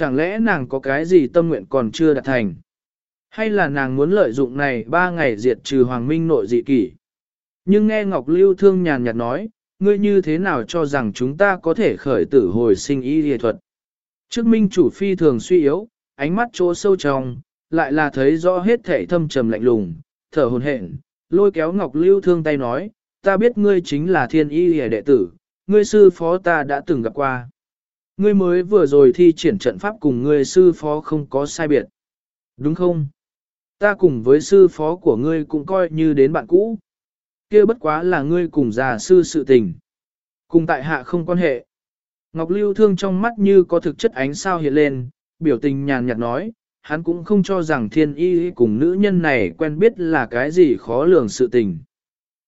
Chẳng lẽ nàng có cái gì tâm nguyện còn chưa đạt thành? Hay là nàng muốn lợi dụng này ba ngày diệt trừ hoàng minh nội dị kỷ? Nhưng nghe Ngọc Lưu Thương nhàn nhạt nói, ngươi như thế nào cho rằng chúng ta có thể khởi tử hồi sinh y y thuật? Trước minh chủ phi thường suy yếu, ánh mắt chỗ sâu trong, lại là thấy rõ hết thể thâm trầm lạnh lùng, thở hồn hển, lôi kéo Ngọc Lưu Thương tay nói, ta biết ngươi chính là thiên y y đệ tử, ngươi sư phó ta đã từng gặp qua. Ngươi mới vừa rồi thi triển trận pháp cùng ngươi sư phó không có sai biệt. Đúng không? Ta cùng với sư phó của ngươi cũng coi như đến bạn cũ. kia bất quá là ngươi cùng già sư sự tình. Cùng tại hạ không quan hệ. Ngọc Lưu Thương trong mắt như có thực chất ánh sao hiện lên, biểu tình nhàn nhạt nói, hắn cũng không cho rằng thiên y cùng nữ nhân này quen biết là cái gì khó lường sự tình.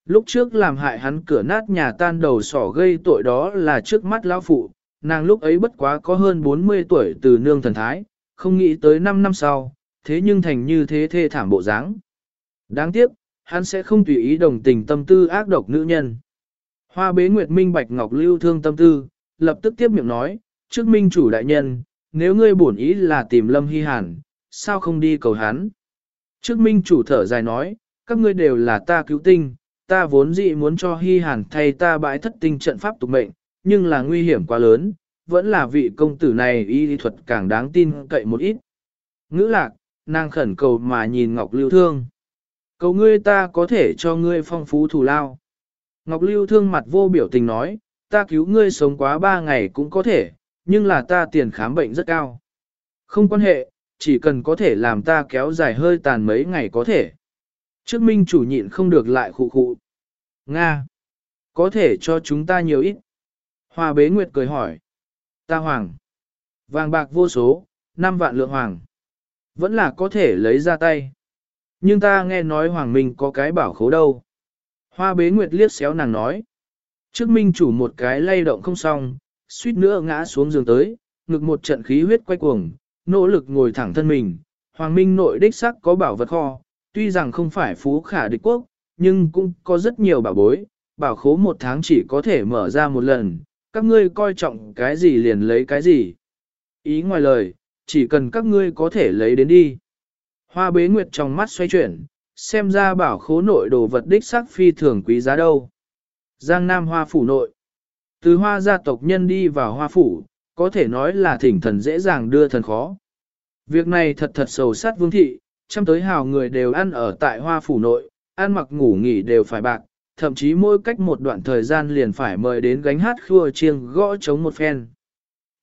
Lúc trước làm hại hắn cửa nát nhà tan đầu sỏ gây tội đó là trước mắt lão phụ, nàng lúc ấy bất quá có hơn 40 tuổi từ nương thần thái, không nghĩ tới 5 năm sau, thế nhưng thành như thế thê thảm bộ dáng. Đáng tiếc, hắn sẽ không tùy ý đồng tình tâm tư ác độc nữ nhân. Hoa bế nguyệt minh bạch ngọc lưu thương tâm tư, lập tức tiếp miệng nói, trước minh chủ đại nhân, nếu ngươi bổn ý là tìm lâm hy hàn, sao không đi cầu hắn? Trước minh chủ thở dài nói, các ngươi đều là ta cứu tinh, ta vốn dĩ muốn cho hy hàn thay ta bãi thất tinh trận pháp tục mệnh, nhưng là nguy hiểm quá lớn, vẫn là vị công tử này y thuật càng đáng tin cậy một ít. Ngữ lạc, nàng khẩn cầu mà nhìn Ngọc Lưu Thương. Cầu ngươi ta có thể cho ngươi phong phú thù lao. Ngọc Lưu Thương mặt vô biểu tình nói, ta cứu ngươi sống quá ba ngày cũng có thể, nhưng là ta tiền khám bệnh rất cao. Không quan hệ, chỉ cần có thể làm ta kéo dài hơi tàn mấy ngày có thể. Trước minh chủ nhịn không được lại khụ khụ. Nga! Có thể cho chúng ta nhiều ít. Hoa bế nguyệt cười hỏi. Ta hoàng. Vàng bạc vô số, 5 vạn lượng hoàng. Vẫn là có thể lấy ra tay. Nhưng ta nghe nói hoàng minh có cái bảo khố đâu. Hoa bế nguyệt liếc xéo nàng nói. Trước minh chủ một cái lay động không xong, suýt nữa ngã xuống giường tới, ngực một trận khí huyết quay cuồng, nỗ lực ngồi thẳng thân mình. Hoàng minh nội đích sắc có bảo vật kho, tuy rằng không phải phú khả địch quốc, nhưng cũng có rất nhiều bảo bối, bảo khố một tháng chỉ có thể mở ra một lần, các ngươi coi trọng cái gì liền lấy cái gì. Ý ngoài lời, chỉ cần các ngươi có thể lấy đến đi. Hoa bế nguyệt trong mắt xoay chuyển, xem ra bảo khố nội đồ vật đích sắc phi thường quý giá đâu. Giang Nam Hoa Phủ nội. Từ hoa gia tộc nhân đi vào hoa phủ, có thể nói là thỉnh thần dễ dàng đưa thần khó. Việc này thật thật sầu sát vương thị, trăm tới hào người đều ăn ở tại hoa phủ nội, ăn mặc ngủ nghỉ đều phải bạc, thậm chí mỗi cách một đoạn thời gian liền phải mời đến gánh hát khua chiêng gõ chống một phen.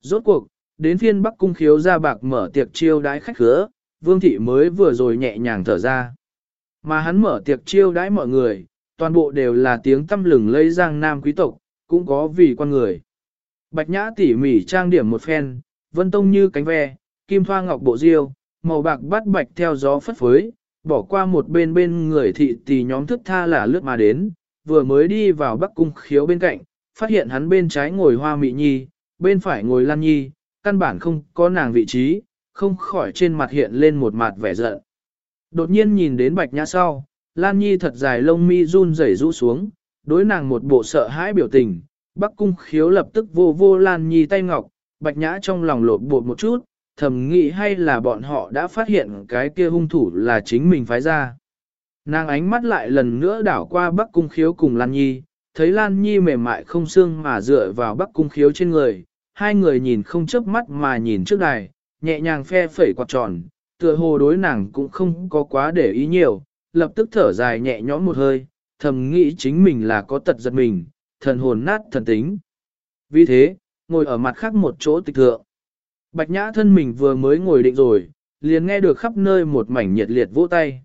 Rốt cuộc, đến phiên Bắc Cung khiếu ra bạc mở tiệc chiêu đái khách khứa, Vương Thị mới vừa rồi nhẹ nhàng thở ra. Mà hắn mở tiệc chiêu đái mọi người, toàn bộ đều là tiếng tâm lừng lây giang nam quý tộc, cũng có vì con người. Bạch Nhã tỉ mỉ trang điểm một phen, vân tông như cánh ve, kim thoa ngọc bộ diêu, màu bạc bắt bạch theo gió phất phới, bỏ qua một bên bên người thị tỷ nhóm thức tha là lướt mà đến, vừa mới đi vào bắc cung khiếu bên cạnh, phát hiện hắn bên trái ngồi hoa mị nhi, bên phải ngồi lan nhi, căn bản không có nàng vị trí, không khỏi trên mặt hiện lên một mặt vẻ giận. Đột nhiên nhìn đến bạch nhã sau, lan nhi thật dài lông mi run rẩy rũ xuống, đối nàng một bộ sợ hãi biểu tình, bắc cung khiếu lập tức vô vô lan nhi tay ngọc, bạch nhã trong lòng lột bột một chút, thầm nghĩ hay là bọn họ đã phát hiện cái kia hung thủ là chính mình phái ra. Nàng ánh mắt lại lần nữa đảo qua Bắc Cung Khiếu cùng Lan Nhi, thấy Lan Nhi mềm mại không xương mà dựa vào Bắc Cung Khiếu trên người, hai người nhìn không chớp mắt mà nhìn trước đài, nhẹ nhàng phe phẩy quạt tròn, tựa hồ đối nàng cũng không có quá để ý nhiều, lập tức thở dài nhẹ nhõm một hơi, thầm nghĩ chính mình là có tật giật mình, thần hồn nát thần tính. Vì thế, ngồi ở mặt khác một chỗ tịch thượng. Bạch nhã thân mình vừa mới ngồi định rồi, liền nghe được khắp nơi một mảnh nhiệt liệt vỗ tay.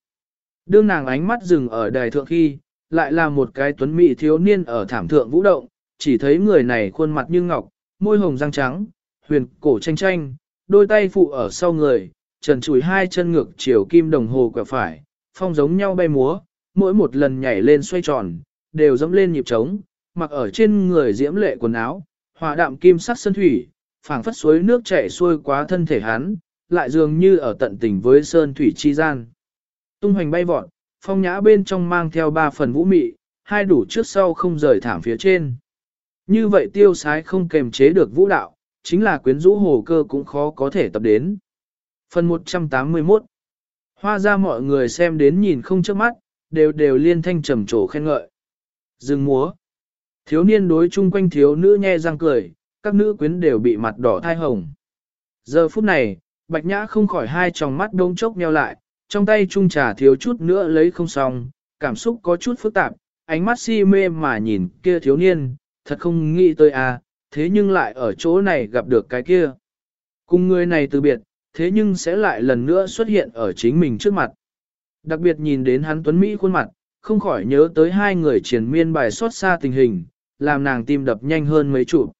Đương nàng ánh mắt dừng ở đài thượng khi, lại là một cái tuấn mỹ thiếu niên ở thảm thượng vũ động, chỉ thấy người này khuôn mặt như ngọc, môi hồng răng trắng, huyền cổ tranh tranh, đôi tay phụ ở sau người, trần chùi hai chân ngược chiều kim đồng hồ quẹo phải, phong giống nhau bay múa, mỗi một lần nhảy lên xoay tròn, đều dẫm lên nhịp trống, mặc ở trên người diễm lệ quần áo, hòa đạm kim sắc sơn thủy, phảng phất suối nước chảy xuôi quá thân thể hắn, lại dường như ở tận tình với sơn thủy chi gian. Tung hoành bay vọt, phong nhã bên trong mang theo ba phần vũ mị, hai đủ trước sau không rời thảm phía trên. Như vậy tiêu sái không kềm chế được vũ đạo, chính là quyến rũ hồ cơ cũng khó có thể tập đến. Phần 181 Hoa ra mọi người xem đến nhìn không trước mắt, đều đều liên thanh trầm trồ khen ngợi. Dừng múa. Thiếu niên đối chung quanh thiếu nữ nhe răng cười, các nữ quyến đều bị mặt đỏ thai hồng. Giờ phút này, bạch nhã không khỏi hai tròng mắt đông chốc nheo lại, trong tay chung trà thiếu chút nữa lấy không xong, cảm xúc có chút phức tạp, ánh mắt si mê mà nhìn kia thiếu niên, thật không nghĩ tới à, thế nhưng lại ở chỗ này gặp được cái kia. Cùng người này từ biệt, thế nhưng sẽ lại lần nữa xuất hiện ở chính mình trước mặt. Đặc biệt nhìn đến hắn tuấn Mỹ khuôn mặt, không khỏi nhớ tới hai người triển miên bài xót xa tình hình, làm nàng tim đập nhanh hơn mấy chục.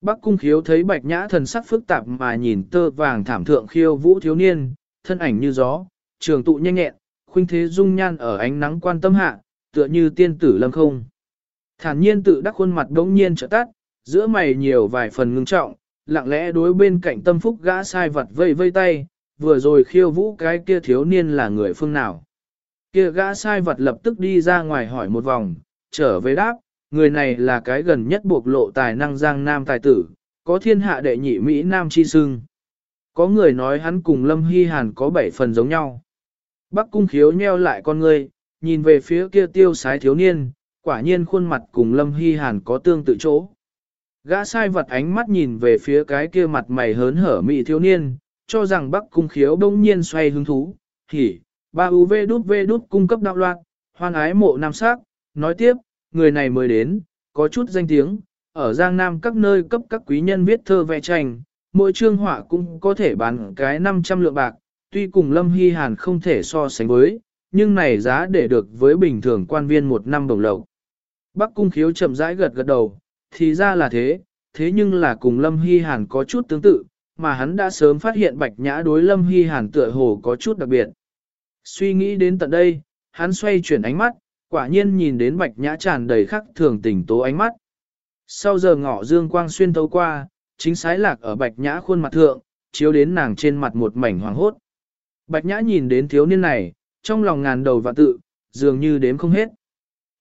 Bắc cung khiếu thấy bạch nhã thần sắc phức tạp mà nhìn tơ vàng thảm thượng khiêu vũ thiếu niên, thân ảnh như gió, trường tụ nhanh nhẹn, khuynh thế dung nhan ở ánh nắng quan tâm hạ, tựa như tiên tử lâm không. Thản nhiên tự đắc khuôn mặt đống nhiên trợ tắt, giữa mày nhiều vài phần ngưng trọng, lặng lẽ đối bên cạnh tâm phúc gã sai vật vây vây tay, vừa rồi khiêu vũ cái kia thiếu niên là người phương nào. Kia gã sai vật lập tức đi ra ngoài hỏi một vòng, trở về đáp, người này là cái gần nhất bộc lộ tài năng giang nam tài tử, có thiên hạ đệ nhị Mỹ Nam chi sưng. Có người nói hắn cùng Lâm Hy Hàn có bảy phần giống nhau. Bắc cung khiếu nheo lại con ngươi, nhìn về phía kia tiêu sái thiếu niên, quả nhiên khuôn mặt cùng Lâm Hy Hàn có tương tự chỗ. Gã sai vật ánh mắt nhìn về phía cái kia mặt mày hớn hở mị thiếu niên, cho rằng Bắc cung khiếu đông nhiên xoay hứng thú, hỉ, ba UV đút V đút cung cấp đạo loạn, hoan ái mộ nam sắc, nói tiếp, người này mới đến, có chút danh tiếng, ở Giang Nam các nơi cấp các quý nhân viết thơ vẽ tranh, mỗi chương họa cũng có thể bán cái 500 lượng bạc, tuy cùng Lâm Hy Hàn không thể so sánh với, nhưng này giá để được với bình thường quan viên một năm đồng lộc. Bắc Cung Khiếu chậm rãi gật gật đầu, thì ra là thế, thế nhưng là cùng Lâm Hy Hàn có chút tương tự, mà hắn đã sớm phát hiện Bạch Nhã đối Lâm Hy Hàn tựa hồ có chút đặc biệt. Suy nghĩ đến tận đây, hắn xoay chuyển ánh mắt, quả nhiên nhìn đến Bạch Nhã tràn đầy khắc thường tỉnh tố ánh mắt. Sau giờ ngọ dương quang xuyên thấu qua, chính sái lạc ở Bạch Nhã khuôn mặt thượng, chiếu đến nàng trên mặt một mảnh hoàng hốt. Bạch Nhã nhìn đến thiếu niên này, trong lòng ngàn đầu và tự, dường như đếm không hết.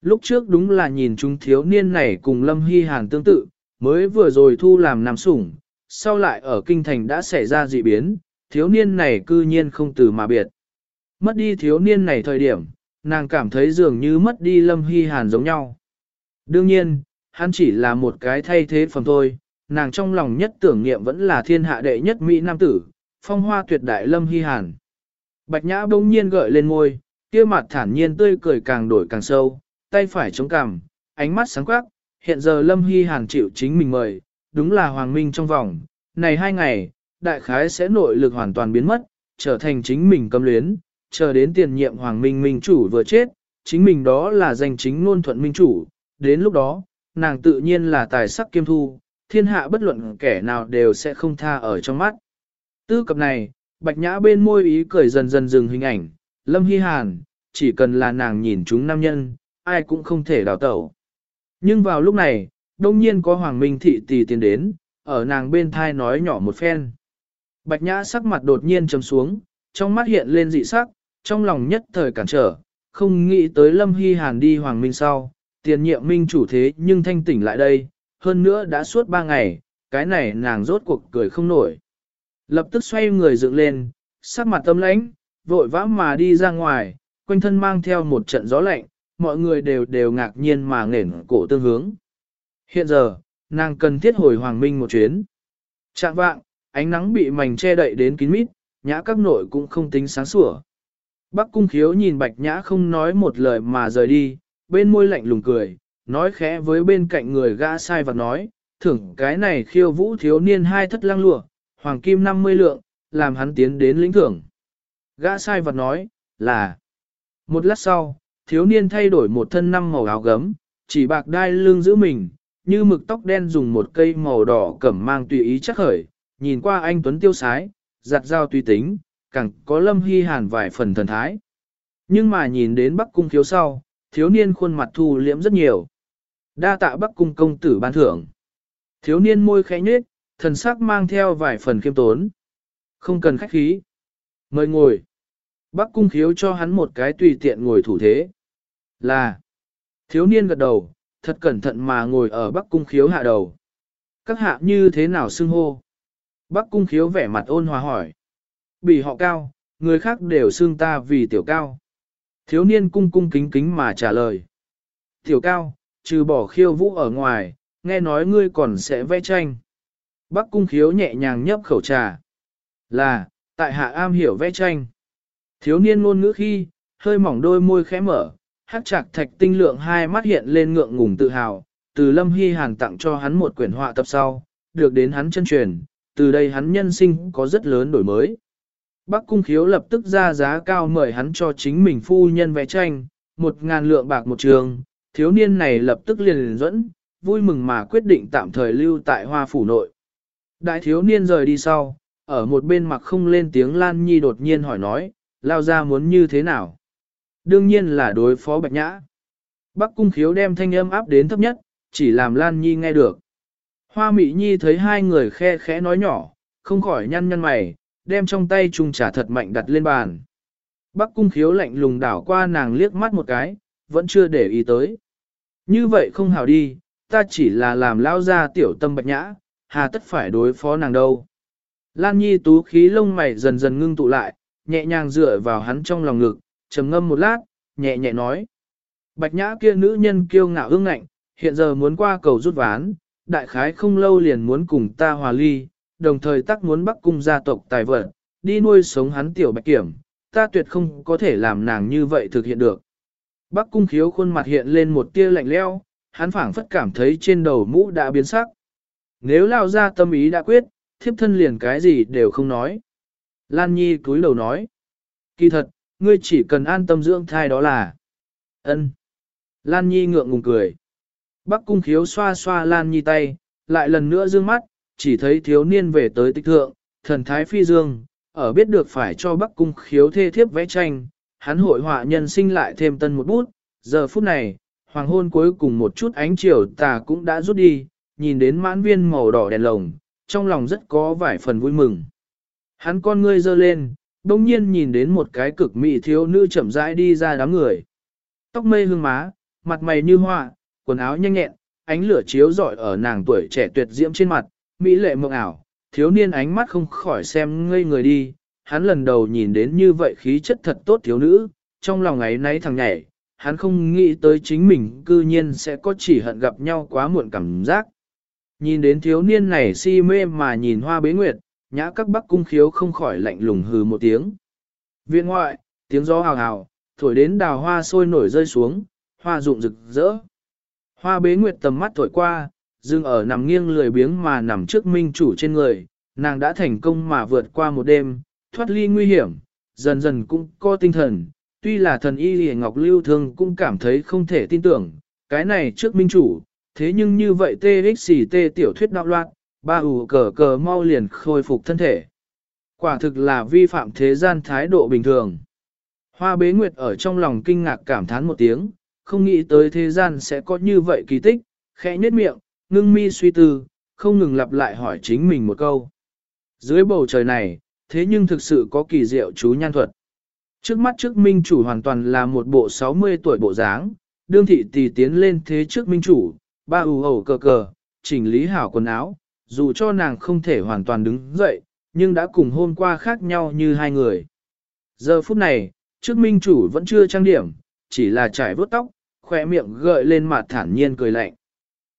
Lúc trước đúng là nhìn chúng thiếu niên này cùng Lâm Hy Hàn tương tự, mới vừa rồi thu làm nam sủng, sau lại ở kinh thành đã xảy ra dị biến, thiếu niên này cư nhiên không từ mà biệt. Mất đi thiếu niên này thời điểm, nàng cảm thấy dường như mất đi Lâm Hy Hàn giống nhau. Đương nhiên, hắn chỉ là một cái thay thế phẩm thôi, nàng trong lòng nhất tưởng niệm vẫn là thiên hạ đệ nhất Mỹ Nam tử, phong hoa tuyệt đại Lâm Hy Hàn. Bạch Nhã bỗng nhiên gợi lên môi, kia mặt thản nhiên tươi cười càng đổi càng sâu, tay phải chống cằm, ánh mắt sáng quắc, hiện giờ Lâm Hy Hàn chịu chính mình mời, đúng là Hoàng Minh trong vòng, này hai ngày, đại khái sẽ nội lực hoàn toàn biến mất, trở thành chính mình cấm luyến, chờ đến tiền nhiệm Hoàng Minh Minh chủ vừa chết, chính mình đó là danh chính ngôn thuận Minh chủ, đến lúc đó, nàng tự nhiên là tài sắc kiêm thu, thiên hạ bất luận kẻ nào đều sẽ không tha ở trong mắt. Tư cập này, Bạch Nhã bên môi ý cười dần dần dừng hình ảnh, Lâm Hy Hàn, chỉ cần là nàng nhìn chúng nam nhân, ai cũng không thể đào tẩu. Nhưng vào lúc này, đông nhiên có Hoàng Minh thị tỷ tiến đến, ở nàng bên thai nói nhỏ một phen. Bạch Nhã sắc mặt đột nhiên trầm xuống, trong mắt hiện lên dị sắc, trong lòng nhất thời cản trở, không nghĩ tới Lâm Hy Hàn đi Hoàng Minh sau, tiền nhiệm Minh chủ thế nhưng thanh tỉnh lại đây, hơn nữa đã suốt ba ngày, cái này nàng rốt cuộc cười không nổi. Lập tức xoay người dựng lên, sắc mặt tâm lãnh, vội vã mà đi ra ngoài, quanh thân mang theo một trận gió lạnh, mọi người đều đều ngạc nhiên mà nghển cổ tương hướng. Hiện giờ, nàng cần thiết hồi hoàng minh một chuyến. Trạng vạng, ánh nắng bị mảnh che đậy đến kín mít, nhã các nội cũng không tính sáng sủa. Bắc cung khiếu nhìn bạch nhã không nói một lời mà rời đi, bên môi lạnh lùng cười, nói khẽ với bên cạnh người gã sai và nói, thưởng cái này khiêu vũ thiếu niên hai thất lang lụa, hoàng kim 50 lượng, làm hắn tiến đến lĩnh thưởng. Gã sai vật nói, là. Một lát sau, thiếu niên thay đổi một thân năm màu áo gấm, chỉ bạc đai lưng giữ mình, như mực tóc đen dùng một cây màu đỏ cẩm mang tùy ý chắc khởi, nhìn qua anh Tuấn tiêu sái, giặt dao tùy tính, càng có lâm hy hàn vài phần thần thái. Nhưng mà nhìn đến Bắc Cung thiếu sau, thiếu niên khuôn mặt thu liễm rất nhiều. Đa tạ Bắc Cung công tử ban thưởng. Thiếu niên môi khẽ nhếch, thần sắc mang theo vài phần khiêm tốn. Không cần khách khí. Mời ngồi. Bắc cung khiếu cho hắn một cái tùy tiện ngồi thủ thế. Là. Thiếu niên gật đầu, thật cẩn thận mà ngồi ở bắc cung khiếu hạ đầu. các hạ như thế nào xưng hô? Bắc cung khiếu vẻ mặt ôn hòa hỏi. Bị họ cao, người khác đều xưng ta vì tiểu cao. Thiếu niên cung cung kính kính mà trả lời. Tiểu cao, trừ bỏ khiêu vũ ở ngoài, nghe nói ngươi còn sẽ vẽ tranh. Bắc cung khiếu nhẹ nhàng nhấp khẩu trà. Là, tại hạ am hiểu vẽ tranh. Thiếu niên ngôn ngữ khi, hơi mỏng đôi môi khẽ mở, hát chạc thạch tinh lượng hai mắt hiện lên ngượng ngùng tự hào, từ lâm hy hàn tặng cho hắn một quyển họa tập sau, được đến hắn chân truyền, từ đây hắn nhân sinh có rất lớn đổi mới. Bắc cung khiếu lập tức ra giá cao mời hắn cho chính mình phu nhân vẽ tranh, một ngàn lượng bạc một trường, thiếu niên này lập tức liền liền dẫn, vui mừng mà quyết định tạm thời lưu tại hoa phủ nội. Đại thiếu niên rời đi sau, ở một bên mặt không lên tiếng Lan Nhi đột nhiên hỏi nói, lao ra muốn như thế nào? Đương nhiên là đối phó Bạch Nhã. Bắc cung khiếu đem thanh âm áp đến thấp nhất, chỉ làm Lan Nhi nghe được. Hoa Mị Nhi thấy hai người khe khẽ nói nhỏ, không khỏi nhăn nhăn mày, đem trong tay chung trà thật mạnh đặt lên bàn. Bắc cung khiếu lạnh lùng đảo qua nàng liếc mắt một cái, vẫn chưa để ý tới. Như vậy không hảo đi, ta chỉ là làm lao ra tiểu tâm bạch nhã, hà tất phải đối phó nàng đâu. Lan Nhi tú khí lông mày dần dần ngưng tụ lại, nhẹ nhàng dựa vào hắn trong lòng ngực, trầm ngâm một lát, nhẹ nhẹ nói. Bạch nhã kia nữ nhân kiêu ngạo ương ngạnh, hiện giờ muốn qua cầu rút ván, đại khái không lâu liền muốn cùng ta hòa ly, đồng thời tắc muốn bắc cung gia tộc tài vật, đi nuôi sống hắn tiểu bạch kiểm, ta tuyệt không có thể làm nàng như vậy thực hiện được. Bắc cung khiếu khuôn mặt hiện lên một tia lạnh leo, hắn phảng phất cảm thấy trên đầu mũ đã biến sắc. Nếu lao ra tâm ý đã quyết, thiếp thân liền cái gì đều không nói. Lan Nhi cúi đầu nói. Kỳ thật, ngươi chỉ cần an tâm dưỡng thai đó là. ân. Lan Nhi ngượng ngùng cười. Bắc cung khiếu xoa xoa Lan Nhi tay, lại lần nữa dương mắt, chỉ thấy thiếu niên về tới tích thượng, thần thái phi dương, ở biết được phải cho Bắc cung khiếu thê thiếp vẽ tranh, hắn hội họa nhân sinh lại thêm tân một bút, giờ phút này, hoàng hôn cuối cùng một chút ánh chiều tà cũng đã rút đi, nhìn đến mãn viên màu đỏ đèn lồng, trong lòng rất có vài phần vui mừng. Hắn con ngươi dơ lên, đông nhiên nhìn đến một cái cực mỹ thiếu nữ chậm rãi đi ra đám người. Tóc mây hương má, mặt mày như hoa, quần áo nhanh nhẹn, ánh lửa chiếu rọi ở nàng tuổi trẻ tuyệt diễm trên mặt, mỹ lệ mộng ảo, thiếu niên ánh mắt không khỏi xem ngây người đi, hắn lần đầu nhìn đến như vậy khí chất thật tốt thiếu nữ, trong lòng ấy nấy thằng nhảy, hắn không nghĩ tới chính mình cư nhiên sẽ có chỉ hận gặp nhau quá muộn cảm giác. Nhìn đến thiếu niên này si mê mà nhìn hoa bế nguyệt, nhã các bắc cung khiếu không khỏi lạnh lùng hừ một tiếng. Viện ngoại, tiếng gió hào hào, thổi đến đào hoa sôi nổi rơi xuống, hoa rụng rực rỡ. Hoa bế nguyệt tầm mắt thổi qua, dừng ở nằm nghiêng lười biếng mà nằm trước minh chủ trên người, nàng đã thành công mà vượt qua một đêm, thoát ly nguy hiểm, dần dần cũng có tinh thần, tuy là thần y hề ngọc lưu thương cũng cảm thấy không thể tin tưởng, cái này trước minh chủ, thế nhưng như vậy TXT tiểu thuyết đạo loạn, ba ủ cờ cờ mau liền khôi phục thân thể. Quả thực là vi phạm thế gian thái độ bình thường. Hoa bế nguyệt ở trong lòng kinh ngạc cảm thán một tiếng, không nghĩ tới thế gian sẽ có như vậy kỳ tích, khẽ nhếch miệng, ngưng mi suy tư, không ngừng lặp lại hỏi chính mình một câu. Dưới bầu trời này, thế nhưng thực sự có kỳ diệu chú nhan thuật. Trước mắt trước minh chủ hoàn toàn là một bộ 60 tuổi bộ dáng, đương thị tỷ tiến lên thế trước minh chủ, ba ù ẩu cờ cờ, chỉnh lý hảo quần áo, dù cho nàng không thể hoàn toàn đứng dậy, nhưng đã cùng hôm qua khác nhau như hai người. Giờ phút này, trước minh chủ vẫn chưa trang điểm, chỉ là trải vuốt tóc, khỏe miệng gợi lên mặt thản nhiên cười lạnh.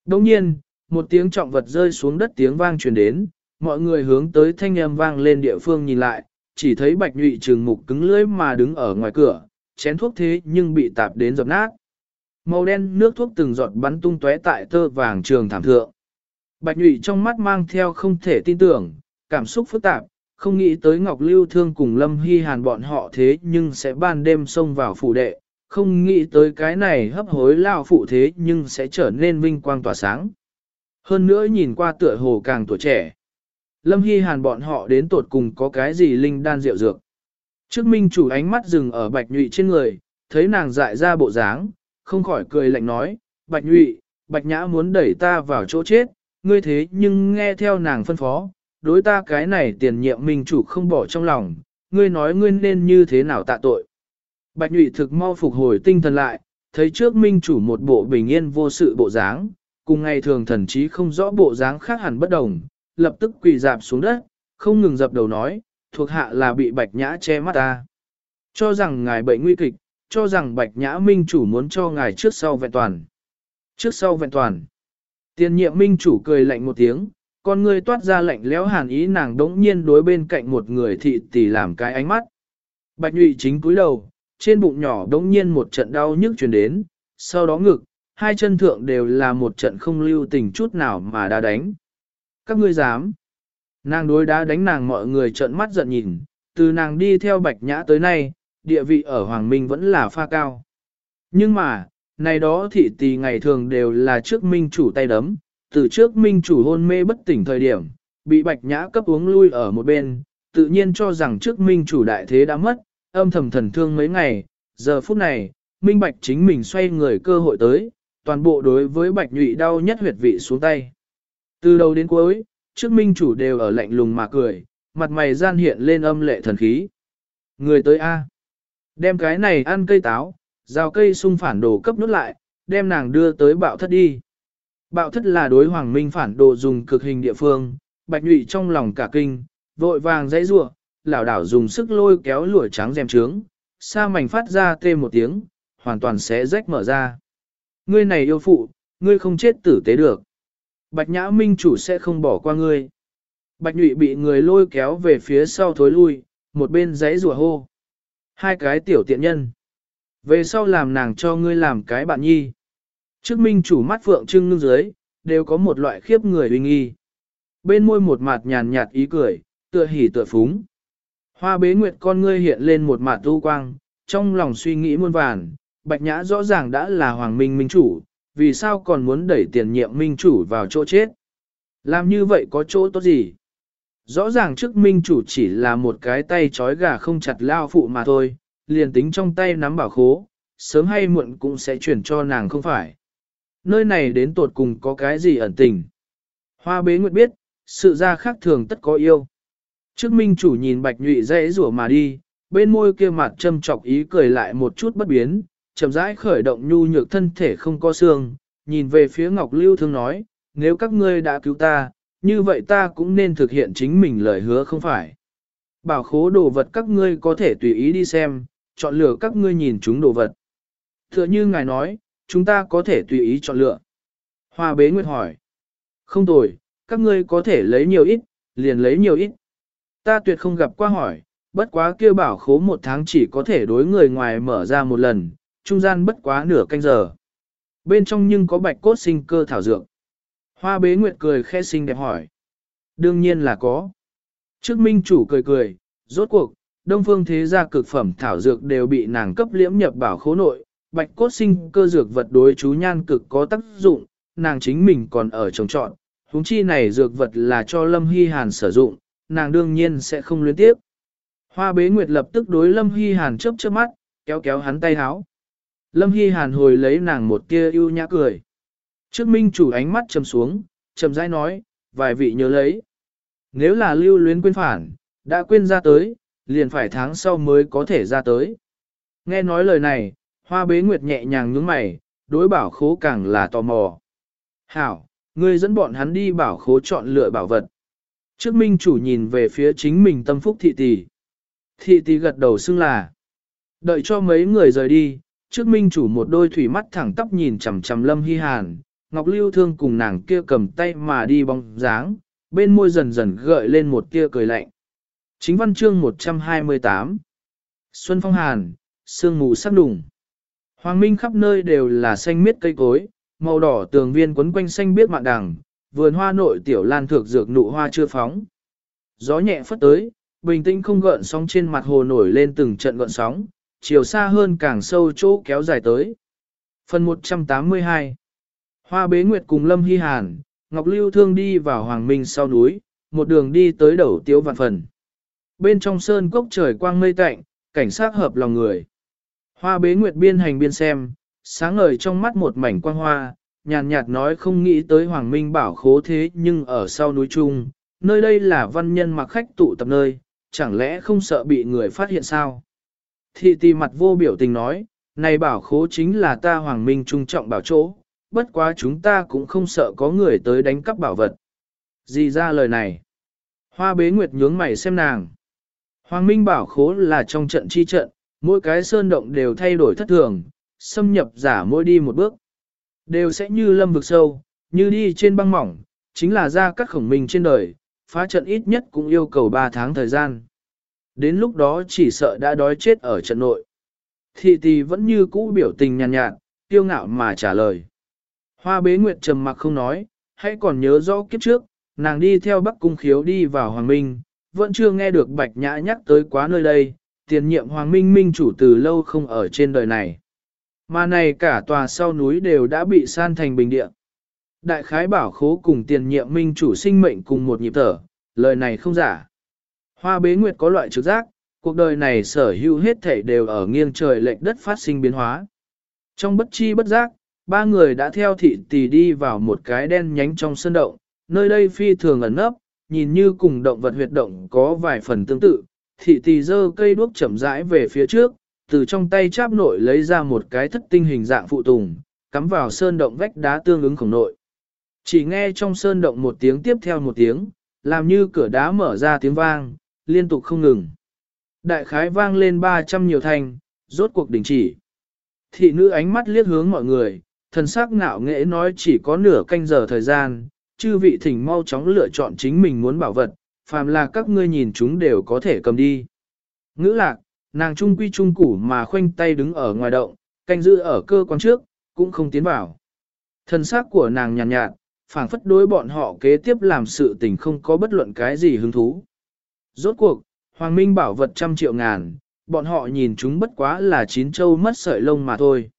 Đồng nhiên, một tiếng trọng vật rơi xuống đất tiếng vang truyền đến, mọi người hướng tới thanh âm vang lên địa phương nhìn lại, chỉ thấy bạch nhụy trường mục cứng lưỡi mà đứng ở ngoài cửa, chén thuốc thế nhưng bị tạp đến dập nát. Màu đen nước thuốc từng giọt bắn tung tóe tại tơ vàng trường thảm thượng. Bạch nhụy trong mắt mang theo không thể tin tưởng, cảm xúc phức tạp, không nghĩ tới Ngọc Lưu Thương cùng Lâm Hy Hàn bọn họ thế nhưng sẽ ban đêm xông vào phủ đệ, không nghĩ tới cái này hấp hối lao phụ thế nhưng sẽ trở nên vinh quang tỏa sáng. Hơn nữa nhìn qua tựa hồ càng tuổi trẻ. Lâm Hy Hàn bọn họ đến tột cùng có cái gì linh đan rượu dược. Trước minh chủ ánh mắt dừng ở bạch nhụy trên người, thấy nàng dại ra bộ dáng, không khỏi cười lạnh nói, bạch nhụy, bạch nhã muốn đẩy ta vào chỗ chết, ngươi thế nhưng nghe theo nàng phân phó, đối ta cái này tiền nhiệm minh chủ không bỏ trong lòng, ngươi nói ngươi nên như thế nào tạ tội. Bạch nhụy thực mau phục hồi tinh thần lại, thấy trước minh chủ một bộ bình yên vô sự bộ dáng, cùng ngày thường thần chí không rõ bộ dáng khác hẳn bất đồng, lập tức quỳ dạp xuống đất, không ngừng dập đầu nói, thuộc hạ là bị bạch nhã che mắt ta. Cho rằng ngài bệnh nguy kịch, cho rằng bạch nhã minh chủ muốn cho ngài trước sau vẹn toàn. Trước sau vẹn toàn. Tiền nhiệm minh chủ cười lạnh một tiếng, con ngươi toát ra lạnh lẽo hàn ý nàng đống nhiên đối bên cạnh một người thị tỷ làm cái ánh mắt. Bạch nhụy chính cúi đầu, trên bụng nhỏ đống nhiên một trận đau nhức truyền đến, sau đó ngực, hai chân thượng đều là một trận không lưu tình chút nào mà đã đánh. Các ngươi dám. Nàng đối đá đánh nàng mọi người trợn mắt giận nhìn, từ nàng đi theo bạch nhã tới nay, địa vị ở Hoàng Minh vẫn là pha cao. Nhưng mà, này đó thị tỷ ngày thường đều là trước minh chủ tay đấm, từ trước minh chủ hôn mê bất tỉnh thời điểm, bị bạch nhã cấp uống lui ở một bên, tự nhiên cho rằng trước minh chủ đại thế đã mất, âm thầm thần thương mấy ngày, giờ phút này, minh bạch chính mình xoay người cơ hội tới, toàn bộ đối với bạch nhụy đau nhất huyệt vị xuống tay. Từ đầu đến cuối, trước minh chủ đều ở lạnh lùng mà cười, mặt mày gian hiện lên âm lệ thần khí. Người tới A. Đem cái này ăn cây táo, rào cây sung phản đồ cấp nút lại, đem nàng đưa tới bạo thất đi. Bạo thất là đối hoàng minh phản đồ dùng cực hình địa phương, bạch nhụy trong lòng cả kinh, vội vàng dãy rủa, lảo đảo dùng sức lôi kéo lụa trắng dèm trướng, sa mảnh phát ra tê một tiếng, hoàn toàn sẽ rách mở ra. Ngươi này yêu phụ, ngươi không chết tử tế được. Bạch nhã minh chủ sẽ không bỏ qua ngươi. Bạch nhụy bị người lôi kéo về phía sau thối lui, một bên giấy rùa hô. Hai cái tiểu tiện nhân. Về sau làm nàng cho ngươi làm cái bạn nhi. Trước minh chủ mắt phượng trưng ngưng dưới, đều có một loại khiếp người uy nghi. Bên môi một mặt nhàn nhạt ý cười, tựa hỉ tựa phúng. Hoa bế nguyệt con ngươi hiện lên một mặt tu quang, trong lòng suy nghĩ muôn vàn, bạch nhã rõ ràng đã là hoàng minh minh chủ, vì sao còn muốn đẩy tiền nhiệm minh chủ vào chỗ chết. Làm như vậy có chỗ tốt gì? Rõ ràng trước minh chủ chỉ là một cái tay trói gà không chặt lao phụ mà thôi, liền tính trong tay nắm bảo khố, sớm hay muộn cũng sẽ chuyển cho nàng không phải. Nơi này đến tột cùng có cái gì ẩn tình. Hoa bế nguyệt biết, sự ra khác thường tất có yêu. Trước minh chủ nhìn bạch nhụy dễ rủa mà đi, bên môi kia mặt châm chọc ý cười lại một chút bất biến, chậm rãi khởi động nhu nhược thân thể không có xương, nhìn về phía Ngọc Lưu Thương nói, nếu các ngươi đã cứu ta, như vậy ta cũng nên thực hiện chính mình lời hứa không phải. Bảo khố đồ vật các ngươi có thể tùy ý đi xem, chọn lựa các ngươi nhìn chúng đồ vật. Tựa như ngài nói, chúng ta có thể tùy ý chọn lựa. Hoa bế nguyệt hỏi. Không tồi, các ngươi có thể lấy nhiều ít, liền lấy nhiều ít. Ta tuyệt không gặp qua hỏi, bất quá kia bảo khố một tháng chỉ có thể đối người ngoài mở ra một lần, trung gian bất quá nửa canh giờ. Bên trong nhưng có bạch cốt sinh cơ thảo dược. Hoa bế nguyệt cười khẽ xinh đẹp hỏi. Đương nhiên là có. Trước minh chủ cười cười, rốt cuộc, đông phương thế gia cực phẩm thảo dược đều bị nàng cấp liễm nhập bảo khố nội, bạch cốt sinh cơ dược vật đối chú nhan cực có tác dụng, nàng chính mình còn ở trồng trọn, huống chi này dược vật là cho Lâm Hy Hàn sử dụng, nàng đương nhiên sẽ không luyến tiếp. Hoa bế nguyệt lập tức đối Lâm Hy Hàn chớp chớp mắt, kéo kéo hắn tay háo. Lâm Hy Hàn hồi lấy nàng một tia ưu nhã cười. Trước minh chủ ánh mắt trầm xuống, trầm rãi nói, vài vị nhớ lấy. Nếu là lưu luyến quên phản, đã quên ra tới, liền phải tháng sau mới có thể ra tới. Nghe nói lời này, hoa bế nguyệt nhẹ nhàng nhướng mày, đối bảo khố càng là tò mò. Hảo, ngươi dẫn bọn hắn đi bảo khố chọn lựa bảo vật. Trước minh chủ nhìn về phía chính mình tâm phúc thị tỷ. Thị tỷ gật đầu xưng là. Đợi cho mấy người rời đi, trước minh chủ một đôi thủy mắt thẳng tắp nhìn chằm chằm lâm hy hàn, ngọc lưu thương cùng nàng kia cầm tay mà đi bóng dáng, bên môi dần dần gợi lên một tia cười lạnh. Chính văn chương 128 Xuân phong hàn, sương mù sắc đùng. Hoàng minh khắp nơi đều là xanh miết cây cối, màu đỏ tường viên quấn quanh xanh biết mạn đằng, vườn hoa nội tiểu lan thược dược nụ hoa chưa phóng. Gió nhẹ phất tới, bình tĩnh không gợn sóng trên mặt hồ nổi lên từng trận gợn sóng, chiều xa hơn càng sâu chỗ kéo dài tới. Phần 182 Hoa bế nguyệt cùng Lâm Hy Hàn, Ngọc Lưu Thương đi vào Hoàng Minh sau núi, một đường đi tới đầu tiếu vạn phần. Bên trong sơn cốc trời quang mây tạnh, cảnh sát hợp lòng người. Hoa bế nguyệt biên hành biên xem, sáng ngời trong mắt một mảnh quang hoa, nhàn nhạt nói không nghĩ tới Hoàng Minh bảo khố thế nhưng ở sau núi Trung, nơi đây là văn nhân mặc khách tụ tập nơi, chẳng lẽ không sợ bị người phát hiện sao? Thị tì mặt vô biểu tình nói, này bảo khố chính là ta Hoàng Minh trung trọng bảo chỗ, bất quá chúng ta cũng không sợ có người tới đánh cắp bảo vật. Gì ra lời này? Hoa bế nguyệt nhướng mày xem nàng. Hoàng Minh bảo khố là trong trận chi trận, mỗi cái sơn động đều thay đổi thất thường, xâm nhập giả mỗi đi một bước. Đều sẽ như lâm vực sâu, như đi trên băng mỏng, chính là ra các khổng minh trên đời, phá trận ít nhất cũng yêu cầu 3 tháng thời gian. Đến lúc đó chỉ sợ đã đói chết ở trận nội. Thị tì vẫn như cũ biểu tình nhàn nhạt, nhạt, tiêu ngạo mà trả lời. Hoa bế nguyệt trầm mặc không nói, hãy còn nhớ rõ kiếp trước, nàng đi theo bắc cung khiếu đi vào Hoàng Minh, vẫn chưa nghe được bạch nhã nhắc tới quá nơi đây, tiền nhiệm Hoàng Minh Minh chủ từ lâu không ở trên đời này. Mà này cả tòa sau núi đều đã bị san thành bình địa. Đại khái bảo khố cùng tiền nhiệm Minh chủ sinh mệnh cùng một nhịp thở, lời này không giả. Hoa bế nguyệt có loại trực giác, cuộc đời này sở hữu hết thể đều ở nghiêng trời lệnh đất phát sinh biến hóa. Trong bất chi bất giác, ba người đã theo thị tỷ đi vào một cái đen nhánh trong sân động, nơi đây phi thường ẩn nấp, nhìn như cùng động vật huyệt động có vài phần tương tự, thị tỷ dơ cây đuốc chậm rãi về phía trước, từ trong tay cháp nội lấy ra một cái thất tinh hình dạng phụ tùng, cắm vào sơn động vách đá tương ứng khổng nội. Chỉ nghe trong sơn động một tiếng tiếp theo một tiếng, làm như cửa đá mở ra tiếng vang, liên tục không ngừng. Đại khái vang lên 300 nhiều thanh, rốt cuộc đình chỉ. Thị nữ ánh mắt liếc hướng mọi người, thần sắc ngạo nghễ nói chỉ có nửa canh giờ thời gian, chư vị thỉnh mau chóng lựa chọn chính mình muốn bảo vật, phàm là các ngươi nhìn chúng đều có thể cầm đi. Ngữ lạc, nàng trung quy trung củ mà khoanh tay đứng ở ngoài động, canh giữ ở cơ quan trước, cũng không tiến vào. Thần sắc của nàng nhàn nhạt, nhạt phảng phất đối bọn họ kế tiếp làm sự tình không có bất luận cái gì hứng thú. Rốt cuộc, Hoàng Minh bảo vật trăm triệu ngàn, bọn họ nhìn chúng bất quá là chín châu mất sợi lông mà thôi.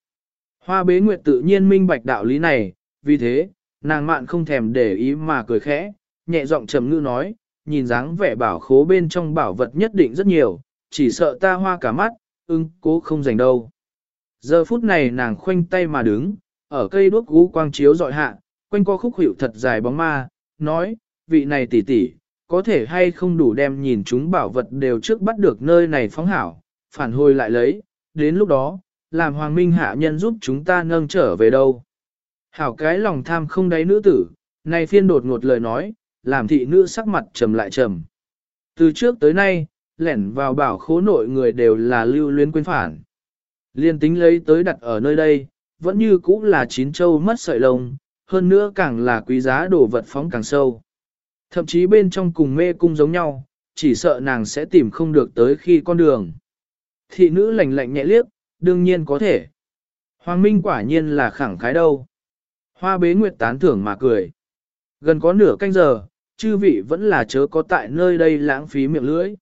Hoa bế nguyệt tự nhiên minh bạch đạo lý này, vì thế, nàng mạn không thèm để ý mà cười khẽ, nhẹ giọng trầm ngữ nói, nhìn dáng vẻ bảo khố bên trong bảo vật nhất định rất nhiều, chỉ sợ ta hoa cả mắt, ưng cố không dành đâu. Giờ phút này nàng khoanh tay mà đứng, ở cây đuốc gú quang chiếu dọi hạ, quanh co khúc hiệu thật dài bóng ma, nói, vị này tỷ tỷ, có thể hay không đủ đem nhìn chúng bảo vật đều trước bắt được nơi này phóng hảo, phản hồi lại lấy, đến lúc đó, làm hoàng minh hạ nhân giúp chúng ta nâng trở về đâu. Hảo cái lòng tham không đáy nữ tử, này phiên đột ngột lời nói, làm thị nữ sắc mặt trầm lại trầm. Từ trước tới nay, lẻn vào bảo khố nội người đều là lưu luyến quên phản. Liên tính lấy tới đặt ở nơi đây, vẫn như cũ là chín châu mất sợi lông, hơn nữa càng là quý giá đồ vật phóng càng sâu. Thậm chí bên trong cùng mê cung giống nhau, chỉ sợ nàng sẽ tìm không được tới khi con đường. Thị nữ lạnh lạnh nhẹ liếc, đương nhiên có thể. Hoàng Minh quả nhiên là khẳng khái đâu. Hoa bế nguyệt tán thưởng mà cười. Gần có nửa canh giờ, chư vị vẫn là chớ có tại nơi đây lãng phí miệng lưỡi.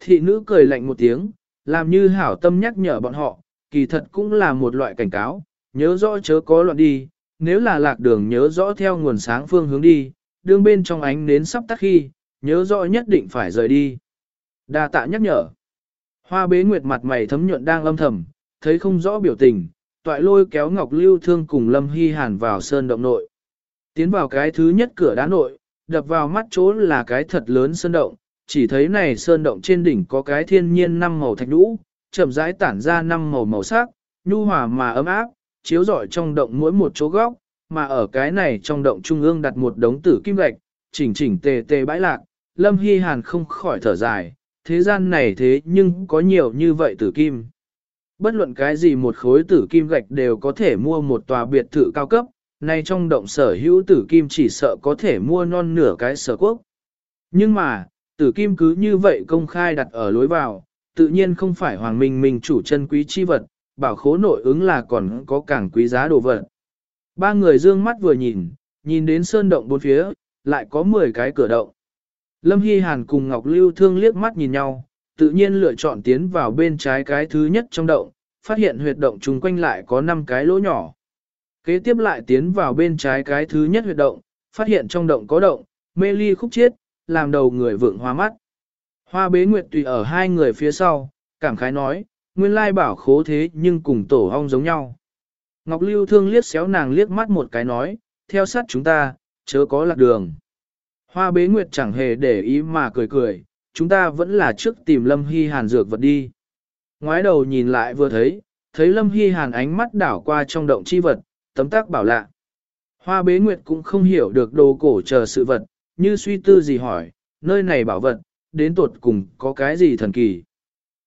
Thị nữ cười lạnh một tiếng, làm như hảo tâm nhắc nhở bọn họ, kỳ thật cũng là một loại cảnh cáo, nhớ rõ chớ có loạn đi, nếu là lạc đường nhớ rõ theo nguồn sáng phương hướng đi, đương bên trong ánh nến sắp tắt khi, nhớ rõ nhất định phải rời đi. Đa tạ nhắc nhở. Hoa bế nguyệt mặt mày thấm nhuận đang âm thầm, thấy không rõ biểu tình, toại lôi kéo Ngọc Lưu Thương cùng Lâm Hy Hàn vào sơn động nội. Tiến vào cái thứ nhất cửa đá nội, đập vào mắt chỗ là cái thật lớn sơn động, chỉ thấy này sơn động trên đỉnh có cái thiên nhiên năm màu thạch nhũ, chậm rãi tản ra năm màu màu sắc, nhu hòa mà ấm áp, chiếu rọi trong động mỗi một chỗ góc, mà ở cái này trong động trung ương đặt một đống tử kim gạch, chỉnh chỉnh tề tề bãi lạc, Lâm Hy Hàn không khỏi thở dài, thế gian này thế nhưng có nhiều như vậy tử kim. Bất luận cái gì một khối tử kim gạch đều có thể mua một tòa biệt thự cao cấp, nay trong động sở hữu tử kim chỉ sợ có thể mua non nửa cái sở quốc. Nhưng mà, tử kim cứ như vậy công khai đặt ở lối vào, tự nhiên không phải hoàng minh mình chủ chân quý chi vật, bảo khố nội ứng là còn có càng quý giá đồ vật. Ba người dương mắt vừa nhìn, nhìn đến sơn động bốn phía, lại có 10 cái cửa động. Lâm Hy Hàn cùng Ngọc Lưu Thương liếc mắt nhìn nhau, tự nhiên lựa chọn tiến vào bên trái cái thứ nhất trong động, phát hiện huyệt động chung quanh lại có 5 cái lỗ nhỏ. Kế tiếp lại tiến vào bên trái cái thứ nhất huyệt động, phát hiện trong động có động, mê ly khúc chiết, làm đầu người vượng hoa mắt. Hoa bế nguyệt tùy ở hai người phía sau, cảm khái nói, nguyên lai bảo khố thế nhưng cùng tổ ong giống nhau. Ngọc Lưu Thương liếc xéo nàng liếc mắt một cái nói, theo sát chúng ta, chớ có lạc đường. Hoa bế nguyệt chẳng hề để ý mà cười cười, chúng ta vẫn là trước tìm Lâm Hy Hàn dược vật đi. Ngoái đầu nhìn lại vừa thấy, thấy Lâm Hy Hàn ánh mắt đảo qua trong động chi vật, tấm tác bảo lạ. Hoa bế nguyệt cũng không hiểu được đồ cổ chờ sự vật, như suy tư gì hỏi, nơi này bảo vật, đến tuột cùng có cái gì thần kỳ.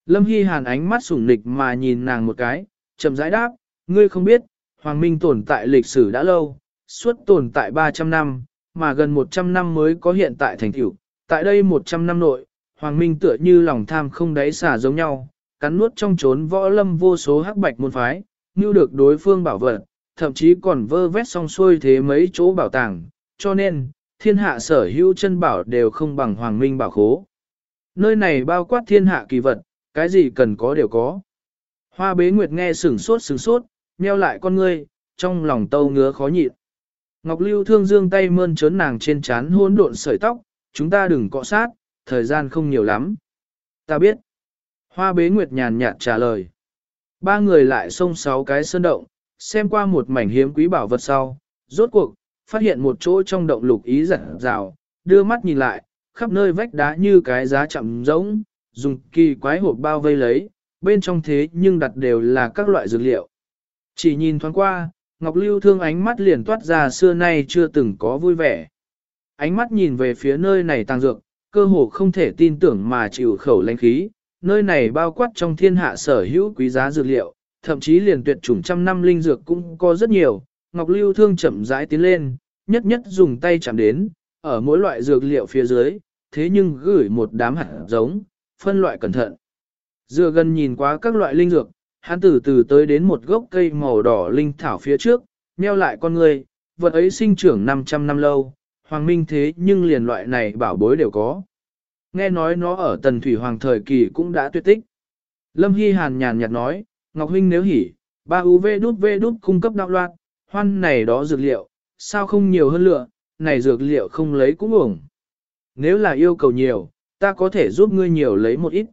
Lâm Hy Hàn ánh mắt sủng nịch mà nhìn nàng một cái, chậm rãi đáp, ngươi không biết, Hoàng Minh tồn tại lịch sử đã lâu, suốt tồn tại 300 năm, mà gần 100 năm mới có hiện tại thành tựu. Tại đây 100 năm nội, Hoàng Minh tựa như lòng tham không đáy xả giống nhau, cắn nuốt trong trốn võ lâm vô số hắc bạch môn phái, như được đối phương bảo vật, thậm chí còn vơ vét xong xuôi thế mấy chỗ bảo tàng, cho nên, thiên hạ sở hữu chân bảo đều không bằng Hoàng Minh bảo khố. Nơi này bao quát thiên hạ kỳ vật, cái gì cần có đều có. Hoa bế nguyệt nghe sửng sốt sửng sốt, meo lại con ngươi, trong lòng tâu ngứa khó nhịn. Ngọc Lưu thương dương tay mơn trớn nàng trên trán hôn độn sợi tóc, chúng ta đừng cọ sát, thời gian không nhiều lắm. Ta biết. Hoa bế nguyệt nhàn nhạt trả lời. Ba người lại xông sáu cái sơn động, xem qua một mảnh hiếm quý bảo vật sau, rốt cuộc, phát hiện một chỗ trong động lục ý giật rào, đưa mắt nhìn lại, khắp nơi vách đá như cái giá chậm giống, dùng kỳ quái hộp bao vây lấy, bên trong thế nhưng đặt đều là các loại dược liệu. Chỉ nhìn thoáng qua, Ngọc Lưu thương ánh mắt liền toát ra xưa nay chưa từng có vui vẻ. Ánh mắt nhìn về phía nơi này tàng dược, cơ hồ không thể tin tưởng mà chịu khẩu lãnh khí, nơi này bao quát trong thiên hạ sở hữu quý giá dược liệu, thậm chí liền tuyệt chủng trăm năm linh dược cũng có rất nhiều. Ngọc Lưu thương chậm rãi tiến lên, nhất nhất dùng tay chạm đến, ở mỗi loại dược liệu phía dưới, thế nhưng gửi một đám hạt giống, phân loại cẩn thận. Dựa gần nhìn qua các loại linh dược, hắn từ từ tới đến một gốc cây màu đỏ linh thảo phía trước, meo lại con người, vật ấy sinh trưởng 500 năm lâu, hoàng minh thế nhưng liền loại này bảo bối đều có. Nghe nói nó ở tần thủy hoàng thời kỳ cũng đã tuyệt tích. Lâm Hy Hàn nhàn nhạt nói, Ngọc Huynh nếu hỉ, ba UV đút V đút cung cấp đạo loạt, hoan này đó dược liệu, sao không nhiều hơn lựa, này dược liệu không lấy cũng ổng. Nếu là yêu cầu nhiều, ta có thể giúp ngươi nhiều lấy một ít.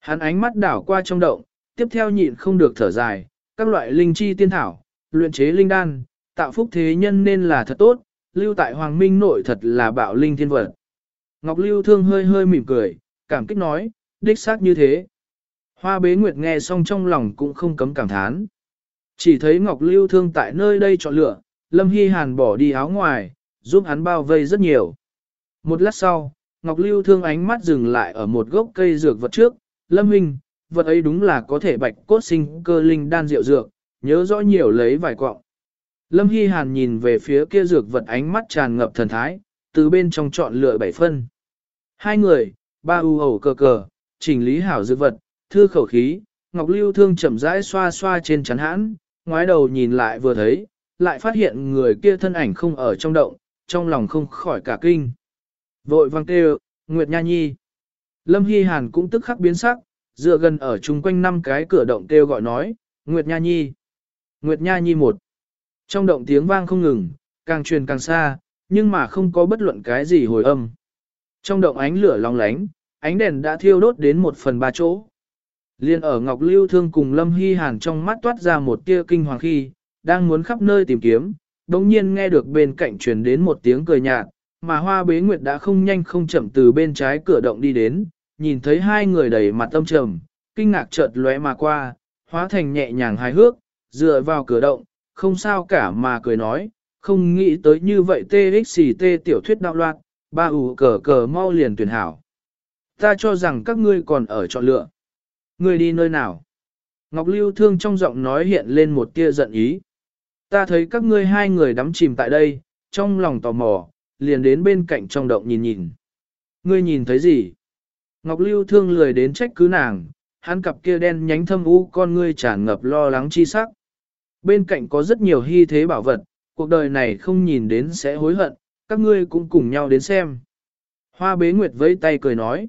Hắn ánh mắt đảo qua trong động, tiếp theo nhịn không được thở dài, các loại linh chi tiên thảo, luyện chế linh đan, tạo phúc thế nhân nên là thật tốt, lưu tại hoàng minh nội thật là bạo linh thiên vật. Ngọc Lưu Thương hơi hơi mỉm cười, cảm kích nói, đích xác như thế. Hoa bế nguyệt nghe xong trong lòng cũng không cấm cảm thán. Chỉ thấy Ngọc Lưu Thương tại nơi đây chọn lựa, Lâm Hy Hàn bỏ đi áo ngoài, giúp hắn bao vây rất nhiều. Một lát sau, Ngọc Lưu Thương ánh mắt dừng lại ở một gốc cây dược vật trước, Lâm Huynh, vật ấy đúng là có thể bạch cốt sinh cơ linh đan rượu dược, nhớ rõ nhiều lấy vài quọng. Lâm Hy Hàn nhìn về phía kia dược vật ánh mắt tràn ngập thần thái, từ bên trong chọn lựa bảy phân. Hai người, ba u hổ cờ cờ, chỉnh lý hảo dược vật, thư khẩu khí, Ngọc Lưu Thương chậm rãi xoa xoa trên chắn hãn, ngoái đầu nhìn lại vừa thấy, lại phát hiện người kia thân ảnh không ở trong động, trong lòng không khỏi cả kinh. Vội vang kêu, Nguyệt Nha Nhi. Lâm Hy Hàn cũng tức khắc biến sắc, dựa gần ở chung quanh năm cái cửa động kêu gọi nói, Nguyệt Nha Nhi. Nguyệt Nha Nhi một. Trong động tiếng vang không ngừng, càng truyền càng xa, nhưng mà không có bất luận cái gì hồi âm. Trong động ánh lửa long lánh, ánh đèn đã thiêu đốt đến một phần ba chỗ. Liên ở Ngọc Lưu Thương cùng Lâm Hy Hàn trong mắt toát ra một tia kinh hoàng khi, đang muốn khắp nơi tìm kiếm, đồng nhiên nghe được bên cạnh truyền đến một tiếng cười nhạt, mà hoa bế nguyệt đã không nhanh không chậm từ bên trái cửa động đi đến, nhìn thấy hai người đầy mặt tâm trầm, kinh ngạc chợt lóe mà qua, hóa thành nhẹ nhàng hài hước, dựa vào cửa động, không sao cả mà cười nói, không nghĩ tới như vậy TXT tiểu thuyết đạo loạn, ba ủ cờ cờ mau liền tuyển hảo. Ta cho rằng các ngươi còn ở chọn lựa. Ngươi đi nơi nào? Ngọc Lưu Thương trong giọng nói hiện lên một tia giận ý. Ta thấy các ngươi hai người đắm chìm tại đây, trong lòng tò mò, liền đến bên cạnh trong động nhìn nhìn. Ngươi nhìn thấy gì? Ngọc Lưu thương lười đến trách cứ nàng, hắn cặp kia đen nhánh thâm u con ngươi tràn ngập lo lắng chi sắc. Bên cạnh có rất nhiều hy thế bảo vật, cuộc đời này không nhìn đến sẽ hối hận, các ngươi cũng cùng nhau đến xem. Hoa bế nguyệt vẫy tay cười nói.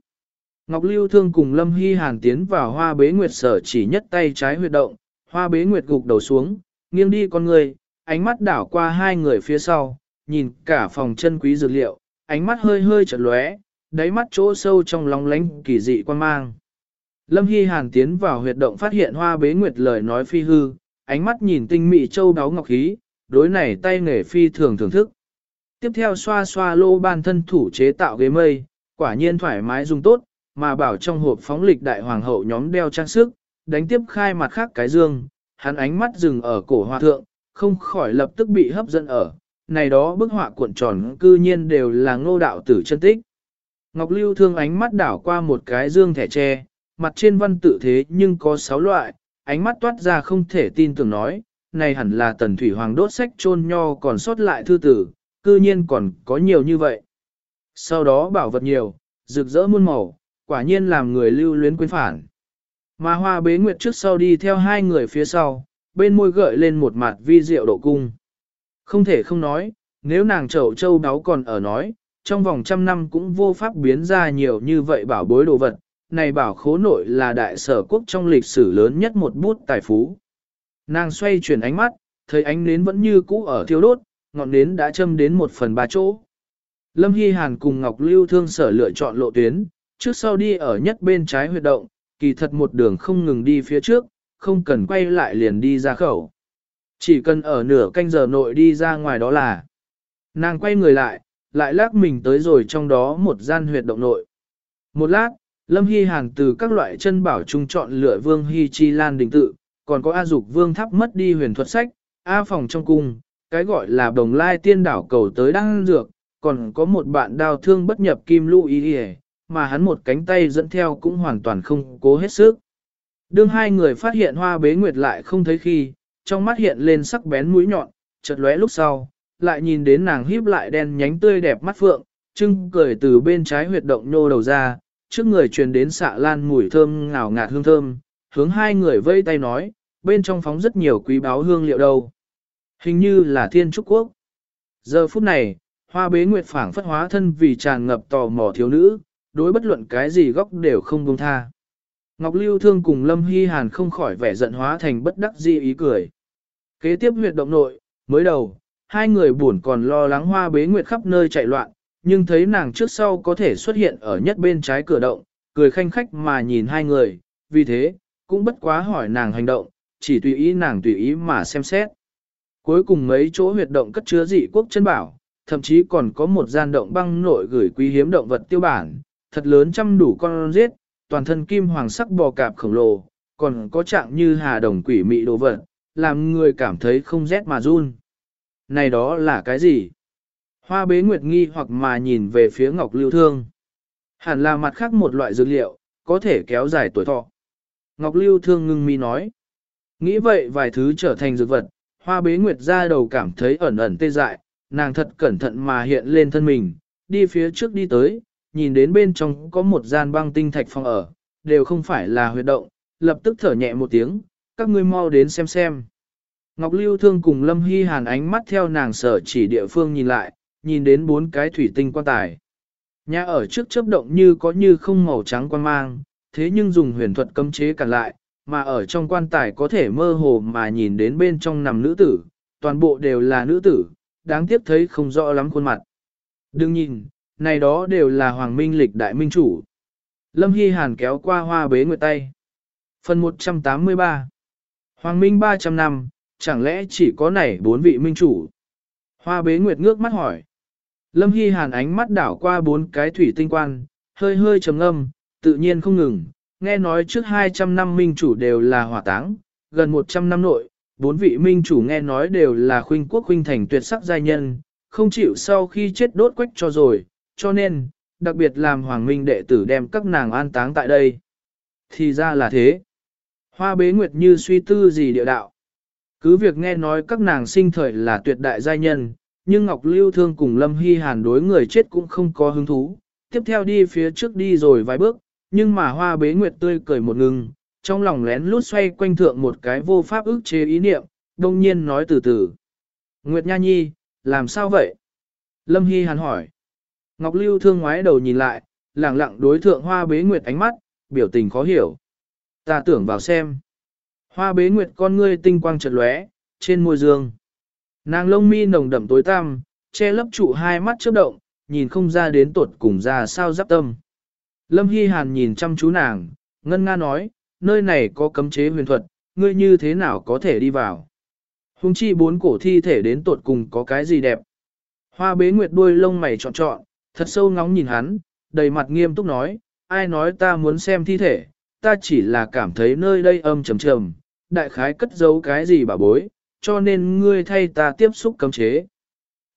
Ngọc Lưu thương cùng Lâm Hy Hàn tiến vào hoa bế nguyệt sở chỉ nhất tay trái huyệt động, hoa bế nguyệt gục đầu xuống, nghiêng đi con người, ánh mắt đảo qua hai người phía sau, nhìn cả phòng chân quý dược liệu, ánh mắt hơi hơi chật lóe, đáy mắt chỗ sâu trong lòng lánh kỳ dị quan mang. Lâm Hy Hàn tiến vào huyệt động phát hiện hoa bế nguyệt lời nói phi hư, ánh mắt nhìn tinh mị châu đáo ngọc khí, đối này tay nghề phi thường thưởng thức. Tiếp theo xoa xoa lô ban thân thủ chế tạo ghế mây, quả nhiên thoải mái dùng tốt, mà bảo trong hộp phóng lịch đại hoàng hậu nhóm đeo trang sức, đánh tiếp khai mặt khác cái dương, hắn ánh mắt dừng ở cổ hoa thượng, không khỏi lập tức bị hấp dẫn ở, này đó bức họa cuộn tròn cư nhiên đều là ngô đạo tử chân tích. Ngọc Lưu thương ánh mắt đảo qua một cái dương thẻ tre, mặt trên văn tự thế nhưng có sáu loại, ánh mắt toát ra không thể tin tưởng nói, này hẳn là tần thủy hoàng đốt sách chôn nho còn sót lại thư tử, cư nhiên còn có nhiều như vậy. Sau đó bảo vật nhiều, rực rỡ muôn màu, quả nhiên làm người lưu luyến quên phản. Mà hoa bế nguyệt trước sau đi theo hai người phía sau, bên môi gợi lên một mặt vi diệu độ cung. Không thể không nói, nếu nàng trậu châu đáo còn ở nói, trong vòng trăm năm cũng vô pháp biến ra nhiều như vậy bảo bối đồ vật, này bảo khố nội là đại sở quốc trong lịch sử lớn nhất một bút tài phú. Nàng xoay chuyển ánh mắt, thấy ánh nến vẫn như cũ ở thiêu đốt, ngọn nến đã châm đến một phần ba chỗ. Lâm Hy Hàn cùng Ngọc Lưu Thương sở lựa chọn lộ tuyến, trước sau đi ở nhất bên trái huyệt động, kỳ thật một đường không ngừng đi phía trước, không cần quay lại liền đi ra khẩu. Chỉ cần ở nửa canh giờ nội đi ra ngoài đó là. Nàng quay người lại, lại lắc mình tới rồi trong đó một gian huyệt động nội. Một lát, Lâm Hy Hàn từ các loại chân bảo trung chọn lựa Vương Hy Chi Lan đình tự, còn có A Dục Vương tháp mất đi huyền thuật sách, A phòng trong cung, cái gọi là đồng lai tiên đảo cầu tới đăng dược, còn có một bạn đào thương bất nhập kim lũ hề, mà hắn một cánh tay dẫn theo cũng hoàn toàn không cố hết sức. Đương hai người phát hiện hoa bế nguyệt lại không thấy khi, trong mắt hiện lên sắc bén mũi nhọn, chợt lóe lúc sau, lại nhìn đến nàng híp lại đen nhánh tươi đẹp mắt phượng, trưng cười từ bên trái huyệt động nhô đầu ra, trước người truyền đến xạ lan mùi thơm ngào ngạt hương thơm, hướng hai người vây tay nói, bên trong phóng rất nhiều quý báo hương liệu đâu. Hình như là thiên trúc quốc. Giờ phút này, hoa bế nguyệt phảng phất hóa thân vì tràn ngập tò mò thiếu nữ, đối bất luận cái gì góc đều không buông tha. Ngọc Lưu Thương cùng Lâm Hy Hàn không khỏi vẻ giận hóa thành bất đắc di ý cười. Kế tiếp huyệt động nội, mới đầu, hai người buồn còn lo lắng hoa bế nguyệt khắp nơi chạy loạn, nhưng thấy nàng trước sau có thể xuất hiện ở nhất bên trái cửa động, cười khanh khách mà nhìn hai người, vì thế, cũng bất quá hỏi nàng hành động, chỉ tùy ý nàng tùy ý mà xem xét. Cuối cùng mấy chỗ huyệt động cất chứa dị quốc chân bảo, thậm chí còn có một gian động băng nội gửi quý hiếm động vật tiêu bản, thật lớn trăm đủ con giết, toàn thân kim hoàng sắc bò cạp khổng lồ, còn có trạng như hà đồng quỷ mị đồ vật, làm người cảm thấy không rét mà run. Này đó là cái gì? Hoa bế nguyệt nghi hoặc mà nhìn về phía ngọc lưu thương. Hẳn là mặt khác một loại dược liệu, có thể kéo dài tuổi thọ. Ngọc lưu thương ngưng mi nói. Nghĩ vậy vài thứ trở thành dược vật, hoa bế nguyệt ra đầu cảm thấy ẩn ẩn tê dại, nàng thật cẩn thận mà hiện lên thân mình, đi phía trước đi tới, nhìn đến bên trong có một gian băng tinh thạch phòng ở, đều không phải là huyệt động, lập tức thở nhẹ một tiếng, các ngươi mau đến xem xem. Ngọc Lưu Thương cùng Lâm Hy Hàn ánh mắt theo nàng sở chỉ địa phương nhìn lại, nhìn đến bốn cái thủy tinh quan tài. Nhà ở trước chớp động như có như không màu trắng quan mang, thế nhưng dùng huyền thuật cấm chế cản lại, mà ở trong quan tài có thể mơ hồ mà nhìn đến bên trong nằm nữ tử, toàn bộ đều là nữ tử, đáng tiếc thấy không rõ lắm khuôn mặt. Đừng nhìn, này đó đều là hoàng minh lịch đại minh chủ. Lâm Hy Hàn kéo qua hoa bế nguyệt tay. Phần 183 Hoàng minh 300 năm, chẳng lẽ chỉ có này bốn vị minh chủ? Hoa bế nguyệt ngước mắt hỏi. Lâm Hy Hàn ánh mắt đảo qua bốn cái thủy tinh quan, hơi hơi trầm ngâm, tự nhiên không ngừng. Nghe nói trước 200 năm minh chủ đều là hỏa táng, gần 100 năm nội, bốn vị minh chủ nghe nói đều là khuynh quốc khuynh thành tuyệt sắc giai nhân, không chịu sau khi chết đốt quách cho rồi, cho nên, đặc biệt làm hoàng minh đệ tử đem các nàng an táng tại đây. Thì ra là thế. Hoa bế nguyệt như suy tư gì địa đạo. Cứ việc nghe nói các nàng sinh thời là tuyệt đại giai nhân, nhưng Ngọc Lưu Thương cùng Lâm Hy Hàn đối người chết cũng không có hứng thú. Tiếp theo đi phía trước đi rồi vài bước, nhưng mà hoa bế nguyệt tươi cười một ngừng, trong lòng lén lút xoay quanh thượng một cái vô pháp ức chế ý niệm, đông nhiên nói từ từ. Nguyệt Nha Nhi, làm sao vậy? Lâm Hy Hàn hỏi. Ngọc Lưu thương ngoái đầu nhìn lại, lặng lặng đối thượng hoa bế nguyệt ánh mắt, biểu tình khó hiểu. Ta tưởng vào xem. Hoa bế nguyệt con ngươi tinh quang chợt lóe, trên môi dương. Nàng lông mi nồng đậm tối tăm, che lấp trụ hai mắt chớp động, nhìn không ra đến tuột cùng ra sao giáp tâm. Lâm Hy Hàn nhìn chăm chú nàng, ngân nga nói, nơi này có cấm chế huyền thuật, ngươi như thế nào có thể đi vào. Hùng chi bốn cổ thi thể đến tuột cùng có cái gì đẹp. Hoa bế nguyệt đuôi lông mày trọn trọn, thật sâu ngóng nhìn hắn, đầy mặt nghiêm túc nói, ai nói ta muốn xem thi thể, ta chỉ là cảm thấy nơi đây âm trầm trầm, đại khái cất giấu cái gì bà bối, cho nên ngươi thay ta tiếp xúc cấm chế.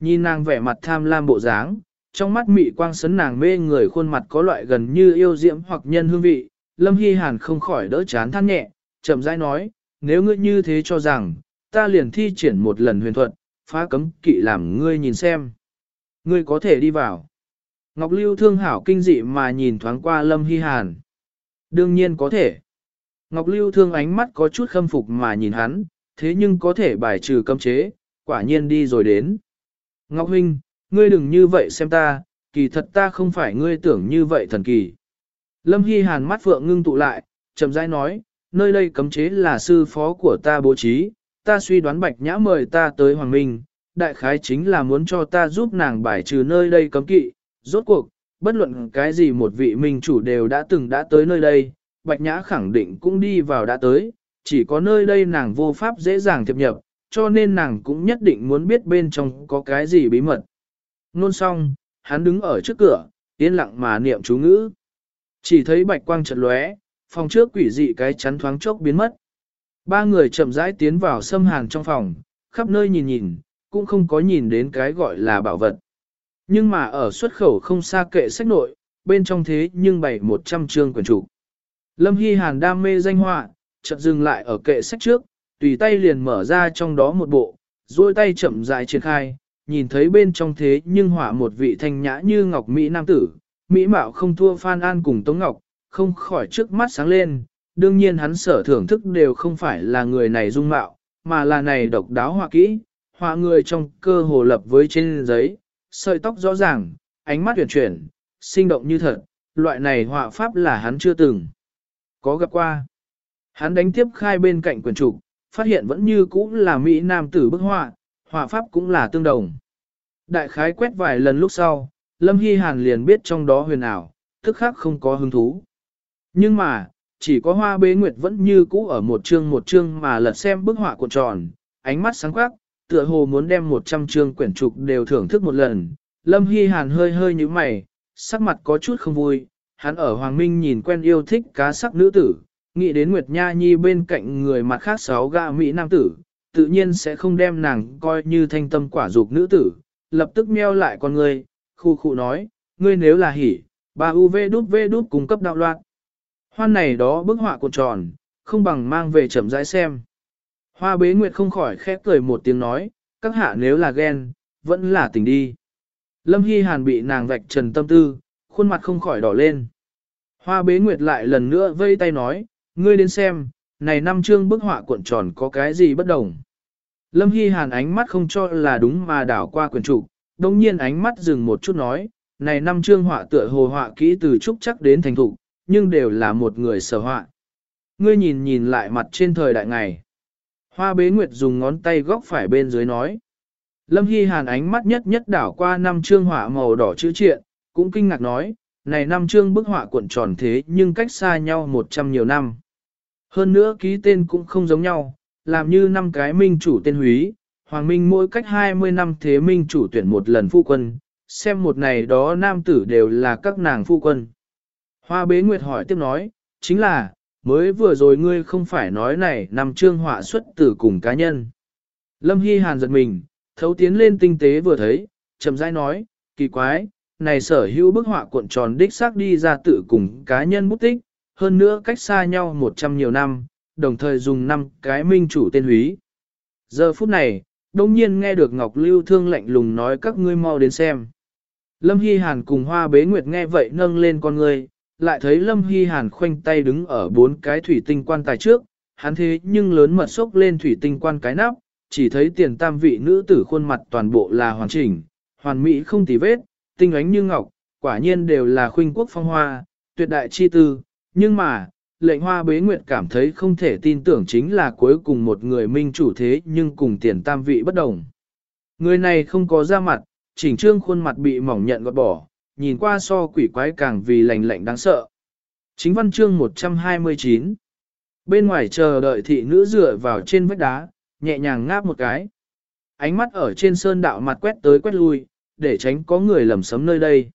Nhìn nàng vẻ mặt tham lam bộ dáng, trong mắt mị quang sấn nàng mê người khuôn mặt có loại gần như yêu diễm hoặc nhân hương vị, Lâm Hy Hàn không khỏi đỡ chán than nhẹ, chậm rãi nói, nếu ngươi như thế cho rằng, ta liền thi triển một lần huyền thuật, phá cấm kỵ làm ngươi nhìn xem. Ngươi có thể đi vào. Ngọc Lưu thương hảo kinh dị mà nhìn thoáng qua Lâm Hy Hàn. Đương nhiên có thể. Ngọc Lưu thương ánh mắt có chút khâm phục mà nhìn hắn, thế nhưng có thể bài trừ cấm chế, quả nhiên đi rồi đến. Ngọc Huynh, ngươi đừng như vậy xem ta, kỳ thật ta không phải ngươi tưởng như vậy thần kỳ. Lâm Hy Hàn mắt phượng ngưng tụ lại, chậm rãi nói, nơi đây cấm chế là sư phó của ta bố trí, ta suy đoán bạch nhã mời ta tới Hoàng Minh, đại khái chính là muốn cho ta giúp nàng bài trừ nơi đây cấm kỵ, rốt cuộc, bất luận cái gì một vị minh chủ đều đã từng đã tới nơi đây, bạch nhã khẳng định cũng đi vào đã tới, chỉ có nơi đây nàng vô pháp dễ dàng thiệp nhập, cho nên nàng cũng nhất định muốn biết bên trong có cái gì bí mật. Nôn xong, hắn đứng ở trước cửa, yên lặng mà niệm chú ngữ. Chỉ thấy bạch quang trận lóe, phòng trước quỷ dị cái chắn thoáng chốc biến mất. Ba người chậm rãi tiến vào xâm hàng trong phòng, khắp nơi nhìn nhìn, cũng không có nhìn đến cái gọi là bảo vật. Nhưng mà ở xuất khẩu không xa kệ sách nội, bên trong thế nhưng bày 100 chương quyển chủ. Lâm Hy Hàn đam mê danh họa, chợt dừng lại ở kệ sách trước, tùy tay liền mở ra trong đó một bộ, duỗi tay chậm rãi triển khai, nhìn thấy bên trong thế nhưng họa một vị thanh nhã như ngọc Mỹ nam tử, Mỹ mạo không thua Phan An cùng Tống Ngọc, không khỏi trước mắt sáng lên, đương nhiên hắn sở thưởng thức đều không phải là người này dung mạo, mà là này độc đáo họa kỹ, họa người trong cơ hồ lập với trên giấy, sợi tóc rõ ràng, ánh mắt tuyển chuyển, sinh động như thật, loại này họa pháp là hắn chưa từng có gặp qua. Hắn đánh tiếp khai bên cạnh quyển trục, phát hiện vẫn như cũ là Mỹ Nam tử bức họa, họa pháp cũng là tương đồng. Đại khái quét vài lần lúc sau, Lâm Hy Hàn liền biết trong đó huyền ảo, thức khác không có hứng thú. Nhưng mà, chỉ có hoa bế nguyệt vẫn như cũ ở một chương một chương mà lật xem bức họa cuộn tròn, ánh mắt sáng quắc, tựa hồ muốn đem một trăm chương quyển trục đều thưởng thức một lần. Lâm Hy Hàn hơi hơi như mày, sắc mặt có chút không vui, hắn ở Hoàng Minh nhìn quen yêu thích cá sắc nữ tử, nghĩ đến Nguyệt Nha Nhi bên cạnh người mặt khác sáu gã Mỹ nam tử, tự nhiên sẽ không đem nàng coi như thanh tâm quả dục nữ tử, lập tức meo lại con người, khu khu nói, ngươi nếu là hỉ, bà UV đút V đút cung cấp đạo loạn. Hoan này đó bức họa cuộn tròn, không bằng mang về chậm rãi xem. Hoa bế nguyệt không khỏi khép cười một tiếng nói, các hạ nếu là ghen, vẫn là tình đi. Lâm Hy Hàn bị nàng vạch trần tâm tư, khuôn mặt không khỏi đỏ lên. Hoa bế nguyệt lại lần nữa vây tay nói, ngươi đến xem, này năm chương bức họa cuộn tròn có cái gì bất đồng. Lâm Hy Hàn ánh mắt không cho là đúng mà đảo qua quyển trục, đồng nhiên ánh mắt dừng một chút nói, này năm chương họa tựa hồ họa kỹ từ trúc chắc đến thành thục, nhưng đều là một người sở họa. Ngươi nhìn nhìn lại mặt trên thời đại ngày. Hoa bế nguyệt dùng ngón tay góc phải bên dưới nói. Lâm Hy Hàn ánh mắt nhất nhất đảo qua năm chương họa màu đỏ chữ triện, cũng kinh ngạc nói, này năm chương bức họa cuộn tròn thế nhưng cách xa nhau một trăm nhiều năm. Hơn nữa ký tên cũng không giống nhau, làm như năm cái minh chủ tên húy, Hoàng Minh mỗi cách 20 năm thế minh chủ tuyển một lần phu quân, xem một này đó nam tử đều là các nàng phu quân. Hoa bế nguyệt hỏi tiếp nói, chính là, mới vừa rồi ngươi không phải nói này nằm trương họa xuất từ cùng cá nhân. Lâm Hy Hàn giật mình, thấu tiến lên tinh tế vừa thấy, chậm rãi nói, kỳ quái, này sở hữu bức họa cuộn tròn đích xác đi ra tự cùng cá nhân bút tích, hơn nữa cách xa nhau một trăm nhiều năm, đồng thời dùng năm cái minh chủ tên húy. Giờ phút này, đông nhiên nghe được Ngọc Lưu Thương lạnh lùng nói các ngươi mau đến xem. Lâm Hy Hàn cùng Hoa Bế Nguyệt nghe vậy nâng lên con người, lại thấy Lâm Hy Hàn khoanh tay đứng ở bốn cái thủy tinh quan tài trước, hắn thế nhưng lớn mật sốc lên thủy tinh quan cái nắp, chỉ thấy tiền tam vị nữ tử khuôn mặt toàn bộ là hoàn chỉnh, hoàn mỹ không tì vết, tinh ánh như ngọc, quả nhiên đều là khuynh quốc phong hoa, tuyệt đại chi tư, nhưng mà, lệnh hoa bế nguyệt cảm thấy không thể tin tưởng chính là cuối cùng một người minh chủ thế nhưng cùng tiền tam vị bất đồng. Người này không có da mặt, chỉnh trương khuôn mặt bị mỏng nhận gọt bỏ, nhìn qua so quỷ quái càng vì lành lạnh đáng sợ. Chính văn chương 129 Bên ngoài chờ đợi thị nữ dựa vào trên vách đá, nhẹ nhàng ngáp một cái. Ánh mắt ở trên sơn đạo mặt quét tới quét lui, để tránh có người lầm sấm nơi đây.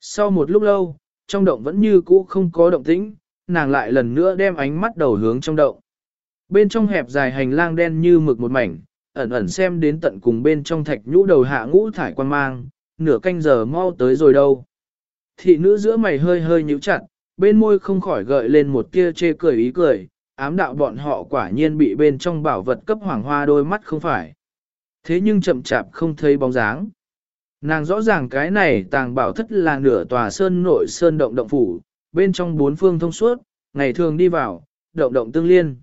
Sau một lúc lâu, trong động vẫn như cũ không có động tĩnh, nàng lại lần nữa đem ánh mắt đầu hướng trong động. Bên trong hẹp dài hành lang đen như mực một mảnh, ẩn ẩn xem đến tận cùng bên trong thạch nhũ đầu hạ ngũ thải quan mang, nửa canh giờ mau tới rồi đâu. Thị nữ giữa mày hơi hơi nhíu chặt, bên môi không khỏi gợi lên một tia chê cười ý cười, ám đạo bọn họ quả nhiên bị bên trong bảo vật cấp hoàng hoa đôi mắt không phải. Thế nhưng chậm chạp không thấy bóng dáng. Nàng rõ ràng cái này tàng bảo thất là nửa tòa sơn nội sơn động động phủ, bên trong bốn phương thông suốt, ngày thường đi vào, động động tương liên.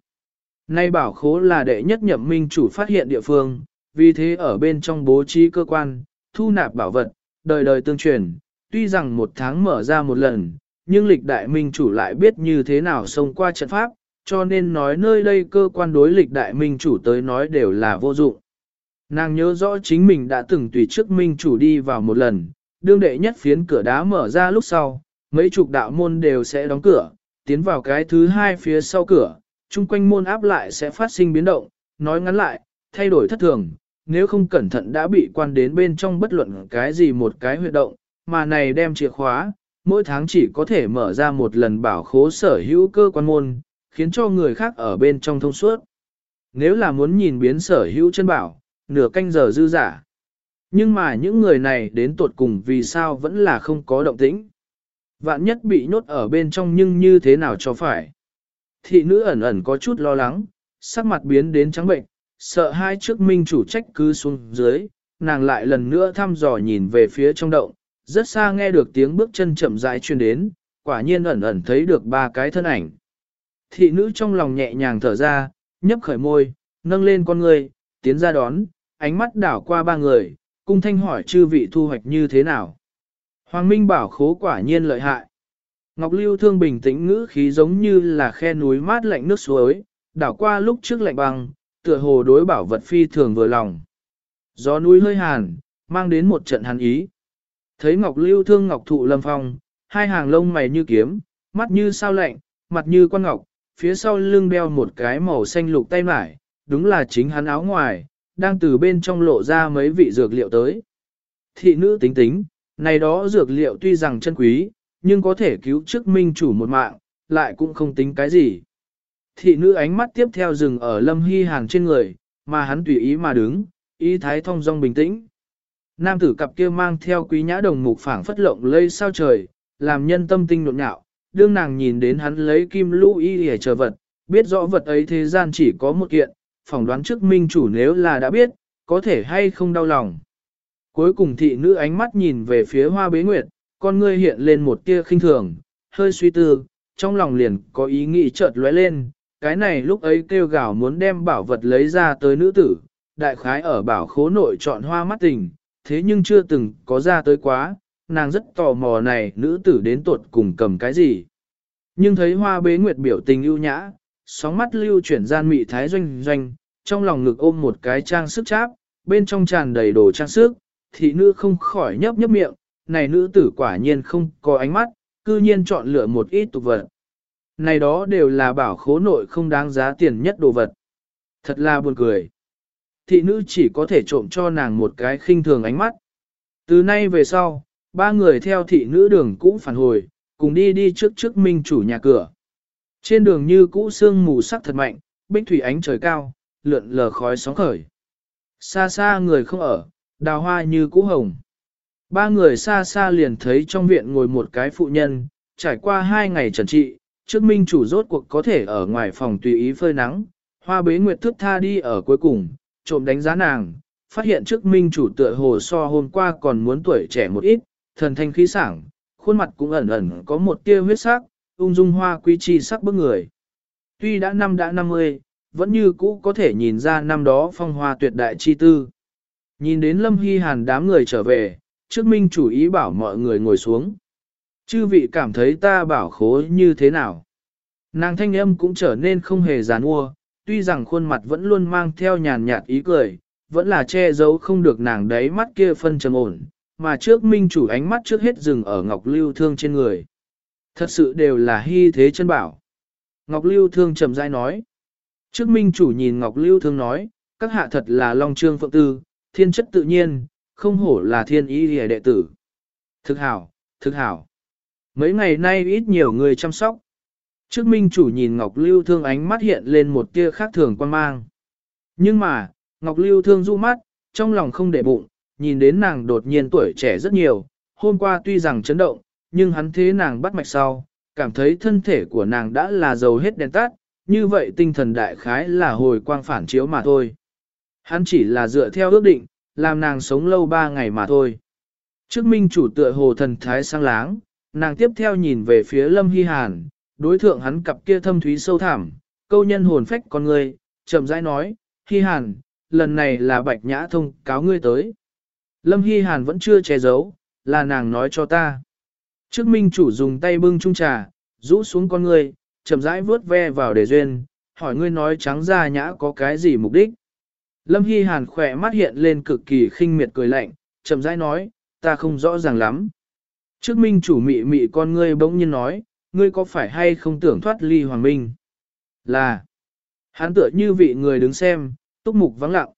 Nay bảo khố là đệ nhất nhậm minh chủ phát hiện địa phương, vì thế ở bên trong bố trí cơ quan, thu nạp bảo vật, đời đời tương truyền, tuy rằng một tháng mở ra một lần, nhưng lịch đại minh chủ lại biết như thế nào xông qua trận pháp, cho nên nói nơi đây cơ quan đối lịch đại minh chủ tới nói đều là vô dụng. Nàng nhớ rõ chính mình đã từng tùy trước minh chủ đi vào một lần, đương đệ nhất phiến cửa đá mở ra lúc sau, mấy chục đạo môn đều sẽ đóng cửa, tiến vào cái thứ hai phía sau cửa, chung quanh môn áp lại sẽ phát sinh biến động, nói ngắn lại, thay đổi thất thường, nếu không cẩn thận đã bị quan đến bên trong bất luận cái gì một cái huyệt động, mà này đem chìa khóa, mỗi tháng chỉ có thể mở ra một lần bảo khố sở hữu cơ quan môn, khiến cho người khác ở bên trong thông suốt. Nếu là muốn nhìn biến sở hữu chân bảo, nửa canh giờ dư giả. Nhưng mà những người này đến tuột cùng vì sao vẫn là không có động tĩnh. Vạn nhất bị nhốt ở bên trong nhưng như thế nào cho phải. Thị nữ ẩn ẩn có chút lo lắng, sắc mặt biến đến trắng bệnh, sợ hai trước minh chủ trách cứ xuống dưới, nàng lại lần nữa thăm dò nhìn về phía trong động, rất xa nghe được tiếng bước chân chậm rãi truyền đến, quả nhiên ẩn ẩn thấy được ba cái thân ảnh. Thị nữ trong lòng nhẹ nhàng thở ra, nhấp khởi môi, nâng lên con người, tiến ra đón, ánh mắt đảo qua ba người, cung thanh hỏi chư vị thu hoạch như thế nào. Hoàng Minh bảo khố quả nhiên lợi hại. Ngọc Lưu thương bình tĩnh ngữ khí giống như là khe núi mát lạnh nước suối, đảo qua lúc trước lạnh băng, tựa hồ đối bảo vật phi thường vừa lòng. Gió núi hơi hàn, mang đến một trận hàn ý. Thấy Ngọc Lưu thương Ngọc Thụ Lâm Phong, hai hàng lông mày như kiếm, mắt như sao lạnh, mặt như quan ngọc, phía sau lưng đeo một cái màu xanh lục tay mải, đúng là chính hắn áo ngoài, đang từ bên trong lộ ra mấy vị dược liệu tới. Thị nữ tính tính, này đó dược liệu tuy rằng chân quý, nhưng có thể cứu trước minh chủ một mạng, lại cũng không tính cái gì. Thị nữ ánh mắt tiếp theo dừng ở lâm hy hàng trên người, mà hắn tùy ý mà đứng, ý thái thông dong bình tĩnh. Nam tử cặp kia mang theo quý nhã đồng mục phảng phất lộng lây sao trời, làm nhân tâm tinh nộn nhạo, đương nàng nhìn đến hắn lấy kim lũ y để chờ vật, biết rõ vật ấy thế gian chỉ có một kiện, phỏng đoán trước minh chủ nếu là đã biết, có thể hay không đau lòng. Cuối cùng thị nữ ánh mắt nhìn về phía hoa bế nguyệt, con ngươi hiện lên một tia khinh thường, hơi suy tư, trong lòng liền có ý nghĩ chợt lóe lên, cái này lúc ấy kêu gào muốn đem bảo vật lấy ra tới nữ tử, đại khái ở bảo khố nội chọn hoa mắt tình, thế nhưng chưa từng có ra tới quá, nàng rất tò mò này nữ tử đến tuột cùng cầm cái gì. Nhưng thấy hoa bế nguyệt biểu tình ưu nhã, sóng mắt lưu chuyển gian mị thái doanh doanh, trong lòng ngực ôm một cái trang sức cháp, bên trong tràn đầy đồ trang sức, thị nữ không khỏi nhấp nhấp miệng, này nữ tử quả nhiên không có ánh mắt, cư nhiên chọn lựa một ít tục vật. Này đó đều là bảo khố nội không đáng giá tiền nhất đồ vật. Thật là buồn cười. Thị nữ chỉ có thể trộm cho nàng một cái khinh thường ánh mắt. Từ nay về sau, ba người theo thị nữ đường cũ phản hồi, cùng đi đi trước trước minh chủ nhà cửa. Trên đường như cũ sương mù sắc thật mạnh, bích thủy ánh trời cao, lượn lờ khói sóng khởi. Xa xa người không ở, đào hoa như cũ hồng. Ba người xa xa liền thấy trong viện ngồi một cái phụ nhân, trải qua hai ngày trần trị, trước minh chủ rốt cuộc có thể ở ngoài phòng tùy ý phơi nắng, hoa bế nguyệt thức tha đi ở cuối cùng, trộm đánh giá nàng, phát hiện trước minh chủ tựa hồ so hôm qua còn muốn tuổi trẻ một ít, thần thanh khí sảng, khuôn mặt cũng ẩn ẩn có một tia huyết sắc, ung dung hoa quý chi sắc bức người. Tuy đã năm đã 50, vẫn như cũ có thể nhìn ra năm đó phong hoa tuyệt đại chi tư. Nhìn đến Lâm Hy Hàn đám người trở về, trước minh chủ ý bảo mọi người ngồi xuống. Chư vị cảm thấy ta bảo khố như thế nào? Nàng thanh âm cũng trở nên không hề gián ua, tuy rằng khuôn mặt vẫn luôn mang theo nhàn nhạt ý cười, vẫn là che giấu không được nàng đáy mắt kia phân trầm ổn, mà trước minh chủ ánh mắt trước hết dừng ở Ngọc Lưu Thương trên người. Thật sự đều là hy thế chân bảo. Ngọc Lưu Thương trầm rãi nói. Trước minh chủ nhìn Ngọc Lưu Thương nói, các hạ thật là long trương phượng tư, thiên chất tự nhiên, không hổ là thiên ý hề đệ tử. Thực hảo, thực hảo. Mấy ngày nay ít nhiều người chăm sóc. Trước minh chủ nhìn Ngọc Lưu Thương ánh mắt hiện lên một tia khác thường quan mang. Nhưng mà, Ngọc Lưu thương du mắt, trong lòng không để bụng, nhìn đến nàng đột nhiên tuổi trẻ rất nhiều, hôm qua tuy rằng chấn động, nhưng hắn thế nàng bắt mạch sau, cảm thấy thân thể của nàng đã là dầu hết đèn tắt, như vậy tinh thần đại khái là hồi quang phản chiếu mà thôi. Hắn chỉ là dựa theo ước định, làm nàng sống lâu ba ngày mà thôi. Trước minh chủ tựa hồ thần thái sang láng, nàng tiếp theo nhìn về phía Lâm Hy Hàn, đối thượng hắn cặp kia thâm thúy sâu thẳm, câu nhân hồn phách con người, chậm rãi nói, Hy Hàn, lần này là bạch nhã thông cáo ngươi tới. Lâm Hy Hàn vẫn chưa che giấu, là nàng nói cho ta. Trước minh chủ dùng tay bưng chung trà, rũ xuống con ngươi, chậm rãi vướt ve vào để duyên, hỏi ngươi nói trắng ra nhã có cái gì mục đích. Lâm Hy Hàn khỏe mắt hiện lên cực kỳ khinh miệt cười lạnh, chậm rãi nói, ta không rõ ràng lắm. Trước minh chủ mị mị con ngươi bỗng nhiên nói, ngươi có phải hay không tưởng thoát ly hoàng minh? Là, hắn tựa như vị người đứng xem, túc mục vắng lặng.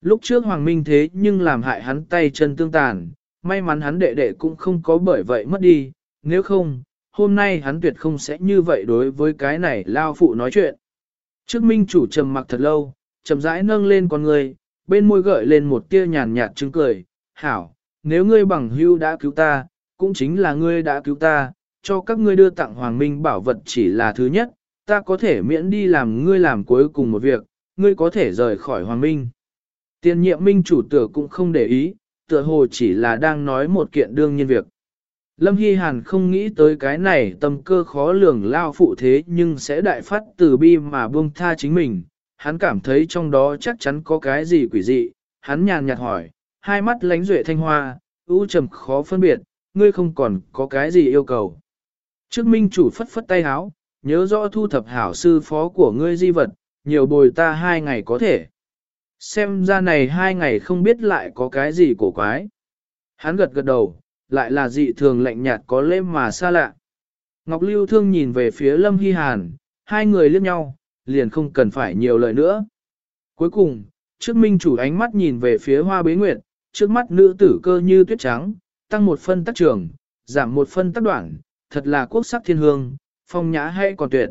Lúc trước hoàng minh thế nhưng làm hại hắn tay chân tương tàn, may mắn hắn đệ đệ cũng không có bởi vậy mất đi, nếu không, hôm nay hắn tuyệt không sẽ như vậy đối với cái này lao phụ nói chuyện. Trước minh chủ trầm mặc thật lâu, chậm rãi nâng lên con người, bên môi gợi lên một tia nhàn nhạt chứng cười, hảo, nếu ngươi bằng hưu đã cứu ta, cũng chính là ngươi đã cứu ta, cho các ngươi đưa tặng hoàng minh bảo vật chỉ là thứ nhất, ta có thể miễn đi làm ngươi làm cuối cùng một việc, ngươi có thể rời khỏi hoàng minh. Tiền nhiệm minh chủ tựa cũng không để ý, tựa hồ chỉ là đang nói một kiện đương nhiên việc. Lâm Hy Hàn không nghĩ tới cái này tâm cơ khó lường lao phụ thế nhưng sẽ đại phát từ bi mà buông tha chính mình. Hắn cảm thấy trong đó chắc chắn có cái gì quỷ dị. Hắn nhàn nhạt hỏi, hai mắt lánh duệ thanh hoa, ưu trầm khó phân biệt, ngươi không còn có cái gì yêu cầu. Trước minh chủ phất phất tay háo, nhớ rõ thu thập hảo sư phó của ngươi di vật, nhiều bồi ta hai ngày có thể. Xem ra này hai ngày không biết lại có cái gì cổ quái. Hắn gật gật đầu, lại là dị thường lạnh nhạt có lễ mà xa lạ. Ngọc Lưu Thương nhìn về phía Lâm Hy Hàn, hai người liếc nhau, liền không cần phải nhiều lời nữa. Cuối cùng, trước minh chủ ánh mắt nhìn về phía hoa bế nguyệt, trước mắt nữ tử cơ như tuyết trắng, tăng một phân tắc trường, giảm một phân tắc đoạn, thật là quốc sắc thiên hương, phong nhã hay còn tuyệt.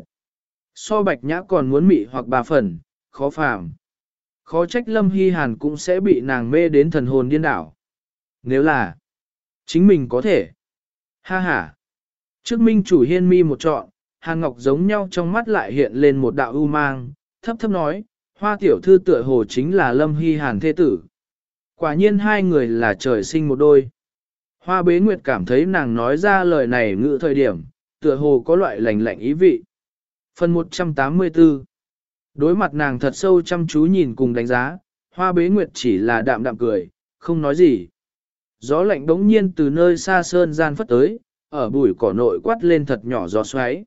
So bạch nhã còn muốn mị hoặc bà phần, khó phàm. Khó trách Lâm Hy Hàn cũng sẽ bị nàng mê đến thần hồn điên đảo. Nếu là, chính mình có thể. Ha ha. Trước minh chủ hiên mi một trọn, Hàn Ngọc giống nhau trong mắt lại hiện lên một đạo ưu mang, thấp thấp nói, hoa tiểu thư tựa hồ chính là Lâm Hy Hàn thế tử. Quả nhiên hai người là trời sinh một đôi. Hoa bế nguyệt cảm thấy nàng nói ra lời này ngữ thời điểm, tựa hồ có loại lành lạnh ý vị. Phần 184 Đối mặt nàng thật sâu chăm chú nhìn cùng đánh giá, hoa bế nguyệt chỉ là đạm đạm cười, không nói gì. Gió lạnh đống nhiên từ nơi xa sơn gian phất tới, ở bụi cỏ nội quát lên thật nhỏ gió xoáy.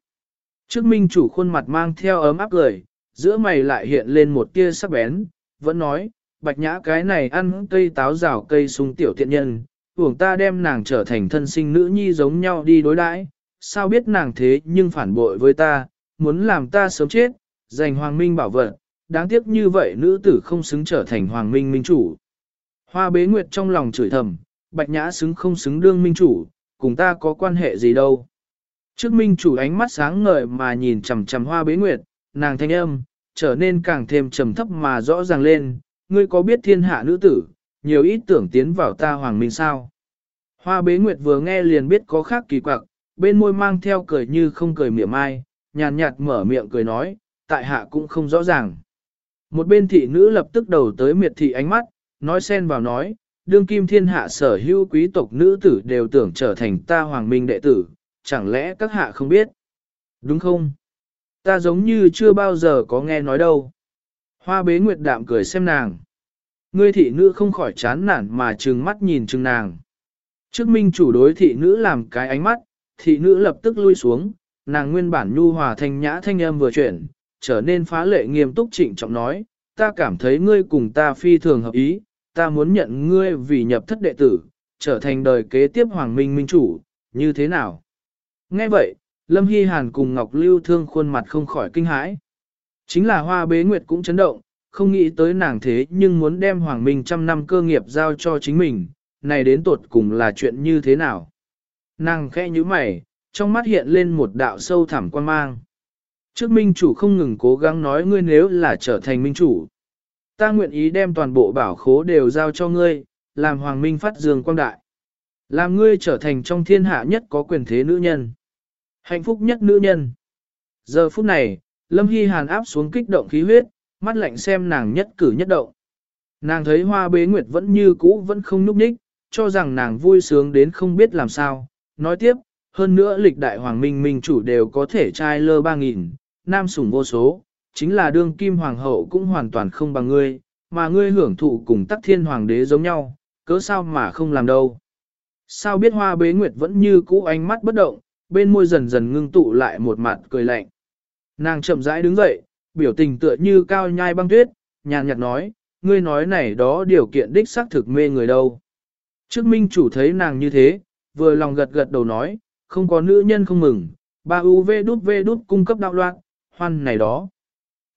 Trước minh chủ khuôn mặt mang theo ấm áp cười, giữa mày lại hiện lên một tia sắc bén, vẫn nói, bạch nhã cái này ăn cây táo rào cây sung tiểu thiện nhân, uổng ta đem nàng trở thành thân sinh nữ nhi giống nhau đi đối đãi, sao biết nàng thế nhưng phản bội với ta, muốn làm ta sớm chết, giành hoàng minh bảo vật, đáng tiếc như vậy nữ tử không xứng trở thành hoàng minh minh chủ. Hoa bế nguyệt trong lòng chửi thầm, bạch nhã xứng không xứng đương minh chủ, cùng ta có quan hệ gì đâu. Trước minh chủ ánh mắt sáng ngời mà nhìn chằm chằm hoa bế nguyệt, nàng thanh âm, trở nên càng thêm trầm thấp mà rõ ràng lên, ngươi có biết thiên hạ nữ tử, nhiều ít tưởng tiến vào ta hoàng minh sao. Hoa bế nguyệt vừa nghe liền biết có khác kỳ quặc, bên môi mang theo cười như không cười miệng ai, nhàn nhạt mở miệng cười nói, tại hạ cũng không rõ ràng. Một bên thị nữ lập tức đầu tới miệt thị ánh mắt, nói xen vào nói, đương kim thiên hạ sở hữu quý tộc nữ tử đều tưởng trở thành ta hoàng minh đệ tử, chẳng lẽ các hạ không biết? Đúng không? Ta giống như chưa bao giờ có nghe nói đâu. Hoa bế nguyệt đạm cười xem nàng. Ngươi thị nữ không khỏi chán nản mà trừng mắt nhìn trừng nàng. Trước minh chủ đối thị nữ làm cái ánh mắt, thị nữ lập tức lui xuống, nàng nguyên bản nhu hòa thanh nhã thanh âm vừa chuyển, trở nên phá lệ nghiêm túc trịnh trọng nói, ta cảm thấy ngươi cùng ta phi thường hợp ý, ta muốn nhận ngươi vì nhập thất đệ tử, trở thành đời kế tiếp hoàng minh minh chủ, như thế nào? Nghe vậy, Lâm Hy Hàn cùng Ngọc Lưu Thương khuôn mặt không khỏi kinh hãi. Chính là hoa bế nguyệt cũng chấn động, không nghĩ tới nàng thế nhưng muốn đem hoàng minh trăm năm cơ nghiệp giao cho chính mình, này đến tột cùng là chuyện như thế nào? Nàng khẽ như mày, trong mắt hiện lên một đạo sâu thẳm quan mang. Trước minh chủ không ngừng cố gắng nói ngươi nếu là trở thành minh chủ. Ta nguyện ý đem toàn bộ bảo khố đều giao cho ngươi, làm hoàng minh phát dương quang đại. Làm ngươi trở thành trong thiên hạ nhất có quyền thế nữ nhân. Hạnh phúc nhất nữ nhân. Giờ phút này, Lâm Hy Hàn áp xuống kích động khí huyết, mắt lạnh xem nàng nhất cử nhất động. Nàng thấy hoa bế nguyệt vẫn như cũ vẫn không núp ních, cho rằng nàng vui sướng đến không biết làm sao. Nói tiếp, hơn nữa lịch đại hoàng minh minh chủ đều có thể trai lơ ba nghìn, nam sủng vô số, chính là đương kim hoàng hậu cũng hoàn toàn không bằng ngươi, mà ngươi hưởng thụ cùng tắc thiên hoàng đế giống nhau, cớ sao mà không làm đâu. Sao biết hoa bế nguyệt vẫn như cũ ánh mắt bất động, bên môi dần dần ngưng tụ lại một mặt cười lạnh. Nàng chậm rãi đứng dậy, biểu tình tựa như cao nhai băng tuyết, nhàn nhạt nói, ngươi nói này đó điều kiện đích xác thực mê người đâu. Trước minh chủ thấy nàng như thế, vừa lòng gật gật đầu nói, không có nữ nhân không mừng, ba UV đút V đút cung cấp đạo loạn, hoan này đó.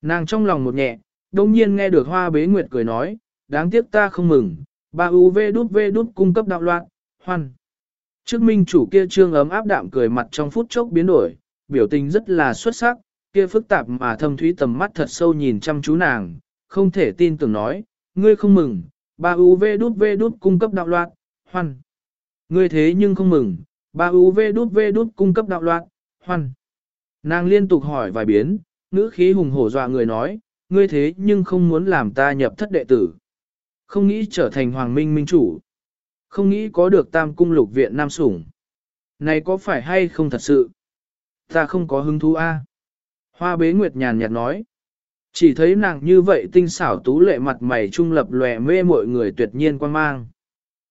Nàng trong lòng một nhẹ, đồng nhiên nghe được hoa bế nguyệt cười nói, đáng tiếc ta không mừng, ba UV đút V đút cung cấp đạo loạn, hoan. Trước minh chủ kia trương ấm áp đạm cười mặt trong phút chốc biến đổi, biểu tình rất là xuất sắc, kia phức tạp mà thâm thúy tầm mắt thật sâu nhìn chăm chú nàng, không thể tin tưởng nói, ngươi không mừng, ba UV đút V đút cung cấp đạo loạn, hoan. Ngươi thế nhưng không mừng, ba UV đút V đút cung cấp đạo loạn, hoan. Nàng liên tục hỏi vài biến, ngữ khí hùng hổ dọa người nói, ngươi thế nhưng không muốn làm ta nhập thất đệ tử. Không nghĩ trở thành hoàng minh minh chủ. Không nghĩ có được tam cung lục viện nam sủng. Này có phải hay không thật sự? Ta không có hứng thú a. Hoa bế nguyệt nhàn nhạt nói. Chỉ thấy nàng như vậy tinh xảo tú lệ mặt mày trung lập lòe mê mọi người tuyệt nhiên quan mang.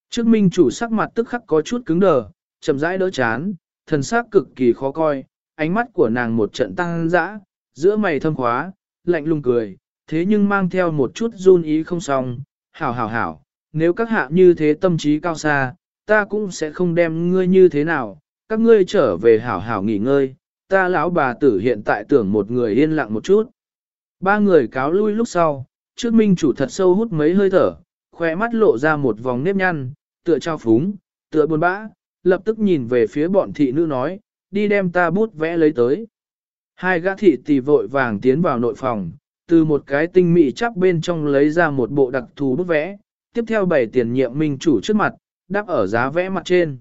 Trước minh chủ sắc mặt tức khắc có chút cứng đờ, chậm rãi đỡ chán, thần sắc cực kỳ khó coi, ánh mắt của nàng một trận tăng dã, giữa mày thâm khóa, lạnh lùng cười, thế nhưng mang theo một chút run ý không xong, hảo hảo hảo, nếu các hạ như thế tâm trí cao xa, ta cũng sẽ không đem ngươi như thế nào, các ngươi trở về hảo hảo nghỉ ngơi, ta lão bà tử hiện tại tưởng một người yên lặng một chút. Ba người cáo lui lúc sau, trước minh chủ thật sâu hút mấy hơi thở, khoe mắt lộ ra một vòng nếp nhăn, tựa trao phúng, tựa buồn bã, lập tức nhìn về phía bọn thị nữ nói, đi đem ta bút vẽ lấy tới. Hai gã thị tỷ vội vàng tiến vào nội phòng, từ một cái tinh mị chắp bên trong lấy ra một bộ đặc thù bút vẽ, tiếp theo bảy tiền nhiệm minh chủ trước mặt, đáp ở giá vẽ mặt trên.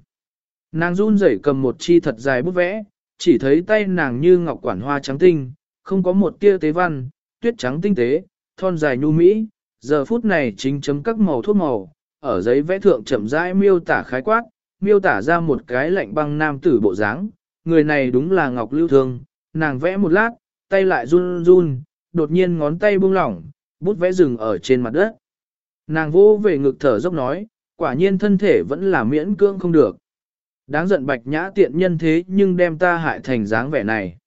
Nàng run rẩy cầm một chi thật dài bút vẽ, chỉ thấy tay nàng như ngọc quản hoa trắng tinh, không có một tia tế văn, tuyết trắng tinh tế, thon dài nhu mỹ, giờ phút này chính chấm các màu thuốc màu, ở giấy vẽ thượng chậm rãi miêu tả khái quát, miêu tả ra một cái lạnh băng nam tử bộ dáng, người này đúng là Ngọc Lưu Thương, nàng vẽ một lát, tay lại run run, đột nhiên ngón tay buông lỏng, bút vẽ dừng ở trên mặt đất. Nàng vô về ngực thở dốc nói, quả nhiên thân thể vẫn là miễn cưỡng không được. Đáng giận bạch nhã tiện nhân thế nhưng đem ta hại thành dáng vẻ này.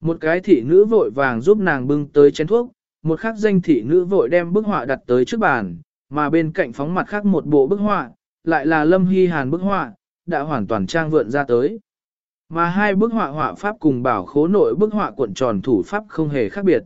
Một cái thị nữ vội vàng giúp nàng bưng tới chén thuốc, một khắc danh thị nữ vội đem bức họa đặt tới trước bàn, mà bên cạnh phóng mặt khác một bộ bức họa, lại là Lâm Hy Hàn bức họa, đã hoàn toàn trang vượn ra tới. Mà hai bức họa họa pháp cùng bảo khố nội bức họa cuộn tròn thủ pháp không hề khác biệt.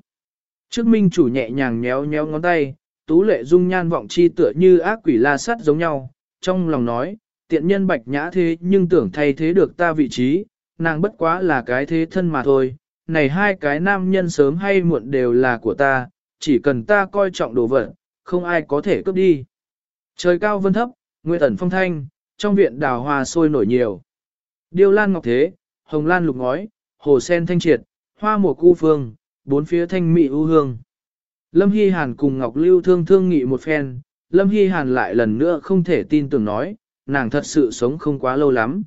Trước minh chủ nhẹ nhàng nhéo nhéo ngón tay, tú lệ dung nhan vọng chi tựa như ác quỷ la sắt giống nhau, trong lòng nói, tiện nhân bạch nhã thế nhưng tưởng thay thế được ta vị trí, nàng bất quá là cái thế thân mà thôi, này hai cái nam nhân sớm hay muộn đều là của ta, chỉ cần ta coi trọng đồ vật, không ai có thể cướp đi. Trời cao vân thấp, nguyệt ẩn phong thanh, trong viện đào hoa sôi nổi nhiều. Điêu lan ngọc thế, hồng lan lục ngói, hồ sen thanh triệt, hoa mùa cu phương, bốn phía thanh mị ưu hương. Lâm Hy Hàn cùng Ngọc Lưu thương thương nghị một phen, Lâm Hy Hàn lại lần nữa không thể tin tưởng nói, nàng thật sự sống không quá lâu lắm.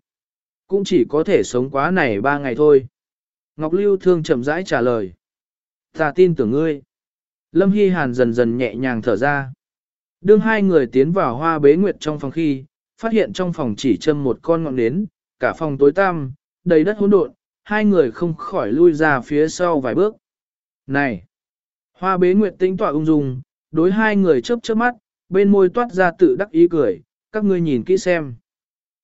Cũng chỉ có thể sống quá này ba ngày thôi. Ngọc Lưu thương chậm rãi trả lời. Ta tin tưởng ngươi. Lâm Hy Hàn dần dần nhẹ nhàng thở ra. Đương hai người tiến vào hoa bế nguyệt trong phòng khi, phát hiện trong phòng chỉ châm một con ngọn nến, cả phòng tối tăm, đầy đất hỗn độn, hai người không khỏi lui ra phía sau vài bước. Này! Hoa bế nguyệt tĩnh tỏa ung dung, đối hai người chớp chớp mắt, bên môi toát ra tự đắc ý cười, các ngươi nhìn kỹ xem.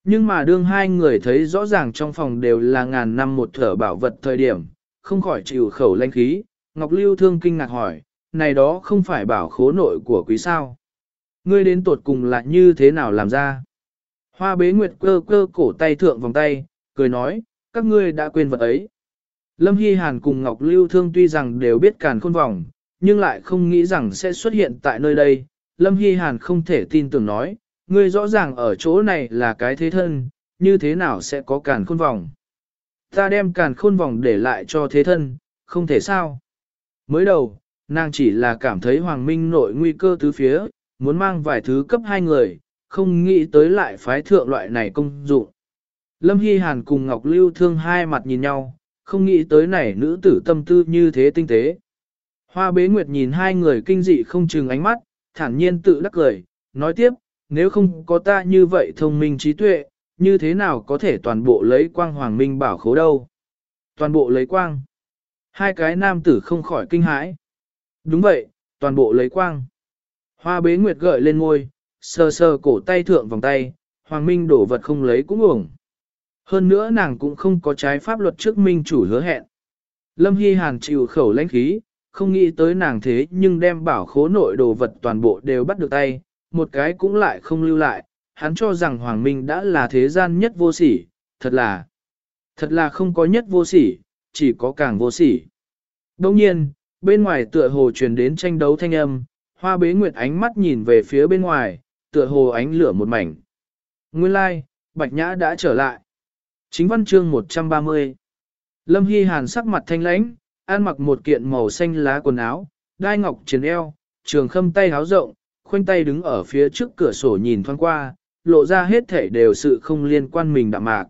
Nhưng mà đương hai người thấy rõ ràng trong phòng đều là ngàn năm một thở bảo vật thời điểm, không khỏi chịu khẩu lanh khí, Ngọc Lưu thương kinh ngạc hỏi, này đó không phải bảo khố nội của quý sao. Ngươi đến tuột cùng là như thế nào làm ra? Hoa bế nguyệt cơ cơ cổ tay thượng vòng tay, cười nói, các ngươi đã quên vật ấy. Lâm Hy Hàn cùng Ngọc Lưu Thương tuy rằng đều biết càn khôn vòng, nhưng lại không nghĩ rằng sẽ xuất hiện tại nơi đây. Lâm Hy Hàn không thể tin tưởng nói, ngươi rõ ràng ở chỗ này là cái thế thân, như thế nào sẽ có càn khôn vòng. Ta đem càn khôn vòng để lại cho thế thân, không thể sao. Mới đầu, nàng chỉ là cảm thấy hoàng minh nội nguy cơ tứ phía, muốn mang vài thứ cấp hai người, không nghĩ tới lại phái thượng loại này công dụng. Lâm Hy Hàn cùng Ngọc Lưu thương hai mặt nhìn nhau, không nghĩ tới này nữ tử tâm tư như thế tinh tế. Hoa bế nguyệt nhìn hai người kinh dị không chừng ánh mắt, thản nhiên tự đắc cười, nói tiếp, nếu không có ta như vậy thông minh trí tuệ, như thế nào có thể toàn bộ lấy quang hoàng minh bảo khố đâu. Toàn bộ lấy quang. Hai cái nam tử không khỏi kinh hãi. Đúng vậy, toàn bộ lấy quang. Hoa bế nguyệt gợi lên ngôi, sờ sờ cổ tay thượng vòng tay, hoàng minh đổ vật không lấy cũng uổng. Hơn nữa nàng cũng không có trái pháp luật trước minh chủ hứa hẹn. Lâm Hy Hàn chịu khẩu lãnh khí, không nghĩ tới nàng thế nhưng đem bảo khố nội đồ vật toàn bộ đều bắt được tay, một cái cũng lại không lưu lại, hắn cho rằng Hoàng Minh đã là thế gian nhất vô sỉ, thật là, thật là không có nhất vô sỉ, chỉ có càng vô sỉ. Đồng nhiên, bên ngoài tựa hồ truyền đến tranh đấu thanh âm, hoa bế nguyệt ánh mắt nhìn về phía bên ngoài, tựa hồ ánh lửa một mảnh. Nguyên lai, like, Bạch Nhã đã trở lại. Chính văn chương 130. Lâm Hy Hàn sắc mặt thanh lãnh, ăn mặc một kiện màu xanh lá quần áo, đai ngọc chiến eo, trường khâm tay háo rộng, khoanh tay đứng ở phía trước cửa sổ nhìn thoáng qua, lộ ra hết thể đều sự không liên quan mình đạm mạc.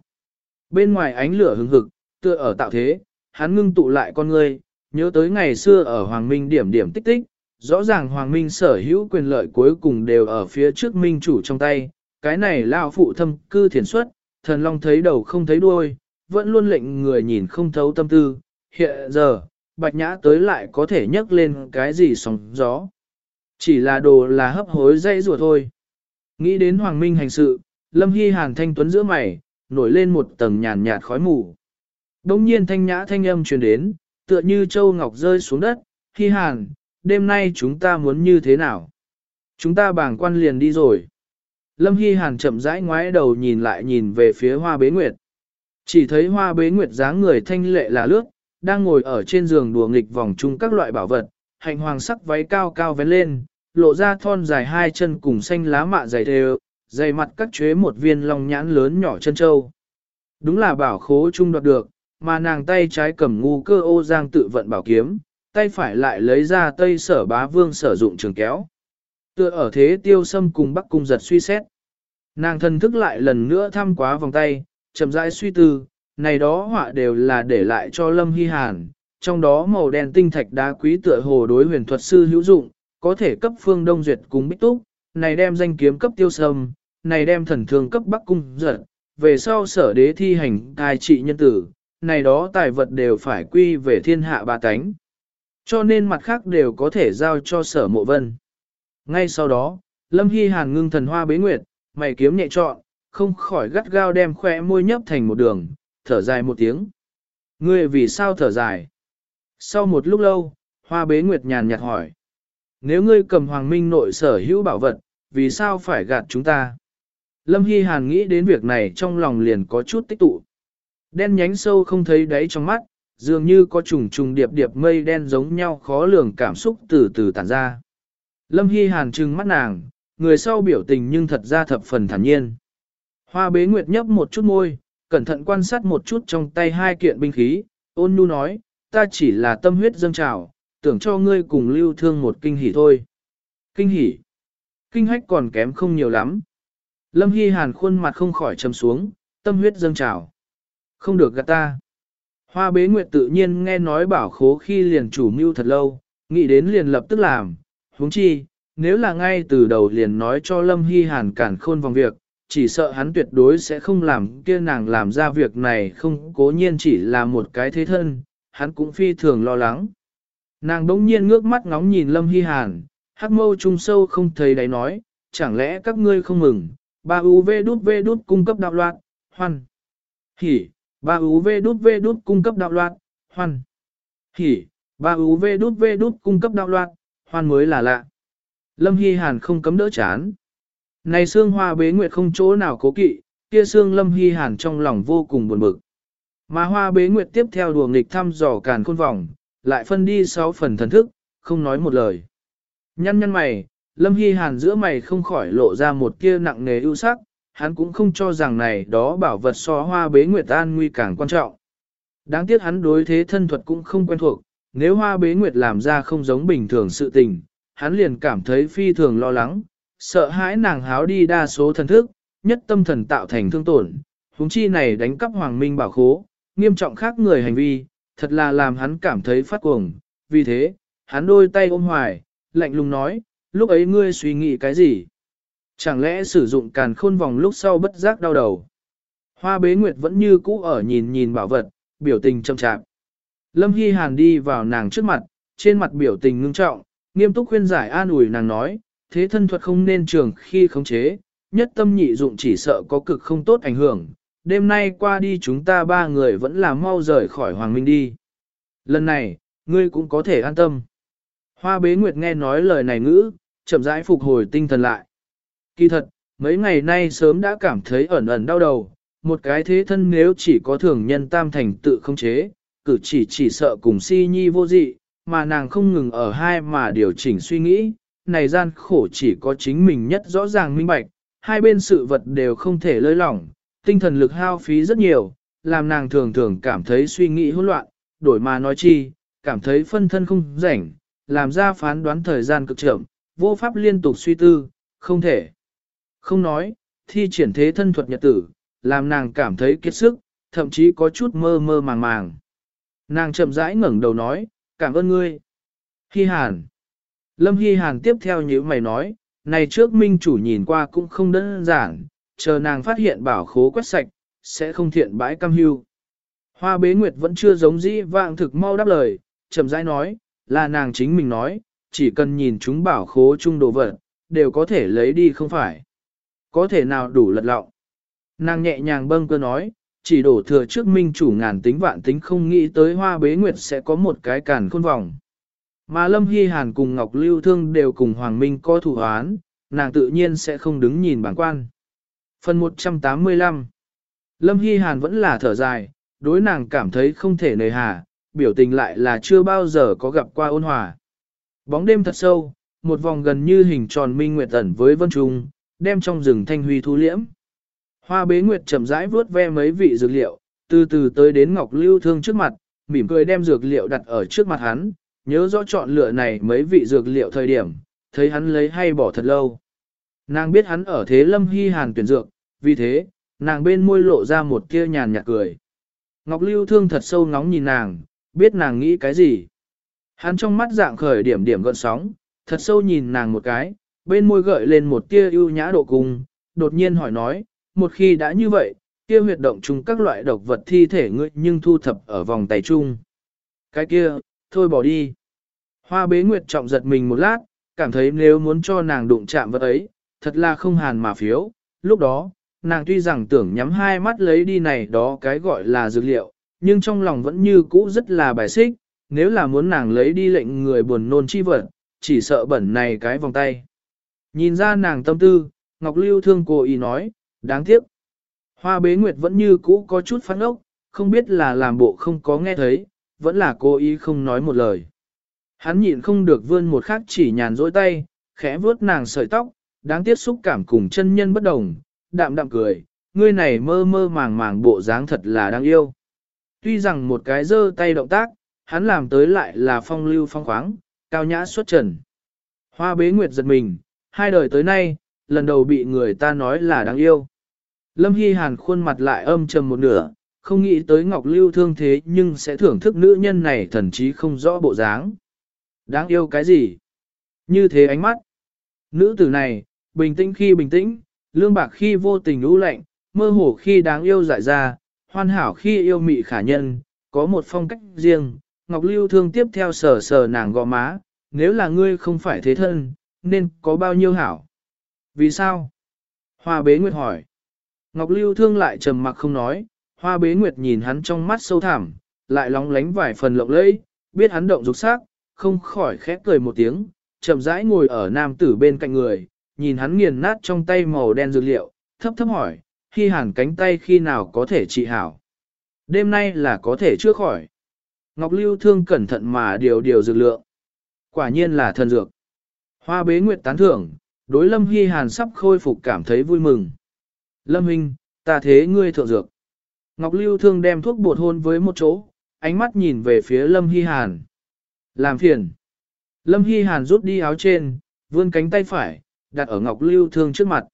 Bên ngoài ánh lửa hừng hực, tựa ở tạo thế, hắn ngưng tụ lại con người, nhớ tới ngày xưa ở Hoàng Minh điểm điểm tích tích, rõ ràng Hoàng Minh sở hữu quyền lợi cuối cùng đều ở phía trước Minh chủ trong tay, cái này lao phụ thâm cư thiền xuất, thần long thấy đầu không thấy đuôi, vẫn luôn lệnh người nhìn không thấu tâm tư, hiện giờ, bạch nhã tới lại có thể nhấc lên cái gì sóng gió. Chỉ là đồ là hấp hối dây rùa thôi. Nghĩ đến Hoàng Minh hành sự, Lâm Hy Hàn thanh tuấn giữa mày, nổi lên một tầng nhàn nhạt khói mù. Đông nhiên thanh nhã thanh âm truyền đến, tựa như châu ngọc rơi xuống đất, Hy Hàn, đêm nay chúng ta muốn như thế nào? Chúng ta bảng quan liền đi rồi. Lâm Hy Hàn chậm rãi ngoái đầu nhìn lại nhìn về phía hoa bế nguyệt. Chỉ thấy hoa bế nguyệt dáng người thanh lệ là lướt, đang ngồi ở trên giường đùa nghịch vòng chung các loại bảo vật, hạnh hoàng sắc váy cao cao vén lên, lộ ra thon dài hai chân cùng xanh lá mạ dày đều, dày mặt các chế một viên long nhãn lớn nhỏ chân châu. Đúng là bảo khố chung đoạt được, mà nàng tay trái cầm ngu cơ ô giang tự vận bảo kiếm, tay phải lại lấy ra tây sở bá vương sử dụng trường kéo. Tựa ở thế tiêu sâm cùng bắc cung giật suy xét. Nàng thần thức lại lần nữa thăm quá vòng tay, chậm rãi suy tư, này đó họa đều là để lại cho Lâm Hy Hàn, trong đó màu đen tinh thạch đá quý tựa hồ đối huyền thuật sư hữu dụng, có thể cấp phương đông duyệt cùng bích túc, này đem danh kiếm cấp tiêu sâm, này đem thần thương cấp bắc cung giật, về sau sở đế thi hành tài trị nhân tử, này đó tài vật đều phải quy về thiên hạ ba tánh. Cho nên mặt khác đều có thể giao cho sở mộ vân. Ngay sau đó, Lâm Hy Hàn ngưng thần hoa bế nguyệt, mày kiếm nhẹ trọn, không khỏi gắt gao đem khỏe môi nhấp thành một đường, thở dài một tiếng. Ngươi vì sao thở dài? Sau một lúc lâu, hoa bế nguyệt nhàn nhạt hỏi. Nếu ngươi cầm hoàng minh nội sở hữu bảo vật, vì sao phải gạt chúng ta? Lâm Hy Hàn nghĩ đến việc này trong lòng liền có chút tích tụ. Đen nhánh sâu không thấy đáy trong mắt, dường như có trùng trùng điệp điệp mây đen giống nhau khó lường cảm xúc từ từ tản ra. Lâm Hy Hàn trừng mắt nàng, người sau biểu tình nhưng thật ra thập phần thản nhiên. Hoa bế nguyệt nhấp một chút môi, cẩn thận quan sát một chút trong tay hai kiện binh khí, ôn nhu nói, ta chỉ là tâm huyết dâng trào, tưởng cho ngươi cùng lưu thương một kinh hỉ thôi. Kinh hỉ. Kinh hách còn kém không nhiều lắm. Lâm Hy Hàn khuôn mặt không khỏi trầm xuống, tâm huyết dâng trào. Không được gạt ta. Hoa bế nguyệt tự nhiên nghe nói bảo khố khi liền chủ mưu thật lâu, nghĩ đến liền lập tức làm. huống chi, nếu là ngay từ đầu liền nói cho Lâm Hy Hàn cản khôn vòng việc, chỉ sợ hắn tuyệt đối sẽ không làm kia nàng làm ra việc này không cố nhiên chỉ là một cái thế thân, hắn cũng phi thường lo lắng. Nàng đống nhiên ngước mắt ngóng nhìn Lâm Hy Hàn, hắc mâu trung sâu không thấy đáy nói, chẳng lẽ các ngươi không mừng, ba UV đút V đút cung cấp đạo loạn, hoan. Hỉ, ba UV đút V đút cung cấp đạo loạn, hoan. Hỉ, ba UV đút V đút cung cấp đạo loạn, hoan mới là lạ. Lâm Hy Hàn không cấm đỡ chán. Này xương hoa bế nguyệt không chỗ nào cố kỵ, kia xương Lâm Hy Hàn trong lòng vô cùng buồn bực. Mà hoa bế nguyệt tiếp theo đùa nghịch thăm dò càn khôn vòng, lại phân đi 6 phần thần thức, không nói một lời. Nhăn nhăn mày, Lâm Hy Hàn giữa mày không khỏi lộ ra một kia nặng nề ưu sắc, hắn cũng không cho rằng này đó bảo vật so hoa bế nguyệt an nguy càng quan trọng. Đáng tiếc hắn đối thế thân thuật cũng không quen thuộc, nếu hoa bế nguyệt làm ra không giống bình thường sự tình, hắn liền cảm thấy phi thường lo lắng, sợ hãi nàng háo đi đa số thần thức, nhất tâm thần tạo thành thương tổn, huống chi này đánh cắp hoàng minh bảo khố, nghiêm trọng khác người hành vi, thật là làm hắn cảm thấy phát cuồng, vì thế, hắn đôi tay ôm hoài, lạnh lùng nói, lúc ấy ngươi suy nghĩ cái gì? Chẳng lẽ sử dụng càn khôn vòng lúc sau bất giác đau đầu? Hoa bế nguyệt vẫn như cũ ở nhìn nhìn bảo vật, biểu tình chậm chạp. Lâm Hy Hàn đi vào nàng trước mặt, trên mặt biểu tình ngưng trọng, nghiêm túc khuyên giải an ủi nàng nói, thế thân thuật không nên trường khi khống chế, nhất tâm nhị dụng chỉ sợ có cực không tốt ảnh hưởng. Đêm nay qua đi chúng ta ba người vẫn là mau rời khỏi Hoàng Minh đi. Lần này, ngươi cũng có thể an tâm. Hoa bế nguyệt nghe nói lời này ngữ, chậm rãi phục hồi tinh thần lại. Kỳ thật, mấy ngày nay sớm đã cảm thấy ẩn ẩn đau đầu, một cái thế thân nếu chỉ có thường nhân tam thành tự không chế, cử chỉ chỉ sợ cùng si nhi vô dị, mà nàng không ngừng ở hai mà điều chỉnh suy nghĩ, này gian khổ chỉ có chính mình nhất rõ ràng minh bạch, hai bên sự vật đều không thể lơi lỏng, tinh thần lực hao phí rất nhiều, làm nàng thường thường cảm thấy suy nghĩ hỗn loạn, đổi mà nói chi, cảm thấy phân thân không rảnh, làm ra phán đoán thời gian cực chậm, vô pháp liên tục suy tư, không thể. Không nói, thi triển thế thân thuật nhật tử, làm nàng cảm thấy kiệt sức, thậm chí có chút mơ mơ màng màng. Nàng chậm rãi ngẩng đầu nói, cảm ơn ngươi. Hi Hàn. Lâm Hi Hàn tiếp theo như mày nói, này trước minh chủ nhìn qua cũng không đơn giản, chờ nàng phát hiện bảo khố quét sạch, sẽ không thiện bãi cam hưu. Hoa bế nguyệt vẫn chưa giống dĩ vạng thực mau đáp lời, chậm rãi nói, là nàng chính mình nói, chỉ cần nhìn chúng bảo khố chung đồ vật, đều có thể lấy đi không phải. Có thể nào đủ lật lọng. Nàng nhẹ nhàng bâng cơ nói, chỉ đổ thừa trước minh chủ ngàn tính vạn tính không nghĩ tới hoa bế nguyệt sẽ có một cái càn khôn vòng. Mà Lâm Hy Hàn cùng Ngọc Lưu Thương đều cùng Hoàng Minh có thủ hoán, nàng tự nhiên sẽ không đứng nhìn bản quan. Phần 185 Lâm Hy Hàn vẫn là thở dài, đối nàng cảm thấy không thể nề hà, biểu tình lại là chưa bao giờ có gặp qua ôn hòa. Bóng đêm thật sâu, một vòng gần như hình tròn minh nguyệt ẩn với vân trung, đem trong rừng thanh huy thu liễm. Hoa bế nguyệt chậm rãi vớt ve mấy vị dược liệu, từ từ tới đến ngọc lưu thương trước mặt, mỉm cười đem dược liệu đặt ở trước mặt hắn, nhớ rõ chọn lựa này mấy vị dược liệu thời điểm, thấy hắn lấy hay bỏ thật lâu. Nàng biết hắn ở thế lâm hy hàn tuyển dược, vì thế, nàng bên môi lộ ra một kia nhàn nhạt cười. Ngọc lưu thương thật sâu ngóng nhìn nàng, biết nàng nghĩ cái gì. Hắn trong mắt dạng khởi điểm điểm gợn sóng, thật sâu nhìn nàng một cái, bên môi gợi lên một tia ưu nhã độ cùng đột nhiên hỏi nói, một khi đã như vậy, kia huyệt động chung các loại độc vật thi thể ngươi nhưng thu thập ở vòng tay chung. Cái kia, thôi bỏ đi. Hoa bế nguyệt trọng giật mình một lát, cảm thấy nếu muốn cho nàng đụng chạm vật ấy, thật là không hàn mà phiếu. Lúc đó, nàng tuy rằng tưởng nhắm hai mắt lấy đi này đó cái gọi là dược liệu, nhưng trong lòng vẫn như cũ rất là bài xích, nếu là muốn nàng lấy đi lệnh người buồn nôn chi vật, chỉ sợ bẩn này cái vòng tay. Nhìn ra nàng tâm tư, Ngọc Lưu thương cô ý nói, đáng tiếc. Hoa bế nguyệt vẫn như cũ có chút phát ốc, không biết là làm bộ không có nghe thấy, vẫn là cô ý không nói một lời. Hắn nhịn không được vươn một khắc chỉ nhàn dỗi tay, khẽ vuốt nàng sợi tóc, đáng tiếc xúc cảm cùng chân nhân bất đồng, đạm đạm cười, ngươi này mơ mơ màng màng bộ dáng thật là đáng yêu. Tuy rằng một cái giơ tay động tác, hắn làm tới lại là phong lưu phong khoáng, cao nhã xuất trần. Hoa bế nguyệt giật mình, hai đời tới nay, lần đầu bị người ta nói là đáng yêu. Lâm Hy Hàn khuôn mặt lại âm trầm một nửa, không nghĩ tới Ngọc Lưu thương thế nhưng sẽ thưởng thức nữ nhân này thần chí không rõ bộ dáng. Đáng yêu cái gì? Như thế ánh mắt. Nữ tử này, bình tĩnh khi bình tĩnh, lương bạc khi vô tình lũ lạnh, mơ hồ khi đáng yêu dại ra, hoàn hảo khi yêu mị khả nhân, có một phong cách riêng. Ngọc Lưu thương tiếp theo sờ sờ nàng gò má, nếu là ngươi không phải thế thân, nên có bao nhiêu hảo? Vì sao? Hoa bế nguyệt hỏi. Ngọc Lưu thương lại trầm mặc không nói, hoa bế nguyệt nhìn hắn trong mắt sâu thẳm, lại lóng lánh vài phần lộng lẫy, biết hắn động dục sắc, không khỏi khẽ cười một tiếng, chậm rãi ngồi ở nam tử bên cạnh người, nhìn hắn nghiền nát trong tay màu đen dược liệu, thấp thấp hỏi, khi hàn cánh tay khi nào có thể trị hảo. Đêm nay là có thể chữa khỏi. Ngọc Lưu thương cẩn thận mà điều điều dược lượng. Quả nhiên là thần dược. Hoa bế nguyệt tán thưởng, đối Lâm Hy Hàn sắp khôi phục cảm thấy vui mừng. Lâm Hinh, ta thế ngươi thượng dược. Ngọc Lưu thương đem thuốc bột hôn với một chỗ, ánh mắt nhìn về phía Lâm Hy Hàn. Làm phiền. Lâm Hy Hàn rút đi áo trên, vươn cánh tay phải, đặt ở Ngọc Lưu thương trước mặt.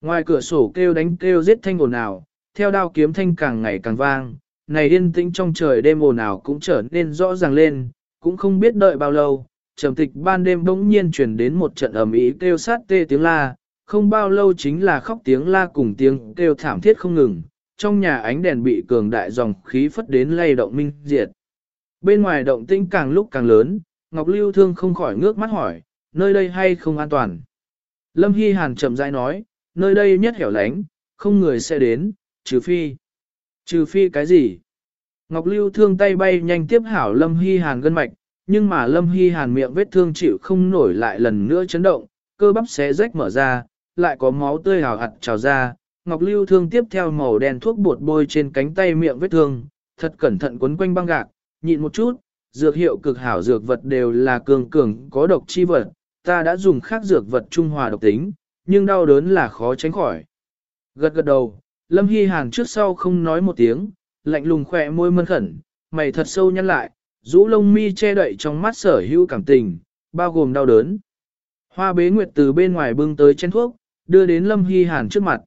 Ngoài cửa sổ kêu đánh kêu giết thanh ồn ào, theo đao kiếm thanh càng ngày càng vang, này yên tĩnh trong trời đêm ồn ào cũng trở nên rõ ràng lên, cũng không biết đợi bao lâu, trầm tịch ban đêm bỗng nhiên truyền đến một trận ầm ĩ kêu sát tê tiếng la, không bao lâu chính là khóc tiếng la cùng tiếng kêu thảm thiết không ngừng, trong nhà ánh đèn bị cường đại dòng khí phất đến lay động minh diệt. Bên ngoài động tĩnh càng lúc càng lớn, Ngọc Lưu Thương không khỏi ngước mắt hỏi, nơi đây hay không an toàn? Lâm Hy Hàn chậm rãi nói, nơi đây nhất hẻo lánh, không người sẽ đến, trừ phi. Trừ phi cái gì? Ngọc Lưu Thương tay bay nhanh tiếp hảo Lâm Hy Hàn gân mạch, nhưng mà Lâm Hy Hàn miệng vết thương chịu không nổi lại lần nữa chấn động, cơ bắp xé rách mở ra, lại có máu tươi hào hạt trào ra. Ngọc Lưu Thương tiếp theo màu đen thuốc bột bôi trên cánh tay miệng vết thương, thật cẩn thận quấn quanh băng gạc, nhịn một chút, dược hiệu cực hảo dược vật đều là cường cường có độc chi vật, ta đã dùng khác dược vật trung hòa độc tính, nhưng đau đớn là khó tránh khỏi. Gật gật đầu, Lâm Hy Hàn trước sau không nói một tiếng, lạnh lùng khỏe môi mân khẩn, mày thật sâu nhăn lại, rũ lông mi che đậy trong mắt sở hữu cảm tình, bao gồm đau đớn. Hoa bế nguyệt từ bên ngoài bưng tới chén thuốc, đưa đến Lâm Hy Hàn trước mặt.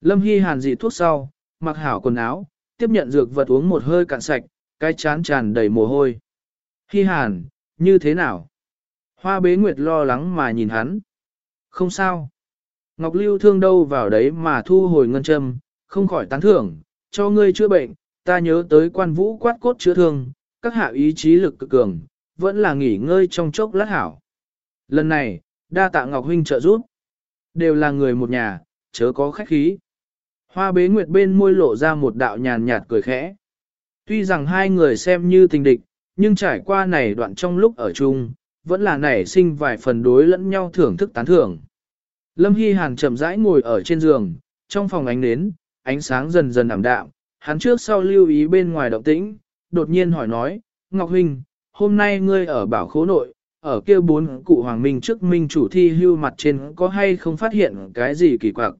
Lâm Hy Hàn dị thuốc sau, mặc hảo quần áo, tiếp nhận dược vật uống một hơi cạn sạch, cái chán tràn đầy mồ hôi. Hy Hàn, như thế nào? Hoa bế nguyệt lo lắng mà nhìn hắn. Không sao. Ngọc Lưu thương đâu vào đấy mà thu hồi ngân châm, không khỏi tán thưởng, cho ngươi chữa bệnh, ta nhớ tới quan vũ quát cốt chữa thương, các hạ ý chí lực cực cường, vẫn là nghỉ ngơi trong chốc lát hảo. Lần này, đa tạ Ngọc Huynh trợ giúp. Đều là người một nhà, chớ có khách khí. Hoa bế nguyệt bên môi lộ ra một đạo nhàn nhạt cười khẽ. Tuy rằng hai người xem như tình địch, nhưng trải qua này đoạn trong lúc ở chung, vẫn là nảy sinh vài phần đối lẫn nhau thưởng thức tán thưởng. Lâm Hy Hàn chậm rãi ngồi ở trên giường, trong phòng ánh nến, ánh sáng dần dần ảm đạm, hắn trước sau lưu ý bên ngoài động tĩnh, đột nhiên hỏi nói, Ngọc Huynh, hôm nay ngươi ở bảo khố nội, ở kia bốn cụ hoàng minh trước minh chủ thi hưu mặt trên có hay không phát hiện cái gì kỳ quặc.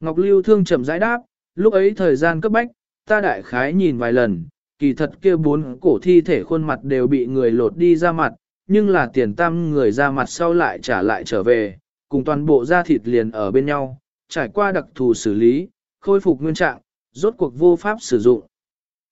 Ngọc Lưu thương chậm rãi đáp, lúc ấy thời gian cấp bách, ta đại khái nhìn vài lần, kỳ thật kia bốn cổ thi thể khuôn mặt đều bị người lột đi ra mặt, nhưng là tiền tam người ra mặt sau lại trả lại trở về, cùng toàn bộ da thịt liền ở bên nhau, trải qua đặc thù xử lý, khôi phục nguyên trạng, rốt cuộc vô pháp sử dụng.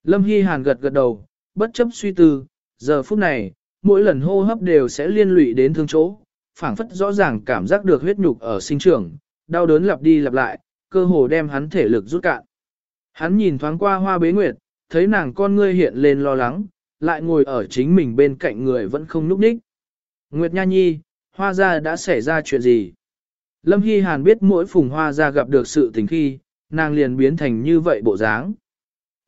Lâm Hy Hàn gật gật đầu, bất chấp suy tư, giờ phút này, mỗi lần hô hấp đều sẽ liên lụy đến thương chỗ, phảng phất rõ ràng cảm giác được huyết nhục ở sinh trưởng, đau đớn lặp đi lặp lại, cơ hồ đem hắn thể lực rút cạn. Hắn nhìn thoáng qua hoa bế nguyệt, thấy nàng con ngươi hiện lên lo lắng, lại ngồi ở chính mình bên cạnh người vẫn không núp ních. Nguyệt Nha Nhi, hoa gia đã xảy ra chuyện gì? Lâm Hy Hàn biết mỗi phùng hoa gia gặp được sự tình khi, nàng liền biến thành như vậy bộ dáng.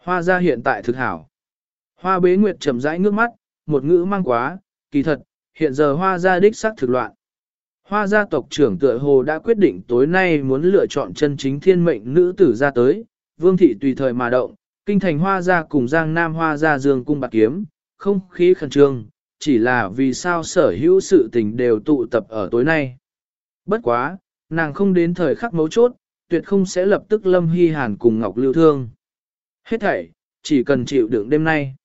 Hoa gia hiện tại thực hảo. Hoa bế nguyệt chậm rãi ngước mắt, một ngữ mang quá, kỳ thật, hiện giờ hoa gia đích sắc thực loạn. Hoa gia tộc trưởng tựa hồ đã quyết định tối nay muốn lựa chọn chân chính thiên mệnh nữ tử ra tới, vương thị tùy thời mà động, kinh thành hoa gia cùng giang nam hoa gia dương cung bạc kiếm, không khí khẩn trương, chỉ là vì sao sở hữu sự tình đều tụ tập ở tối nay. Bất quá, nàng không đến thời khắc mấu chốt, tuyệt không sẽ lập tức lâm hy hàn cùng Ngọc Lưu Thương. Hết thảy, chỉ cần chịu đựng đêm nay.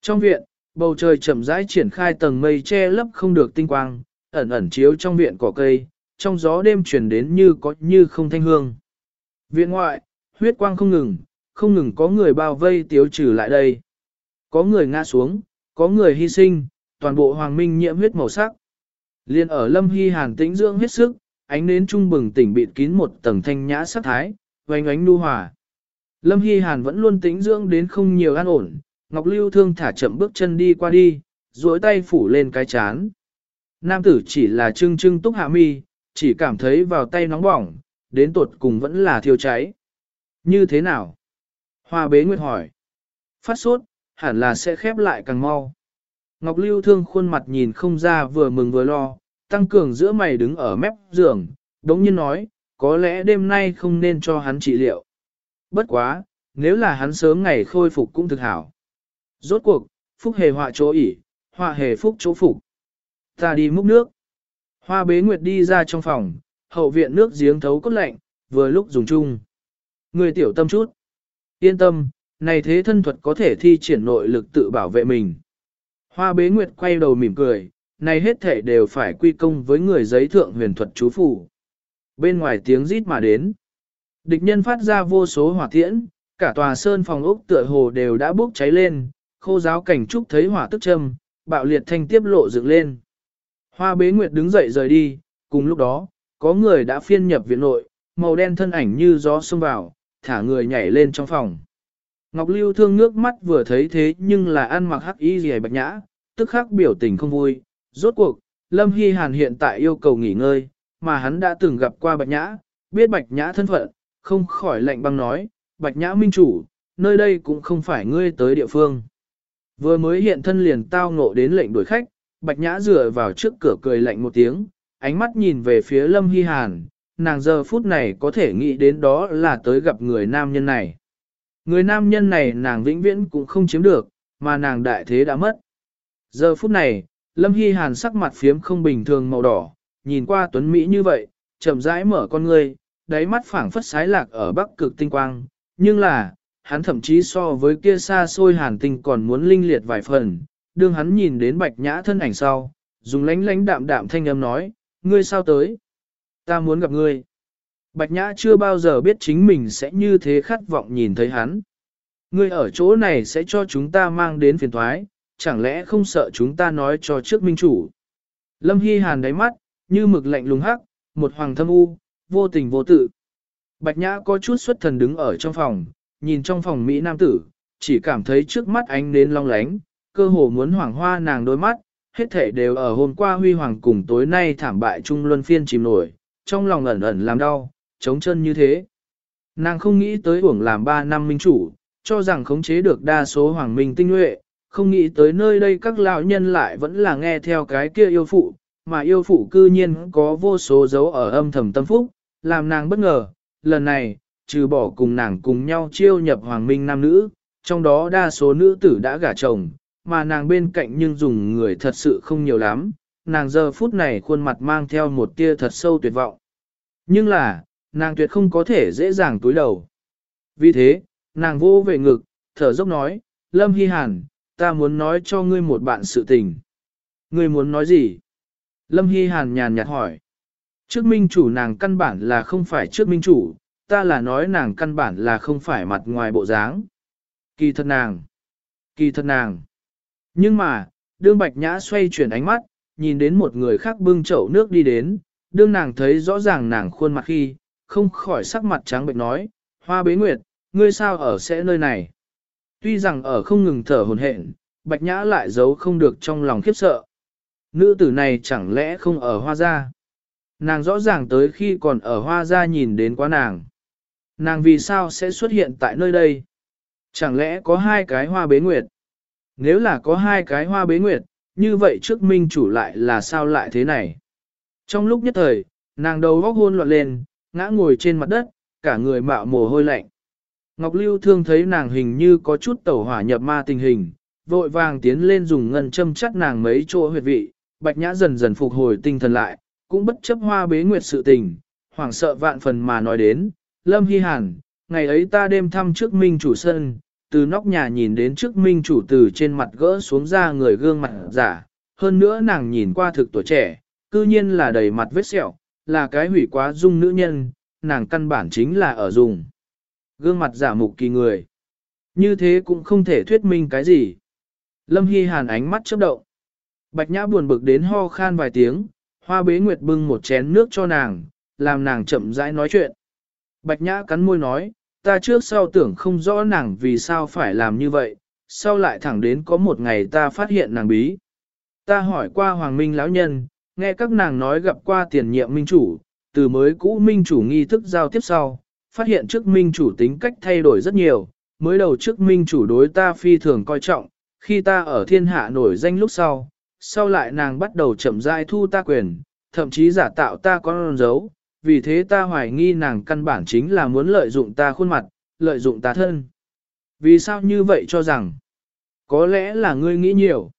Trong viện, bầu trời chậm rãi triển khai tầng mây che lấp không được tinh quang, ẩn ẩn chiếu trong viện cỏ cây, trong gió đêm chuyển đến như có như không thanh hương. Viện ngoại, huyết quang không ngừng, không ngừng có người bao vây tiếu trừ lại đây. Có người ngã xuống, có người hy sinh, toàn bộ hoàng minh nhiễm huyết màu sắc. Liên ở lâm hy hàn tĩnh dưỡng hết sức, ánh nến trung bừng tỉnh bịt kín một tầng thanh nhã sắc thái, vành ánh nu hòa. Lâm Hy Hàn vẫn luôn tĩnh dưỡng đến không nhiều an ổn, Ngọc Lưu Thương thả chậm bước chân đi qua đi, duỗi tay phủ lên cái chán. Nam tử chỉ là trưng trưng túc hạ mi, chỉ cảm thấy vào tay nóng bỏng, đến tột cùng vẫn là thiêu cháy. Như thế nào? Hoa bế nguyệt hỏi. Phát sốt, hẳn là sẽ khép lại càng mau. Ngọc Lưu Thương khuôn mặt nhìn không ra vừa mừng vừa lo, tăng cường giữa mày đứng ở mép giường, đống nhiên nói, có lẽ đêm nay không nên cho hắn trị liệu. Bất quá, nếu là hắn sớm ngày khôi phục cũng thực hảo. Rốt cuộc, phúc hề họa chỗ ỉ, họa hề phúc chỗ phục. Ta đi múc nước. Hoa bế nguyệt đi ra trong phòng, hậu viện nước giếng thấu cốt lạnh, vừa lúc dùng chung. Người tiểu tâm chút. Yên tâm, này thế thân thuật có thể thi triển nội lực tự bảo vệ mình. Hoa bế nguyệt quay đầu mỉm cười, này hết thể đều phải quy công với người giấy thượng huyền thuật chú phủ. Bên ngoài tiếng rít mà đến. Địch nhân phát ra vô số hỏa tiễn, cả tòa sơn phòng ốc tựa hồ đều đã bốc cháy lên, khô giáo cảnh trúc thấy hỏa tức châm, bạo liệt thanh tiếp lộ dựng lên. Hoa bế nguyệt đứng dậy rời đi, cùng lúc đó, có người đã phiên nhập viện nội, màu đen thân ảnh như gió xông vào, thả người nhảy lên trong phòng. Ngọc Lưu thương nước mắt vừa thấy thế nhưng là ăn mặc hắc y gì bạch nhã, tức khắc biểu tình không vui. Rốt cuộc, Lâm Hy Hàn hiện tại yêu cầu nghỉ ngơi, mà hắn đã từng gặp qua bạch nhã, biết bạch nhã thân phận, không khỏi lạnh băng nói, bạch nhã minh chủ, nơi đây cũng không phải ngươi tới địa phương. Vừa mới hiện thân liền tao ngộ đến lệnh đuổi khách, bạch nhã dựa vào trước cửa cười lạnh một tiếng, ánh mắt nhìn về phía Lâm Hy Hàn, nàng giờ phút này có thể nghĩ đến đó là tới gặp người nam nhân này. Người nam nhân này nàng vĩnh viễn cũng không chiếm được, mà nàng đại thế đã mất. Giờ phút này, Lâm Hy Hàn sắc mặt phiếm không bình thường màu đỏ, nhìn qua tuấn Mỹ như vậy, chậm rãi mở con ngươi, đáy mắt phảng phất sái lạc ở bắc cực tinh quang, nhưng là, hắn thậm chí so với kia xa xôi hàn tinh còn muốn linh liệt vài phần, đương hắn nhìn đến bạch nhã thân ảnh sau, dùng lánh lánh đạm đạm thanh âm nói, ngươi sao tới? Ta muốn gặp ngươi. Bạch nhã chưa bao giờ biết chính mình sẽ như thế khát vọng nhìn thấy hắn. Ngươi ở chỗ này sẽ cho chúng ta mang đến phiền thoái, chẳng lẽ không sợ chúng ta nói cho trước minh chủ. Lâm Hy Hàn đáy mắt, như mực lạnh lùng hắc, một hoàng thâm u, vô tình vô tự. Bạch Nhã có chút xuất thần đứng ở trong phòng, nhìn trong phòng Mỹ Nam tử, chỉ cảm thấy trước mắt ánh nến long lánh, cơ hồ muốn hoảng hoa nàng đôi mắt, hết thể đều ở hôm qua huy hoàng cùng tối nay thảm bại trung luân phiên chìm nổi, trong lòng ẩn ẩn làm đau, chống chân như thế. Nàng không nghĩ tới uổng làm 3 năm minh chủ, cho rằng khống chế được đa số hoàng minh tinh nhuệ, không nghĩ tới nơi đây các lão nhân lại vẫn là nghe theo cái kia yêu phụ, mà yêu phụ cư nhiên có vô số dấu ở âm thầm tâm phúc, làm nàng bất ngờ, lần này, trừ bỏ cùng nàng cùng nhau chiêu nhập hoàng minh nam nữ, trong đó đa số nữ tử đã gả chồng, mà nàng bên cạnh nhưng dùng người thật sự không nhiều lắm, nàng giờ phút này khuôn mặt mang theo một tia thật sâu tuyệt vọng. Nhưng là, nàng tuyệt không có thể dễ dàng túi đầu. Vì thế, nàng vô về ngực, thở dốc nói, Lâm Hy Hàn, ta muốn nói cho ngươi một bạn sự tình. Ngươi muốn nói gì? Lâm Hy Hàn nhàn nhạt hỏi. Trước minh chủ nàng căn bản là không phải trước minh chủ, ta là nói nàng căn bản là không phải mặt ngoài bộ dáng. Kỳ thật nàng. Kỳ thật nàng. Nhưng mà, đương bạch nhã xoay chuyển ánh mắt, nhìn đến một người khác bưng chậu nước đi đến, đương nàng thấy rõ ràng nàng khuôn mặt khi, không khỏi sắc mặt trắng bệnh nói, hoa bế nguyệt, ngươi sao ở sẽ nơi này. Tuy rằng ở không ngừng thở hồn hển, bạch nhã lại giấu không được trong lòng khiếp sợ. Nữ tử này chẳng lẽ không ở hoa gia? Nàng rõ ràng tới khi còn ở hoa gia nhìn đến quá nàng. Nàng vì sao sẽ xuất hiện tại nơi đây? Chẳng lẽ có hai cái hoa bế nguyệt? Nếu là có hai cái hoa bế nguyệt, như vậy trước minh chủ lại là sao lại thế này? Trong lúc nhất thời, nàng đầu góc hôn loạn lên, ngã ngồi trên mặt đất, cả người mạo mồ hôi lạnh. Ngọc Lưu thương thấy nàng hình như có chút tẩu hỏa nhập ma tình hình, vội vàng tiến lên dùng ngân châm chắt nàng mấy chỗ huyệt vị, bạch nhã dần dần phục hồi tinh thần lại, cũng bất chấp hoa bế nguyệt sự tình, hoảng sợ vạn phần mà nói đến, Lâm Hy Hàn, ngày ấy ta đêm thăm trước minh chủ sân, từ nóc nhà nhìn đến trước minh chủ từ trên mặt gỡ xuống ra người gương mặt giả, hơn nữa nàng nhìn qua thực tuổi trẻ, cư nhiên là đầy mặt vết sẹo, là cái hủy quá dung nữ nhân, nàng căn bản chính là ở dùng. Gương mặt giả mục kỳ người. Như thế cũng không thể thuyết minh cái gì. Lâm Hy Hàn ánh mắt chớp động. Bạch Nhã buồn bực đến ho khan vài tiếng, hoa bế nguyệt bưng một chén nước cho nàng, làm nàng chậm rãi nói chuyện. Bạch Nhã cắn môi nói, ta trước sau tưởng không rõ nàng vì sao phải làm như vậy, sau lại thẳng đến có một ngày ta phát hiện nàng bí. Ta hỏi qua Hoàng Minh lão nhân, nghe các nàng nói gặp qua tiền nhiệm minh chủ, từ mới cũ minh chủ nghi thức giao tiếp sau, phát hiện trước minh chủ tính cách thay đổi rất nhiều, mới đầu trước minh chủ đối ta phi thường coi trọng, khi ta ở thiên hạ nổi danh lúc sau, sau lại nàng bắt đầu chậm rãi thu ta quyền, thậm chí giả tạo ta con dấu, vì thế ta hoài nghi nàng căn bản chính là muốn lợi dụng ta khuôn mặt, lợi dụng ta thân. Vì sao như vậy cho rằng, có lẽ là ngươi nghĩ nhiều.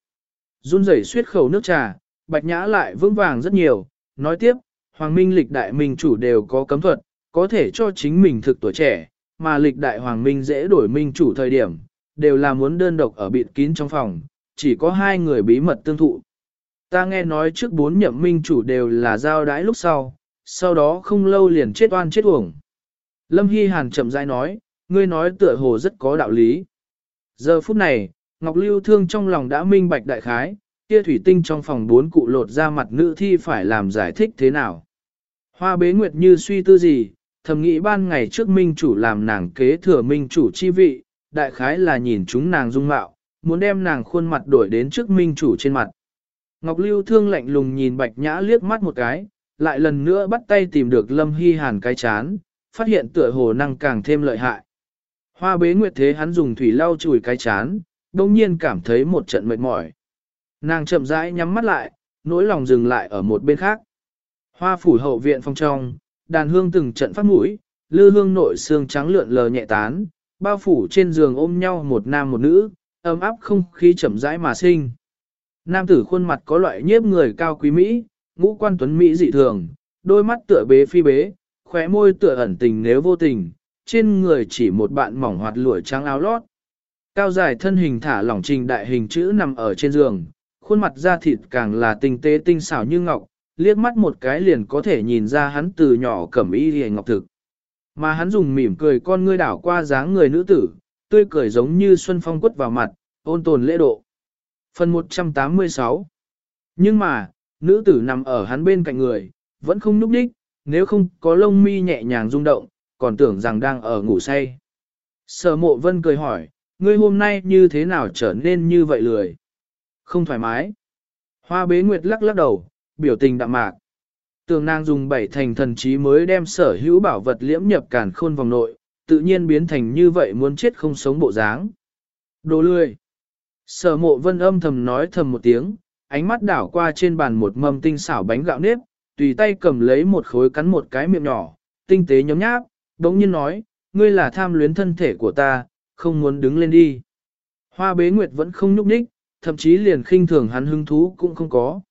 Run rẩy suyết khẩu nước trà, Bạch Nhã lại vững vàng rất nhiều, nói tiếp, Hoàng Minh lịch đại minh chủ đều có cấm thuật, có thể cho chính mình thực tuổi trẻ, mà lịch đại Hoàng Minh dễ đổi minh chủ thời điểm, đều là muốn đơn độc ở bịt kín trong phòng, chỉ có hai người bí mật tương thụ. Ta nghe nói trước bốn nhậm minh chủ đều là giao đái lúc sau, sau đó không lâu liền chết oan chết uổng. Lâm Hy Hàn chậm rãi nói, ngươi nói tựa hồ rất có đạo lý. Giờ phút này, Ngọc Lưu Thương trong lòng đã minh bạch đại khái, kia thủy tinh trong phòng bốn cụ lột ra mặt nữ thi phải làm giải thích thế nào. Hoa bế nguyệt như suy tư gì, thầm nghĩ ban ngày trước minh chủ làm nàng kế thừa minh chủ chi vị, đại khái là nhìn chúng nàng dung mạo, muốn đem nàng khuôn mặt đổi đến trước minh chủ trên mặt. Ngọc Lưu Thương lạnh lùng nhìn Bạch Nhã liếc mắt một cái, lại lần nữa bắt tay tìm được Lâm Hy Hàn cái chán, phát hiện tựa hồ năng càng thêm lợi hại. Hoa bế nguyệt thế hắn dùng thủy lau chùi cái chán, đồng nhiên cảm thấy một trận mệt mỏi. Nàng chậm rãi nhắm mắt lại, nỗi lòng dừng lại ở một bên khác. Hoa phủ hậu viện phong trong, đàn hương từng trận phát mũi, lư hương nội xương trắng lượn lờ nhẹ tán, bao phủ trên giường ôm nhau một nam một nữ, ấm áp không khí chậm rãi mà sinh. Nam tử khuôn mặt có loại nhiếp người cao quý Mỹ, ngũ quan tuấn Mỹ dị thường, đôi mắt tựa bế phi bế, khóe môi tựa ẩn tình nếu vô tình, trên người chỉ một bạn mỏng hoạt lụa trắng áo lót. Cao dài thân hình thả lỏng trình đại hình chữ nằm ở trên giường, khuôn mặt da thịt càng là tinh tế tinh xảo như ngọc, liếc mắt một cái liền có thể nhìn ra hắn từ nhỏ cẩm y hề ngọc thực. Mà hắn dùng mỉm cười con ngươi đảo qua dáng người nữ tử, tươi cười giống như xuân phong quất vào mặt, ôn tồn lễ độ. Phần 186 Nhưng mà, nữ tử nằm ở hắn bên cạnh người, vẫn không núp đích, nếu không có lông mi nhẹ nhàng rung động, còn tưởng rằng đang ở ngủ say. Sở mộ vân cười hỏi, ngươi hôm nay như thế nào trở nên như vậy lười? Không thoải mái. Hoa bế nguyệt lắc lắc đầu, biểu tình đạm mạc. Tường nàng dùng bảy thành thần trí mới đem sở hữu bảo vật liễm nhập cản khôn vòng nội, tự nhiên biến thành như vậy muốn chết không sống bộ dáng. Đồ lười. Sở mộ vân âm thầm nói thầm một tiếng, ánh mắt đảo qua trên bàn một mâm tinh xảo bánh gạo nếp, tùy tay cầm lấy một khối cắn một cái miệng nhỏ, tinh tế nhóm nháp, đống nhiên nói, ngươi là tham luyến thân thể của ta, không muốn đứng lên đi. Hoa bế nguyệt vẫn không nhúc nhích, thậm chí liền khinh thường hắn hứng thú cũng không có.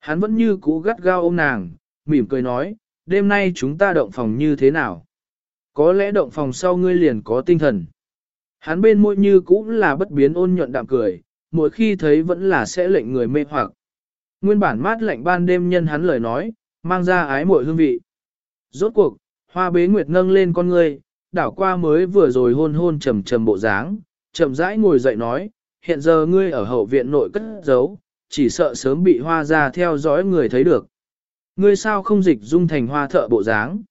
Hắn vẫn như cũ gắt gao ôm nàng, mỉm cười nói, đêm nay chúng ta động phòng như thế nào? Có lẽ động phòng sau ngươi liền có tinh thần. Hắn bên môi như cũng là bất biến ôn nhuận đạm cười, mỗi khi thấy vẫn là sẽ lệnh người mê hoặc. Nguyên bản mát lạnh ban đêm nhân hắn lời nói, mang ra ái muội hương vị. Rốt cuộc, hoa bế nguyệt nâng lên con ngươi, đảo qua mới vừa rồi hôn hôn trầm trầm bộ dáng, chậm rãi ngồi dậy nói, hiện giờ ngươi ở hậu viện nội cất giấu, chỉ sợ sớm bị hoa ra theo dõi người thấy được. Ngươi sao không dịch dung thành hoa thợ bộ dáng?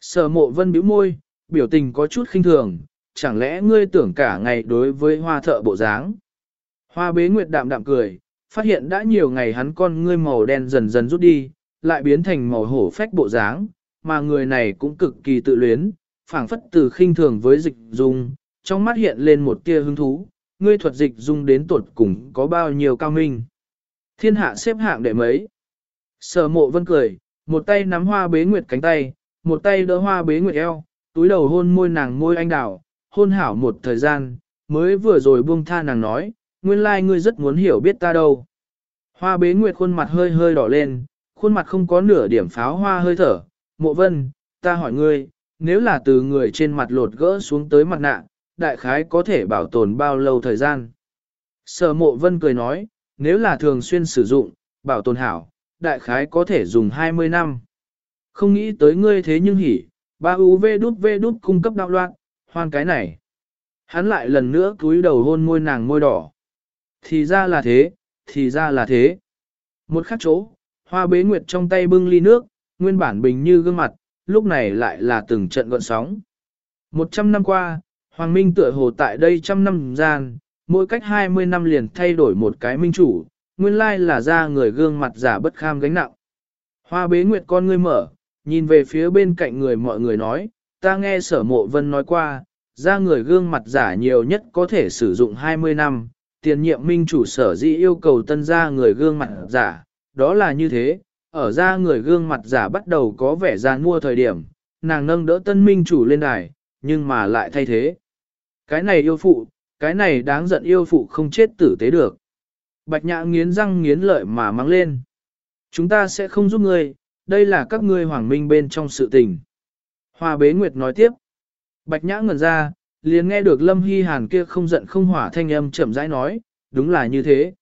Sở mộ vân bĩu môi, biểu tình có chút khinh thường, chẳng lẽ ngươi tưởng cả ngày đối với hoa thợ bộ dáng? Hoa bế nguyệt đạm đạm cười, phát hiện đã nhiều ngày hắn con ngươi màu đen dần dần rút đi, lại biến thành màu hổ phách bộ dáng, mà người này cũng cực kỳ tự luyến, phảng phất từ khinh thường với dịch dung, trong mắt hiện lên một tia hứng thú, ngươi thuật dịch dung đến tuột cùng có bao nhiêu cao minh. Thiên hạ xếp hạng đệ mấy. Sở mộ vân cười, một tay nắm hoa bế nguyệt cánh tay, một tay đỡ hoa bế nguyệt eo, túi đầu hôn môi nàng môi anh đào, hôn hảo một thời gian, mới vừa rồi buông tha nàng nói, nguyên lai like ngươi rất muốn hiểu biết ta đâu. Hoa bế nguyệt khuôn mặt hơi hơi đỏ lên, khuôn mặt không có nửa điểm pháo hoa hơi thở, mộ vân, ta hỏi ngươi, nếu là từ người trên mặt lột gỡ xuống tới mặt nạ, đại khái có thể bảo tồn bao lâu thời gian. Sở mộ vân cười nói, nếu là thường xuyên sử dụng, bảo tồn hảo, đại khái có thể dùng 20 năm. Không nghĩ tới ngươi thế nhưng hỉ, ba UV đút V đút cung cấp đạo loạn, hoan cái này. Hắn lại lần nữa cúi đầu hôn môi nàng môi đỏ. Thì ra là thế, thì ra là thế. Một khắc chỗ, hoa bế nguyệt trong tay bưng ly nước, nguyên bản bình như gương mặt, lúc này lại là từng trận gọn sóng. Một trăm năm qua, Hoàng Minh tựa hồ tại đây trăm năm gian, mỗi cách hai mươi năm liền thay đổi một cái minh chủ, nguyên lai là ra người gương mặt giả bất kham gánh nặng. Hoa bế nguyệt con ngươi mở, nhìn về phía bên cạnh người mọi người nói, ta nghe sở mộ vân nói qua, ra người gương mặt giả nhiều nhất có thể sử dụng 20 năm, tiền nhiệm minh chủ sở dĩ yêu cầu tân ra người gương mặt giả, đó là như thế, ở ra người gương mặt giả bắt đầu có vẻ gian mua thời điểm, nàng nâng đỡ tân minh chủ lên đài, nhưng mà lại thay thế. Cái này yêu phụ, cái này đáng giận yêu phụ không chết tử tế được. Bạch nhã nghiến răng nghiến lợi mà mắng lên. Chúng ta sẽ không giúp ngươi, đây là các ngươi hoàng minh bên trong sự tình. Hoa bế nguyệt nói tiếp. Bạch nhã ngẩn ra, liền nghe được lâm hy hàn kia không giận không hỏa thanh âm chậm rãi nói, đúng là như thế.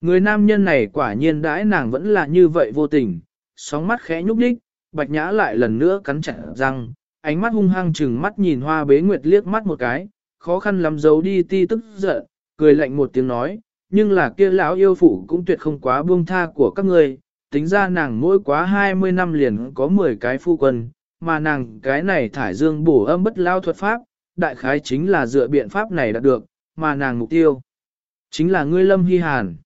Người nam nhân này quả nhiên đãi nàng vẫn là như vậy vô tình, sóng mắt khẽ nhúc đích, bạch nhã lại lần nữa cắn chặt răng, ánh mắt hung hăng chừng mắt nhìn hoa bế nguyệt liếc mắt một cái, khó khăn lắm giấu đi ti tức giận, cười lạnh một tiếng nói, nhưng là kia lão yêu phụ cũng tuyệt không quá buông tha của các ngươi, tính ra nàng mỗi quá 20 năm liền có 10 cái phu quân, mà nàng cái này thải dương bổ âm bất lao thuật pháp, đại khái chính là dựa biện pháp này đạt được, mà nàng mục tiêu. Chính là ngươi Lâm Hy Hàn.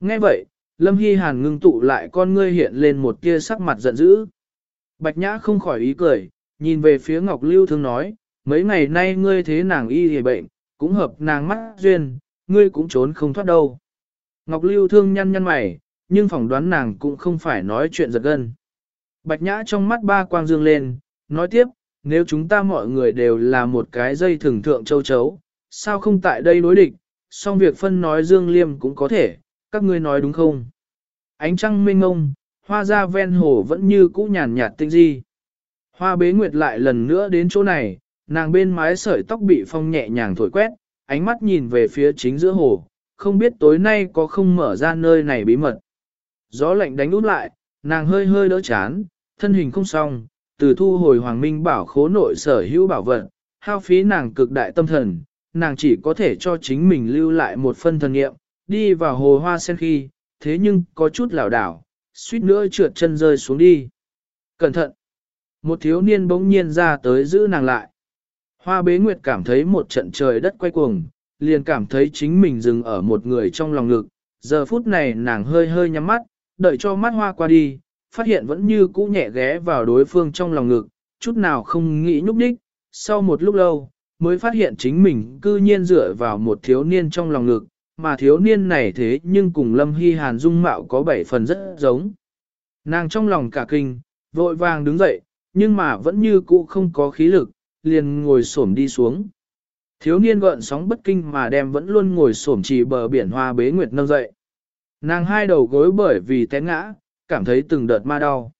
Nghe vậy, Lâm Hy Hàn ngưng tụ lại con ngươi hiện lên một tia sắc mặt giận dữ. Bạch Nhã không khỏi ý cười, nhìn về phía Ngọc Lưu Thương nói, mấy ngày nay ngươi thế nàng y hề bệnh, cũng hợp nàng mắt duyên, ngươi cũng trốn không thoát đâu. Ngọc Lưu Thương nhăn nhăn mày, nhưng phỏng đoán nàng cũng không phải nói chuyện giật gân. Bạch Nhã trong mắt ba quang dương lên, nói tiếp, nếu chúng ta mọi người đều là một cái dây thường thượng châu chấu, sao không tại đây đối địch, song việc phân nói dương liêm cũng có thể, các ngươi nói đúng không? Ánh trăng mênh ngông, hoa ra ven hồ vẫn như cũ nhàn nhạt tinh di. Hoa bế nguyệt lại lần nữa đến chỗ này, nàng bên mái sợi tóc bị phong nhẹ nhàng thổi quét, ánh mắt nhìn về phía chính giữa hồ, không biết tối nay có không mở ra nơi này bí mật. Gió lạnh đánh út lại, nàng hơi hơi đỡ chán, thân hình không xong, từ thu hồi hoàng minh bảo khố nội sở hữu bảo vật, hao phí nàng cực đại tâm thần, nàng chỉ có thể cho chính mình lưu lại một phân thần nghiệm, đi vào hồ hoa sen khi, thế nhưng có chút lảo đảo, suýt nữa trượt chân rơi xuống đi. Cẩn thận! Một thiếu niên bỗng nhiên ra tới giữ nàng lại. Hoa bế nguyệt cảm thấy một trận trời đất quay cuồng, liền cảm thấy chính mình dừng ở một người trong lòng ngực. Giờ phút này nàng hơi hơi nhắm mắt, đợi cho mắt hoa qua đi, phát hiện vẫn như cũ nhẹ ghé vào đối phương trong lòng ngực, chút nào không nghĩ nhúc đích. Sau một lúc lâu, mới phát hiện chính mình cư nhiên dựa vào một thiếu niên trong lòng ngực, mà thiếu niên này thế nhưng cùng Lâm Hy Hàn dung mạo có bảy phần rất giống. Nàng trong lòng cả kinh, vội vàng đứng dậy, nhưng mà vẫn như cũ không có khí lực, liền ngồi xổm đi xuống. Thiếu niên gợn sóng bất kinh mà đem vẫn luôn ngồi xổm chỉ bờ biển hoa bế nguyệt nâng dậy. Nàng hai đầu gối bởi vì té ngã, cảm thấy từng đợt ma đau.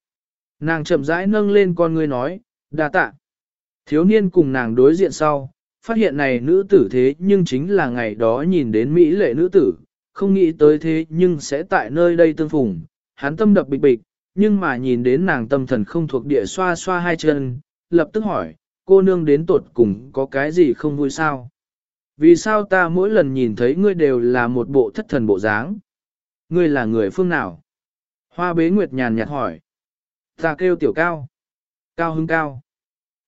Nàng chậm rãi nâng lên con người nói, đa tạ. Thiếu niên cùng nàng đối diện sau, phát hiện này nữ tử thế nhưng chính là ngày đó nhìn đến Mỹ lệ nữ tử, không nghĩ tới thế nhưng sẽ tại nơi đây tương phùng. Hắn tâm đập bịch bịch, nhưng mà nhìn đến nàng tâm thần không thuộc địa xoa xoa hai chân, lập tức hỏi, cô nương đến tột cùng có cái gì không vui sao? Vì sao ta mỗi lần nhìn thấy ngươi đều là một bộ thất thần bộ dáng? Ngươi là người phương nào? Hoa bế nguyệt nhàn nhạt hỏi. Ta kêu tiểu cao. Cao hứng cao.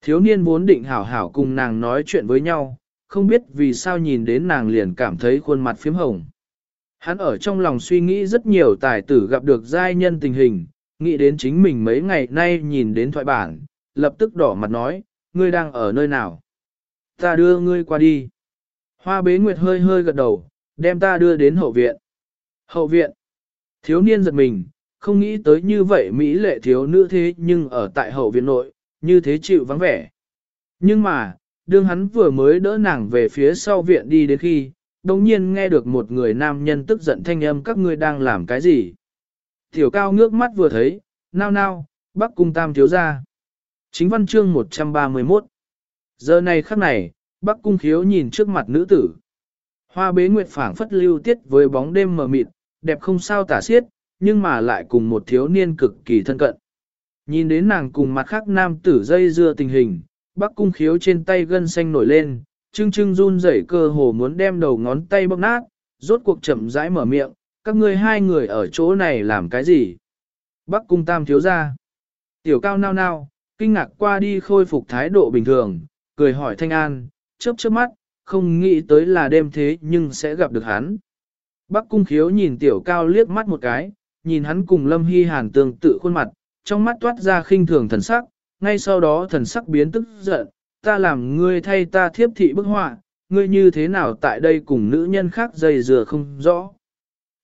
Thiếu niên vốn định hảo hảo cùng nàng nói chuyện với nhau, không biết vì sao nhìn đến nàng liền cảm thấy khuôn mặt phím hồng. Hắn ở trong lòng suy nghĩ rất nhiều tài tử gặp được giai nhân tình hình, nghĩ đến chính mình mấy ngày nay nhìn đến thoại bản, lập tức đỏ mặt nói, ngươi đang ở nơi nào? Ta đưa ngươi qua đi. Hoa bế nguyệt hơi hơi gật đầu, đem ta đưa đến hậu viện. Hậu viện. Thiếu niên giật mình, không nghĩ tới như vậy Mỹ lệ thiếu nữ thế nhưng ở tại hậu viện nội, như thế chịu vắng vẻ. Nhưng mà, đương hắn vừa mới đỡ nàng về phía sau viện đi đến khi, đồng nhiên nghe được một người nam nhân tức giận thanh âm các ngươi đang làm cái gì. Tiểu cao ngước mắt vừa thấy, nao nao, bắc cung tam thiếu ra. Chính văn chương 131. Giờ này khắc này, bắc cung khiếu nhìn trước mặt nữ tử. Hoa bế nguyệt phảng phất lưu tiết với bóng đêm mờ mịt, đẹp không sao tả xiết, nhưng mà lại cùng một thiếu niên cực kỳ thân cận. Nhìn đến nàng cùng mặt khác nam tử dây dưa tình hình, bắc cung khiếu trên tay gân xanh nổi lên, trưng trưng run rẩy cơ hồ muốn đem đầu ngón tay bóc nát, rốt cuộc chậm rãi mở miệng, các ngươi hai người ở chỗ này làm cái gì? Bắc cung tam thiếu ra. Tiểu cao nao nao, kinh ngạc qua đi khôi phục thái độ bình thường, cười hỏi thanh an, chớp chớp mắt, không nghĩ tới là đêm thế nhưng sẽ gặp được hắn. Bắc cung khiếu nhìn tiểu cao liếc mắt một cái, nhìn hắn cùng lâm hy hàn tương tự khuôn mặt, trong mắt toát ra khinh thường thần sắc, ngay sau đó thần sắc biến tức giận, ta làm ngươi thay ta thiếp thị bức họa, ngươi như thế nào tại đây cùng nữ nhân khác dây dừa không rõ.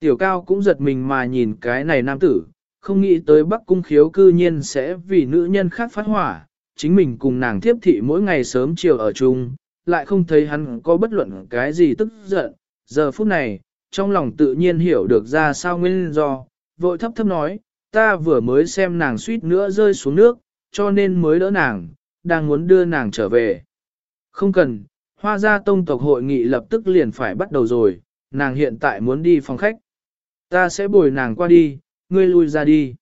Tiểu cao cũng giật mình mà nhìn cái này nam tử, không nghĩ tới Bắc Cung khiếu cư nhiên sẽ vì nữ nhân khác phát hỏa, chính mình cùng nàng thiếp thị mỗi ngày sớm chiều ở chung, lại không thấy hắn có bất luận cái gì tức giận, giờ phút này, trong lòng tự nhiên hiểu được ra sao nguyên do, vội thấp thấp nói, ta vừa mới xem nàng suýt nữa rơi xuống nước, cho nên mới đỡ nàng, đang muốn đưa nàng trở về. Không cần, hoa gia tông tộc hội nghị lập tức liền phải bắt đầu rồi, nàng hiện tại muốn đi phòng khách. Ta sẽ bồi nàng qua đi, ngươi lui ra đi.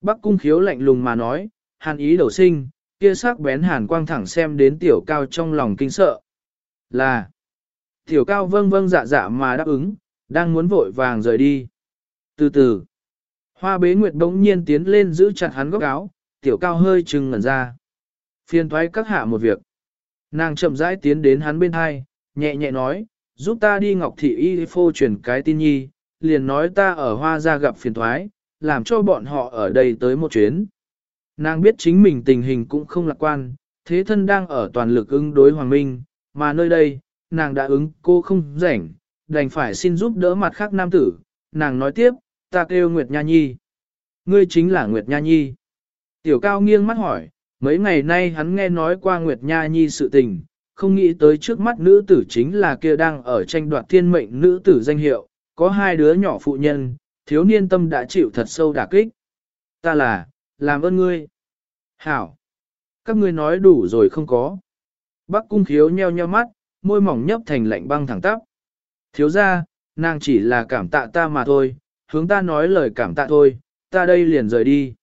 Bắc cung khiếu lạnh lùng mà nói, hàn ý đầu sinh, kia sắc bén hàn quang thẳng xem đến tiểu cao trong lòng kinh sợ. Là, tiểu cao vâng vâng dạ dạ mà đáp ứng, đang muốn vội vàng rời đi. Từ từ, hoa bế nguyệt bỗng nhiên tiến lên giữ chặt hắn góc áo, tiểu cao hơi trừng ngẩn ra. Phiên thoái các hạ một việc. Nàng chậm rãi tiến đến hắn bên hai, nhẹ nhẹ nói, giúp ta đi ngọc thị y phô truyền cái tin nhi, liền nói ta ở hoa gia gặp phiền thoái, làm cho bọn họ ở đây tới một chuyến. Nàng biết chính mình tình hình cũng không lạc quan, thế thân đang ở toàn lực ứng đối Hoàng Minh, mà nơi đây, nàng đã ứng cô không rảnh, đành phải xin giúp đỡ mặt khác nam tử. Nàng nói tiếp, ta kêu Nguyệt Nha Nhi. Ngươi chính là Nguyệt Nha Nhi. Tiểu cao nghiêng mắt hỏi, mấy ngày nay hắn nghe nói qua Nguyệt Nha Nhi sự tình, không nghĩ tới trước mắt nữ tử chính là kia đang ở tranh đoạt thiên mệnh nữ tử danh hiệu, có hai đứa nhỏ phụ nhân, thiếu niên tâm đã chịu thật sâu đả kích. Ta là, làm ơn ngươi. Hảo. Các ngươi nói đủ rồi không có. Bắc cung khiếu nheo nheo mắt, môi mỏng nhấp thành lạnh băng thẳng tắp. Thiếu ra, nàng chỉ là cảm tạ ta mà thôi, hướng ta nói lời cảm tạ thôi, ta đây liền rời đi.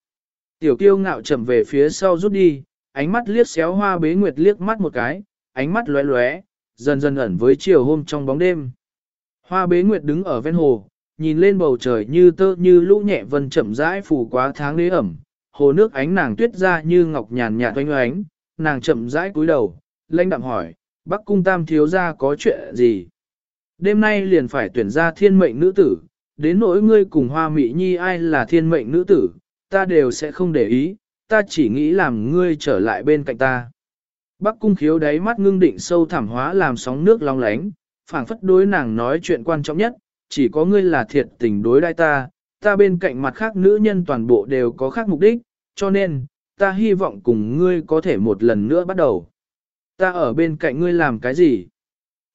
Tiểu kiêu ngạo chậm về phía sau rút đi, ánh mắt liếc xéo hoa bế nguyệt liếc mắt một cái, ánh mắt lóe lóe, dần dần ẩn với chiều hôm trong bóng đêm. Hoa bế nguyệt đứng ở ven hồ, nhìn lên bầu trời như tơ như lũ nhẹ vân chậm rãi phủ quá tháng lế ẩm, hồ nước ánh nàng tuyết ra như ngọc nhàn nhạt oanh oánh, nàng chậm rãi cúi đầu, lãnh đạm hỏi, Bắc cung tam thiếu ra có chuyện gì? Đêm nay liền phải tuyển ra thiên mệnh nữ tử, đến nỗi ngươi cùng hoa mỹ nhi ai là thiên mệnh nữ tử, ta đều sẽ không để ý, ta chỉ nghĩ làm ngươi trở lại bên cạnh ta. Bắc cung khiếu đáy mắt ngưng định sâu thảm hóa làm sóng nước long lánh, phảng phất đối nàng nói chuyện quan trọng nhất, chỉ có ngươi là thiệt tình đối đai ta, ta bên cạnh mặt khác nữ nhân toàn bộ đều có khác mục đích, cho nên, ta hy vọng cùng ngươi có thể một lần nữa bắt đầu. Ta ở bên cạnh ngươi làm cái gì?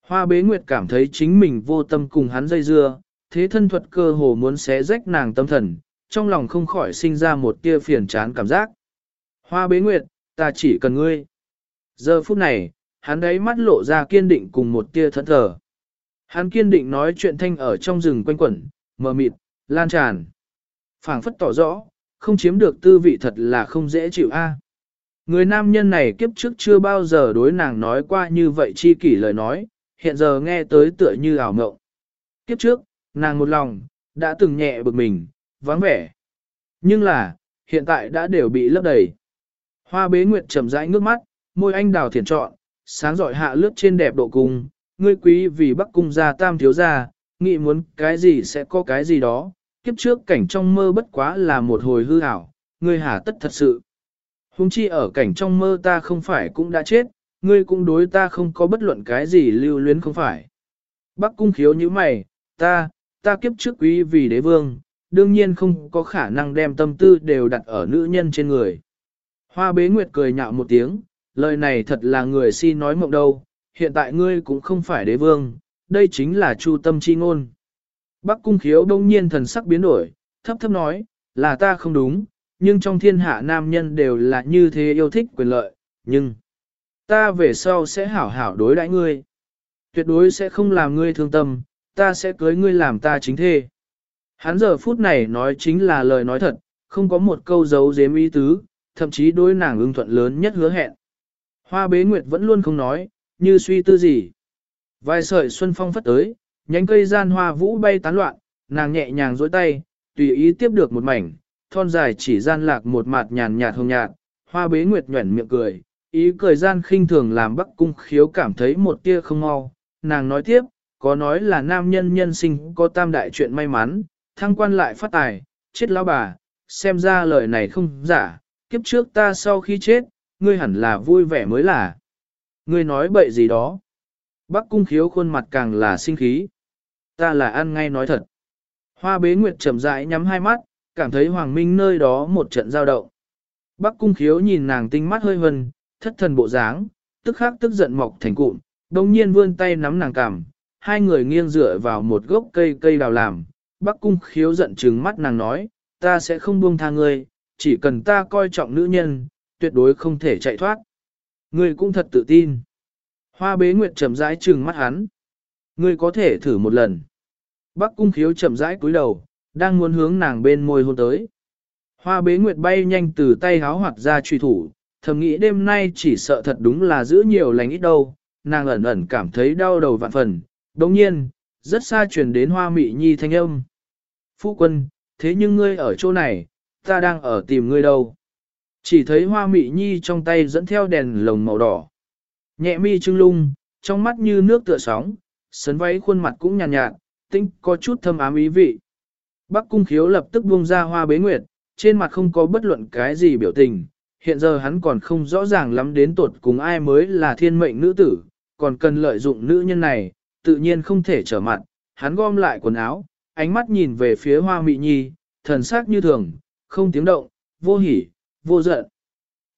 Hoa bế nguyệt cảm thấy chính mình vô tâm cùng hắn dây dưa, thế thân thuật cơ hồ muốn xé rách nàng tâm thần, trong lòng không khỏi sinh ra một tia phiền chán cảm giác. Hoa bế nguyệt, ta chỉ cần ngươi. Giờ phút này, hắn đấy mắt lộ ra kiên định cùng một tia thẫn thờ. Hắn kiên định nói chuyện thanh ở trong rừng quanh quẩn, mờ mịt, lan tràn. phảng phất tỏ rõ, không chiếm được tư vị thật là không dễ chịu a. Người nam nhân này kiếp trước chưa bao giờ đối nàng nói qua như vậy chi kỷ lời nói, hiện giờ nghe tới tựa như ảo mộng. Kiếp trước, nàng một lòng, đã từng nhẹ bực mình, vắng vẻ. Nhưng là, hiện tại đã đều bị lấp đầy. Hoa bế nguyệt trầm rãi ngước mắt, môi anh đào thiền trọn, sáng giỏi hạ lướt trên đẹp độ cung, ngươi quý vì bắc cung gia tam thiếu gia, nghĩ muốn cái gì sẽ có cái gì đó, kiếp trước cảnh trong mơ bất quá là một hồi hư ảo, ngươi hà tất thật sự. Hùng chi ở cảnh trong mơ ta không phải cũng đã chết, ngươi cũng đối ta không có bất luận cái gì lưu luyến không phải. Bắc cung khiếu như mày, ta, ta kiếp trước quý vì đế vương, đương nhiên không có khả năng đem tâm tư đều đặt ở nữ nhân trên người. Hoa bế nguyệt cười nhạo một tiếng, lời này thật là người si nói mộng đâu, hiện tại ngươi cũng không phải đế vương, đây chính là chu tâm chi ngôn. Bắc cung khiếu đông nhiên thần sắc biến đổi, thấp thấp nói, là ta không đúng, nhưng trong thiên hạ nam nhân đều là như thế yêu thích quyền lợi, nhưng ta về sau sẽ hảo hảo đối đãi ngươi. Tuyệt đối sẽ không làm ngươi thương tâm, ta sẽ cưới ngươi làm ta chính thê. Hắn giờ phút này nói chính là lời nói thật, không có một câu giấu giếm ý tứ, thậm chí đối nàng ưng thuận lớn nhất hứa hẹn. Hoa bế nguyệt vẫn luôn không nói, như suy tư gì. Vài sợi xuân phong phất tới, nhánh cây gian hoa vũ bay tán loạn, nàng nhẹ nhàng dối tay, tùy ý tiếp được một mảnh, thon dài chỉ gian lạc một mặt nhàn nhạt hồng nhạt, hoa bế nguyệt nhuẩn miệng cười, ý cười gian khinh thường làm bắc cung khiếu cảm thấy một tia không mau. Nàng nói tiếp, có nói là nam nhân nhân sinh có tam đại chuyện may mắn, thăng quan lại phát tài, chết lão bà, xem ra lời này không giả, kiếp trước ta sau khi chết, ngươi hẳn là vui vẻ mới là. Ngươi nói bậy gì đó. Bắc cung khiếu khuôn mặt càng là sinh khí. Ta là ăn ngay nói thật. Hoa bế nguyệt chậm rãi nhắm hai mắt, cảm thấy hoàng minh nơi đó một trận giao động. Bắc cung khiếu nhìn nàng tinh mắt hơi vần, thất thần bộ dáng, tức khắc tức giận mọc thành cụm, đồng nhiên vươn tay nắm nàng cằm, hai người nghiêng dựa vào một gốc cây cây đào làm. Bắc cung khiếu giận trừng mắt nàng nói, ta sẽ không buông tha ngươi, chỉ cần ta coi trọng nữ nhân, tuyệt đối không thể chạy thoát. Ngươi cũng thật tự tin. Hoa bế nguyệt chậm rãi trừng mắt hắn. Ngươi có thể thử một lần. Bắc cung khiếu chậm rãi cúi đầu, đang muốn hướng nàng bên môi hôn tới. Hoa bế nguyệt bay nhanh từ tay háo hoạt ra truy thủ, thầm nghĩ đêm nay chỉ sợ thật đúng là giữ nhiều lành ít đâu, nàng ẩn ẩn cảm thấy đau đầu vạn phần. Đồng nhiên, rất xa truyền đến hoa mị nhi thanh âm. Phu quân, thế nhưng ngươi ở chỗ này, ta đang ở tìm ngươi đâu. Chỉ thấy hoa mị nhi trong tay dẫn theo đèn lồng màu đỏ. Nhẹ mi trưng lung, trong mắt như nước tựa sóng, sấn váy khuôn mặt cũng nhàn nhạt, nhạt, tinh có chút thâm ám ý vị. Bắc cung khiếu lập tức buông ra hoa bế nguyệt, trên mặt không có bất luận cái gì biểu tình. Hiện giờ hắn còn không rõ ràng lắm đến tuột cùng ai mới là thiên mệnh nữ tử, còn cần lợi dụng nữ nhân này, tự nhiên không thể trở mặt. Hắn gom lại quần áo, ánh mắt nhìn về phía hoa mị nhi, thần sắc như thường, không tiếng động, vô hỉ, vô giận.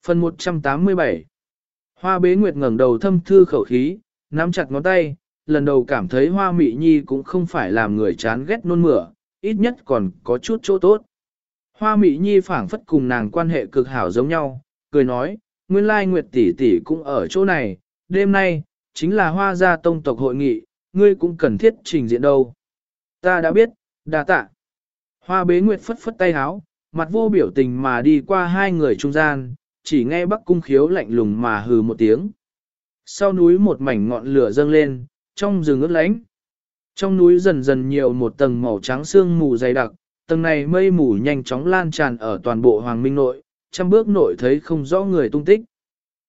Phần 187 Hoa bế nguyệt ngẩng đầu thâm thư khẩu khí, nắm chặt ngón tay, lần đầu cảm thấy hoa mị nhi cũng không phải làm người chán ghét nôn mửa, ít nhất còn có chút chỗ tốt. Hoa mị nhi phảng phất cùng nàng quan hệ cực hảo giống nhau, cười nói, nguyên lai nguyệt tỷ tỷ cũng ở chỗ này, đêm nay, chính là hoa gia tông tộc hội nghị, ngươi cũng cần thiết trình diện đâu. Ta đã biết, đa tạ. Hoa bế nguyệt phất phất tay háo, mặt vô biểu tình mà đi qua hai người trung gian, chỉ nghe bắc cung khiếu lạnh lùng mà hừ một tiếng. Sau núi một mảnh ngọn lửa dâng lên, trong rừng ướt lánh. Trong núi dần dần nhiều một tầng màu trắng sương mù dày đặc, tầng này mây mù nhanh chóng lan tràn ở toàn bộ hoàng minh nội, trăm bước nội thấy không rõ người tung tích.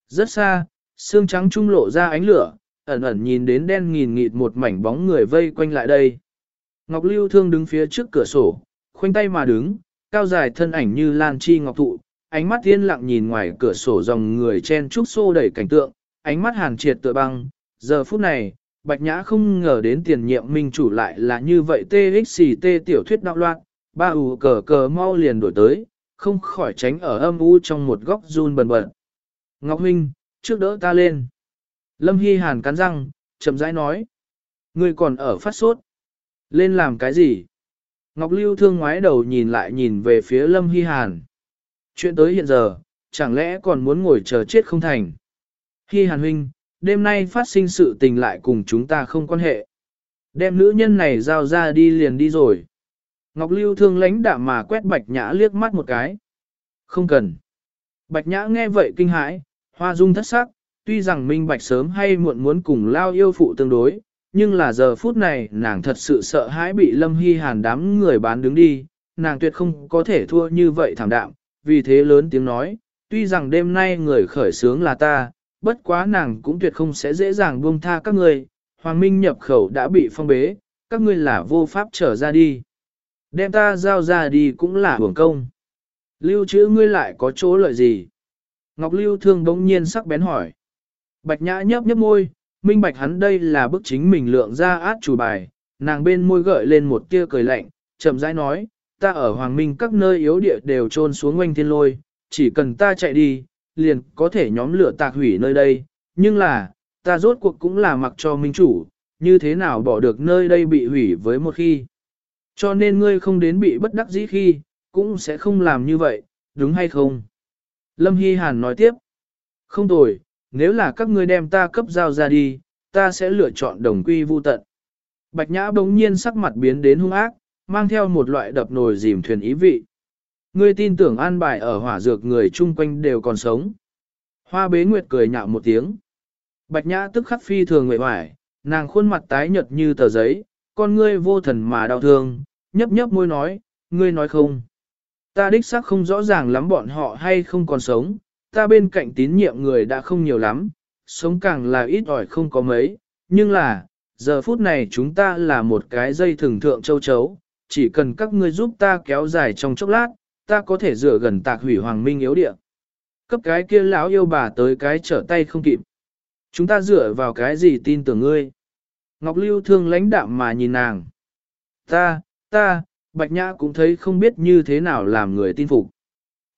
Rất xa, xương trắng trung lộ ra ánh lửa, ẩn ẩn nhìn đến đen nghìn nghịt một mảnh bóng người vây quanh lại đây. Ngọc Lưu Thương đứng phía trước cửa sổ, khoanh tay mà đứng, cao dài thân ảnh như lan chi ngọc thụ, ánh mắt thiên lặng nhìn ngoài cửa sổ dòng người chen trúc xô đẩy cảnh tượng, ánh mắt hàn triệt tựa băng. Giờ phút này, Bạch Nhã không ngờ đến tiền nhiệm minh chủ lại là như vậy TXT tiểu thuyết đạo loạn, ba ủ cờ cờ mau liền đổi tới, không khỏi tránh ở âm u trong một góc run bần bật. Ngọc Huynh, trước đỡ ta lên. Lâm Hy Hàn cắn răng, chậm rãi nói. Ngươi còn ở phát sốt. Lên làm cái gì? Ngọc Lưu thương ngoái đầu nhìn lại nhìn về phía Lâm Hy Hàn. Chuyện tới hiện giờ, chẳng lẽ còn muốn ngồi chờ chết không thành? Hy Hàn huynh, đêm nay phát sinh sự tình lại cùng chúng ta không quan hệ. Đem nữ nhân này giao ra đi liền đi rồi. Ngọc Lưu thương lãnh đạm mà quét Bạch Nhã liếc mắt một cái. Không cần. Bạch Nhã nghe vậy kinh hãi, hoa dung thất sắc, tuy rằng minh bạch sớm hay muộn muốn cùng lao yêu phụ tương đối, nhưng là giờ phút này nàng thật sự sợ hãi bị Lâm Hy Hàn đám người bán đứng đi, nàng tuyệt không có thể thua như vậy thảm đạm, vì thế lớn tiếng nói, tuy rằng đêm nay người khởi sướng là ta, bất quá nàng cũng tuyệt không sẽ dễ dàng buông tha các người, Hoàng Minh nhập khẩu đã bị phong bế, các ngươi là vô pháp trở ra đi. Đem ta giao ra đi cũng là hưởng công. Lưu trữ ngươi lại có chỗ lợi gì? Ngọc Lưu thương bỗng nhiên sắc bén hỏi. Bạch Nhã nhấp nhấp môi, minh bạch hắn đây là bức chính mình lượng ra át chủ bài, nàng bên môi gợi lên một tia cười lạnh, chậm rãi nói, ta ở Hoàng Minh các nơi yếu địa đều trôn xuống quanh thiên lôi, chỉ cần ta chạy đi, liền có thể nhóm lửa tạc hủy nơi đây, nhưng là, ta rốt cuộc cũng là mặc cho minh chủ, như thế nào bỏ được nơi đây bị hủy với một khi. Cho nên ngươi không đến bị bất đắc dĩ khi, cũng sẽ không làm như vậy, đúng hay không? Lâm Hy Hàn nói tiếp, không tồi, nếu là các ngươi đem ta cấp giao ra đi, ta sẽ lựa chọn đồng quy vu tận. Bạch Nhã bỗng nhiên sắc mặt biến đến hung ác, mang theo một loại đập nồi dìm thuyền ý vị. Ngươi tin tưởng an bài ở hỏa dược người chung quanh đều còn sống. Hoa bế nguyệt cười nhạo một tiếng. Bạch Nhã tức khắc phi thường nguyện hoài, nàng khuôn mặt tái nhợt như tờ giấy, con ngươi vô thần mà đau thương, nhấp nhấp môi nói, ngươi nói không. Ta đích xác không rõ ràng lắm bọn họ hay không còn sống, ta bên cạnh tín nhiệm người đã không nhiều lắm, sống càng là ít ỏi không có mấy, nhưng là, giờ phút này chúng ta là một cái dây thường thượng châu chấu, chỉ cần các ngươi giúp ta kéo dài trong chốc lát, ta có thể dựa gần tạc hủy hoàng minh yếu địa. Cấp cái kia lão yêu bà tới cái trở tay không kịp. Chúng ta dựa vào cái gì tin tưởng ngươi? Ngọc Lưu thương lãnh đạm mà nhìn nàng. Ta, ta, Bạch Nhã cũng thấy không biết như thế nào làm người tin phục.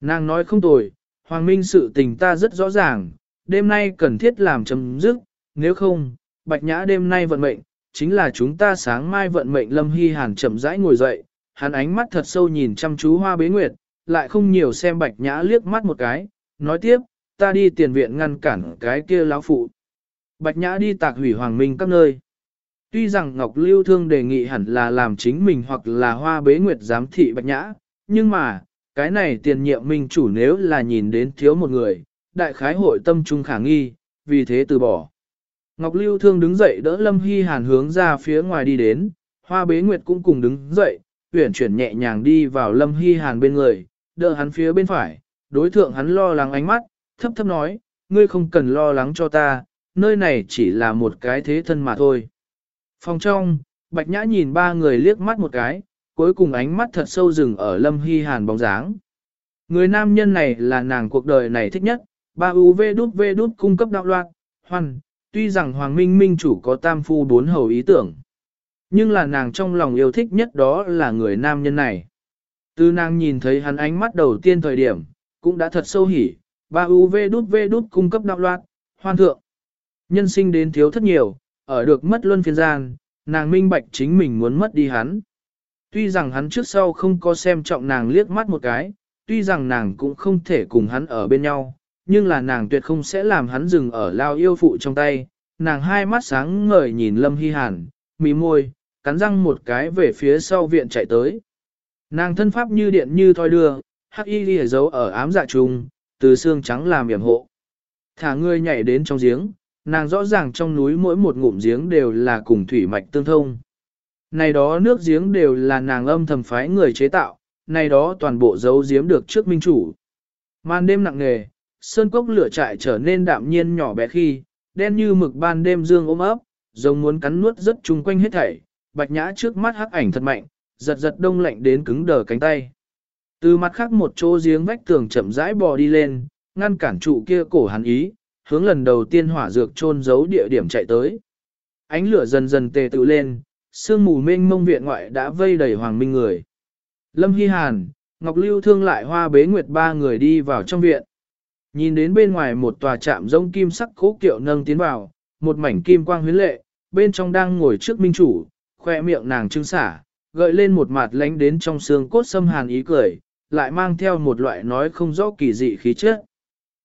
Nàng nói không tồi, Hoàng Minh sự tình ta rất rõ ràng, đêm nay cần thiết làm chấm dứt, nếu không, Bạch Nhã đêm nay vận mệnh, chính là chúng ta sáng mai vận mệnh Lâm Hy Hàn chậm rãi ngồi dậy, hắn ánh mắt thật sâu nhìn chăm chú hoa bế nguyệt, lại không nhiều xem bạch nhã liếc mắt một cái, nói tiếp, ta đi tiền viện ngăn cản cái kia lão phụ. Bạch nhã đi tạc hủy hoàng minh các nơi. Tuy rằng Ngọc Lưu Thương đề nghị hẳn là làm chính mình hoặc là hoa bế nguyệt giám thị bạch nhã, nhưng mà, cái này tiền nhiệm minh chủ nếu là nhìn đến thiếu một người, đại khái hội tâm trung khả nghi, vì thế từ bỏ. Ngọc Lưu Thương đứng dậy đỡ Lâm Hy Hàn hướng ra phía ngoài đi đến, hoa bế nguyệt cũng cùng đứng dậy, tuyển chuyển nhẹ nhàng đi vào Lâm Hy Hàn bên người, đỡ hắn phía bên phải, đối thượng hắn lo lắng ánh mắt, thấp thấp nói, ngươi không cần lo lắng cho ta, nơi này chỉ là một cái thế thân mà thôi. Phòng trong, Bạch Nhã nhìn ba người liếc mắt một cái, cuối cùng ánh mắt thật sâu rừng ở Lâm Hy Hàn bóng dáng. Người nam nhân này là nàng cuộc đời này thích nhất, ba UV đút V đút cung cấp đạo loạn, hoàn, tuy rằng Hoàng Minh Minh chủ có tam phu bốn hầu ý tưởng. Nhưng là nàng trong lòng yêu thích nhất đó là người nam nhân này. Từ nàng nhìn thấy hắn ánh mắt đầu tiên thời điểm, cũng đã thật sâu hỉ, ba UV đút V đút cung cấp đạo loạn, hoan thượng. Nhân sinh đến thiếu thất nhiều, ở được mất luân phiên gian, nàng minh bạch chính mình muốn mất đi hắn. Tuy rằng hắn trước sau không có xem trọng nàng liếc mắt một cái, tuy rằng nàng cũng không thể cùng hắn ở bên nhau, nhưng là nàng tuyệt không sẽ làm hắn dừng ở lao yêu phụ trong tay. Nàng hai mắt sáng ngời nhìn Lâm Hy Hàn, mí môi, cắn răng một cái về phía sau viện chạy tới. Nàng thân pháp như điện như thoi đưa, hắc y ghi giấu ở ám dạ trùng, từ xương trắng làm yểm hộ. Thả ngươi nhảy đến trong giếng, nàng rõ ràng trong núi mỗi một ngụm giếng đều là cùng thủy mạch tương thông. Này đó nước giếng đều là nàng âm thầm phái người chế tạo, này đó toàn bộ giấu giếm được trước minh chủ. Màn đêm nặng nề, sơn cốc lửa trại trở nên đạm nhiên nhỏ bé khi, đen như mực ban đêm dương ôm ấp, giống muốn cắn nuốt rất chung quanh hết thảy, bạch nhã trước mắt hắc ảnh thật mạnh, giật giật đông lạnh đến cứng đờ cánh tay. Từ mặt khác một chỗ giếng vách tường chậm rãi bò đi lên, ngăn cản trụ kia cổ hắn ý, hướng lần đầu tiên hỏa dược chôn giấu địa điểm chạy tới. Ánh lửa dần dần tề tự lên, sương mù mênh mông viện ngoại đã vây đầy hoàng minh người. Lâm Hy Hàn, Ngọc Lưu thương lại hoa bế nguyệt ba người đi vào trong viện. Nhìn đến bên ngoài một tòa trạm rông kim sắc cố kiệu nâng tiến vào, một mảnh kim quang huyến lệ, bên trong đang ngồi trước minh chủ, khoe miệng nàng trưng xả, gợi lên một mặt lánh đến trong xương cốt xâm hàn ý cười, lại mang theo một loại nói không rõ kỳ dị khí chất.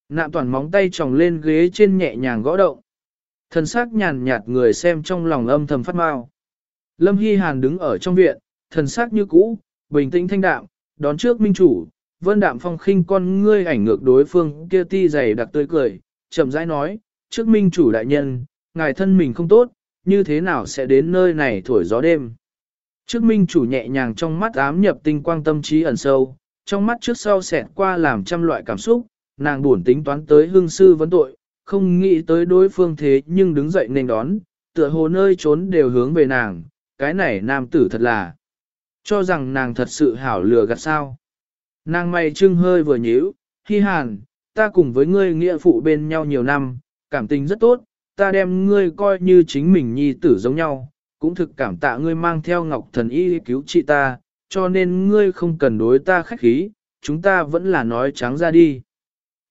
Nạm toàn móng tay tròng lên ghế trên nhẹ nhàng gõ động. Thần sắc nhàn nhạt người xem trong lòng âm thầm phát mau. Lâm Hy Hàn đứng ở trong viện, thần sắc như cũ, bình tĩnh thanh đạm, đón trước minh chủ, vân đạm phong khinh con ngươi ảnh ngược đối phương kia ti dày đặc tươi cười, chậm rãi nói, trước minh chủ đại nhân, ngài thân mình không tốt, như thế nào sẽ đến nơi này thổi gió đêm. Trước minh chủ nhẹ nhàng trong mắt ám nhập tinh quang tâm trí ẩn sâu, trong mắt trước sau xẹt qua làm trăm loại cảm xúc, nàng buồn tính toán tới hương sư vấn tội, không nghĩ tới đối phương thế nhưng đứng dậy nên đón, tựa hồ nơi trốn đều hướng về nàng, cái này nam tử thật là, cho rằng nàng thật sự hảo lừa gạt sao. Nàng mày trưng hơi vừa nhíu, hi hàn, ta cùng với ngươi nghĩa phụ bên nhau nhiều năm, cảm tình rất tốt, ta đem ngươi coi như chính mình nhi tử giống nhau, cũng thực cảm tạ ngươi mang theo ngọc thần y cứu trị ta, cho nên ngươi không cần đối ta khách khí, chúng ta vẫn là nói trắng ra đi.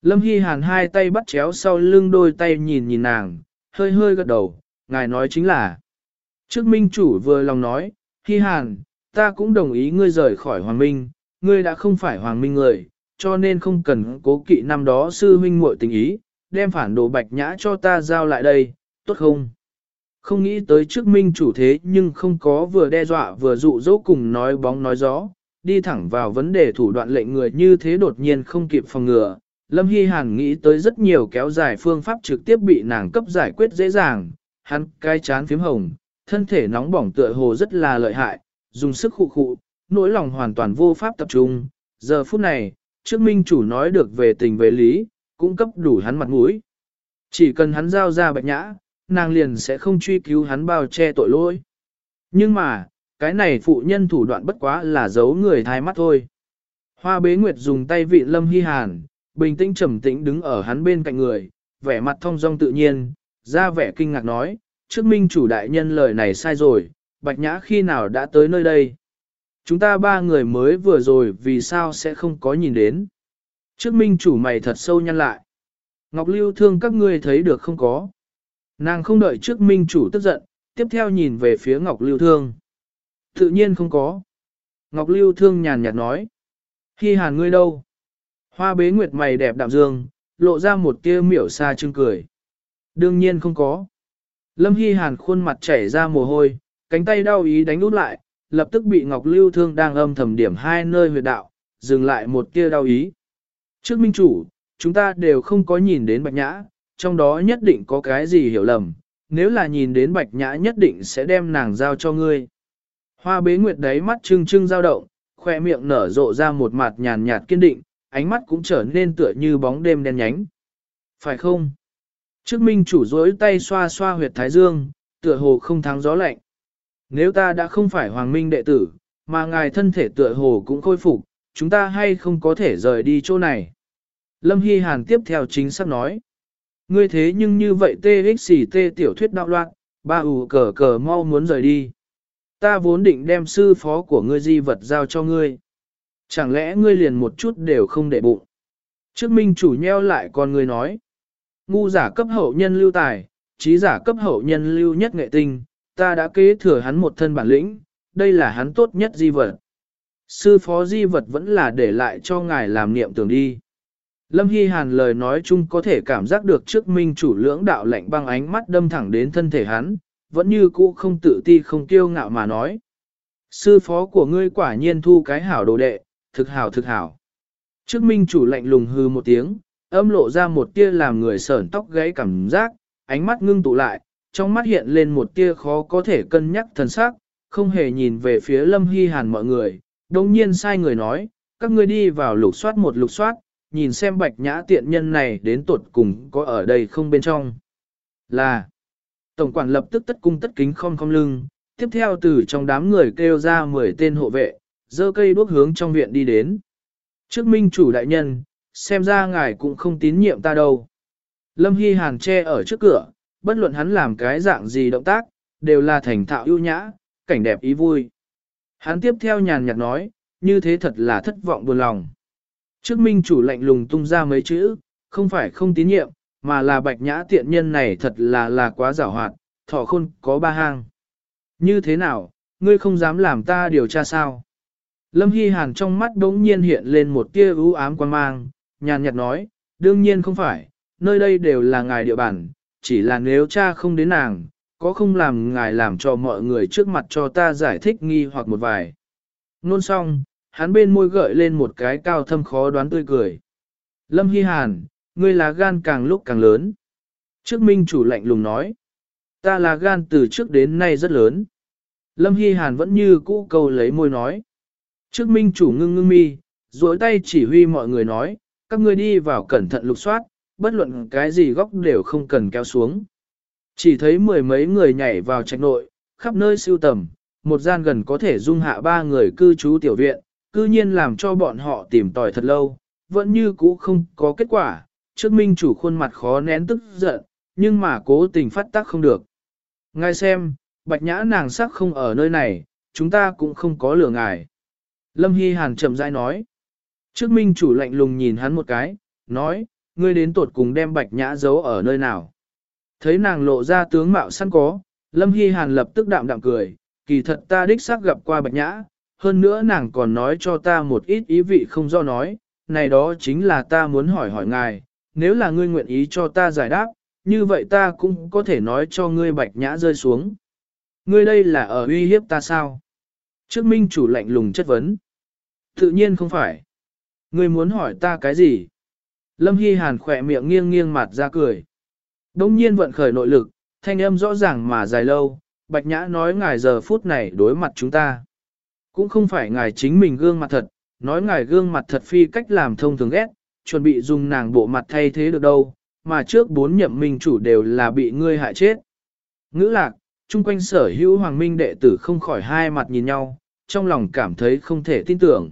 Lâm Hy Hàn hai tay bắt chéo sau lưng đôi tay nhìn nhìn nàng, hơi hơi gật đầu, ngài nói chính là. Trước minh chủ vừa lòng nói, Hy Hàn, ta cũng đồng ý ngươi rời khỏi Hoàng Minh, ngươi đã không phải Hoàng Minh người, cho nên không cần cố kỵ năm đó sư huynh muội tình ý, đem phản đồ bạch nhã cho ta giao lại đây, tốt không? Không nghĩ tới trước minh chủ thế nhưng không có vừa đe dọa vừa dụ dỗ cùng nói bóng nói gió, đi thẳng vào vấn đề thủ đoạn lệnh người như thế đột nhiên không kịp phòng ngừa, Lâm Hy Hàn nghĩ tới rất nhiều kéo dài phương pháp trực tiếp bị nàng cấp giải quyết dễ dàng, hắn cai chán phím hồng, thân thể nóng bỏng tựa hồ rất là lợi hại, dùng sức khụ khụ, nỗi lòng hoàn toàn vô pháp tập trung. Giờ phút này, trước minh chủ nói được về tình về lý, cũng cấp đủ hắn mặt mũi. Chỉ cần hắn giao ra bạch nhã, nàng liền sẽ không truy cứu hắn bao che tội lỗi. Nhưng mà, cái này phụ nhân thủ đoạn bất quá là giấu người thai mắt thôi. Hoa bế nguyệt dùng tay vị lâm hy hàn, bình tĩnh trầm tĩnh đứng ở hắn bên cạnh người, vẻ mặt thông dong tự nhiên, ra vẻ kinh ngạc nói, trước minh chủ đại nhân lời này sai rồi, bạch nhã khi nào đã tới nơi đây. Chúng ta ba người mới vừa rồi vì sao sẽ không có nhìn đến. Trước minh chủ mày thật sâu nhăn lại. Ngọc Lưu thương các ngươi thấy được không có. Nàng không đợi trước minh chủ tức giận, tiếp theo nhìn về phía Ngọc Lưu thương. Tự nhiên không có. Ngọc Lưu Thương nhàn nhạt nói. Hi hàn ngươi đâu? Hoa bế nguyệt mày đẹp đạm dương, lộ ra một tia miểu xa trưng cười. Đương nhiên không có. Lâm Hy Hàn khuôn mặt chảy ra mồ hôi, cánh tay đau ý đánh út lại, lập tức bị Ngọc Lưu Thương đang âm thầm điểm hai nơi huyệt đạo, dừng lại một tia đau ý. Trước minh chủ, chúng ta đều không có nhìn đến bạch nhã, trong đó nhất định có cái gì hiểu lầm, nếu là nhìn đến bạch nhã nhất định sẽ đem nàng giao cho ngươi. Hoa bế nguyệt đáy mắt trưng trưng dao động, khoe miệng nở rộ ra một mặt nhàn nhạt kiên định, ánh mắt cũng trở nên tựa như bóng đêm đen nhánh. Phải không? Trước minh chủ dối tay xoa xoa huyệt thái dương, tựa hồ không thắng gió lạnh. Nếu ta đã không phải hoàng minh đệ tử, mà ngài thân thể tựa hồ cũng khôi phục, chúng ta hay không có thể rời đi chỗ này. Lâm Hy Hàn tiếp theo chính xác nói. Ngươi thế nhưng như vậy TXT tiểu thuyết đạo loạn, ba ủ cờ cờ mau muốn rời đi. Ta vốn định đem sư phó của ngươi di vật giao cho ngươi. Chẳng lẽ ngươi liền một chút đều không để bụng. Trước minh chủ nheo lại con ngươi nói. Ngu giả cấp hậu nhân lưu tài, trí giả cấp hậu nhân lưu nhất nghệ tinh, ta đã kế thừa hắn một thân bản lĩnh, đây là hắn tốt nhất di vật. Sư phó di vật vẫn là để lại cho ngài làm niệm tưởng đi. Lâm Hy Hàn lời nói chung có thể cảm giác được trước minh chủ lưỡng đạo lạnh băng ánh mắt đâm thẳng đến thân thể hắn, vẫn như cũ không tự ti không kiêu ngạo mà nói. Sư phó của ngươi quả nhiên thu cái hảo đồ đệ, thực hảo thực hảo. Trước minh chủ lạnh lùng hư một tiếng, âm lộ ra một tia làm người sởn tóc gáy cảm giác, ánh mắt ngưng tụ lại, trong mắt hiện lên một tia khó có thể cân nhắc thần sắc, không hề nhìn về phía Lâm Hy Hàn mọi người, đồng nhiên sai người nói, các ngươi đi vào lục soát một lục soát, nhìn xem bạch nhã tiện nhân này đến tuột cùng có ở đây không bên trong. Là, tổng quản lập tức tất cung tất kính không không lưng, tiếp theo từ trong đám người kêu ra 10 tên hộ vệ, dơ cây đuốc hướng trong viện đi đến. Trước minh chủ đại nhân, xem ra ngài cũng không tín nhiệm ta đâu. Lâm Hy Hàn che ở trước cửa, bất luận hắn làm cái dạng gì động tác, đều là thành thạo ưu nhã, cảnh đẹp ý vui. Hắn tiếp theo nhàn nhạt nói, như thế thật là thất vọng buồn lòng. Trước minh chủ lạnh lùng tung ra mấy chữ, không phải không tín nhiệm, mà là bạch nhã tiện nhân này thật là là quá giảo hoạt, thỏ khôn có ba hang. Như thế nào, ngươi không dám làm ta điều tra sao? Lâm Hy Hàn trong mắt đống nhiên hiện lên một tia ưu ám quan mang, nhàn nhạt nói, đương nhiên không phải, nơi đây đều là ngài địa bàn, chỉ là nếu cha không đến nàng, có không làm ngài làm cho mọi người trước mặt cho ta giải thích nghi hoặc một vài. Nôn xong, hắn bên môi gợi lên một cái cao thâm khó đoán tươi cười. Lâm Hy Hàn, ngươi là gan càng lúc càng lớn. Trước minh chủ lạnh lùng nói, ta là gan từ trước đến nay rất lớn. Lâm Hy Hàn vẫn như cũ câu lấy môi nói. Trước minh chủ ngưng ngưng mi, duỗi tay chỉ huy mọi người nói, các ngươi đi vào cẩn thận lục soát, bất luận cái gì góc đều không cần kéo xuống. Chỉ thấy mười mấy người nhảy vào trạch nội, khắp nơi siêu tầm, một gian gần có thể dung hạ ba người cư trú tiểu viện, cư nhiên làm cho bọn họ tìm tòi thật lâu, vẫn như cũ không có kết quả, trước minh chủ khuôn mặt khó nén tức giận, nhưng mà cố tình phát tác không được. Ngài xem, bạch nhã nàng sắc không ở nơi này, chúng ta cũng không có lửa ngài. Lâm Hy Hàn chậm rãi nói. Trước minh chủ lạnh lùng nhìn hắn một cái, nói, ngươi đến tuột cùng đem bạch nhã giấu ở nơi nào. Thấy nàng lộ ra tướng mạo săn có, Lâm Hy Hàn lập tức đạm đạm cười, kỳ thật ta đích xác gặp qua bạch nhã, hơn nữa nàng còn nói cho ta một ít ý vị không do nói, này đó chính là ta muốn hỏi hỏi ngài, nếu là ngươi nguyện ý cho ta giải đáp, như vậy ta cũng có thể nói cho ngươi bạch nhã rơi xuống. Ngươi đây là ở uy hiếp ta sao? Trước minh chủ lạnh lùng chất vấn. Tự nhiên không phải. Ngươi muốn hỏi ta cái gì? Lâm Hy Hàn khỏe miệng nghiêng nghiêng mặt ra cười. Đông nhiên vận khởi nội lực, thanh âm rõ ràng mà dài lâu, Bạch Nhã nói ngài giờ phút này đối mặt chúng ta. Cũng không phải ngài chính mình gương mặt thật, nói ngài gương mặt thật phi cách làm thông thường ghét, chuẩn bị dùng nàng bộ mặt thay thế được đâu, mà trước bốn nhậm minh chủ đều là bị ngươi hại chết. Ngữ lạc, chung quanh sở hữu hoàng minh đệ tử không khỏi hai mặt nhìn nhau, trong lòng cảm thấy không thể tin tưởng.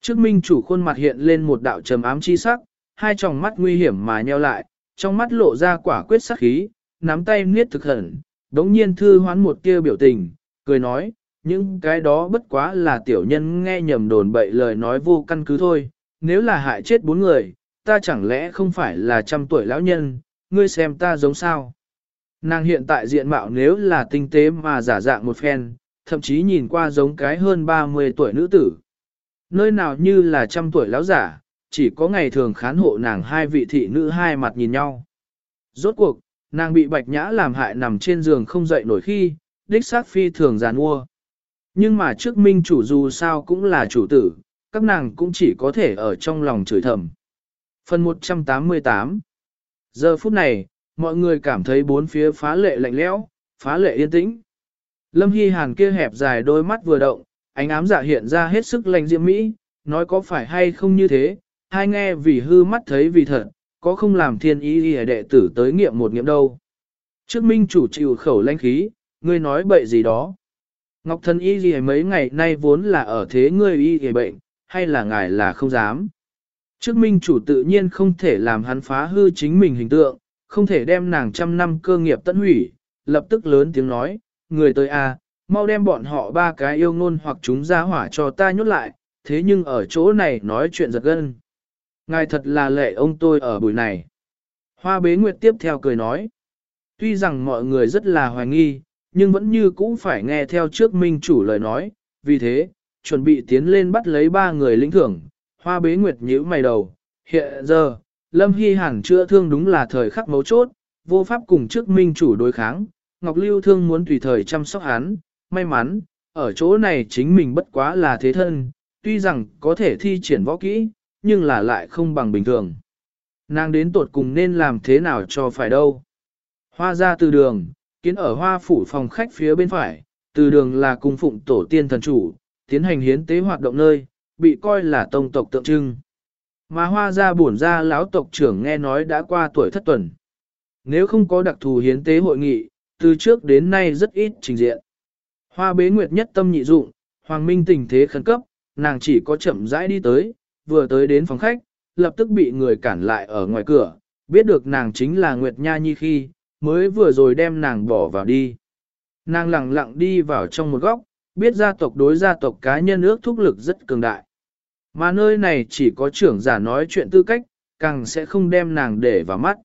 Trước minh chủ khuôn mặt hiện lên một đạo trầm ám chi sắc, hai tròng mắt nguy hiểm mà nheo lại, trong mắt lộ ra quả quyết sắc khí, nắm tay niết thực hẩn, đống nhiên thư hoán một tia biểu tình, cười nói, những cái đó bất quá là tiểu nhân nghe nhầm đồn bậy lời nói vô căn cứ thôi, nếu là hại chết bốn người, ta chẳng lẽ không phải là trăm tuổi lão nhân, ngươi xem ta giống sao. Nàng hiện tại diện mạo nếu là tinh tế mà giả dạng một phen, thậm chí nhìn qua giống cái hơn 30 tuổi nữ tử. Nơi nào như là trăm tuổi lão giả, chỉ có ngày thường khán hộ nàng hai vị thị nữ hai mặt nhìn nhau. Rốt cuộc, nàng bị bạch nhã làm hại nằm trên giường không dậy nổi khi, đích xác phi thường giàn mua. Nhưng mà trước minh chủ dù sao cũng là chủ tử, các nàng cũng chỉ có thể ở trong lòng chửi thầm. Phần 188 Giờ phút này, mọi người cảm thấy bốn phía phá lệ lạnh lẽo, phá lệ yên tĩnh. Lâm Hy Hàn kia hẹp dài đôi mắt vừa động, ánh ám dạ hiện ra hết sức lành diễm mỹ, nói có phải hay không như thế, hai nghe vì hư mắt thấy vì thật, có không làm thiên ý y đệ tử tới nghiệm một nghiệm đâu. Trước minh chủ chịu khẩu lãnh khí, ngươi nói bậy gì đó. Ngọc thần y gì mấy ngày nay vốn là ở thế ngươi y y bệnh, hay là ngài là không dám. Trước minh chủ tự nhiên không thể làm hắn phá hư chính mình hình tượng, không thể đem nàng trăm năm cơ nghiệp tận hủy, lập tức lớn tiếng nói, người tới a, à, mau đem bọn họ ba cái yêu ngôn hoặc chúng ra hỏa cho ta nhốt lại, thế nhưng ở chỗ này nói chuyện giật gân. Ngài thật là lệ ông tôi ở buổi này. Hoa bế nguyệt tiếp theo cười nói. Tuy rằng mọi người rất là hoài nghi, nhưng vẫn như cũ phải nghe theo trước minh chủ lời nói, vì thế, chuẩn bị tiến lên bắt lấy ba người lĩnh thưởng. Hoa bế nguyệt nhíu mày đầu, hiện giờ, Lâm Hy Hàn chữa thương đúng là thời khắc mấu chốt, vô pháp cùng trước minh chủ đối kháng, Ngọc Lưu Thương muốn tùy thời chăm sóc hắn, may mắn, ở chỗ này chính mình bất quá là thế thân, tuy rằng có thể thi triển võ kỹ, nhưng là lại không bằng bình thường. Nàng đến tột cùng nên làm thế nào cho phải đâu. Hoa ra từ đường, kiến ở hoa phủ phòng khách phía bên phải, từ đường là cung phụng tổ tiên thần chủ, tiến hành hiến tế hoạt động nơi, bị coi là tông tộc tượng trưng. Mà hoa ra bổn ra lão tộc trưởng nghe nói đã qua tuổi thất tuần. Nếu không có đặc thù hiến tế hội nghị, từ trước đến nay rất ít trình diện. Hoa bế nguyệt nhất tâm nhị dụng, hoàng minh tình thế khẩn cấp, nàng chỉ có chậm rãi đi tới, vừa tới đến phòng khách, lập tức bị người cản lại ở ngoài cửa, biết được nàng chính là Nguyệt Nha Nhi khi, mới vừa rồi đem nàng bỏ vào đi. Nàng lặng lặng đi vào trong một góc, biết gia tộc đối gia tộc cá nhân ước thúc lực rất cường đại. Mà nơi này chỉ có trưởng giả nói chuyện tư cách, càng sẽ không đem nàng để vào mắt.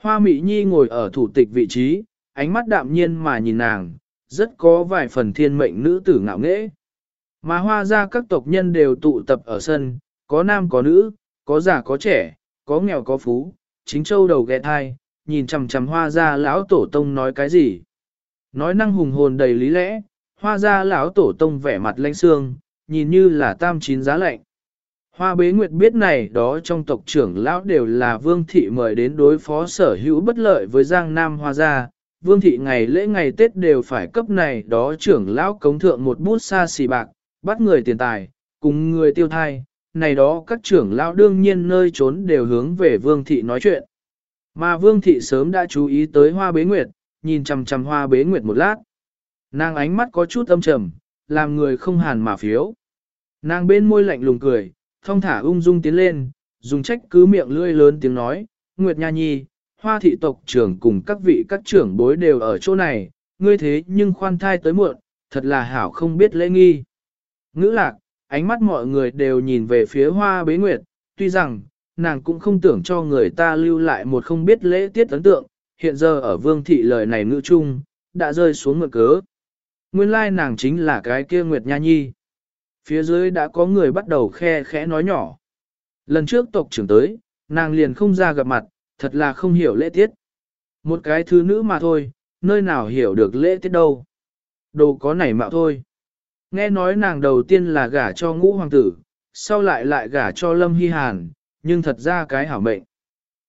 Hoa Mỹ Nhi ngồi ở thủ tịch vị trí, ánh mắt đạm nhiên mà nhìn nàng, rất có vài phần thiên mệnh nữ tử ngạo nghễ. Mà hoa ra các tộc nhân đều tụ tập ở sân, có nam có nữ, có già có trẻ, có nghèo có phú, chính châu đầu ghé thai, nhìn chằm chằm hoa ra lão tổ tông nói cái gì. Nói năng hùng hồn đầy lý lẽ, hoa ra lão tổ tông vẻ mặt lanh xương, nhìn như là tam chín giá lạnh. Hoa bế nguyệt biết này đó trong tộc trưởng lão đều là vương thị mời đến đối phó sở hữu bất lợi với Giang Nam Hoa gia. Vương thị ngày lễ ngày Tết đều phải cấp này đó trưởng lão cống thượng một bút xa xì bạc, bắt người tiền tài, cùng người tiêu thai, này đó các trưởng lão đương nhiên nơi trốn đều hướng về Vương Thị nói chuyện. Mà Vương Thị sớm đã chú ý tới hoa bế nguyệt, nhìn chằm chằm hoa bế nguyệt một lát. Nàng ánh mắt có chút âm trầm, làm người không hàn mà phiếu. Nàng bên môi lạnh lùng cười, thong thả ung dung tiến lên, dùng trách cứ miệng lươi lớn tiếng nói, Nguyệt Nha Nhi, hoa thị tộc trưởng cùng các vị các trưởng bối đều ở chỗ này, ngươi thế nhưng khoan thai tới muộn, thật là hảo không biết lễ nghi. Ngữ lạc, ánh mắt mọi người đều nhìn về phía hoa bế nguyệt, tuy rằng, nàng cũng không tưởng cho người ta lưu lại một không biết lễ tiết ấn tượng, hiện giờ ở vương thị lời này ngữ chung, đã rơi xuống ngựa cớ. Nguyên lai nàng chính là cái kia Nguyệt Nha Nhi. Phía dưới đã có người bắt đầu khe khẽ nói nhỏ. Lần trước tộc trưởng tới, nàng liền không ra gặp mặt, thật là không hiểu lễ tiết. Một cái thứ nữ mà thôi, nơi nào hiểu được lễ tiết đâu. Đồ có nảy mạo thôi. Nghe nói nàng đầu tiên là gả cho ngũ hoàng tử, sau lại lại gả cho Lâm Hy Hàn, nhưng thật ra cái hảo mệnh.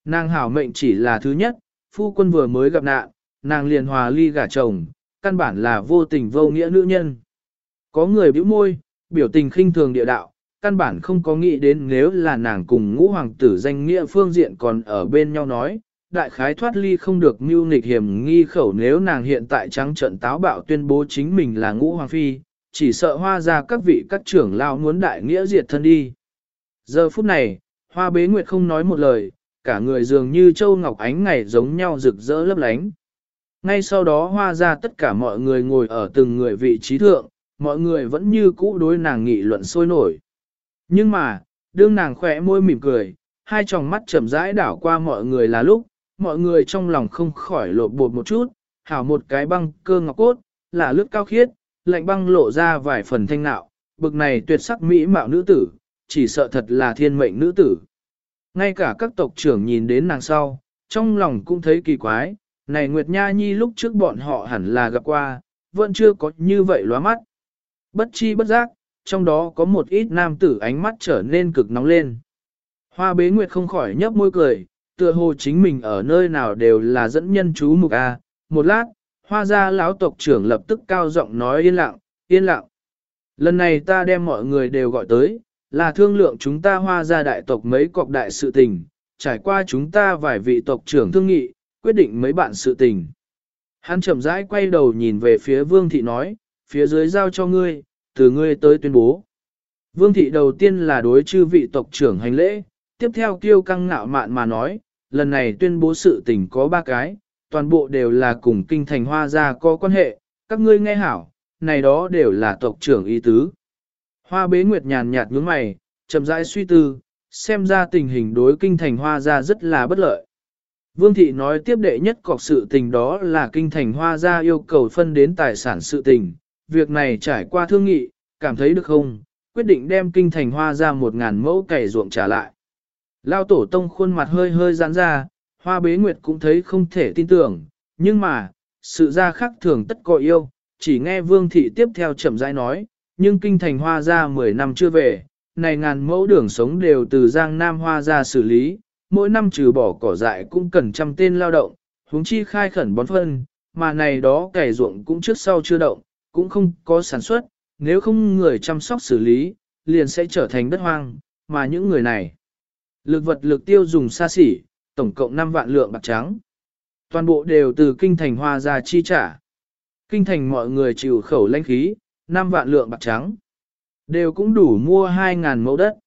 Nàng hảo mệnh chỉ là thứ nhất, phu quân vừa mới gặp nạn, nàng liền hòa ly gả chồng, căn bản là vô tình vô nghĩa nữ nhân. Có người bĩu môi, biểu tình khinh thường địa đạo, căn bản không có nghĩ đến nếu là nàng cùng ngũ hoàng tử danh nghĩa phương diện còn ở bên nhau nói, đại khái thoát ly không được mưu nghịch hiểm nghi khẩu nếu nàng hiện tại trắng trận táo bạo tuyên bố chính mình là ngũ hoàng phi, chỉ sợ hoa ra các vị các trưởng lao muốn đại nghĩa diệt thân đi. Giờ phút này, hoa bế nguyệt không nói một lời, cả người dường như châu ngọc ánh ngày giống nhau rực rỡ lấp lánh. Ngay sau đó hoa ra tất cả mọi người ngồi ở từng người vị trí thượng, mọi người vẫn như cũ đối nàng nghị luận sôi nổi. Nhưng mà, đương nàng khỏe môi mỉm cười, hai tròng mắt chậm rãi đảo qua mọi người là lúc, mọi người trong lòng không khỏi lột bột một chút, hảo một cái băng cơ ngọc cốt, là lướt cao khiết, lạnh băng lộ ra vài phần thanh nạo, bực này tuyệt sắc mỹ mạo nữ tử, chỉ sợ thật là thiên mệnh nữ tử. Ngay cả các tộc trưởng nhìn đến nàng sau, trong lòng cũng thấy kỳ quái, này Nguyệt Nha Nhi lúc trước bọn họ hẳn là gặp qua, vẫn chưa có như vậy lóa mắt. Bất chi bất giác, trong đó có một ít nam tử ánh mắt trở nên cực nóng lên. Hoa bế Nguyệt không khỏi nhấp môi cười, tựa hồ chính mình ở nơi nào đều là dẫn nhân chú mục A. Một lát, hoa gia lão tộc trưởng lập tức cao giọng nói yên lặng, yên lặng. Lần này ta đem mọi người đều gọi tới, là thương lượng chúng ta hoa gia đại tộc mấy cọc đại sự tình, trải qua chúng ta vài vị tộc trưởng thương nghị, quyết định mấy bạn sự tình. Hắn chậm rãi quay đầu nhìn về phía vương thị nói, phía dưới giao cho ngươi, từ ngươi tới tuyên bố. Vương thị đầu tiên là đối chư vị tộc trưởng hành lễ, tiếp theo kiêu căng ngạo mạn mà nói, lần này tuyên bố sự tình có ba cái, toàn bộ đều là cùng kinh thành hoa gia có quan hệ, các ngươi nghe hảo, này đó đều là tộc trưởng y tứ. Hoa bế nguyệt nhàn nhạt nhướng mày, chậm rãi suy tư, xem ra tình hình đối kinh thành hoa gia rất là bất lợi. Vương thị nói tiếp đệ nhất cọc sự tình đó là kinh thành hoa gia yêu cầu phân đến tài sản sự tình, việc này trải qua thương nghị, cảm thấy được không, quyết định đem kinh thành hoa ra một ngàn mẫu cày ruộng trả lại. Lao tổ tông khuôn mặt hơi hơi giãn ra, hoa bế nguyệt cũng thấy không thể tin tưởng, nhưng mà, sự ra khác thường tất có yêu, chỉ nghe vương thị tiếp theo chậm rãi nói, nhưng kinh thành hoa ra 10 năm chưa về, này ngàn mẫu đường sống đều từ Giang Nam hoa ra xử lý, mỗi năm trừ bỏ cỏ dại cũng cần trăm tên lao động, huống chi khai khẩn bón phân, mà này đó cày ruộng cũng trước sau chưa động, cũng không có sản xuất, nếu không người chăm sóc xử lý, liền sẽ trở thành đất hoang, mà những người này. Lực vật lực tiêu dùng xa xỉ, tổng cộng 5 vạn lượng bạc trắng. Toàn bộ đều từ kinh thành hoa ra chi trả. Kinh thành mọi người chịu khẩu lãnh khí, 5 vạn lượng bạc trắng. Đều cũng đủ mua 2.000 mẫu đất.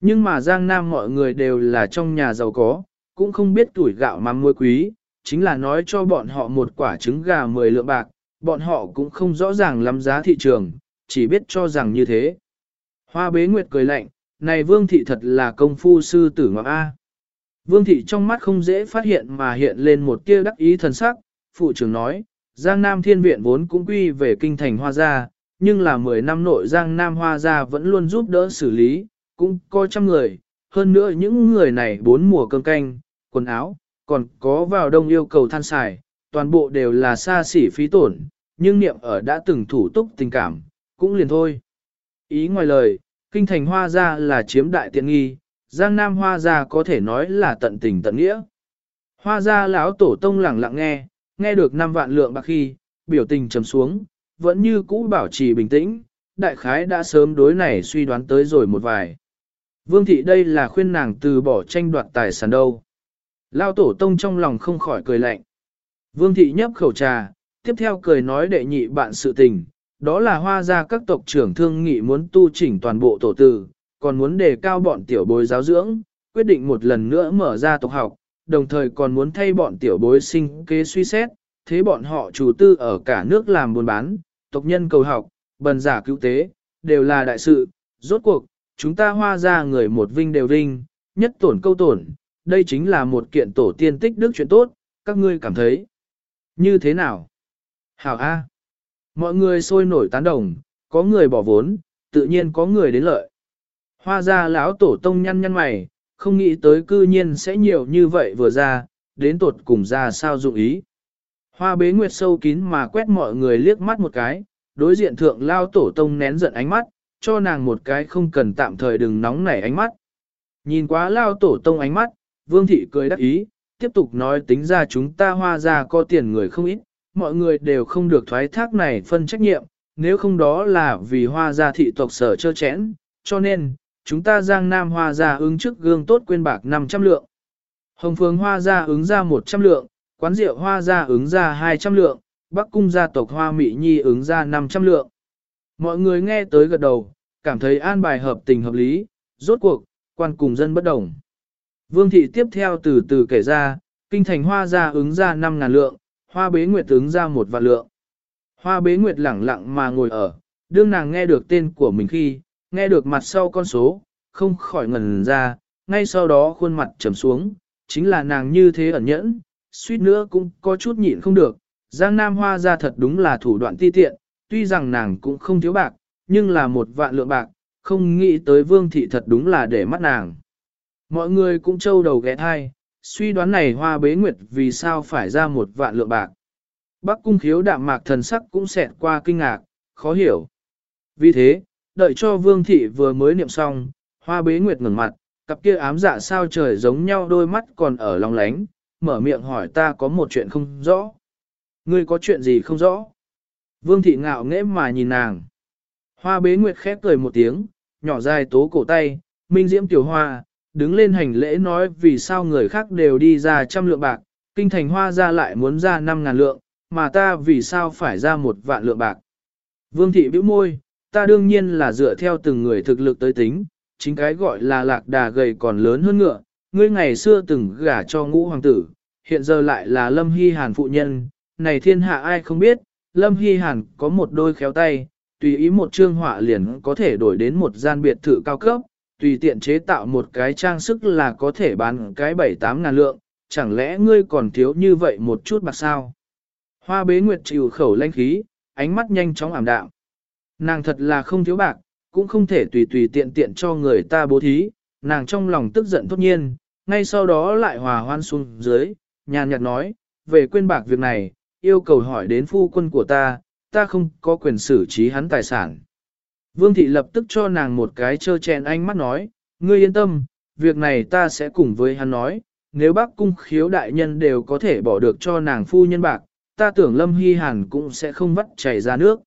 Nhưng mà Giang Nam mọi người đều là trong nhà giàu có, cũng không biết tuổi gạo mắm muối quý, chính là nói cho bọn họ một quả trứng gà 10 lượng bạc, bọn họ cũng không rõ ràng lắm giá thị trường, chỉ biết cho rằng như thế. Hoa bế nguyệt cười lạnh, này vương thị thật là công phu sư tử ngọc A. Vương thị trong mắt không dễ phát hiện mà hiện lên một tia đắc ý thần sắc, phụ trưởng nói, Giang Nam Thiên Viện vốn cũng quy về kinh thành Hoa Gia, nhưng là 10 năm nội Giang Nam Hoa Gia vẫn luôn giúp đỡ xử lý, cũng coi trăm người, hơn nữa những người này bốn mùa cơm canh, quần áo, còn có vào đông yêu cầu than xài, toàn bộ đều là xa xỉ phí tổn, nhưng niệm ở đã từng thủ túc tình cảm, cũng liền thôi. Ý ngoài lời, kinh thành hoa gia là chiếm đại tiện nghi, giang nam hoa gia có thể nói là tận tình tận nghĩa. Hoa gia lão tổ tông lẳng lặng nghe, nghe được năm vạn lượng bạc khi, biểu tình trầm xuống, vẫn như cũ bảo trì bình tĩnh, đại khái đã sớm đối này suy đoán tới rồi một vài. Vương thị đây là khuyên nàng từ bỏ tranh đoạt tài sản đâu. Lao tổ tông trong lòng không khỏi cười lạnh. Vương thị nhấp khẩu trà, tiếp theo cười nói đệ nhị bạn sự tình, đó là hoa ra các tộc trưởng thương nghị muốn tu chỉnh toàn bộ tổ tử, còn muốn đề cao bọn tiểu bối giáo dưỡng, quyết định một lần nữa mở ra tộc học, đồng thời còn muốn thay bọn tiểu bối sinh kế suy xét, thế bọn họ chủ tư ở cả nước làm buôn bán, tộc nhân cầu học, bần giả cứu tế, đều là đại sự, rốt cuộc, chúng ta hoa ra người một vinh đều vinh, nhất tổn câu tổn, đây chính là một kiện tổ tiên tích đức chuyện tốt, các ngươi cảm thấy như thế nào? Hảo A. Mọi người sôi nổi tán đồng, có người bỏ vốn, tự nhiên có người đến lợi. Hoa ra lão tổ tông nhăn nhăn mày, không nghĩ tới cư nhiên sẽ nhiều như vậy vừa ra, đến tột cùng ra sao dụng ý. Hoa bế nguyệt sâu kín mà quét mọi người liếc mắt một cái, đối diện thượng lao tổ tông nén giận ánh mắt, cho nàng một cái không cần tạm thời đừng nóng nảy ánh mắt. Nhìn quá lao tổ tông ánh mắt, vương thị cười đắc ý, tiếp tục nói tính ra chúng ta hoa ra có tiền người không ít, mọi người đều không được thoái thác này phân trách nhiệm, nếu không đó là vì hoa gia thị tộc sở chơ chẽn, cho nên, chúng ta giang nam hoa gia ứng trước gương tốt quên bạc 500 lượng. Hồng Phương hoa gia ứng ra 100 lượng, quán rượu hoa gia ứng ra 200 lượng, bắc cung gia tộc hoa mỹ nhi ứng ra 500 lượng. Mọi người nghe tới gật đầu, cảm thấy an bài hợp tình hợp lý, rốt cuộc, quan cùng dân bất đồng. Vương thị tiếp theo từ từ kể ra, kinh thành hoa gia ứng ra 5.000 lượng, hoa bế nguyệt ứng ra một vạn lượng. Hoa bế nguyệt lẳng lặng mà ngồi ở, đương nàng nghe được tên của mình khi, nghe được mặt sau con số, không khỏi ngần ra, ngay sau đó khuôn mặt trầm xuống, chính là nàng như thế ẩn nhẫn, suýt nữa cũng có chút nhịn không được. Giang Nam Hoa ra thật đúng là thủ đoạn ti tiện, tuy rằng nàng cũng không thiếu bạc, nhưng là một vạn lượng bạc, không nghĩ tới vương thị thật đúng là để mắt nàng. Mọi người cũng trâu đầu ghé thai, suy đoán này hoa bế nguyệt vì sao phải ra một vạn lượng bạc. Bắc cung khiếu đạm mạc thần sắc cũng xẹt qua kinh ngạc, khó hiểu. Vì thế, đợi cho vương thị vừa mới niệm xong, hoa bế nguyệt ngừng mặt, cặp kia ám dạ sao trời giống nhau đôi mắt còn ở lòng lánh, mở miệng hỏi ta có một chuyện không rõ. Ngươi có chuyện gì không rõ? Vương thị ngạo nghễ mà nhìn nàng. Hoa bế nguyệt khép cười một tiếng, nhỏ dài tố cổ tay, minh diễm tiểu hoa, đứng lên hành lễ nói vì sao người khác đều đi ra trăm lượng bạc, kinh thành hoa ra lại muốn ra năm ngàn lượng, mà ta vì sao phải ra một vạn lượng bạc. Vương thị bĩu môi, ta đương nhiên là dựa theo từng người thực lực tới tính, chính cái gọi là lạc đà gầy còn lớn hơn ngựa, ngươi ngày xưa từng gả cho ngũ hoàng tử, hiện giờ lại là lâm hy hàn phụ nhân, này thiên hạ ai không biết, lâm hy hàn có một đôi khéo tay, tùy ý một trương họa liền có thể đổi đến một gian biệt thự cao cấp, tùy tiện chế tạo một cái trang sức là có thể bán cái 7-8 ngàn lượng, chẳng lẽ ngươi còn thiếu như vậy một chút bạc sao? Hoa bế nguyệt chịu khẩu lanh khí, ánh mắt nhanh chóng ảm đạm. Nàng thật là không thiếu bạc, cũng không thể tùy tùy tiện tiện cho người ta bố thí, nàng trong lòng tức giận tốt nhiên, ngay sau đó lại hòa hoan xuống dưới, nhàn nhạt nói, về quên bạc việc này, yêu cầu hỏi đến phu quân của ta, ta không có quyền xử trí hắn tài sản. Vương thị lập tức cho nàng một cái trơ chèn ánh mắt nói, ngươi yên tâm, việc này ta sẽ cùng với hắn nói, nếu bác cung khiếu đại nhân đều có thể bỏ được cho nàng phu nhân bạc, ta tưởng Lâm Hy Hàn cũng sẽ không vắt chảy ra nước.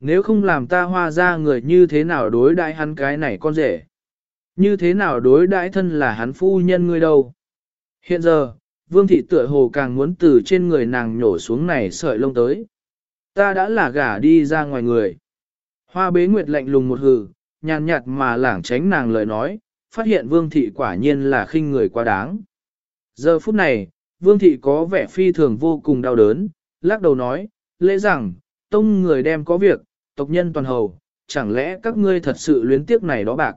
Nếu không làm ta hoa ra người như thế nào đối đãi hắn cái này con rể? Như thế nào đối đãi thân là hắn phu nhân ngươi đâu? Hiện giờ, Vương thị tựa hồ càng muốn từ trên người nàng nhổ xuống này sợi lông tới. Ta đã là gả đi ra ngoài người. Hoa bế nguyệt lạnh lùng một hừ, nhàn nhạt mà lảng tránh nàng lời nói, phát hiện vương thị quả nhiên là khinh người quá đáng. Giờ phút này, vương thị có vẻ phi thường vô cùng đau đớn, lắc đầu nói, lễ rằng, tông người đem có việc, tộc nhân toàn hầu, chẳng lẽ các ngươi thật sự luyến tiếc này đó bạc.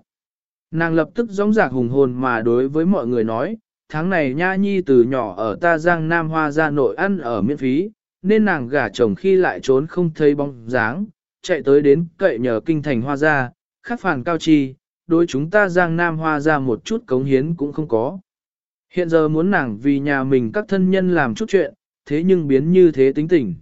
Nàng lập tức gióng giạc hùng hồn mà đối với mọi người nói, tháng này nha nhi từ nhỏ ở ta giang nam hoa ra nội ăn ở miễn phí, nên nàng gả chồng khi lại trốn không thấy bóng dáng, chạy tới đến cậy nhờ kinh thành hoa ra, khắc phản cao chi, đối chúng ta giang nam hoa ra một chút cống hiến cũng không có. Hiện giờ muốn nàng vì nhà mình các thân nhân làm chút chuyện, thế nhưng biến như thế tính tình.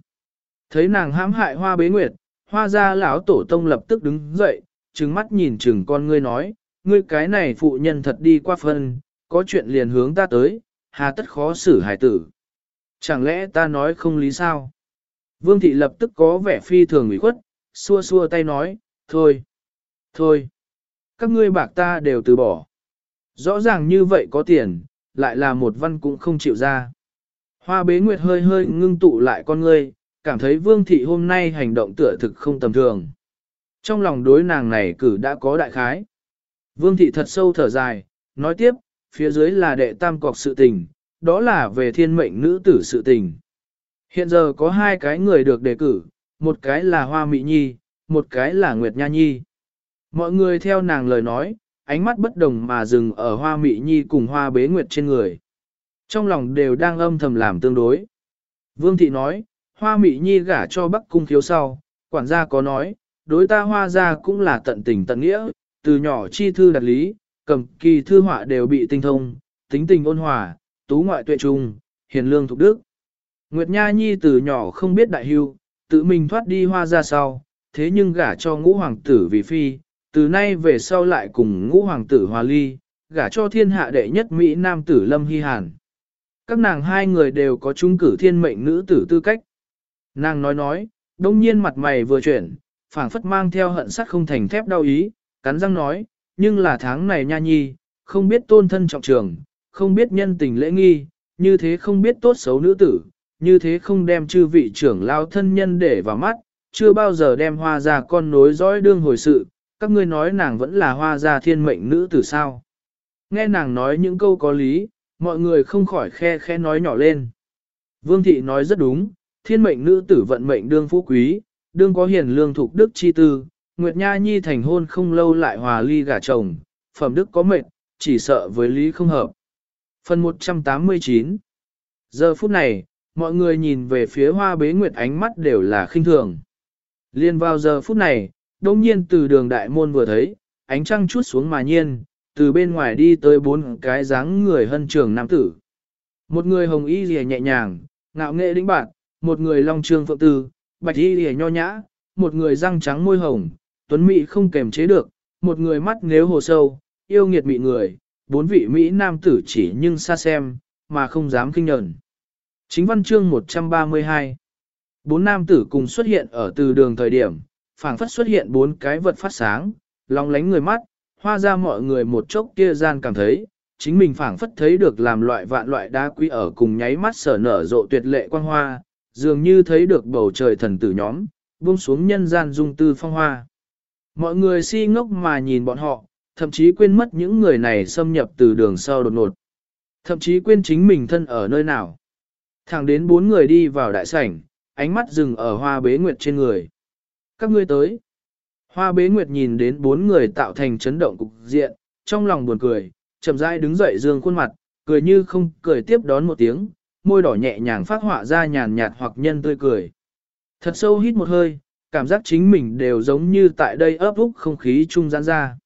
Thấy nàng hãm hại hoa bế nguyệt, hoa ra lão tổ tông lập tức đứng dậy, trừng mắt nhìn chừng con ngươi nói, ngươi cái này phụ nhân thật đi qua phân, có chuyện liền hướng ta tới, hà tất khó xử hải tử. Chẳng lẽ ta nói không lý sao? Vương thị lập tức có vẻ phi thường ủy khuất, xua xua tay nói, thôi, thôi, các ngươi bạc ta đều từ bỏ. Rõ ràng như vậy có tiền, lại là một văn cũng không chịu ra. Hoa bế nguyệt hơi hơi ngưng tụ lại con ngươi, cảm thấy vương thị hôm nay hành động tựa thực không tầm thường. Trong lòng đối nàng này cử đã có đại khái. Vương thị thật sâu thở dài, nói tiếp, phía dưới là đệ tam cọc sự tình, đó là về thiên mệnh nữ tử sự tình. Hiện giờ có hai cái người được đề cử, một cái là Hoa Mỹ Nhi, một cái là Nguyệt Nha Nhi. Mọi người theo nàng lời nói, ánh mắt bất đồng mà dừng ở Hoa Mỹ Nhi cùng Hoa Bế Nguyệt trên người. Trong lòng đều đang âm thầm làm tương đối. Vương Thị nói, Hoa Mỹ Nhi gả cho Bắc Cung thiếu sau, quản gia có nói, đối ta Hoa gia cũng là tận tình tận nghĩa, từ nhỏ chi thư đặt lý, cầm kỳ thư họa đều bị tinh thông, tính tình ôn hòa, tú ngoại tuệ trung, hiền lương thục đức. Nguyệt Nha Nhi từ nhỏ không biết đại hưu, tự mình thoát đi hoa ra sau, thế nhưng gả cho ngũ hoàng tử vì phi, từ nay về sau lại cùng ngũ hoàng tử hòa ly, gả cho thiên hạ đệ nhất Mỹ Nam tử Lâm Hy Hàn. Các nàng hai người đều có trung cử thiên mệnh nữ tử tư cách. Nàng nói nói, đông nhiên mặt mày vừa chuyển, phảng phất mang theo hận sắt không thành thép đau ý, cắn răng nói, nhưng là tháng này nha nhi, không biết tôn thân trọng trường, không biết nhân tình lễ nghi, như thế không biết tốt xấu nữ tử, như thế không đem chư vị trưởng lao thân nhân để vào mắt, chưa bao giờ đem hoa ra con nối dõi đương hồi sự, các ngươi nói nàng vẫn là hoa ra thiên mệnh nữ tử sao. Nghe nàng nói những câu có lý, mọi người không khỏi khe khe nói nhỏ lên. Vương thị nói rất đúng, thiên mệnh nữ tử vận mệnh đương phú quý, đương có hiền lương thục đức chi tư, Nguyệt Nha Nhi thành hôn không lâu lại hòa ly gả chồng, phẩm đức có mệnh, chỉ sợ với lý không hợp. Phần 189 Giờ phút này, mọi người nhìn về phía hoa bế nguyệt ánh mắt đều là khinh thường. Liên vào giờ phút này, đông nhiên từ đường đại môn vừa thấy, ánh trăng chút xuống mà nhiên, từ bên ngoài đi tới bốn cái dáng người hân trường nam tử. Một người hồng y rìa nhẹ nhàng, ngạo nghệ đĩnh bạn, một người long trương phượng tư, bạch y rìa nho nhã, một người răng trắng môi hồng, tuấn mỹ không kềm chế được, một người mắt nếu hồ sâu, yêu nghiệt mị người, bốn vị Mỹ nam tử chỉ nhưng xa xem, mà không dám kinh nhẫn. Chính văn chương 132 Bốn nam tử cùng xuất hiện ở từ đường thời điểm, phảng phất xuất hiện bốn cái vật phát sáng, long lánh người mắt, hoa ra mọi người một chốc kia gian cảm thấy, chính mình phảng phất thấy được làm loại vạn loại đá quý ở cùng nháy mắt sở nở rộ tuyệt lệ quang hoa, dường như thấy được bầu trời thần tử nhóm, buông xuống nhân gian dung tư phong hoa. Mọi người si ngốc mà nhìn bọn họ, thậm chí quên mất những người này xâm nhập từ đường sau đột ngột. Thậm chí quên chính mình thân ở nơi nào. Thẳng đến bốn người đi vào đại sảnh, ánh mắt dừng ở hoa bế nguyệt trên người. Các ngươi tới. Hoa bế nguyệt nhìn đến bốn người tạo thành chấn động cục diện, trong lòng buồn cười, chậm rãi đứng dậy dương khuôn mặt, cười như không cười tiếp đón một tiếng, môi đỏ nhẹ nhàng phát họa ra nhàn nhạt hoặc nhân tươi cười. Thật sâu hít một hơi, cảm giác chính mình đều giống như tại đây ấp úc không khí trung gian ra.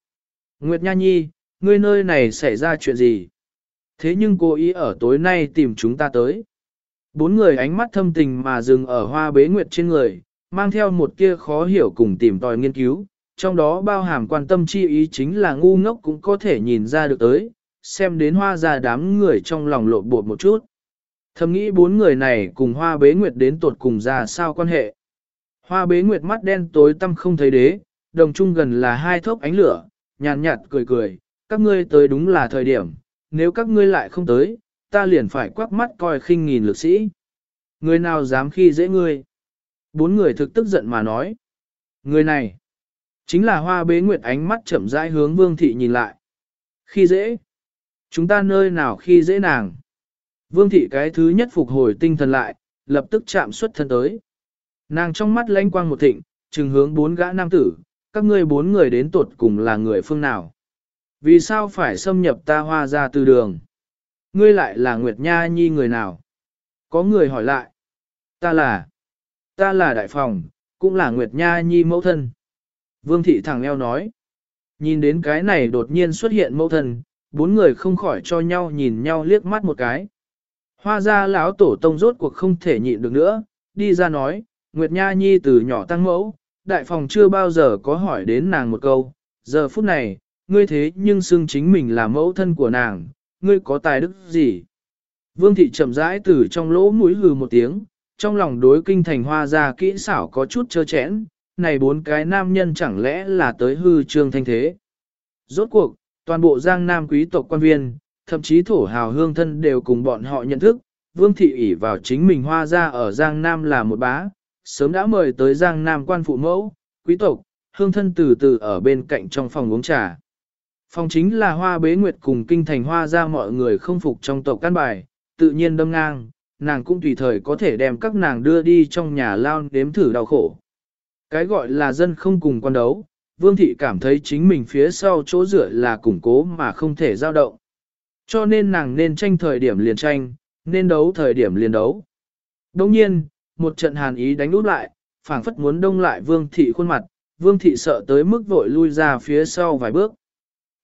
Nguyệt Nha Nhi, ngươi nơi này xảy ra chuyện gì? Thế nhưng cô ý ở tối nay tìm chúng ta tới. Bốn người ánh mắt thâm tình mà dừng ở hoa bế nguyệt trên người, mang theo một kia khó hiểu cùng tìm tòi nghiên cứu, trong đó bao hàm quan tâm chi ý chính là ngu ngốc cũng có thể nhìn ra được tới, xem đến hoa ra đám người trong lòng lộ bột một chút. Thầm nghĩ bốn người này cùng hoa bế nguyệt đến tột cùng ra sao quan hệ. Hoa bế nguyệt mắt đen tối tăm không thấy đế, đồng chung gần là hai thốc ánh lửa, nhàn nhạt cười cười, các ngươi tới đúng là thời điểm, nếu các ngươi lại không tới, ta liền phải quắc mắt coi khinh nghìn lực sĩ. Người nào dám khi dễ ngươi? Bốn người thực tức giận mà nói. Người này, chính là hoa bế nguyệt ánh mắt chậm rãi hướng vương thị nhìn lại. Khi dễ? Chúng ta nơi nào khi dễ nàng? Vương thị cái thứ nhất phục hồi tinh thần lại, lập tức chạm xuất thân tới. Nàng trong mắt lanh quang một thịnh, trừng hướng bốn gã nam tử, các ngươi bốn người đến tuột cùng là người phương nào? Vì sao phải xâm nhập ta hoa ra từ đường? Ngươi lại là Nguyệt Nha Nhi người nào? Có người hỏi lại. Ta là... Ta là đại phòng, cũng là Nguyệt Nha Nhi mẫu thân. Vương thị thẳng eo nói. Nhìn đến cái này đột nhiên xuất hiện mẫu thân, bốn người không khỏi cho nhau nhìn nhau liếc mắt một cái. Hoa ra lão tổ tông rốt cuộc không thể nhịn được nữa, đi ra nói, Nguyệt Nha Nhi từ nhỏ tăng mẫu, đại phòng chưa bao giờ có hỏi đến nàng một câu, giờ phút này, ngươi thế nhưng xưng chính mình là mẫu thân của nàng, ngươi có tài đức gì? Vương thị chậm rãi từ trong lỗ mũi hừ một tiếng, trong lòng đối kinh thành hoa ra kỹ xảo có chút chơ chẽn, này bốn cái nam nhân chẳng lẽ là tới hư trương thanh thế. Rốt cuộc, toàn bộ giang nam quý tộc quan viên, thậm chí thổ hào hương thân đều cùng bọn họ nhận thức, vương thị ỷ vào chính mình hoa ra ở giang nam là một bá, sớm đã mời tới giang nam quan phụ mẫu, quý tộc, hương thân từ từ ở bên cạnh trong phòng uống trà. Phòng chính là hoa bế nguyệt cùng kinh thành hoa ra mọi người không phục trong tộc căn bài, tự nhiên đâm ngang, nàng cũng tùy thời có thể đem các nàng đưa đi trong nhà lao đếm thử đau khổ. Cái gọi là dân không cùng quan đấu, vương thị cảm thấy chính mình phía sau chỗ dựa là củng cố mà không thể giao động. Cho nên nàng nên tranh thời điểm liền tranh, nên đấu thời điểm liền đấu. Đồng nhiên, một trận hàn ý đánh út lại, phảng phất muốn đông lại vương thị khuôn mặt, vương thị sợ tới mức vội lui ra phía sau vài bước.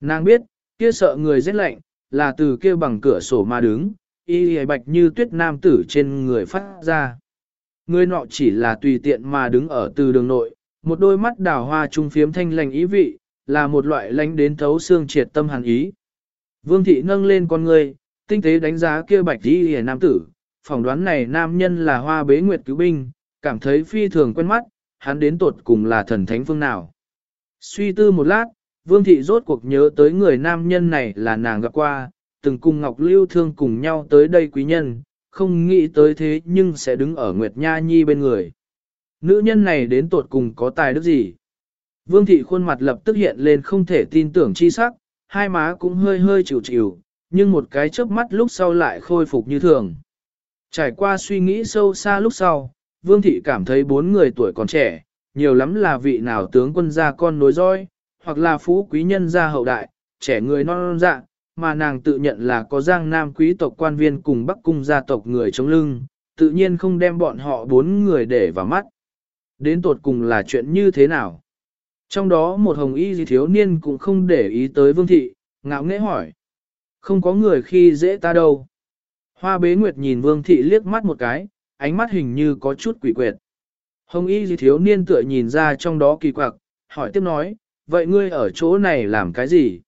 Nàng biết, kia sợ người rét lạnh, là từ kia bằng cửa sổ mà đứng, y hề bạch như tuyết nam tử trên người phát ra. Người nọ chỉ là tùy tiện mà đứng ở từ đường nội, một đôi mắt đào hoa trung phiếm thanh lành ý vị, là một loại lánh đến thấu xương triệt tâm hàn ý. Vương thị nâng lên con người, tinh tế đánh giá kia bạch y hề nam tử, phỏng đoán này nam nhân là hoa bế nguyệt cứu binh, cảm thấy phi thường quen mắt, hắn đến tột cùng là thần thánh phương nào. Suy tư một lát, Vương thị rốt cuộc nhớ tới người nam nhân này là nàng gặp qua, từng cùng Ngọc Lưu Thương cùng nhau tới đây quý nhân, không nghĩ tới thế nhưng sẽ đứng ở Nguyệt Nha Nhi bên người. Nữ nhân này đến tột cùng có tài đức gì? Vương thị khuôn mặt lập tức hiện lên không thể tin tưởng chi sắc, hai má cũng hơi hơi chịu chịu, nhưng một cái chớp mắt lúc sau lại khôi phục như thường. Trải qua suy nghĩ sâu xa lúc sau, Vương thị cảm thấy bốn người tuổi còn trẻ, nhiều lắm là vị nào tướng quân gia con nối dõi hoặc là phú quý nhân gia hậu đại, trẻ người non non dạ, mà nàng tự nhận là có giang nam quý tộc quan viên cùng bắc cung gia tộc người chống lưng, tự nhiên không đem bọn họ bốn người để vào mắt. Đến tột cùng là chuyện như thế nào? Trong đó một hồng y gì thiếu niên cũng không để ý tới vương thị, ngạo nghễ hỏi. Không có người khi dễ ta đâu. Hoa bế nguyệt nhìn vương thị liếc mắt một cái, ánh mắt hình như có chút quỷ quyệt. Hồng y gì thiếu niên tựa nhìn ra trong đó kỳ quặc, hỏi tiếp nói, vậy ngươi ở chỗ này làm cái gì?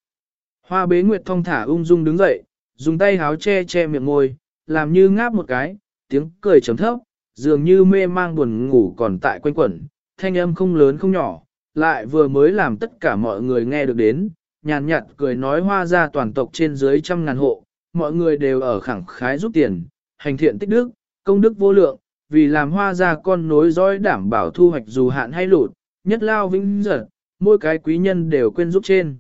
Hoa bế nguyệt thong thả ung dung đứng dậy, dùng tay háo che che miệng môi, làm như ngáp một cái, tiếng cười chấm thấp, dường như mê mang buồn ngủ còn tại quanh quẩn, thanh âm không lớn không nhỏ, lại vừa mới làm tất cả mọi người nghe được đến, nhàn nhạt cười nói hoa ra toàn tộc trên dưới trăm ngàn hộ, mọi người đều ở khẳng khái giúp tiền, hành thiện tích đức, công đức vô lượng, vì làm hoa ra con nối dõi đảm bảo thu hoạch dù hạn hay lụt, nhất lao vĩnh giật, mỗi cái quý nhân đều quên giúp trên.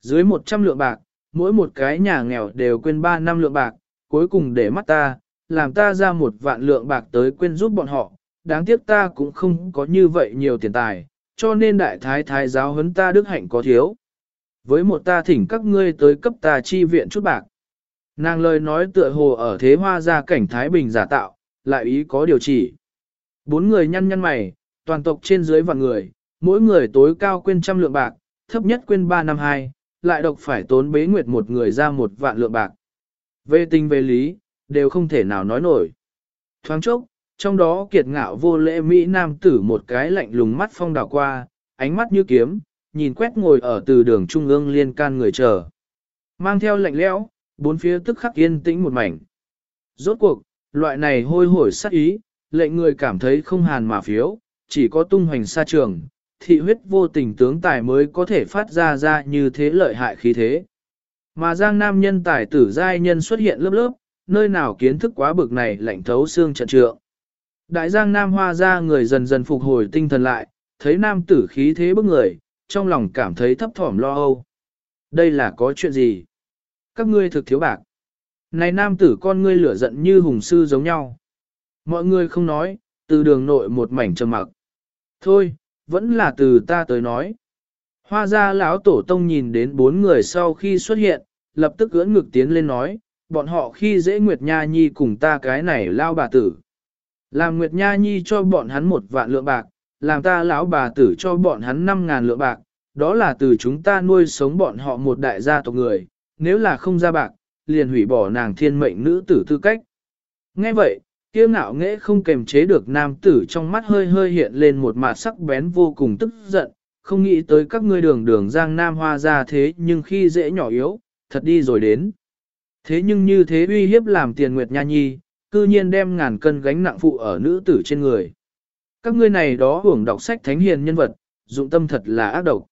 Dưới 100 lượng bạc, mỗi một cái nhà nghèo đều quên 3 năm lượng bạc, cuối cùng để mắt ta, làm ta ra một vạn lượng bạc tới quên giúp bọn họ, đáng tiếc ta cũng không có như vậy nhiều tiền tài, cho nên đại thái thái giáo huấn ta đức hạnh có thiếu. Với một ta thỉnh các ngươi tới cấp ta chi viện chút bạc. Nàng lời nói tựa hồ ở thế hoa ra cảnh Thái Bình giả tạo, lại ý có điều chỉ. Bốn người nhăn nhăn mày, toàn tộc trên dưới và người, mỗi người tối cao quên trăm lượng bạc, thấp nhất quên ba năm hai, lại độc phải tốn bế nguyệt một người ra một vạn lượng bạc. Về tình về lý, đều không thể nào nói nổi. Thoáng chốc, trong đó kiệt ngạo vô lễ Mỹ Nam tử một cái lạnh lùng mắt phong đảo qua, ánh mắt như kiếm, nhìn quét ngồi ở từ đường trung ương liên can người chờ. Mang theo lạnh lẽo, bốn phía tức khắc yên tĩnh một mảnh. Rốt cuộc, loại này hôi hổi sát ý, lệnh người cảm thấy không hàn mà phiếu, chỉ có tung hoành xa trường, thị huyết vô tình tướng tài mới có thể phát ra ra như thế lợi hại khí thế. Mà giang nam nhân tài tử giai nhân xuất hiện lớp lớp, nơi nào kiến thức quá bực này lạnh thấu xương trận trượng. Đại giang nam hoa ra người dần dần phục hồi tinh thần lại, thấy nam tử khí thế bức người, trong lòng cảm thấy thấp thỏm lo âu. Đây là có chuyện gì? Các ngươi thực thiếu bạc. Này nam tử con ngươi lửa giận như hùng sư giống nhau. Mọi người không nói, từ đường nội một mảnh trầm mặc. Thôi, vẫn là từ ta tới nói. Hoa ra lão tổ tông nhìn đến bốn người sau khi xuất hiện, lập tức ưỡn ngực tiến lên nói, bọn họ khi dễ Nguyệt Nha Nhi cùng ta cái này lao bà tử. Làm Nguyệt Nha Nhi cho bọn hắn một vạn lượng bạc, làm ta lão bà tử cho bọn hắn năm ngàn lượng bạc, đó là từ chúng ta nuôi sống bọn họ một đại gia tộc người, nếu là không ra bạc, liền hủy bỏ nàng thiên mệnh nữ tử tư cách. Nghe vậy, Tiêu ngạo nghễ không kềm chế được nam tử trong mắt hơi hơi hiện lên một mặt sắc bén vô cùng tức giận, không nghĩ tới các ngươi đường đường giang nam hoa ra thế nhưng khi dễ nhỏ yếu, thật đi rồi đến. Thế nhưng như thế uy hiếp làm tiền nguyệt nha nhi, cư nhiên đem ngàn cân gánh nặng phụ ở nữ tử trên người. Các ngươi này đó hưởng đọc sách thánh hiền nhân vật, dụng tâm thật là ác độc.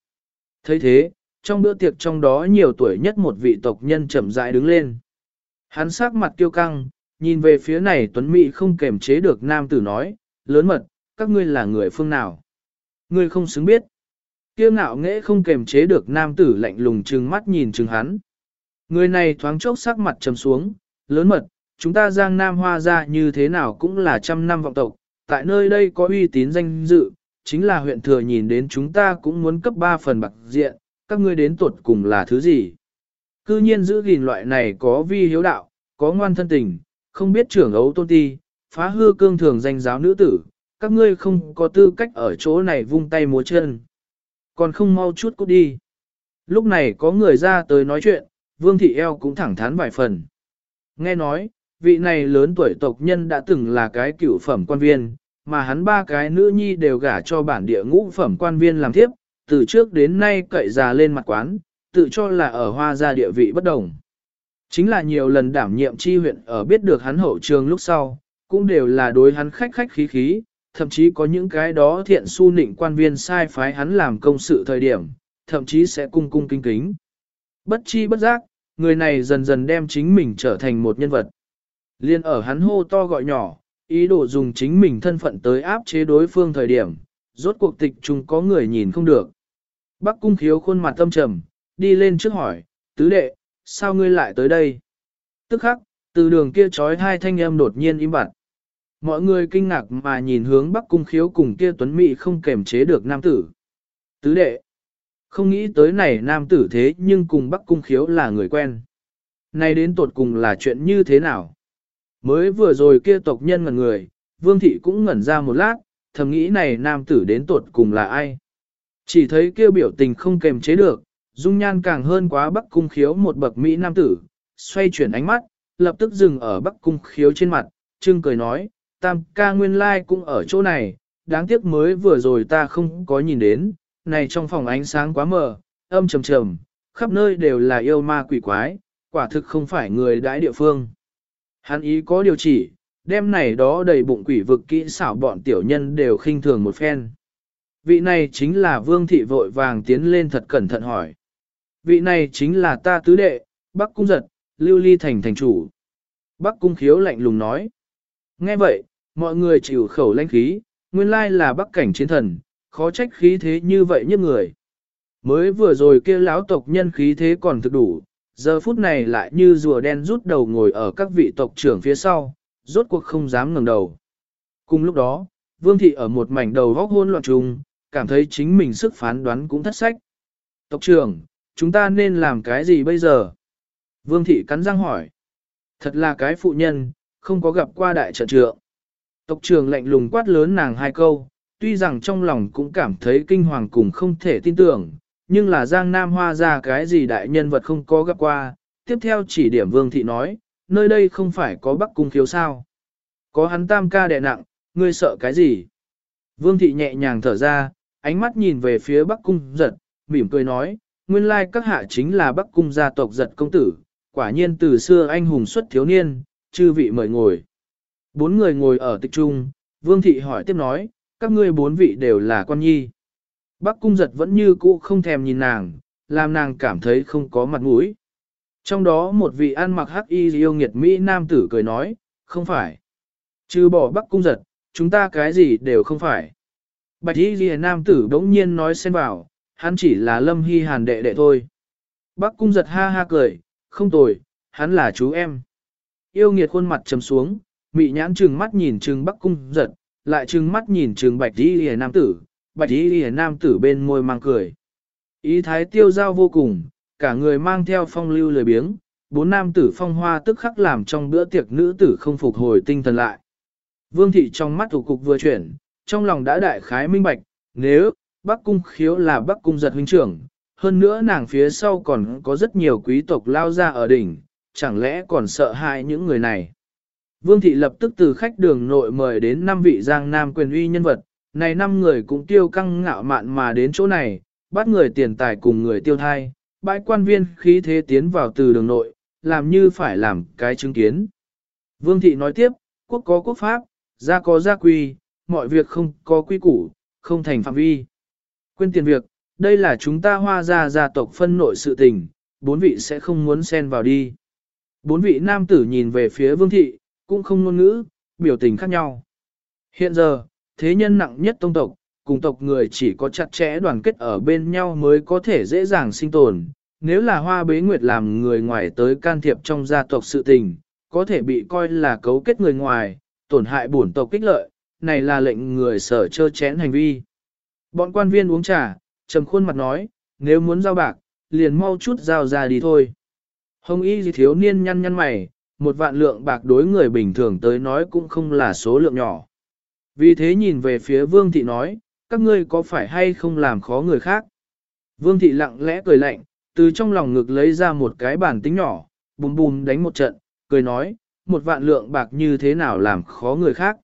thấy thế, trong bữa tiệc trong đó nhiều tuổi nhất một vị tộc nhân chậm rãi đứng lên. Hắn sắc mặt kiêu căng, nhìn về phía này Tuấn Mỹ không kềm chế được nam tử nói, lớn mật, các ngươi là người phương nào? Ngươi không xứng biết. Kiêu ngạo nghễ không kềm chế được nam tử lạnh lùng trừng mắt nhìn trừng hắn. Người này thoáng chốc sắc mặt trầm xuống, lớn mật, chúng ta giang nam hoa ra như thế nào cũng là trăm năm vọng tộc, tại nơi đây có uy tín danh dự, chính là huyện thừa nhìn đến chúng ta cũng muốn cấp 3 phần bạc diện, các ngươi đến tuột cùng là thứ gì? Cư nhiên giữ gìn loại này có vi hiếu đạo, có ngoan thân tình, không biết trưởng ấu tôn ti, phá hư cương thường danh giáo nữ tử, các ngươi không có tư cách ở chỗ này vung tay múa chân. Còn không mau chút cút đi. Lúc này có người ra tới nói chuyện, Vương Thị Eo cũng thẳng thắn vài phần. Nghe nói, vị này lớn tuổi tộc nhân đã từng là cái cựu phẩm quan viên, mà hắn ba cái nữ nhi đều gả cho bản địa ngũ phẩm quan viên làm thiếp, từ trước đến nay cậy già lên mặt quán, tự cho là ở hoa gia địa vị bất đồng. Chính là nhiều lần đảm nhiệm chi huyện ở biết được hắn hậu trường lúc sau, cũng đều là đối hắn khách khách khí khí, thậm chí có những cái đó thiện su nịnh quan viên sai phái hắn làm công sự thời điểm, thậm chí sẽ cung cung kinh kính. Bất chi bất giác, người này dần dần đem chính mình trở thành một nhân vật. Liên ở hắn hô to gọi nhỏ, ý đồ dùng chính mình thân phận tới áp chế đối phương thời điểm, rốt cuộc tịch chung có người nhìn không được. Bắc cung khiếu khuôn mặt tâm trầm, đi lên trước hỏi, tứ đệ, sao ngươi lại tới đây? Tức khắc, từ đường kia trói hai thanh âm đột nhiên im bặt. Mọi người kinh ngạc mà nhìn hướng Bắc cung khiếu cùng kia tuấn mỹ không kềm chế được nam tử. Tứ đệ, không nghĩ tới này nam tử thế nhưng cùng Bắc cung khiếu là người quen. Nay đến tột cùng là chuyện như thế nào? Mới vừa rồi kia tộc nhân ngẩn người, vương thị cũng ngẩn ra một lát, thầm nghĩ này nam tử đến tột cùng là ai. Chỉ thấy kia biểu tình không kềm chế được, dung nhan càng hơn quá bắc cung khiếu một bậc Mỹ nam tử, xoay chuyển ánh mắt, lập tức dừng ở bắc cung khiếu trên mặt, trưng cười nói, tam ca nguyên lai cũng ở chỗ này, đáng tiếc mới vừa rồi ta không có nhìn đến, này trong phòng ánh sáng quá mờ, âm trầm trầm, khắp nơi đều là yêu ma quỷ quái, quả thực không phải người đãi địa phương. Hắn ý có điều chỉ, đêm này đó đầy bụng quỷ vực kỹ xảo bọn tiểu nhân đều khinh thường một phen. Vị này chính là vương thị vội vàng tiến lên thật cẩn thận hỏi. Vị này chính là ta tứ đệ, Bắc Cung Giật, Lưu Ly Thành thành chủ. Bắc Cung Khiếu lạnh lùng nói. Nghe vậy, mọi người chịu khẩu lãnh khí, nguyên lai là Bắc Cảnh chiến thần, khó trách khí thế như vậy như người. Mới vừa rồi kia lão tộc nhân khí thế còn thực đủ, giờ phút này lại như rùa đen rút đầu ngồi ở các vị tộc trưởng phía sau, rốt cuộc không dám ngẩng đầu. Cùng lúc đó, Vương Thị ở một mảnh đầu góc hôn loạn trùng, cảm thấy chính mình sức phán đoán cũng thất sách. Tộc trưởng, chúng ta nên làm cái gì bây giờ? Vương Thị cắn răng hỏi. Thật là cái phụ nhân, không có gặp qua đại trận trượng. Tộc trưởng lạnh lùng quát lớn nàng hai câu, tuy rằng trong lòng cũng cảm thấy kinh hoàng cùng không thể tin tưởng, nhưng là Giang Nam Hoa ra cái gì đại nhân vật không có gặp qua. Tiếp theo chỉ điểm Vương Thị nói, nơi đây không phải có Bắc Cung khiếu sao. Có hắn tam ca đè nặng, ngươi sợ cái gì? Vương Thị nhẹ nhàng thở ra, ánh mắt nhìn về phía Bắc Cung giật, mỉm cười nói, nguyên lai các hạ chính là Bắc Cung gia tộc giật công tử, quả nhiên từ xưa anh hùng xuất thiếu niên, chư vị mời ngồi. Bốn người ngồi ở tịch trung, Vương Thị hỏi tiếp nói, các ngươi bốn vị đều là quan nhi. Bắc Cung giật vẫn như cũ không thèm nhìn nàng, làm nàng cảm thấy không có mặt mũi. Trong đó một vị ăn mặc hắc y yêu nghiệt Mỹ nam tử cười nói, không phải. Trừ bỏ Bắc Cung giật, chúng ta cái gì đều không phải. Bạch y ghi nam tử đống nhiên nói xen vào, hắn chỉ là lâm hy hàn đệ đệ thôi. Bắc Cung giật ha ha cười, không tồi, hắn là chú em. Yêu nghiệt khuôn mặt trầm xuống, mị nhãn trừng mắt nhìn trừng Bắc Cung giật, lại trừng mắt nhìn trừng Bạch y lìa nam tử, Bạch y lìa nam tử bên môi mang cười. Ý thái tiêu giao vô cùng, cả người mang theo phong lưu lười biếng, bốn nam tử phong hoa tức khắc làm trong bữa tiệc nữ tử không phục hồi tinh thần lại. Vương thị trong mắt thủ cục vừa chuyển, trong lòng đã đại khái minh bạch, nếu Bắc Cung khiếu là Bắc Cung giật huynh trưởng, hơn nữa nàng phía sau còn có rất nhiều quý tộc lao ra ở đỉnh, chẳng lẽ còn sợ hại những người này. Vương thị lập tức từ khách đường nội mời đến năm vị giang nam quyền uy nhân vật, này năm người cũng tiêu căng ngạo mạn mà đến chỗ này, bắt người tiền tài cùng người tiêu thai, bãi quan viên khí thế tiến vào từ đường nội, làm như phải làm cái chứng kiến. Vương thị nói tiếp, quốc có quốc pháp, gia có gia quy, mọi việc không có quy củ, không thành phạm vi. Quên tiền việc, đây là chúng ta hoa gia gia tộc phân nội sự tình, bốn vị sẽ không muốn xen vào đi. Bốn vị nam tử nhìn về phía vương thị, cũng không ngôn ngữ, biểu tình khác nhau. Hiện giờ, thế nhân nặng nhất tông tộc, cùng tộc người chỉ có chặt chẽ đoàn kết ở bên nhau mới có thể dễ dàng sinh tồn. Nếu là hoa bế nguyệt làm người ngoài tới can thiệp trong gia tộc sự tình, có thể bị coi là cấu kết người ngoài, tổn hại bổn tộc kích lợi, này là lệnh người sở chơ chén hành vi. Bọn quan viên uống trà, trầm khuôn mặt nói, nếu muốn giao bạc, liền mau chút giao ra đi thôi. Hồng y gì thiếu niên nhăn nhăn mày, một vạn lượng bạc đối người bình thường tới nói cũng không là số lượng nhỏ. Vì thế nhìn về phía vương thị nói, các ngươi có phải hay không làm khó người khác? Vương thị lặng lẽ cười lạnh, từ trong lòng ngực lấy ra một cái bản tính nhỏ, bùm bùm đánh một trận, cười nói, một vạn lượng bạc như thế nào làm khó người khác?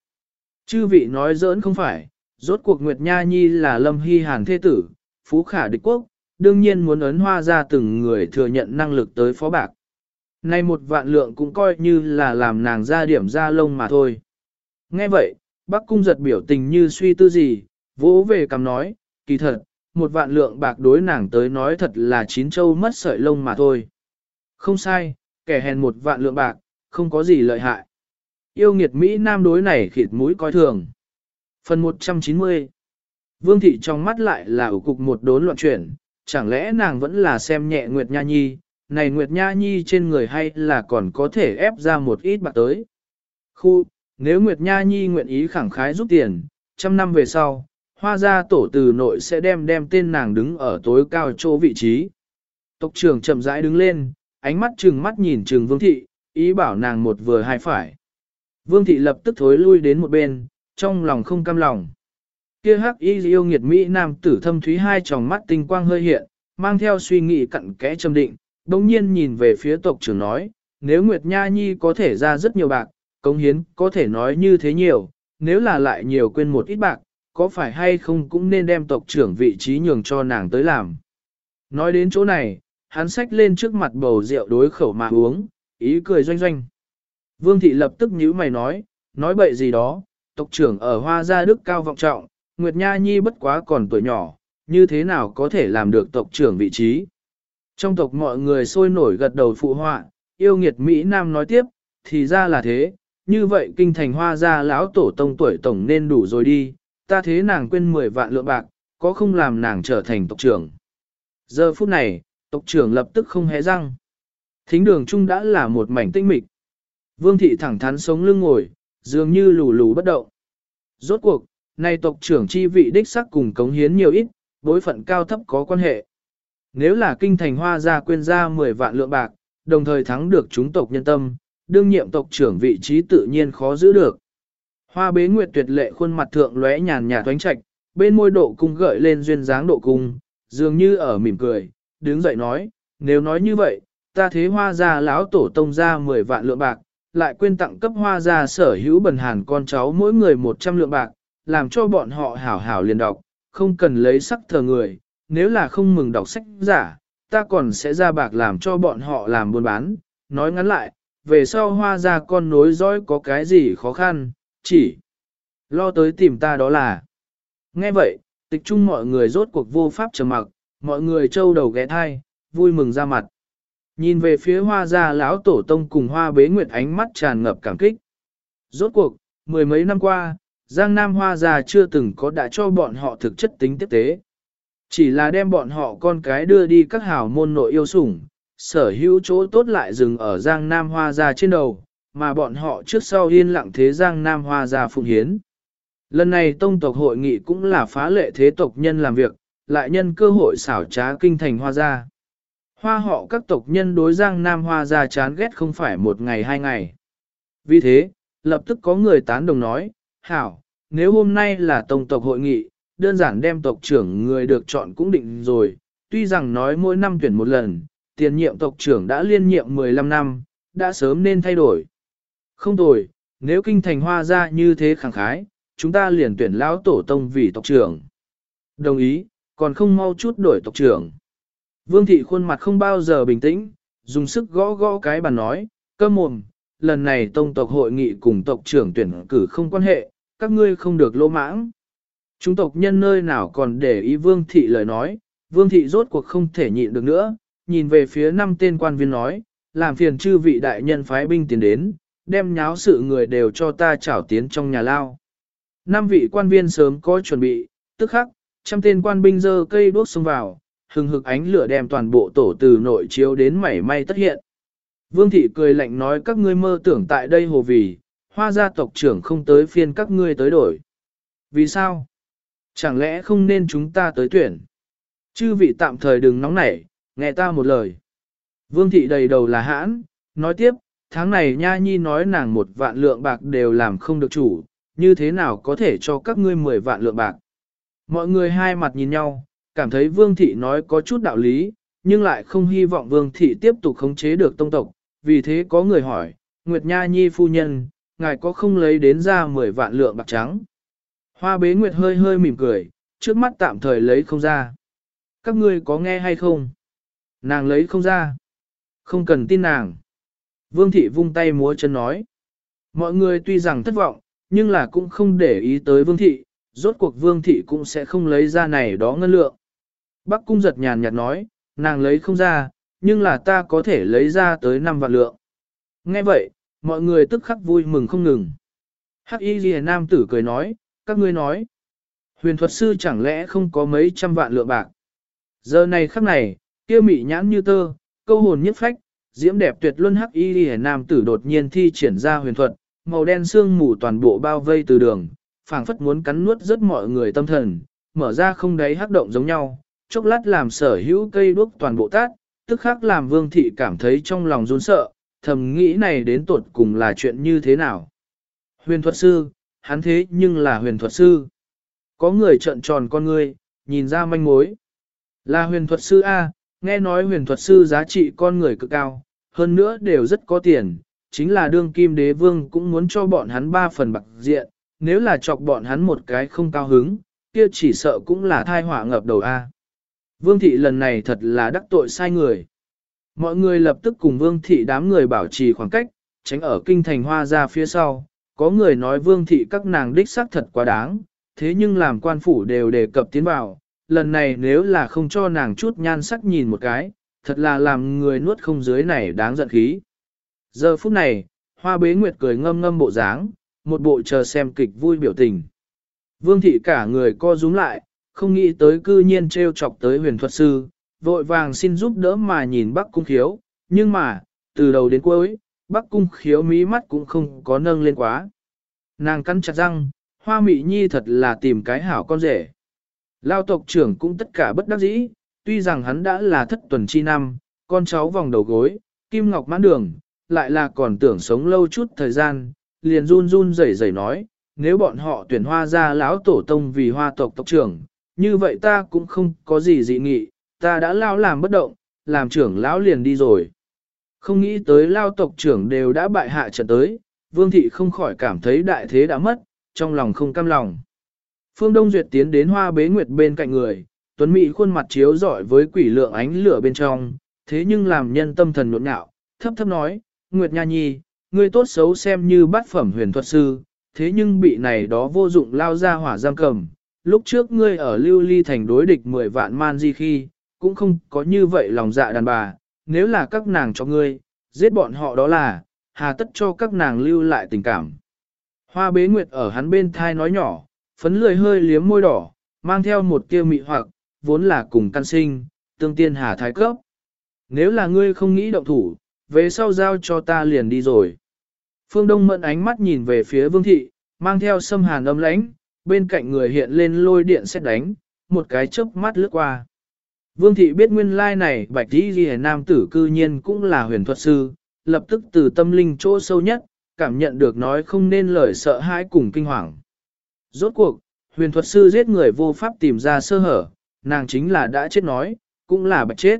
Chư vị nói giỡn không phải, rốt cuộc Nguyệt Nha Nhi là Lâm Hy Hàn thế tử, phú khả địch quốc, đương nhiên muốn ấn hoa ra từng người thừa nhận năng lực tới phó bạc. Nay một vạn lượng cũng coi như là làm nàng ra điểm ra lông mà thôi. Nghe vậy, bác cung giật biểu tình như suy tư gì, vỗ về cầm nói, kỳ thật, một vạn lượng bạc đối nàng tới nói thật là chín châu mất sợi lông mà thôi. Không sai, kẻ hèn một vạn lượng bạc, không có gì lợi hại. Yêu nghiệt Mỹ Nam đối này khịt mũi coi thường. Phần 190 Vương thị trong mắt lại là ủ cục một đốn loạn chuyển, chẳng lẽ nàng vẫn là xem nhẹ Nguyệt Nha Nhi, này Nguyệt Nha Nhi trên người hay là còn có thể ép ra một ít bạc tới. Khu, nếu Nguyệt Nha Nhi nguyện ý khẳng khái giúp tiền, trăm năm về sau, hoa gia tổ từ nội sẽ đem đem tên nàng đứng ở tối cao chỗ vị trí. Tộc trưởng chậm rãi đứng lên, ánh mắt trừng mắt nhìn trừng vương thị, ý bảo nàng một vừa hai phải. Vương thị lập tức thối lui đến một bên, trong lòng không cam lòng. Kia hắc y yêu nghiệt Mỹ nam tử thâm thúy hai tròng mắt tinh quang hơi hiện, mang theo suy nghĩ cặn kẽ trầm định, đồng nhiên nhìn về phía tộc trưởng nói, nếu Nguyệt Nha Nhi có thể ra rất nhiều bạc, công hiến có thể nói như thế nhiều, nếu là lại nhiều quên một ít bạc, có phải hay không cũng nên đem tộc trưởng vị trí nhường cho nàng tới làm. Nói đến chỗ này, hắn xách lên trước mặt bầu rượu đối khẩu mà uống, ý cười doanh doanh. Vương thị lập tức nhíu mày nói, nói bậy gì đó, tộc trưởng ở Hoa Gia Đức cao vọng trọng, Nguyệt Nha Nhi bất quá còn tuổi nhỏ, như thế nào có thể làm được tộc trưởng vị trí. Trong tộc mọi người sôi nổi gật đầu phụ họa, yêu nghiệt Mỹ Nam nói tiếp, thì ra là thế, như vậy kinh thành Hoa Gia lão tổ tông tuổi tổng nên đủ rồi đi, ta thế nàng quên 10 vạn lượng bạc, có không làm nàng trở thành tộc trưởng. Giờ phút này, tộc trưởng lập tức không hé răng. Thính đường chung đã là một mảnh tinh mịch. Vương thị thẳng thắn sống lưng ngồi, dường như lù lù bất động. Rốt cuộc, nay tộc trưởng chi vị đích sắc cùng cống hiến nhiều ít, bối phận cao thấp có quan hệ. Nếu là kinh thành hoa gia quyên ra 10 vạn lượng bạc, đồng thời thắng được chúng tộc nhân tâm, đương nhiệm tộc trưởng vị trí tự nhiên khó giữ được. Hoa bế nguyệt tuyệt lệ khuôn mặt thượng lóe nhàn nhạt toánh trạch, bên môi độ cung gợi lên duyên dáng độ cung, dường như ở mỉm cười, đứng dậy nói, nếu nói như vậy, ta thế hoa gia lão tổ tông ra 10 vạn lượng bạc, lại quên tặng cấp hoa gia sở hữu bần hàn con cháu mỗi người 100 lượng bạc, làm cho bọn họ hảo hảo liền đọc, không cần lấy sắc thờ người, nếu là không mừng đọc sách giả, ta còn sẽ ra bạc làm cho bọn họ làm buôn bán, nói ngắn lại, về sau hoa gia con nối dõi có cái gì khó khăn, chỉ lo tới tìm ta đó là. Nghe vậy, tịch chung mọi người rốt cuộc vô pháp trầm mặc, mọi người trâu đầu ghé thai, vui mừng ra mặt. Nhìn về phía hoa gia lão tổ tông cùng hoa bế nguyệt ánh mắt tràn ngập cảm kích. Rốt cuộc, mười mấy năm qua, Giang Nam hoa gia chưa từng có đã cho bọn họ thực chất tính tiếp tế. Chỉ là đem bọn họ con cái đưa đi các hào môn nội yêu sủng, sở hữu chỗ tốt lại dừng ở Giang Nam hoa gia trên đầu, mà bọn họ trước sau yên lặng thế Giang Nam hoa gia phụng hiến. Lần này tông tộc hội nghị cũng là phá lệ thế tộc nhân làm việc, lại nhân cơ hội xảo trá kinh thành hoa gia. Hoa họ các tộc nhân đối Giang Nam Hoa ra chán ghét không phải một ngày hai ngày. Vì thế, lập tức có người tán đồng nói, Hảo, nếu hôm nay là tổng tộc hội nghị, đơn giản đem tộc trưởng người được chọn cũng định rồi, tuy rằng nói mỗi năm tuyển một lần, tiền nhiệm tộc trưởng đã liên nhiệm 15 năm, đã sớm nên thay đổi. Không tồi, nếu kinh thành hoa gia như thế khẳng khái, chúng ta liền tuyển lão tổ tông vì tộc trưởng. Đồng ý, còn không mau chút đổi tộc trưởng. Vương thị khuôn mặt không bao giờ bình tĩnh, dùng sức gõ gõ cái bàn nói, cơ mồm, lần này tông tộc hội nghị cùng tộc trưởng tuyển cử không quan hệ, các ngươi không được lô mãng. Chúng tộc nhân nơi nào còn để ý vương thị lời nói, vương thị rốt cuộc không thể nhịn được nữa, nhìn về phía năm tên quan viên nói, làm phiền chư vị đại nhân phái binh tiến đến, đem nháo sự người đều cho ta trảo tiến trong nhà lao. Năm vị quan viên sớm có chuẩn bị, tức khắc, trăm tên quan binh dơ cây đuốc xông vào, hừng hực ánh lửa đem toàn bộ tổ từ nội chiếu đến mảy may tất hiện. Vương thị cười lạnh nói các ngươi mơ tưởng tại đây hồ vì, hoa gia tộc trưởng không tới phiên các ngươi tới đổi. Vì sao? Chẳng lẽ không nên chúng ta tới tuyển? Chư vị tạm thời đừng nóng nảy, nghe ta một lời. Vương thị đầy đầu là hãn, nói tiếp, tháng này nha nhi nói nàng một vạn lượng bạc đều làm không được chủ, như thế nào có thể cho các ngươi mười vạn lượng bạc. Mọi người hai mặt nhìn nhau, cảm thấy Vương Thị nói có chút đạo lý, nhưng lại không hy vọng Vương Thị tiếp tục khống chế được tông tộc, vì thế có người hỏi, Nguyệt Nha Nhi phu nhân, ngài có không lấy đến ra 10 vạn lượng bạc trắng? Hoa bế Nguyệt hơi hơi mỉm cười, trước mắt tạm thời lấy không ra. Các ngươi có nghe hay không? Nàng lấy không ra. Không cần tin nàng. Vương Thị vung tay múa chân nói. Mọi người tuy rằng thất vọng, nhưng là cũng không để ý tới Vương Thị, rốt cuộc Vương Thị cũng sẽ không lấy ra này đó ngân lượng. Bắc cung giật nhàn nhạt nói, nàng lấy không ra, nhưng là ta có thể lấy ra tới 5 vạn lượng. Nghe vậy, mọi người tức khắc vui mừng không ngừng. Hắc y ghi nam tử cười nói, các ngươi nói. Huyền thuật sư chẳng lẽ không có mấy trăm vạn lượng bạc. Giờ này khắc này, kia mị nhãn như tơ, câu hồn nhất phách, diễm đẹp tuyệt luân hắc y ghi nam tử đột nhiên thi triển ra huyền thuật, màu đen xương mù toàn bộ bao vây từ đường, phảng phất muốn cắn nuốt rất mọi người tâm thần, mở ra không đáy hắc động giống nhau, chốc lát làm sở hữu cây đuốc toàn bộ tát, tức khắc làm vương thị cảm thấy trong lòng run sợ, thầm nghĩ này đến tột cùng là chuyện như thế nào. Huyền thuật sư, hắn thế nhưng là huyền thuật sư. có người trợn tròn con ngươi, nhìn ra manh mối. Là huyền thuật sư A, nghe nói huyền thuật sư giá trị con người cực cao, hơn nữa đều rất có tiền, chính là đương kim đế vương cũng muốn cho bọn hắn ba phần bạc diện, nếu là chọc bọn hắn một cái không cao hứng, kia chỉ sợ cũng là thai họa ngập đầu A. Vương thị lần này thật là đắc tội sai người. Mọi người lập tức cùng vương thị đám người bảo trì khoảng cách, tránh ở kinh thành hoa ra phía sau. Có người nói vương thị các nàng đích xác thật quá đáng, thế nhưng làm quan phủ đều đề cập tiến vào. Lần này nếu là không cho nàng chút nhan sắc nhìn một cái, thật là làm người nuốt không dưới này đáng giận khí. Giờ phút này, hoa bế nguyệt cười ngâm ngâm bộ dáng, một bộ chờ xem kịch vui biểu tình. Vương thị cả người co rúm lại, không nghĩ tới cư nhiên treo chọc tới huyền thuật sư, vội vàng xin giúp đỡ mà nhìn Bắc Cung Khiếu, nhưng mà, từ đầu đến cuối, Bắc Cung Khiếu mí mắt cũng không có nâng lên quá. Nàng cắn chặt răng, hoa mị nhi thật là tìm cái hảo con rể. Lao tộc trưởng cũng tất cả bất đắc dĩ, tuy rằng hắn đã là thất tuần chi năm, con cháu vòng đầu gối, kim ngọc mãn đường, lại là còn tưởng sống lâu chút thời gian, liền run run rẩy rẩy nói, nếu bọn họ tuyển hoa ra lão tổ tông vì hoa tộc tộc trưởng, như vậy ta cũng không có gì dị nghị, ta đã lao làm bất động, làm trưởng lão liền đi rồi. Không nghĩ tới lao tộc trưởng đều đã bại hạ trận tới, vương thị không khỏi cảm thấy đại thế đã mất, trong lòng không cam lòng. Phương Đông Duyệt tiến đến hoa bế nguyệt bên cạnh người, tuấn mỹ khuôn mặt chiếu rọi với quỷ lượng ánh lửa bên trong, thế nhưng làm nhân tâm thần nhộn nhạo, thấp thấp nói, Nguyệt Nha Nhi, ngươi tốt xấu xem như bát phẩm huyền thuật sư, thế nhưng bị này đó vô dụng lao ra hỏa giam cầm. Lúc trước ngươi ở lưu ly thành đối địch 10 vạn man di khi, cũng không có như vậy lòng dạ đàn bà, nếu là các nàng cho ngươi, giết bọn họ đó là, hà tất cho các nàng lưu lại tình cảm. Hoa bế nguyệt ở hắn bên thai nói nhỏ, phấn lười hơi liếm môi đỏ, mang theo một tia mị hoặc, vốn là cùng căn sinh, tương tiên hà thái cấp. Nếu là ngươi không nghĩ động thủ, về sau giao cho ta liền đi rồi. Phương Đông mẫn ánh mắt nhìn về phía vương thị, mang theo sâm hàn âm lãnh, bên cạnh người hiện lên lôi điện xét đánh, một cái chớp mắt lướt qua. Vương thị biết nguyên lai này bạch đi ghi nam tử cư nhiên cũng là huyền thuật sư, lập tức từ tâm linh chỗ sâu nhất, cảm nhận được nói không nên lời sợ hãi cùng kinh hoàng. Rốt cuộc, huyền thuật sư giết người vô pháp tìm ra sơ hở, nàng chính là đã chết nói, cũng là bạch chết.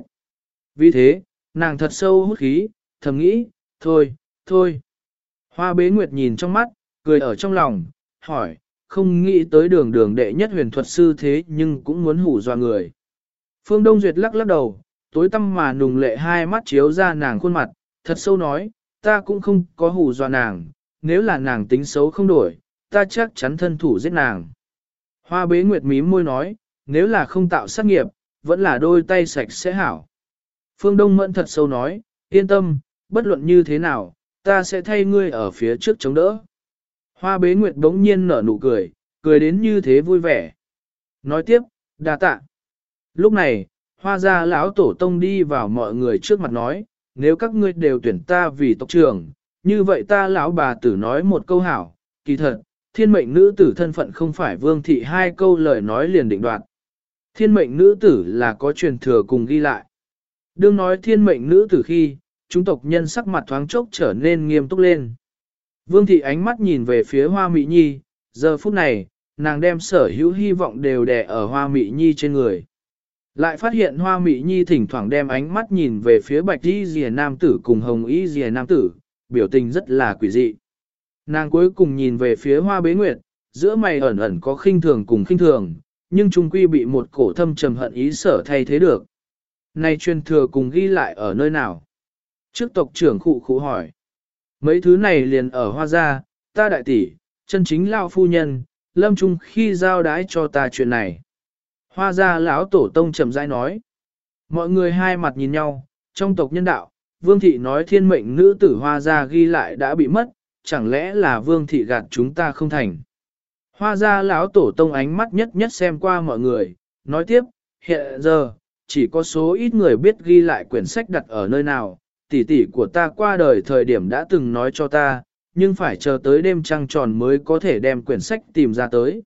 Vì thế, nàng thật sâu hút khí, thầm nghĩ, thôi, thôi. Hoa bế nguyệt nhìn trong mắt, cười ở trong lòng, hỏi, không nghĩ tới đường đường đệ nhất huyền thuật sư thế nhưng cũng muốn hủ dọa người. Phương Đông Duyệt lắc lắc đầu, tối tăm mà nùng lệ hai mắt chiếu ra nàng khuôn mặt, thật sâu nói, ta cũng không có hù dọa nàng, nếu là nàng tính xấu không đổi, ta chắc chắn thân thủ giết nàng. Hoa bế nguyệt mím môi nói, nếu là không tạo sát nghiệp, vẫn là đôi tay sạch sẽ hảo. Phương Đông Mẫn thật sâu nói, yên tâm, bất luận như thế nào, ta sẽ thay ngươi ở phía trước chống đỡ. Hoa bế nguyệt đống nhiên nở nụ cười, cười đến như thế vui vẻ. Nói tiếp, đa tạ. Lúc này, hoa gia lão tổ tông đi vào mọi người trước mặt nói, nếu các ngươi đều tuyển ta vì tộc trưởng, như vậy ta lão bà tử nói một câu hảo, kỳ thật, thiên mệnh nữ tử thân phận không phải vương thị hai câu lời nói liền định đoạt. Thiên mệnh nữ tử là có truyền thừa cùng ghi lại. Đương nói thiên mệnh nữ tử khi, chúng tộc nhân sắc mặt thoáng chốc trở nên nghiêm túc lên. Vương thị ánh mắt nhìn về phía hoa Mị nhi, giờ phút này, nàng đem sở hữu hy vọng đều đè ở hoa Mị nhi trên người. Lại phát hiện hoa Mị nhi thỉnh thoảng đem ánh mắt nhìn về phía bạch y rìa nam tử cùng hồng y rìa nam tử, biểu tình rất là quỷ dị. Nàng cuối cùng nhìn về phía hoa bế nguyệt, giữa mày ẩn ẩn có khinh thường cùng khinh thường, nhưng trung quy bị một cổ thâm trầm hận ý sở thay thế được. Này truyền thừa cùng ghi lại ở nơi nào? Trước tộc trưởng khụ khụ hỏi. Mấy thứ này liền ở hoa gia, ta đại tỷ, chân chính lão phu nhân, lâm trung khi giao đái cho ta chuyện này. Hoa gia lão tổ tông trầm rãi nói. Mọi người hai mặt nhìn nhau, trong tộc nhân đạo, vương thị nói thiên mệnh nữ tử hoa gia ghi lại đã bị mất, chẳng lẽ là vương thị gạt chúng ta không thành. Hoa gia lão tổ tông ánh mắt nhất nhất xem qua mọi người, nói tiếp, hiện giờ, chỉ có số ít người biết ghi lại quyển sách đặt ở nơi nào, tỷ tỷ của ta qua đời thời điểm đã từng nói cho ta, nhưng phải chờ tới đêm trăng tròn mới có thể đem quyển sách tìm ra tới.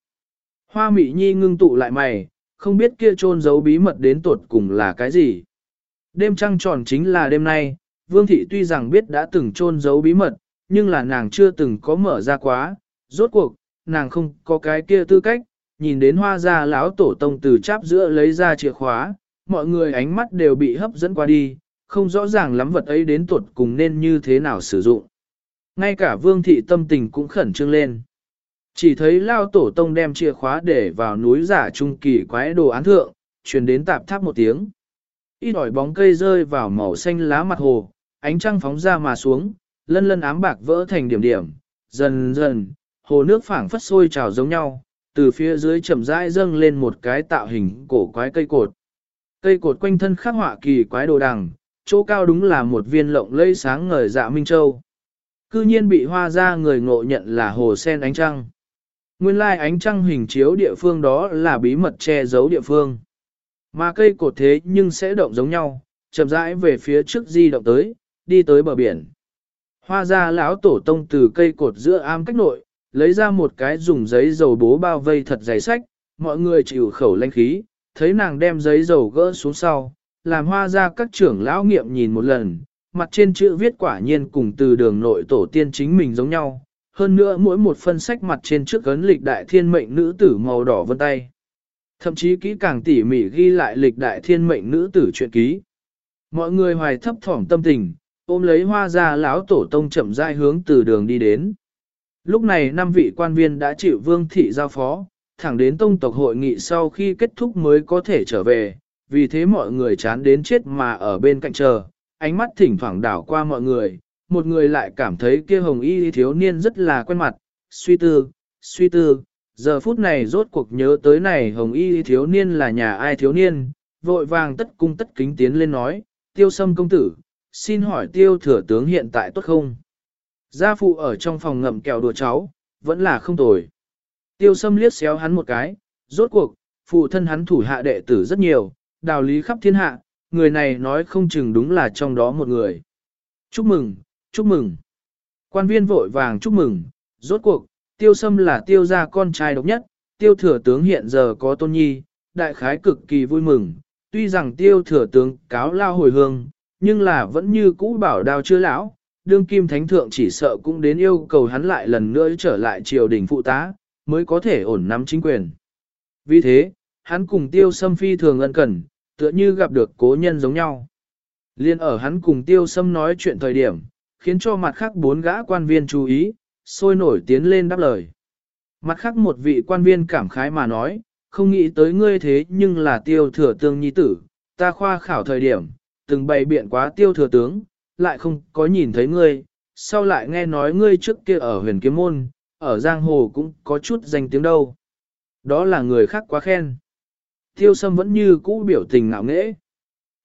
Hoa Mị Nhi ngưng tụ lại mày, không biết kia trôn giấu bí mật đến tột cùng là cái gì. Đêm trăng tròn chính là đêm nay, Vương Thị tuy rằng biết đã từng trôn giấu bí mật, nhưng là nàng chưa từng có mở ra quá, rốt cuộc, nàng không có cái kia tư cách, nhìn đến hoa gia lão tổ tông từ cháp giữa lấy ra chìa khóa, mọi người ánh mắt đều bị hấp dẫn qua đi, không rõ ràng lắm vật ấy đến tuột cùng nên như thế nào sử dụng. Ngay cả vương thị tâm tình cũng khẩn trương lên. Chỉ thấy lao tổ tông đem chìa khóa để vào núi giả trung kỳ quái đồ án thượng, truyền đến tạp tháp một tiếng. Ít ỏi bóng cây rơi vào màu xanh lá mặt hồ, ánh trăng phóng ra mà xuống, lân lân ám bạc vỡ thành điểm điểm, dần dần, hồ nước phảng phất sôi trào giống nhau, từ phía dưới chậm rãi dâng lên một cái tạo hình cổ quái cây cột. Cây cột quanh thân khắc họa kỳ quái đồ đằng, chỗ cao đúng là một viên lộng lẫy sáng ngời dạ minh châu. Cư nhiên bị hoa ra người ngộ nhận là hồ sen ánh trăng. Nguyên lai ánh trăng hình chiếu địa phương đó là bí mật che giấu địa phương. Mà cây cột thế nhưng sẽ động giống nhau, chậm rãi về phía trước di động tới, đi tới bờ biển. Hoa ra lão tổ tông từ cây cột giữa am cách nội, lấy ra một cái dùng giấy dầu bố bao vây thật dày sách, mọi người chịu khẩu lanh khí, thấy nàng đem giấy dầu gỡ xuống sau, làm hoa ra các trưởng lão nghiệm nhìn một lần, mặt trên chữ viết quả nhiên cùng từ đường nội tổ tiên chính mình giống nhau. Hơn nữa mỗi một phân sách mặt trên trước ấn lịch đại thiên mệnh nữ tử màu đỏ vân tay. Thậm chí kỹ càng tỉ mỉ ghi lại lịch đại thiên mệnh nữ tử chuyện ký. Mọi người hoài thấp thỏm tâm tình, ôm lấy hoa ra lão tổ tông chậm rãi hướng từ đường đi đến. Lúc này năm vị quan viên đã chịu vương thị giao phó, thẳng đến tông tộc hội nghị sau khi kết thúc mới có thể trở về, vì thế mọi người chán đến chết mà ở bên cạnh chờ, ánh mắt thỉnh thoảng đảo qua mọi người, một người lại cảm thấy kia hồng y thiếu niên rất là quen mặt, suy tư, suy tư, giờ phút này rốt cuộc nhớ tới này hồng y thiếu niên là nhà ai thiếu niên, vội vàng tất cung tất kính tiến lên nói, tiêu sâm công tử, xin hỏi tiêu thừa tướng hiện tại tốt không? Gia phụ ở trong phòng ngậm kẹo đùa cháu, vẫn là không tồi. Tiêu sâm liếc xéo hắn một cái, rốt cuộc, phụ thân hắn thủ hạ đệ tử rất nhiều, đào lý khắp thiên hạ, người này nói không chừng đúng là trong đó một người. Chúc mừng, chúc mừng. Quan viên vội vàng chúc mừng, rốt cuộc, tiêu sâm là tiêu gia con trai độc nhất, tiêu thừa tướng hiện giờ có tôn nhi, đại khái cực kỳ vui mừng, tuy rằng tiêu thừa tướng cáo lao hồi hương, nhưng là vẫn như cũ bảo đao chưa lão, đương kim thánh thượng chỉ sợ cũng đến yêu cầu hắn lại lần nữa trở lại triều đình phụ tá, mới có thể ổn nắm chính quyền. Vì thế, hắn cùng tiêu sâm phi thường ân cần, tựa như gặp được cố nhân giống nhau. Liên ở hắn cùng tiêu sâm nói chuyện thời điểm, khiến cho mặt khác bốn gã quan viên chú ý, sôi nổi tiến lên đáp lời. Mặt khác một vị quan viên cảm khái mà nói, không nghĩ tới ngươi thế nhưng là tiêu thừa tương nhi tử, ta khoa khảo thời điểm, từng bày biện quá tiêu thừa tướng, lại không có nhìn thấy ngươi, sau lại nghe nói ngươi trước kia ở huyền kiếm môn, ở giang hồ cũng có chút danh tiếng đâu. Đó là người khác quá khen. Tiêu sâm vẫn như cũ biểu tình ngạo nghễ.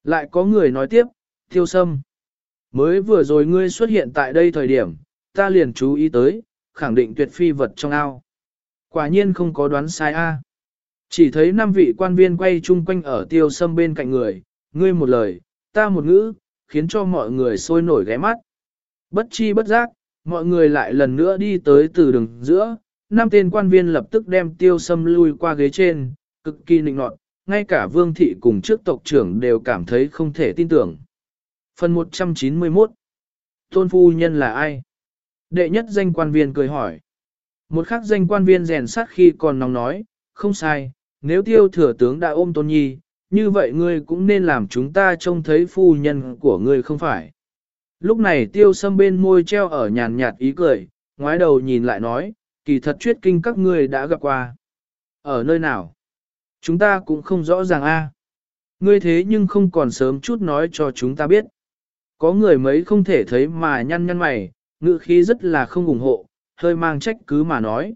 Lại có người nói tiếp, tiêu sâm. Mới vừa rồi ngươi xuất hiện tại đây thời điểm, ta liền chú ý tới, khẳng định tuyệt phi vật trong ao. Quả nhiên không có đoán sai a. Chỉ thấy năm vị quan viên quay chung quanh ở tiêu sâm bên cạnh người, ngươi một lời, ta một ngữ, khiến cho mọi người sôi nổi ghé mắt. Bất chi bất giác, mọi người lại lần nữa đi tới từ đường giữa, năm tên quan viên lập tức đem tiêu sâm lui qua ghế trên, cực kỳ nịnh nọt, ngay cả vương thị cùng trước tộc trưởng đều cảm thấy không thể tin tưởng. Phần 191 Tôn phu nhân là ai? Đệ nhất danh quan viên cười hỏi. Một khắc danh quan viên rèn sát khi còn nóng nói, không sai, nếu tiêu thừa tướng đã ôm tôn nhi, như vậy ngươi cũng nên làm chúng ta trông thấy phu nhân của ngươi không phải. Lúc này tiêu sâm bên môi treo ở nhàn nhạt ý cười, ngoái đầu nhìn lại nói, kỳ thật chuyết kinh các ngươi đã gặp qua. Ở nơi nào? Chúng ta cũng không rõ ràng a. Ngươi thế nhưng không còn sớm chút nói cho chúng ta biết. Có người mấy không thể thấy mà nhăn nhăn mày, ngữ khí rất là không ủng hộ, hơi mang trách cứ mà nói.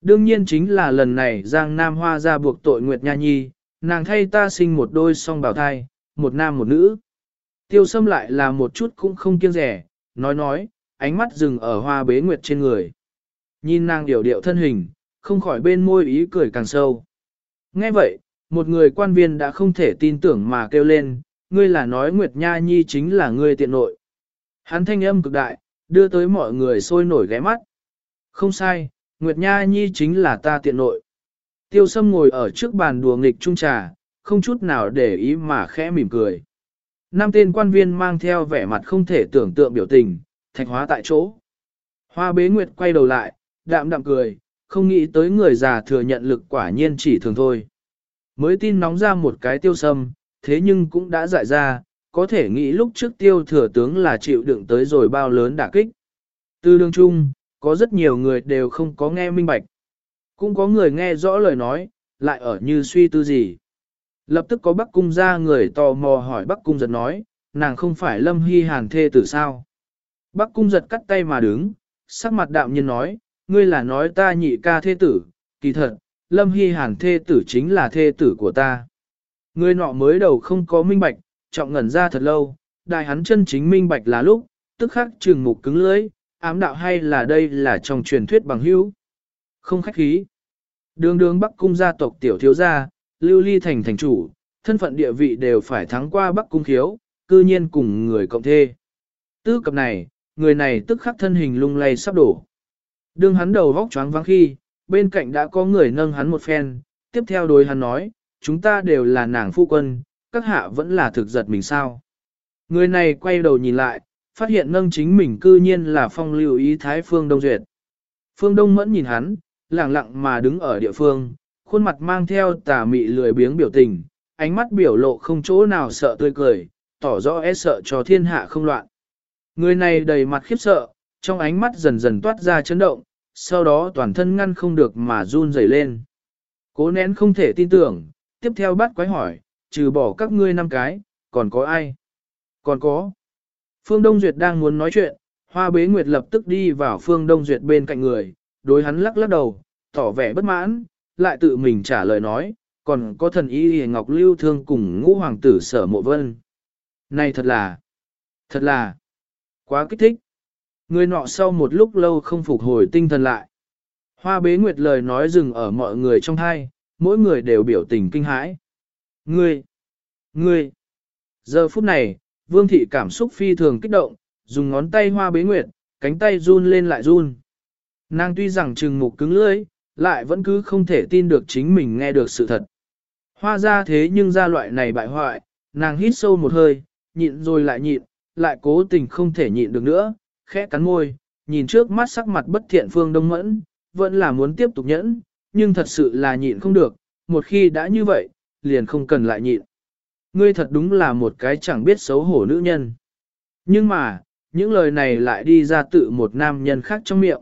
Đương nhiên chính là lần này Giang Nam Hoa ra buộc tội Nguyệt Nha Nhi, nàng thay ta sinh một đôi song bào thai, một nam một nữ. Tiêu sâm lại là một chút cũng không kiêng rẻ, nói nói, ánh mắt dừng ở hoa bế nguyệt trên người. Nhìn nàng điều điệu thân hình, không khỏi bên môi ý cười càng sâu. Nghe vậy, một người quan viên đã không thể tin tưởng mà kêu lên, ngươi là nói Nguyệt Nha Nhi chính là ngươi tiện nội. Hắn thanh âm cực đại, đưa tới mọi người sôi nổi ghé mắt. Không sai, Nguyệt Nha Nhi chính là ta tiện nội. Tiêu sâm ngồi ở trước bàn đùa nghịch trung trà, không chút nào để ý mà khẽ mỉm cười. Năm tên quan viên mang theo vẻ mặt không thể tưởng tượng biểu tình, thạch hóa tại chỗ. Hoa bế nguyệt quay đầu lại, đạm đạm cười, không nghĩ tới người già thừa nhận lực quả nhiên chỉ thường thôi. Mới tin nóng ra một cái tiêu sâm, thế nhưng cũng đã dại ra, có thể nghĩ lúc trước tiêu thừa tướng là chịu đựng tới rồi bao lớn đả kích. Từ đường chung, có rất nhiều người đều không có nghe minh bạch. Cũng có người nghe rõ lời nói, lại ở như suy tư gì. Lập tức có Bắc Cung ra người tò mò hỏi Bắc Cung giật nói, nàng không phải Lâm Hy Hàn thê tử sao? Bắc Cung giật cắt tay mà đứng, sắc mặt đạm nhiên nói, ngươi là nói ta nhị ca thê tử, kỳ thật, Lâm Hy Hàn thê tử chính là thê tử của ta. Ngươi nọ mới đầu không có minh bạch, trọng ngẩn ra thật lâu, đại hắn chân chính minh bạch là lúc, tức khắc trừng mục cứng lưỡi, ám đạo hay là đây là trong truyền thuyết bằng hữu. Không khách khí. Đường đường Bắc Cung gia tộc tiểu thiếu gia, lưu ly thành thành chủ, thân phận địa vị đều phải thắng qua Bắc Cung khiếu, cư nhiên cùng người cộng thê. Tư cập này, người này tức khắc thân hình lung lay sắp đổ đương hắn đầu vóc choáng vắng khi, bên cạnh đã có người nâng hắn một phen, tiếp theo đối hắn nói, chúng ta đều là nàng phu quân, các hạ vẫn là thực giật mình sao. Người này quay đầu nhìn lại, phát hiện nâng chính mình cư nhiên là phong lưu ý thái Phương Đông Duyệt. Phương Đông mẫn nhìn hắn, lặng lặng mà đứng ở địa phương, khuôn mặt mang theo tà mị lười biếng biểu tình, ánh mắt biểu lộ không chỗ nào sợ tươi cười, tỏ rõ e sợ cho thiên hạ không loạn. Người này đầy mặt khiếp sợ, trong ánh mắt dần dần toát ra chấn động, sau đó toàn thân ngăn không được mà run rẩy lên. Cố nén không thể tin tưởng, tiếp theo bắt quái hỏi, trừ bỏ các ngươi năm cái, còn có ai? Còn có. Phương Đông Duyệt đang muốn nói chuyện, Hoa Bế Nguyệt lập tức đi vào Phương Đông Duyệt bên cạnh người, đối hắn lắc lắc đầu, tỏ vẻ bất mãn, lại tự mình trả lời nói, còn có thần y hề ngọc lưu thương cùng ngũ hoàng tử sở mộ vân. Này thật là, thật là, quá kích thích. Người nọ sau một lúc lâu không phục hồi tinh thần lại. Hoa bế nguyệt lời nói dừng ở mọi người trong thai, mỗi người đều biểu tình kinh hãi. Ngươi, ngươi, giờ phút này, vương thị cảm xúc phi thường kích động, dùng ngón tay hoa bế nguyệt, cánh tay run lên lại run. Nàng tuy rằng trừng mục cứng lưỡi, lại vẫn cứ không thể tin được chính mình nghe được sự thật. Hoa ra thế nhưng ra loại này bại hoại, nàng hít sâu một hơi, nhịn rồi lại nhịn, lại cố tình không thể nhịn được nữa, khẽ cắn môi, nhìn trước mắt sắc mặt bất thiện phương đông mẫn, vẫn là muốn tiếp tục nhẫn, nhưng thật sự là nhịn không được, một khi đã như vậy, liền không cần lại nhịn. Ngươi thật đúng là một cái chẳng biết xấu hổ nữ nhân. Nhưng mà, những lời này lại đi ra tự một nam nhân khác trong miệng.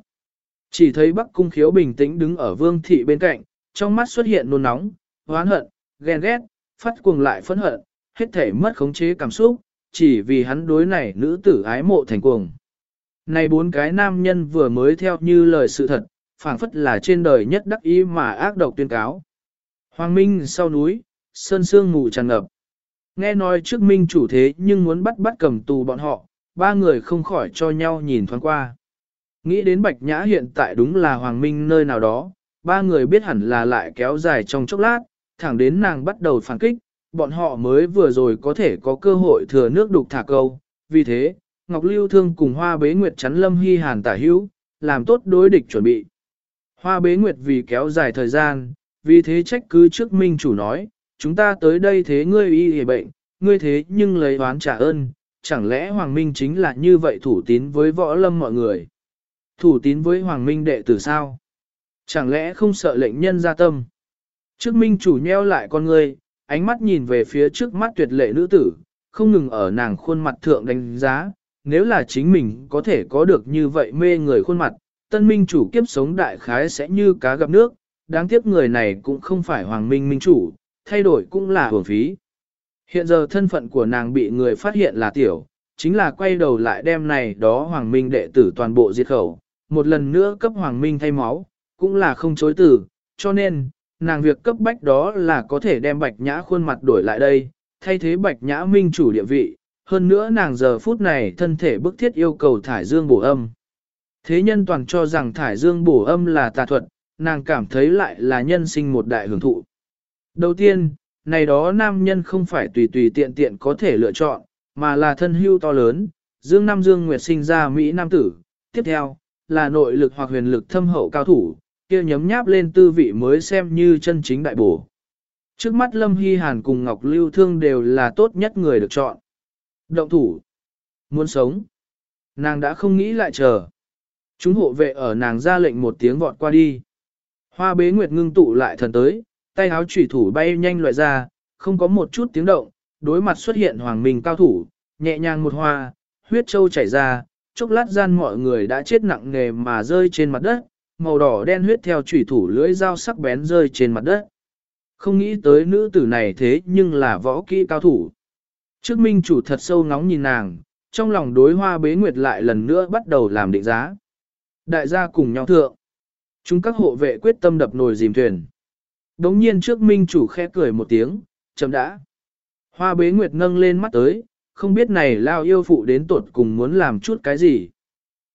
Chỉ thấy Bắc Cung Khiếu bình tĩnh đứng ở vương thị bên cạnh, trong mắt xuất hiện nôn nóng, hoán hận, ghen ghét, phát cuồng lại phẫn hận, hết thể mất khống chế cảm xúc, chỉ vì hắn đối này nữ tử ái mộ thành cuồng. Này bốn cái nam nhân vừa mới theo như lời sự thật, phảng phất là trên đời nhất đắc ý mà ác độc tuyên cáo. Hoàng Minh sau núi, sơn sương ngủ tràn ngập. Nghe nói trước Minh chủ thế nhưng muốn bắt bắt cầm tù bọn họ, ba người không khỏi cho nhau nhìn thoáng qua. Nghĩ đến Bạch Nhã hiện tại đúng là Hoàng Minh nơi nào đó, ba người biết hẳn là lại kéo dài trong chốc lát, thẳng đến nàng bắt đầu phản kích, bọn họ mới vừa rồi có thể có cơ hội thừa nước đục thả câu. Vì thế, Ngọc Lưu Thương cùng Hoa Bế Nguyệt chắn Lâm Hy Hàn tả hữu, làm tốt đối địch chuẩn bị. Hoa Bế Nguyệt vì kéo dài thời gian, vì thế trách cứ trước Minh chủ nói, chúng ta tới đây thế ngươi y hề bệnh, ngươi thế nhưng lấy oán trả ơn, chẳng lẽ Hoàng Minh chính là như vậy thủ tín với võ lâm mọi người. Thủ tín với Hoàng Minh đệ tử sao? Chẳng lẽ không sợ lệnh nhân ra tâm? Trước Minh chủ nheo lại con ngươi, ánh mắt nhìn về phía trước mắt tuyệt lệ nữ tử, không ngừng ở nàng khuôn mặt thượng đánh giá, nếu là chính mình có thể có được như vậy mê người khuôn mặt, tân minh chủ kiếp sống đại khái sẽ như cá gặp nước, đáng tiếc người này cũng không phải hoàng minh minh chủ, thay đổi cũng là hưởng phí. Hiện giờ thân phận của nàng bị người phát hiện là tiểu, chính là quay đầu lại đem này đó hoàng minh đệ tử toàn bộ diệt khẩu, một lần nữa cấp hoàng minh thay máu, cũng là không chối từ, cho nên, nàng việc cấp bách đó là có thể đem bạch nhã khuôn mặt đổi lại đây, thay thế bạch nhã minh chủ địa vị, hơn nữa nàng giờ phút này thân thể bức thiết yêu cầu thải dương bổ âm. Thế nhân toàn cho rằng thải dương bổ âm là tà thuật, nàng cảm thấy lại là nhân sinh một đại hưởng thụ. Đầu tiên, này đó nam nhân không phải tùy tùy tiện tiện có thể lựa chọn, mà là thân hưu to lớn, dương nam dương nguyệt sinh ra Mỹ Nam tử. Tiếp theo, là nội lực hoặc huyền lực thâm hậu cao thủ, kia nhấm nháp lên tư vị mới xem như chân chính đại bổ. Trước mắt Lâm Hy Hàn cùng Ngọc Lưu Thương đều là tốt nhất người được chọn. Động thủ. Muốn sống. Nàng đã không nghĩ lại chờ. Chúng hộ vệ ở nàng ra lệnh một tiếng vọt qua đi. Hoa bế nguyệt ngưng tụ lại thần tới, tay áo chủy thủ bay nhanh loại ra, không có một chút tiếng động, đối mặt xuất hiện hoàng minh cao thủ, nhẹ nhàng một hoa, huyết châu chảy ra, chốc lát gian mọi người đã chết nặng nề mà rơi trên mặt đất, màu đỏ đen huyết theo chủy thủ lưỡi dao sắc bén rơi trên mặt đất. Không nghĩ tới nữ tử này thế nhưng là võ kỹ cao thủ. Trước minh chủ thật sâu ngóng nhìn nàng, trong lòng đối hoa bế nguyệt lại lần nữa bắt đầu làm định giá. Đại gia cùng nhau thượng. Chúng các hộ vệ quyết tâm đập nồi dìm thuyền. Đống nhiên trước minh chủ khẽ cười một tiếng, chấm đã. Hoa bế nguyệt nâng lên mắt tới, không biết này lao yêu phụ đến tột cùng muốn làm chút cái gì.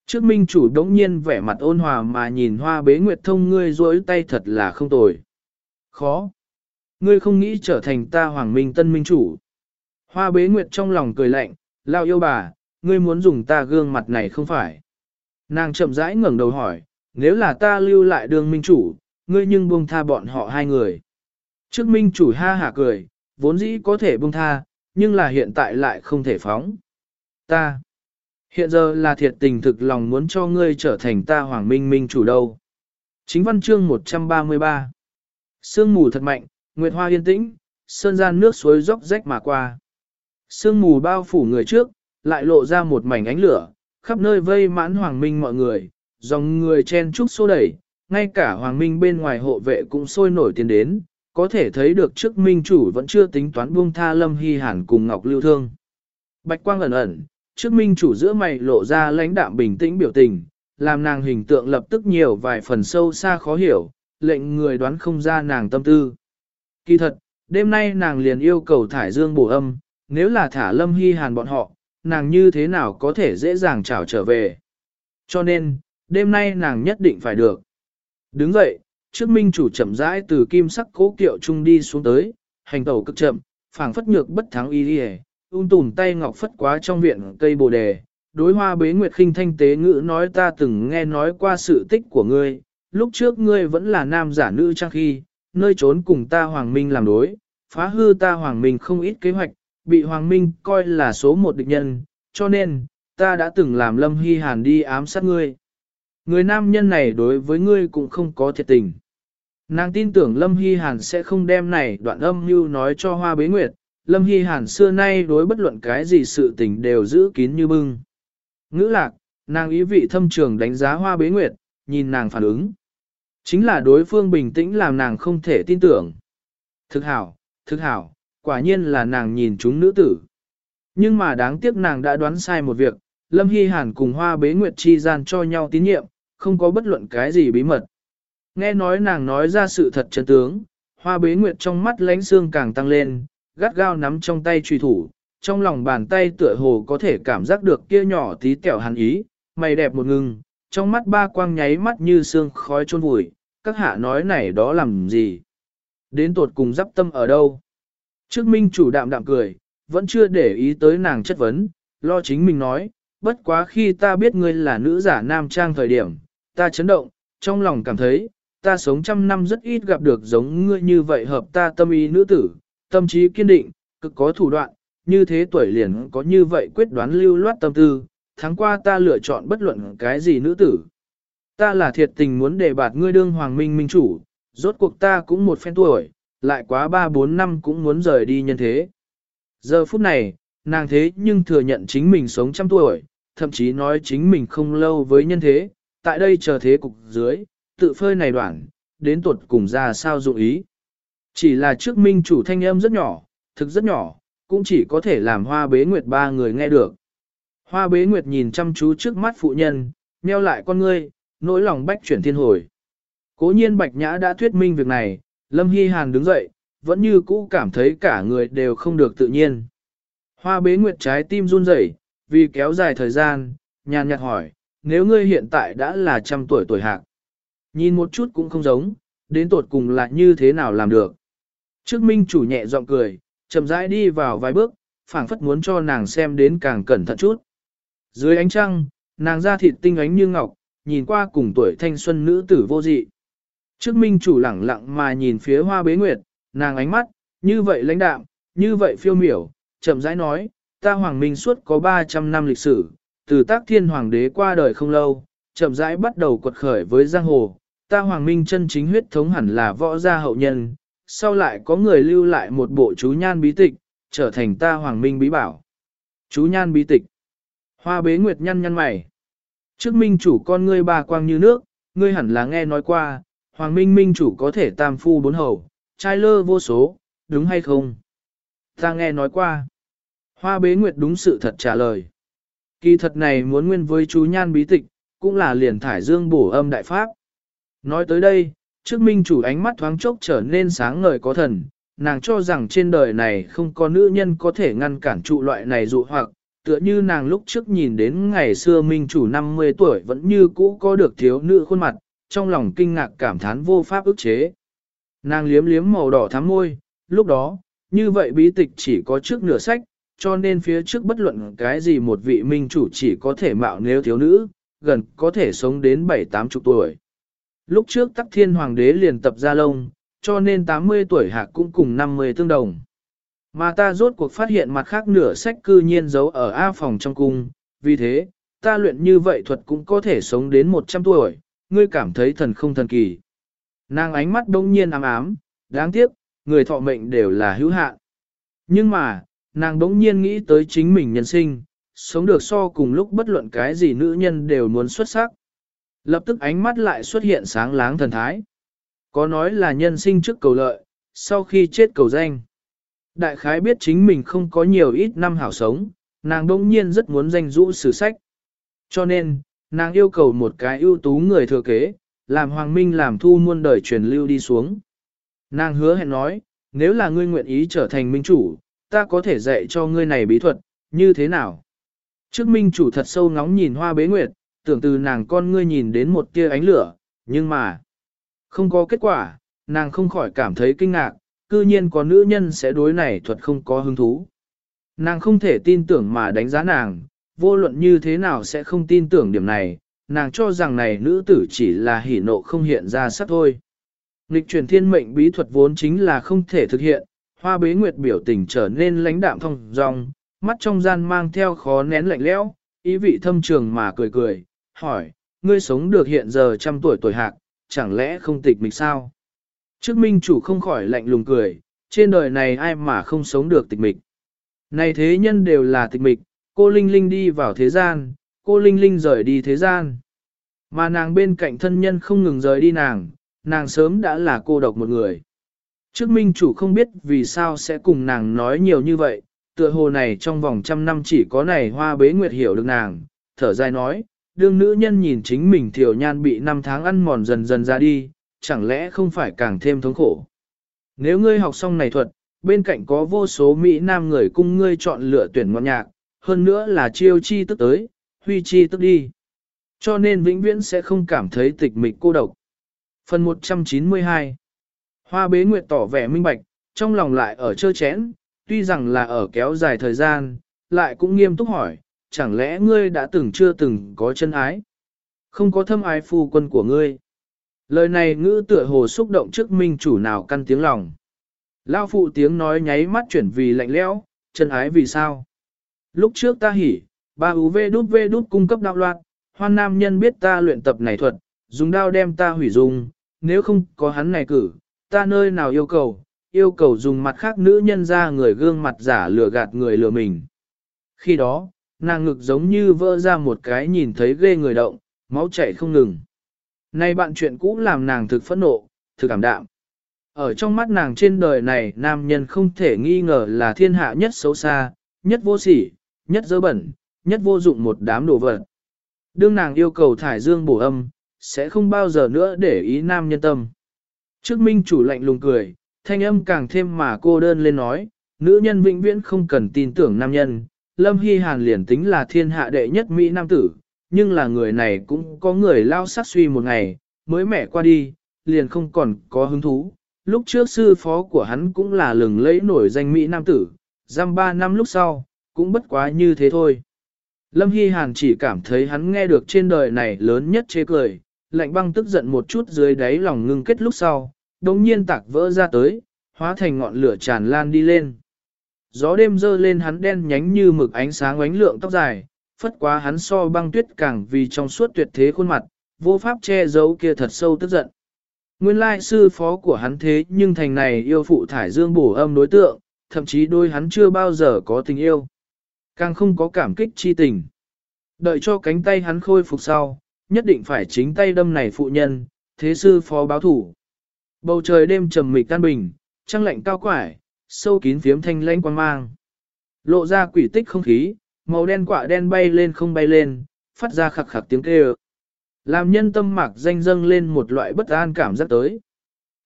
Trước minh chủ đống nhiên vẻ mặt ôn hòa mà nhìn hoa bế nguyệt thông ngươi rối tay thật là không tồi. Khó. Ngươi không nghĩ trở thành ta hoàng minh tân minh chủ. Hoa bế nguyệt trong lòng cười lạnh, lao yêu bà, ngươi muốn dùng ta gương mặt này không phải. Nàng chậm rãi ngẩng đầu hỏi, nếu là ta lưu lại đường minh chủ, ngươi nhưng buông tha bọn họ hai người. Trước minh chủ ha hả cười, vốn dĩ có thể buông tha, nhưng là hiện tại lại không thể phóng. Ta, hiện giờ là thiệt tình thực lòng muốn cho ngươi trở thành ta hoàng minh minh chủ đâu. Chính văn chương 133 Sương mù thật mạnh, nguyệt hoa yên tĩnh, sơn gian nước suối róc rách mà qua. Sương mù bao phủ người trước, lại lộ ra một mảnh ánh lửa, khắp nơi vây mãn hoàng minh mọi người, dòng người chen trúc xô đẩy, ngay cả hoàng minh bên ngoài hộ vệ cũng sôi nổi tiến đến, có thể thấy được trước minh chủ vẫn chưa tính toán buông tha lâm hy hàn cùng ngọc lưu thương. Bạch quang ẩn ẩn, trước minh chủ giữa mày lộ ra lãnh đạm bình tĩnh biểu tình, làm nàng hình tượng lập tức nhiều vài phần sâu xa khó hiểu, lệnh người đoán không ra nàng tâm tư. Kỳ thật, đêm nay nàng liền yêu cầu thải dương bổ âm, nếu là thả lâm hy hàn bọn họ, nàng như thế nào có thể dễ dàng trảo trở về. Cho nên, đêm nay nàng nhất định phải được. Đứng dậy, trước minh chủ chậm rãi từ kim sắc cố kiệu trung đi xuống tới, hành tẩu cực chậm, phảng phất nhược bất thắng y đi ung tùn tay ngọc phất quá trong viện cây bồ đề. Đối hoa bế nguyệt khinh thanh tế ngữ nói ta từng nghe nói qua sự tích của ngươi, lúc trước ngươi vẫn là nam giả nữ trang khi, nơi trốn cùng ta hoàng minh làm đối, phá hư ta hoàng minh không ít kế hoạch, bị hoàng minh coi là số một địch nhân, cho nên, ta đã từng làm lâm hy hàn đi ám sát ngươi. Người nam nhân này đối với ngươi cũng không có thiệt tình. Nàng tin tưởng Lâm Hy Hàn sẽ không đem này đoạn âm mưu nói cho Hoa Bế Nguyệt, Lâm Hy Hàn xưa nay đối bất luận cái gì sự tình đều giữ kín như bưng. Ngữ lạc, nàng ý vị thâm trường đánh giá Hoa Bế Nguyệt, nhìn nàng phản ứng. Chính là đối phương bình tĩnh làm nàng không thể tin tưởng. Thực hảo, thực hảo, quả nhiên là nàng nhìn chúng nữ tử. Nhưng mà đáng tiếc nàng đã đoán sai một việc, Lâm Hy Hàn cùng Hoa Bế Nguyệt chi gian cho nhau tín nhiệm, không có bất luận cái gì bí mật. Nghe nói nàng nói ra sự thật chân tướng, hoa bế nguyệt trong mắt lánh xương càng tăng lên, gắt gao nắm trong tay truy thủ, trong lòng bàn tay tựa hồ có thể cảm giác được kia nhỏ tí tẹo hàn ý, mày đẹp một ngừng, trong mắt ba quang nháy mắt như xương khói chôn vùi, các hạ nói này đó làm gì? Đến tột cùng dắp tâm ở đâu? Trước minh chủ đạm đạm cười, vẫn chưa để ý tới nàng chất vấn, lo chính mình nói, bất quá khi ta biết ngươi là nữ giả nam trang thời điểm, ta chấn động, trong lòng cảm thấy, ta sống trăm năm rất ít gặp được giống ngươi như vậy hợp ta tâm ý nữ tử, tâm trí kiên định, cực có thủ đoạn, như thế tuổi liền có như vậy quyết đoán lưu loát tâm tư, tháng qua ta lựa chọn bất luận cái gì nữ tử. Ta là thiệt tình muốn đề bạt ngươi đương hoàng minh minh chủ, rốt cuộc ta cũng một phen tuổi, lại quá ba bốn năm cũng muốn rời đi nhân thế. Giờ phút này, nàng thế nhưng thừa nhận chính mình sống trăm tuổi, thậm chí nói chính mình không lâu với nhân thế, tại đây chờ thế cục dưới, tự phơi này đoạn, đến tuột cùng ra sao dụng ý. Chỉ là trước minh chủ thanh âm rất nhỏ, thực rất nhỏ, cũng chỉ có thể làm hoa bế nguyệt ba người nghe được. Hoa bế nguyệt nhìn chăm chú trước mắt phụ nhân, nheo lại con ngươi, nỗi lòng bách chuyển thiên hồi. Cố nhiên bạch nhã đã thuyết minh việc này, Lâm Hy Hàn đứng dậy, vẫn như cũ cảm thấy cả người đều không được tự nhiên. Hoa bế nguyệt trái tim run rẩy, vì kéo dài thời gian, nhàn nhạt hỏi, nếu ngươi hiện tại đã là trăm tuổi tuổi hạc. Nhìn một chút cũng không giống, đến tột cùng là như thế nào làm được. Trước minh chủ nhẹ giọng cười, chậm rãi đi vào vài bước, phảng phất muốn cho nàng xem đến càng cẩn thận chút. Dưới ánh trăng, nàng da thịt tinh ánh như ngọc, nhìn qua cùng tuổi thanh xuân nữ tử vô dị. Trước minh chủ lẳng lặng mà nhìn phía hoa bế nguyệt, nàng ánh mắt, như vậy lãnh đạm, như vậy phiêu miểu, chậm rãi nói, ta hoàng minh suốt có 300 năm lịch sử, từ tác thiên hoàng đế qua đời không lâu, chậm rãi bắt đầu quật khởi với giang hồ, ta Hoàng Minh chân chính huyết thống hẳn là võ gia hậu nhân, sau lại có người lưu lại một bộ chú nhan bí tịch, trở thành ta Hoàng Minh bí bảo. Chú nhan bí tịch. Hoa bế nguyệt nhăn nhăn mày. Trước minh chủ con ngươi ba quang như nước, ngươi hẳn là nghe nói qua, Hoàng Minh minh chủ có thể tam phu bốn hầu, trai lơ vô số, đúng hay không? Ta nghe nói qua. Hoa bế nguyệt đúng sự thật trả lời. Kỳ thật này muốn nguyên với chú nhan bí tịch, cũng là liền thải dương bổ âm đại pháp. Nói tới đây, trước minh chủ ánh mắt thoáng chốc trở nên sáng ngời có thần, nàng cho rằng trên đời này không có nữ nhân có thể ngăn cản trụ loại này dụ hoặc, tựa như nàng lúc trước nhìn đến ngày xưa minh chủ 50 tuổi vẫn như cũ có được thiếu nữ khuôn mặt, trong lòng kinh ngạc cảm thán vô pháp ức chế. Nàng liếm liếm màu đỏ thắm môi, lúc đó, như vậy bí tịch chỉ có trước nửa sách, cho nên phía trước bất luận cái gì một vị minh chủ chỉ có thể mạo nếu thiếu nữ, gần có thể sống đến 7-8 chục tuổi. Lúc trước tắc thiên hoàng đế liền tập ra lông, cho nên 80 tuổi hạc cũng cùng 50 tương đồng. Mà ta rốt cuộc phát hiện mặt khác nửa sách cư nhiên giấu ở A phòng trong cung, vì thế, ta luyện như vậy thuật cũng có thể sống đến 100 tuổi, ngươi cảm thấy thần không thần kỳ. Nàng ánh mắt đông nhiên ám ám, đáng tiếc, người thọ mệnh đều là hữu hạn. Nhưng mà, nàng đống nhiên nghĩ tới chính mình nhân sinh, sống được so cùng lúc bất luận cái gì nữ nhân đều muốn xuất sắc. Lập tức ánh mắt lại xuất hiện sáng láng thần thái. Có nói là nhân sinh trước cầu lợi, sau khi chết cầu danh. Đại khái biết chính mình không có nhiều ít năm hảo sống, nàng đông nhiên rất muốn danh rũ sử sách. Cho nên, nàng yêu cầu một cái ưu tú người thừa kế, làm Hoàng Minh làm thu muôn đời truyền lưu đi xuống. Nàng hứa hẹn nói, nếu là ngươi nguyện ý trở thành minh chủ, ta có thể dạy cho ngươi này bí thuật, như thế nào? Trước minh chủ thật sâu ngóng nhìn hoa bế nguyệt, tưởng từ nàng con ngươi nhìn đến một tia ánh lửa, nhưng mà, không có kết quả, nàng không khỏi cảm thấy kinh ngạc, cư nhiên có nữ nhân sẽ đối này thuật không có hứng thú. Nàng không thể tin tưởng mà đánh giá nàng, vô luận như thế nào sẽ không tin tưởng điểm này, nàng cho rằng này nữ tử chỉ là hỉ nộ không hiện ra sắc thôi. Nghịch truyền thiên mệnh bí thuật vốn chính là không thể thực hiện, hoa bế nguyệt biểu tình trở nên lãnh đạm thông dong, mắt trong gian mang theo khó nén lạnh lẽo, ý vị thâm trường mà cười cười, hỏi, ngươi sống được hiện giờ trăm tuổi tuổi hạc, chẳng lẽ không tịch mịch sao? Trước minh chủ không khỏi lạnh lùng cười, trên đời này ai mà không sống được tịch mịch. Này thế nhân đều là tịch mịch, cô Linh Linh đi vào thế gian, cô Linh Linh rời đi thế gian. Mà nàng bên cạnh thân nhân không ngừng rời đi nàng, nàng sớm đã là cô độc một người. Trước minh chủ không biết vì sao sẽ cùng nàng nói nhiều như vậy, tựa hồ này trong vòng trăm năm chỉ có này hoa bế nguyệt hiểu được nàng, thở dài nói, đương nữ nhân nhìn chính mình thiểu nhan bị năm tháng ăn mòn dần dần ra đi, chẳng lẽ không phải càng thêm thống khổ. Nếu ngươi học xong này thuật, bên cạnh có vô số Mỹ Nam người cung ngươi chọn lựa tuyển ngọn nhạc, hơn nữa là chiêu chi tức tới, huy chi tức đi. Cho nên vĩnh viễn sẽ không cảm thấy tịch mịch cô độc. Phần 192 Hoa bế nguyệt tỏ vẻ minh bạch, trong lòng lại ở chơ chén, tuy rằng là ở kéo dài thời gian, lại cũng nghiêm túc hỏi, chẳng lẽ ngươi đã từng chưa từng có chân ái? Không có thâm ái phu quân của ngươi. Lời này ngữ tựa hồ xúc động trước minh chủ nào căn tiếng lòng. Lao phụ tiếng nói nháy mắt chuyển vì lạnh lẽo, chân ái vì sao? Lúc trước ta hỉ, ba UV đút V đút cung cấp đạo loạn, hoan nam nhân biết ta luyện tập này thuật, dùng đao đem ta hủy dùng, nếu không có hắn này cử, ta nơi nào yêu cầu, yêu cầu dùng mặt khác nữ nhân ra người gương mặt giả lừa gạt người lừa mình. Khi đó, nàng ngực giống như vỡ ra một cái nhìn thấy ghê người động, máu chảy không ngừng. Nay bạn chuyện cũ làm nàng thực phẫn nộ, thực cảm đạm. Ở trong mắt nàng trên đời này nam nhân không thể nghi ngờ là thiên hạ nhất xấu xa, nhất vô sỉ, nhất dơ bẩn, nhất vô dụng một đám đồ vật. Đương nàng yêu cầu thải dương bổ âm, sẽ không bao giờ nữa để ý nam nhân tâm. Trước minh chủ lạnh lùng cười, thanh âm càng thêm mà cô đơn lên nói, nữ nhân vĩnh viễn không cần tin tưởng nam nhân, Lâm Hy Hàn liền tính là thiên hạ đệ nhất Mỹ Nam tử, nhưng là người này cũng có người lao sát suy một ngày, mới mẹ qua đi, liền không còn có hứng thú. Lúc trước sư phó của hắn cũng là lừng lẫy nổi danh Mỹ Nam tử, giam ba năm lúc sau, cũng bất quá như thế thôi. Lâm Hy Hàn chỉ cảm thấy hắn nghe được trên đời này lớn nhất chê cười, lạnh băng tức giận một chút dưới đáy lòng ngưng kết lúc sau, đồng nhiên tạc vỡ ra tới, hóa thành ngọn lửa tràn lan đi lên. Gió đêm dơ lên hắn đen nhánh như mực ánh sáng ánh lượng tóc dài, phất quá hắn so băng tuyết càng vì trong suốt tuyệt thế khuôn mặt, vô pháp che giấu kia thật sâu tức giận. Nguyên lai sư phó của hắn thế nhưng thành này yêu phụ thải dương bổ âm đối tượng, thậm chí đôi hắn chưa bao giờ có tình yêu. Càng không có cảm kích chi tình. Đợi cho cánh tay hắn khôi phục sau, nhất định phải chính tay đâm này phụ nhân, thế sư phó báo thủ. Bầu trời đêm trầm mịch tan bình, trăng lạnh cao quải, sâu kín phiếm thanh lãnh quang mang. Lộ ra quỷ tích không khí, màu đen quạ đen bay lên không bay lên, phát ra khặc khặc tiếng kêu. Làm nhân tâm mạc danh dâng lên một loại bất an cảm giác tới.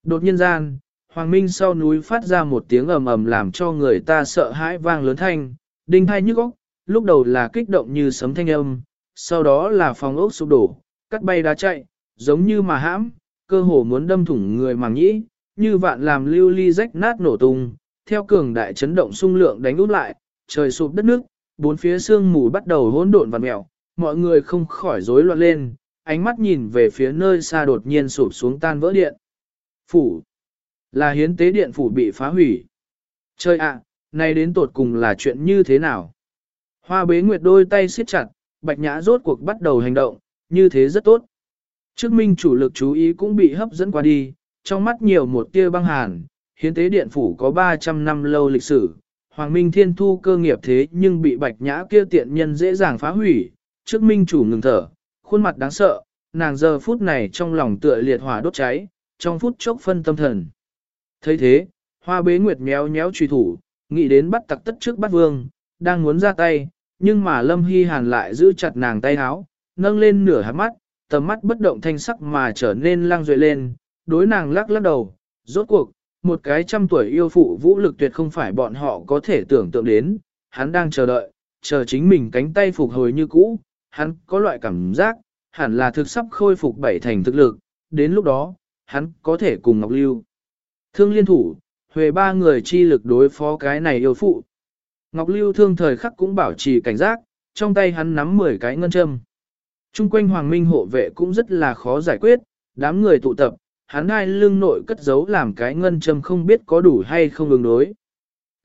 Đột nhiên gian, Hoàng Minh sau núi phát ra một tiếng ầm ầm làm cho người ta sợ hãi vang lớn thanh, đinh hai nhức óc, lúc đầu là kích động như sấm thanh âm, sau đó là phòng ốc sụp đổ, cắt bay đá chạy, giống như mà hãm, cơ hồ muốn đâm thủng người màng nhĩ, như vạn làm lưu ly rách nát nổ tung, theo cường đại chấn động xung lượng đánh út lại, trời sụp đất nước, bốn phía sương mù bắt đầu hỗn độn và mèo, mọi người không khỏi rối loạn lên, ánh mắt nhìn về phía nơi xa đột nhiên sụp xuống tan vỡ điện. Phủ là hiến tế điện phủ bị phá hủy. trời ạ, à, nay đến tột cùng là chuyện như thế nào? Hoa bế nguyệt đôi tay siết chặt, bạch nhã rốt cuộc bắt đầu hành động, như thế rất tốt. Trước minh chủ lực chú ý cũng bị hấp dẫn qua đi, trong mắt nhiều một tia băng hàn, hiến tế điện phủ có 300 năm lâu lịch sử, Hoàng Minh Thiên Thu cơ nghiệp thế nhưng bị bạch nhã kia tiện nhân dễ dàng phá hủy, trước minh chủ ngừng thở, khuôn mặt đáng sợ, nàng giờ phút này trong lòng tựa liệt hỏa đốt cháy, trong phút chốc phân tâm thần. thấy thế, hoa bế nguyệt méo méo truy thủ, nghĩ đến bắt tặc tất trước bắt vương, đang muốn ra tay, nhưng mà Lâm Hy Hàn lại giữ chặt nàng tay háo, nâng lên nửa hạt mắt, tầm mắt bất động thanh sắc mà trở nên lang duệ lên, đối nàng lắc lắc đầu, rốt cuộc, một cái trăm tuổi yêu phụ vũ lực tuyệt không phải bọn họ có thể tưởng tượng đến, hắn đang chờ đợi, chờ chính mình cánh tay phục hồi như cũ, hắn có loại cảm giác, hẳn là thực sắp khôi phục bảy thành thực lực, đến lúc đó, hắn có thể cùng Ngọc Lưu. Thương liên thủ, huề ba người chi lực đối phó cái này yêu phụ. Ngọc Lưu thương thời khắc cũng bảo trì cảnh giác, trong tay hắn nắm 10 cái ngân châm. Trung quanh Hoàng Minh hộ vệ cũng rất là khó giải quyết, đám người tụ tập, hắn hai lưng nội cất giấu làm cái ngân châm không biết có đủ hay không ứng đối.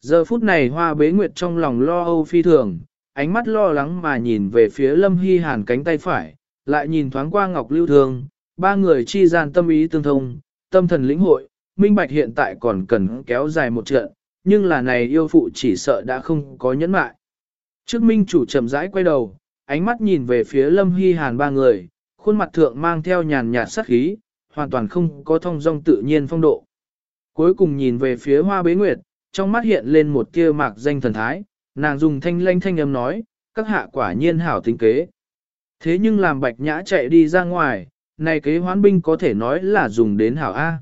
Giờ phút này hoa bế nguyệt trong lòng lo âu phi thường, ánh mắt lo lắng mà nhìn về phía lâm hy hàn cánh tay phải, lại nhìn thoáng qua ngọc lưu thương, ba người chi gian tâm ý tương thông, tâm thần lĩnh hội, minh bạch hiện tại còn cần kéo dài một trận, nhưng là này yêu phụ chỉ sợ đã không có nhẫn mại. Trước minh chủ chậm rãi quay đầu, ánh mắt nhìn về phía lâm hy hàn ba người, khuôn mặt thượng mang theo nhàn nhạt sắc khí, hoàn toàn không có thông dong tự nhiên phong độ. Cuối cùng nhìn về phía hoa bế nguyệt, trong mắt hiện lên một tia mạc danh thần thái, nàng dùng thanh lanh thanh âm nói, các hạ quả nhiên hảo tính kế. Thế nhưng làm bạch nhã chạy đi ra ngoài, này kế hoán binh có thể nói là dùng đến hảo A.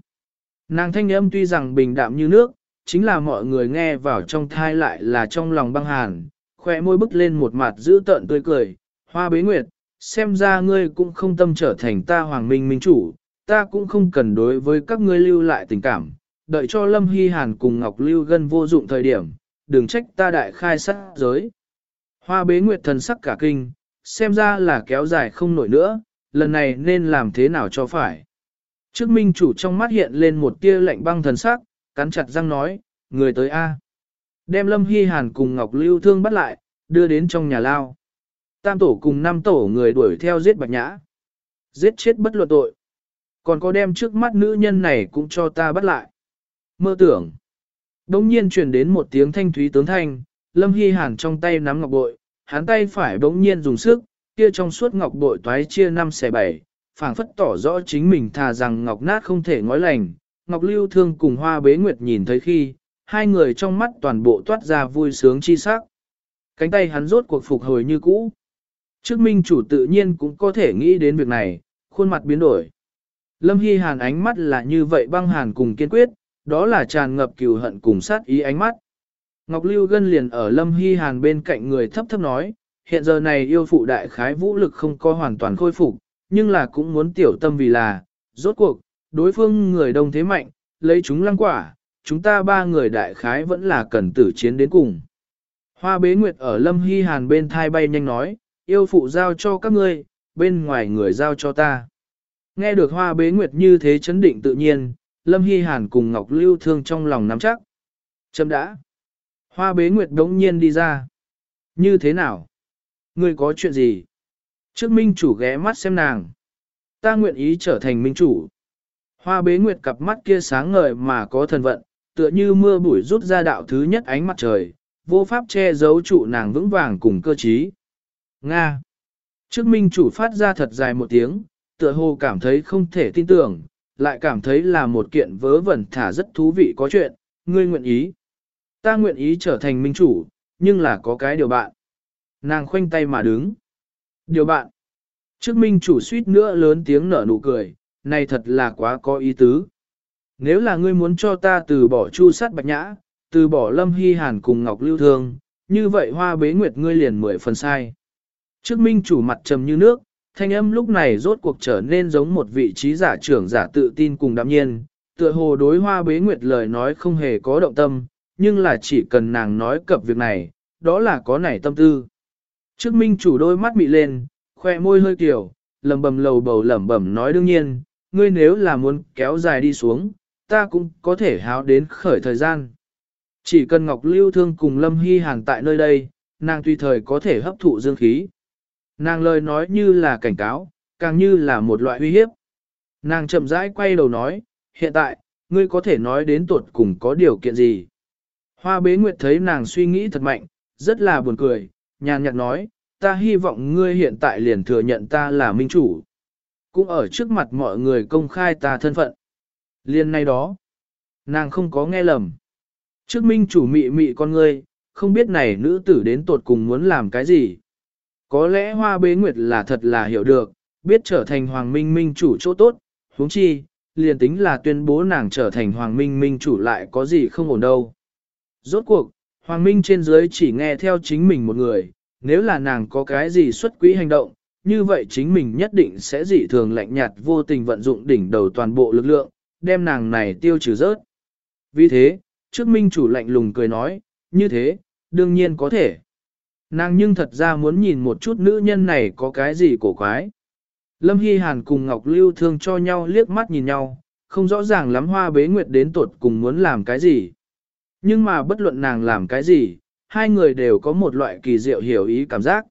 Nàng thanh âm tuy rằng bình đạm như nước, chính là mọi người nghe vào trong thai lại là trong lòng băng hàn, khỏe môi bức lên một mặt giữ tợn tươi cười, hoa bế nguyệt, xem ra ngươi cũng không tâm trở thành ta hoàng minh minh chủ, ta cũng không cần đối với các ngươi lưu lại tình cảm, đợi cho Lâm Hy Hàn cùng Ngọc Lưu Gân vô dụng thời điểm, đừng trách ta đại khai sát giới. Hoa bế nguyệt thần sắc cả kinh, xem ra là kéo dài không nổi nữa, lần này nên làm thế nào cho phải. Trước minh chủ trong mắt hiện lên một tia lạnh băng thần sắc, cắn chặt răng nói, người tới A. Đem Lâm Hy Hàn cùng Ngọc Lưu Thương bắt lại, đưa đến trong nhà lao. Tam tổ cùng năm tổ người đuổi theo giết bạch nhã. Giết chết bất luận tội. Còn có đem trước mắt nữ nhân này cũng cho ta bắt lại. Mơ tưởng. Đông nhiên truyền đến một tiếng thanh thúy tướng thanh, Lâm Hy Hàn trong tay nắm ngọc bội, hắn tay phải bỗng nhiên dùng sức, kia trong suốt ngọc bội toái chia năm xẻ bảy, phảng phất tỏ rõ chính mình thà rằng ngọc nát không thể ngói lành. Ngọc Lưu Thương cùng Hoa Bế Nguyệt nhìn thấy khi, hai người trong mắt toàn bộ toát ra vui sướng chi sắc. Cánh tay hắn rốt cuộc phục hồi như cũ. Trước minh chủ tự nhiên cũng có thể nghĩ đến việc này, khuôn mặt biến đổi. Lâm Hy Hàn ánh mắt là như vậy băng hàn cùng kiên quyết, đó là tràn ngập cừu hận cùng sát ý ánh mắt. Ngọc Lưu Gân liền ở Lâm Hy Hàn bên cạnh người thấp thấp nói, hiện giờ này yêu phụ đại khái vũ lực không có hoàn toàn khôi phục, nhưng là cũng muốn tiểu tâm vì là, rốt cuộc, đối phương người đông thế mạnh, lấy chúng lăng quả, chúng ta ba người đại khái vẫn là cần tử chiến đến cùng. Hoa bế nguyệt ở Lâm Hy Hàn bên thai bay nhanh nói, yêu phụ giao cho các ngươi, bên ngoài người giao cho ta. Nghe được hoa bế nguyệt như thế chấn định tự nhiên, Lâm Hy Hàn cùng Ngọc Lưu thương trong lòng nắm chắc. Chấm đã. Hoa bế nguyệt đống nhiên đi ra. Như thế nào? Ngươi có chuyện gì? Trước minh chủ ghé mắt xem nàng. Ta nguyện ý trở thành minh chủ. Hoa bế nguyệt cặp mắt kia sáng ngời mà có thần vận, tựa như mưa bụi rút ra đạo thứ nhất ánh mặt trời, vô pháp che giấu trụ nàng vững vàng cùng cơ trí. Nga. Trước minh chủ phát ra thật dài một tiếng, tựa hồ cảm thấy không thể tin tưởng, lại cảm thấy là một kiện vớ vẩn thả rất thú vị có chuyện, ngươi nguyện ý. Ta nguyện ý trở thành minh chủ, nhưng là có cái điều bạn. Nàng khoanh tay mà đứng. Điều bạn. Trước minh chủ suýt nữa lớn tiếng nở nụ cười, này thật là quá có ý tứ. Nếu là ngươi muốn cho ta từ bỏ chu sát bạch nhã, từ bỏ lâm hy hàn cùng ngọc lưu thương, như vậy hoa bế nguyệt ngươi liền mười phần sai. Trước minh chủ mặt trầm như nước, thanh âm lúc này rốt cuộc trở nên giống một vị trí giả trưởng giả tự tin cùng đạm nhiên, tựa hồ đối hoa bế nguyệt lời nói không hề có động tâm, nhưng là chỉ cần nàng nói cập việc này, đó là có nảy tâm tư. Trước minh chủ đôi mắt mị lên, khoe môi hơi kiểu, lầm bầm lầu bầu lẩm bẩm nói đương nhiên, ngươi nếu là muốn kéo dài đi xuống, ta cũng có thể háo đến khởi thời gian. Chỉ cần Ngọc Lưu Thương cùng Lâm Hy Hàn tại nơi đây, nàng tùy thời có thể hấp thụ dương khí. Nàng lời nói như là cảnh cáo, càng như là một loại uy hiếp. Nàng chậm rãi quay đầu nói, hiện tại, ngươi có thể nói đến tuột cùng có điều kiện gì. Hoa bế nguyệt thấy nàng suy nghĩ thật mạnh, rất là buồn cười, nhàn nhạt nói, ta hy vọng ngươi hiện tại liền thừa nhận ta là minh chủ. Cũng ở trước mặt mọi người công khai ta thân phận. Liên nay đó, nàng không có nghe lầm. Trước minh chủ mị mị con ngươi, không biết này nữ tử đến tột cùng muốn làm cái gì. Có lẽ hoa bế nguyệt là thật là hiểu được, biết trở thành hoàng minh minh chủ chỗ tốt, huống chi, liền tính là tuyên bố nàng trở thành hoàng minh minh chủ lại có gì không ổn đâu. Rốt cuộc, hoàng minh trên dưới chỉ nghe theo chính mình một người, nếu là nàng có cái gì xuất quỹ hành động, như vậy chính mình nhất định sẽ dị thường lạnh nhạt vô tình vận dụng đỉnh đầu toàn bộ lực lượng, đem nàng này tiêu trừ rớt. Vì thế, trước minh chủ lạnh lùng cười nói, như thế, đương nhiên có thể. Nàng nhưng thật ra muốn nhìn một chút nữ nhân này có cái gì cổ quái. Lâm Hy Hàn cùng Ngọc Lưu thương cho nhau liếc mắt nhìn nhau, không rõ ràng lắm hoa bế nguyệt đến tuột cùng muốn làm cái gì. Nhưng mà bất luận nàng làm cái gì, hai người đều có một loại kỳ diệu hiểu ý cảm giác.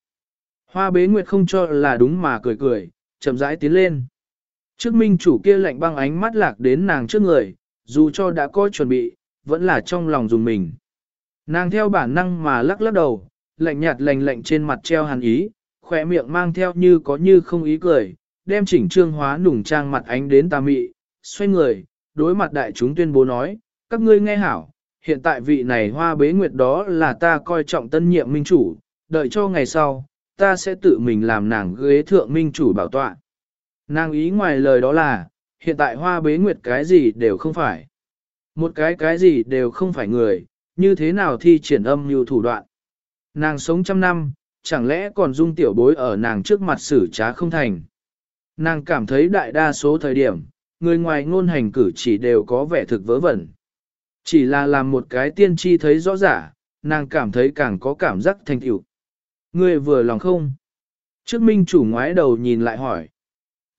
Hoa bế nguyệt không cho là đúng mà cười cười, chậm rãi tiến lên. Trước minh chủ kia lạnh băng ánh mắt lạc đến nàng trước người, dù cho đã có chuẩn bị, vẫn là trong lòng dùng mình. Nàng theo bản năng mà lắc lắc đầu, lạnh nhạt lạnh lạnh trên mặt treo hàn ý, khỏe miệng mang theo như có như không ý cười, đem chỉnh trương hóa nùng trang mặt ánh đến tà mị, xoay người, đối mặt đại chúng tuyên bố nói, các ngươi nghe hảo, hiện tại vị này hoa bế nguyệt đó là ta coi trọng tân nhiệm minh chủ, đợi cho ngày sau, ta sẽ tự mình làm nàng ghế thượng minh chủ bảo tọa. Nàng ý ngoài lời đó là, hiện tại hoa bế nguyệt cái gì đều không phải. Một cái cái gì đều không phải người, như thế nào thi triển âm như thủ đoạn. Nàng sống trăm năm, chẳng lẽ còn dung tiểu bối ở nàng trước mặt xử trá không thành. Nàng cảm thấy đại đa số thời điểm, người ngoài ngôn hành cử chỉ đều có vẻ thực vớ vẩn. Chỉ là làm một cái tiên tri thấy rõ giả nàng cảm thấy càng có cảm giác thành tựu. Ngươi vừa lòng không? Trước minh chủ ngoái đầu nhìn lại hỏi.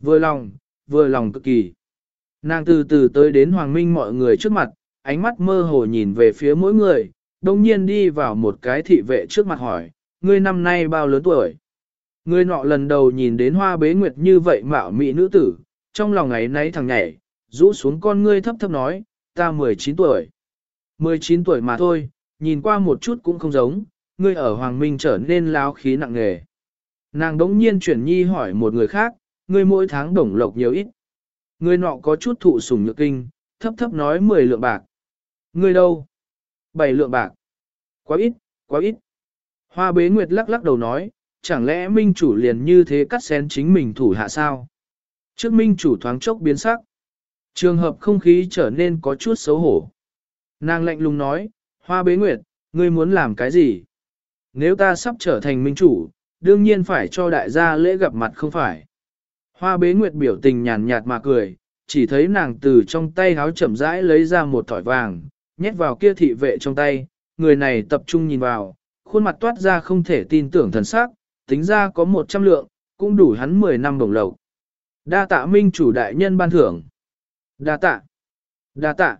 Vừa lòng, vừa lòng cực kỳ. Nàng từ từ tới đến hoàng minh mọi người trước mặt, ánh mắt mơ hồ nhìn về phía mỗi người, đồng nhiên đi vào một cái thị vệ trước mặt hỏi, ngươi năm nay bao lớn tuổi? Ngươi nọ lần đầu nhìn đến hoa bế nguyệt như vậy mạo mị nữ tử, trong lòng ấy nấy thằng nhảy, rũ xuống con ngươi thấp thấp nói, ta 19 tuổi. 19 tuổi mà thôi, nhìn qua một chút cũng không giống, ngươi ở Hoàng Minh trở nên láo khí nặng nề. Nàng đống nhiên chuyển nhi hỏi một người khác, ngươi mỗi tháng đồng lộc nhiều ít. Ngươi nọ có chút thụ sủng nhược kinh, thấp thấp nói 10 lượng bạc. Ngươi đâu? 7 lượng bạc. Quá ít, quá ít. Hoa bế nguyệt lắc lắc đầu nói, chẳng lẽ minh chủ liền như thế cắt xén chính mình thủ hạ sao? Trước minh chủ thoáng chốc biến sắc. Trường hợp không khí trở nên có chút xấu hổ. Nàng lạnh lùng nói, hoa bế nguyệt, ngươi muốn làm cái gì? Nếu ta sắp trở thành minh chủ, đương nhiên phải cho đại gia lễ gặp mặt không phải. Hoa bế nguyệt biểu tình nhàn nhạt mà cười, chỉ thấy nàng từ trong tay háo chậm rãi lấy ra một thỏi vàng, nhét vào kia thị vệ trong tay, người này tập trung nhìn vào, khuôn mặt toát ra không thể tin tưởng thần sắc, tính ra có 100 lượng, cũng đủ hắn 10 năm đồng lộc. Đa tạ minh chủ đại nhân ban thưởng. Đa tạ. Đa tạ.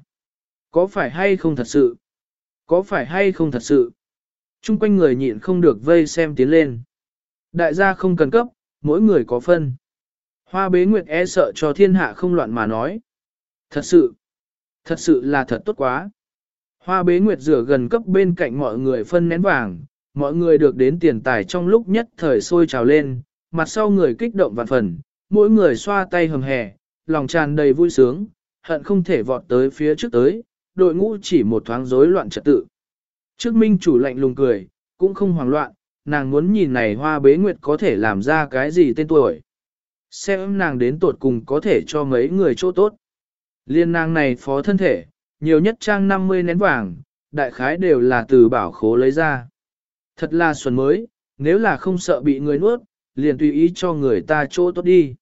Có phải hay không thật sự? Có phải hay không thật sự? Trung quanh người nhịn không được vây xem tiến lên. Đại gia không cần cấp, mỗi người có phân. Hoa bế nguyệt e sợ cho thiên hạ không loạn mà nói. Thật sự, thật sự là thật tốt quá. Hoa bế nguyệt rửa gần cấp bên cạnh mọi người phân nén vàng, mọi người được đến tiền tài trong lúc nhất thời sôi trào lên, mặt sau người kích động vạn phần, mỗi người xoa tay hầm hè, lòng tràn đầy vui sướng, hận không thể vọt tới phía trước tới, đội ngũ chỉ một thoáng rối loạn trật tự. Trước minh chủ lạnh lùng cười, cũng không hoảng loạn, nàng muốn nhìn này hoa bế nguyệt có thể làm ra cái gì tên tuổi. Xem nàng đến tột cùng có thể cho mấy người chỗ tốt. Liên nàng này phó thân thể, nhiều nhất trang 50 nén vàng, đại khái đều là từ bảo khố lấy ra. Thật là xuân mới, nếu là không sợ bị người nuốt, liền tùy ý cho người ta chỗ tốt đi.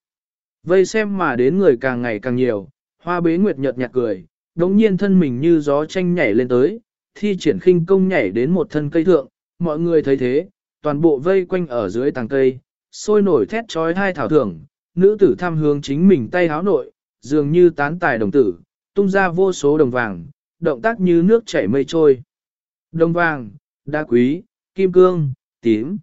Vây xem mà đến người càng ngày càng nhiều, hoa bế nguyệt nhợt nhạt cười, đống nhiên thân mình như gió tranh nhảy lên tới, thi triển khinh công nhảy đến một thân cây thượng, mọi người thấy thế, toàn bộ vây quanh ở dưới tàng cây, sôi nổi thét trói hai thảo thưởng, nữ tử tham hướng chính mình tay háo nội, dường như tán tài đồng tử, tung ra vô số đồng vàng, động tác như nước chảy mây trôi. Đồng vàng, đá quý, kim cương, tím.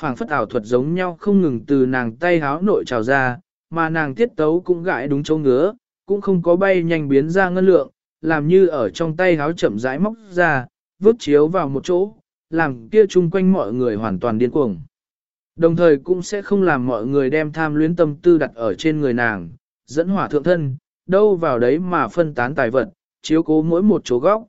phảng phất ảo thuật giống nhau không ngừng từ nàng tay háo nội trào ra, mà nàng tiết tấu cũng gãi đúng châu ngứa, cũng không có bay nhanh biến ra ngân lượng, làm như ở trong tay háo chậm rãi móc ra, vứt chiếu vào một chỗ, làm kia chung quanh mọi người hoàn toàn điên cuồng. Đồng thời cũng sẽ không làm mọi người đem tham luyến tâm tư đặt ở trên người nàng, dẫn hỏa thượng thân, đâu vào đấy mà phân tán tài vật, chiếu cố mỗi một chỗ góc.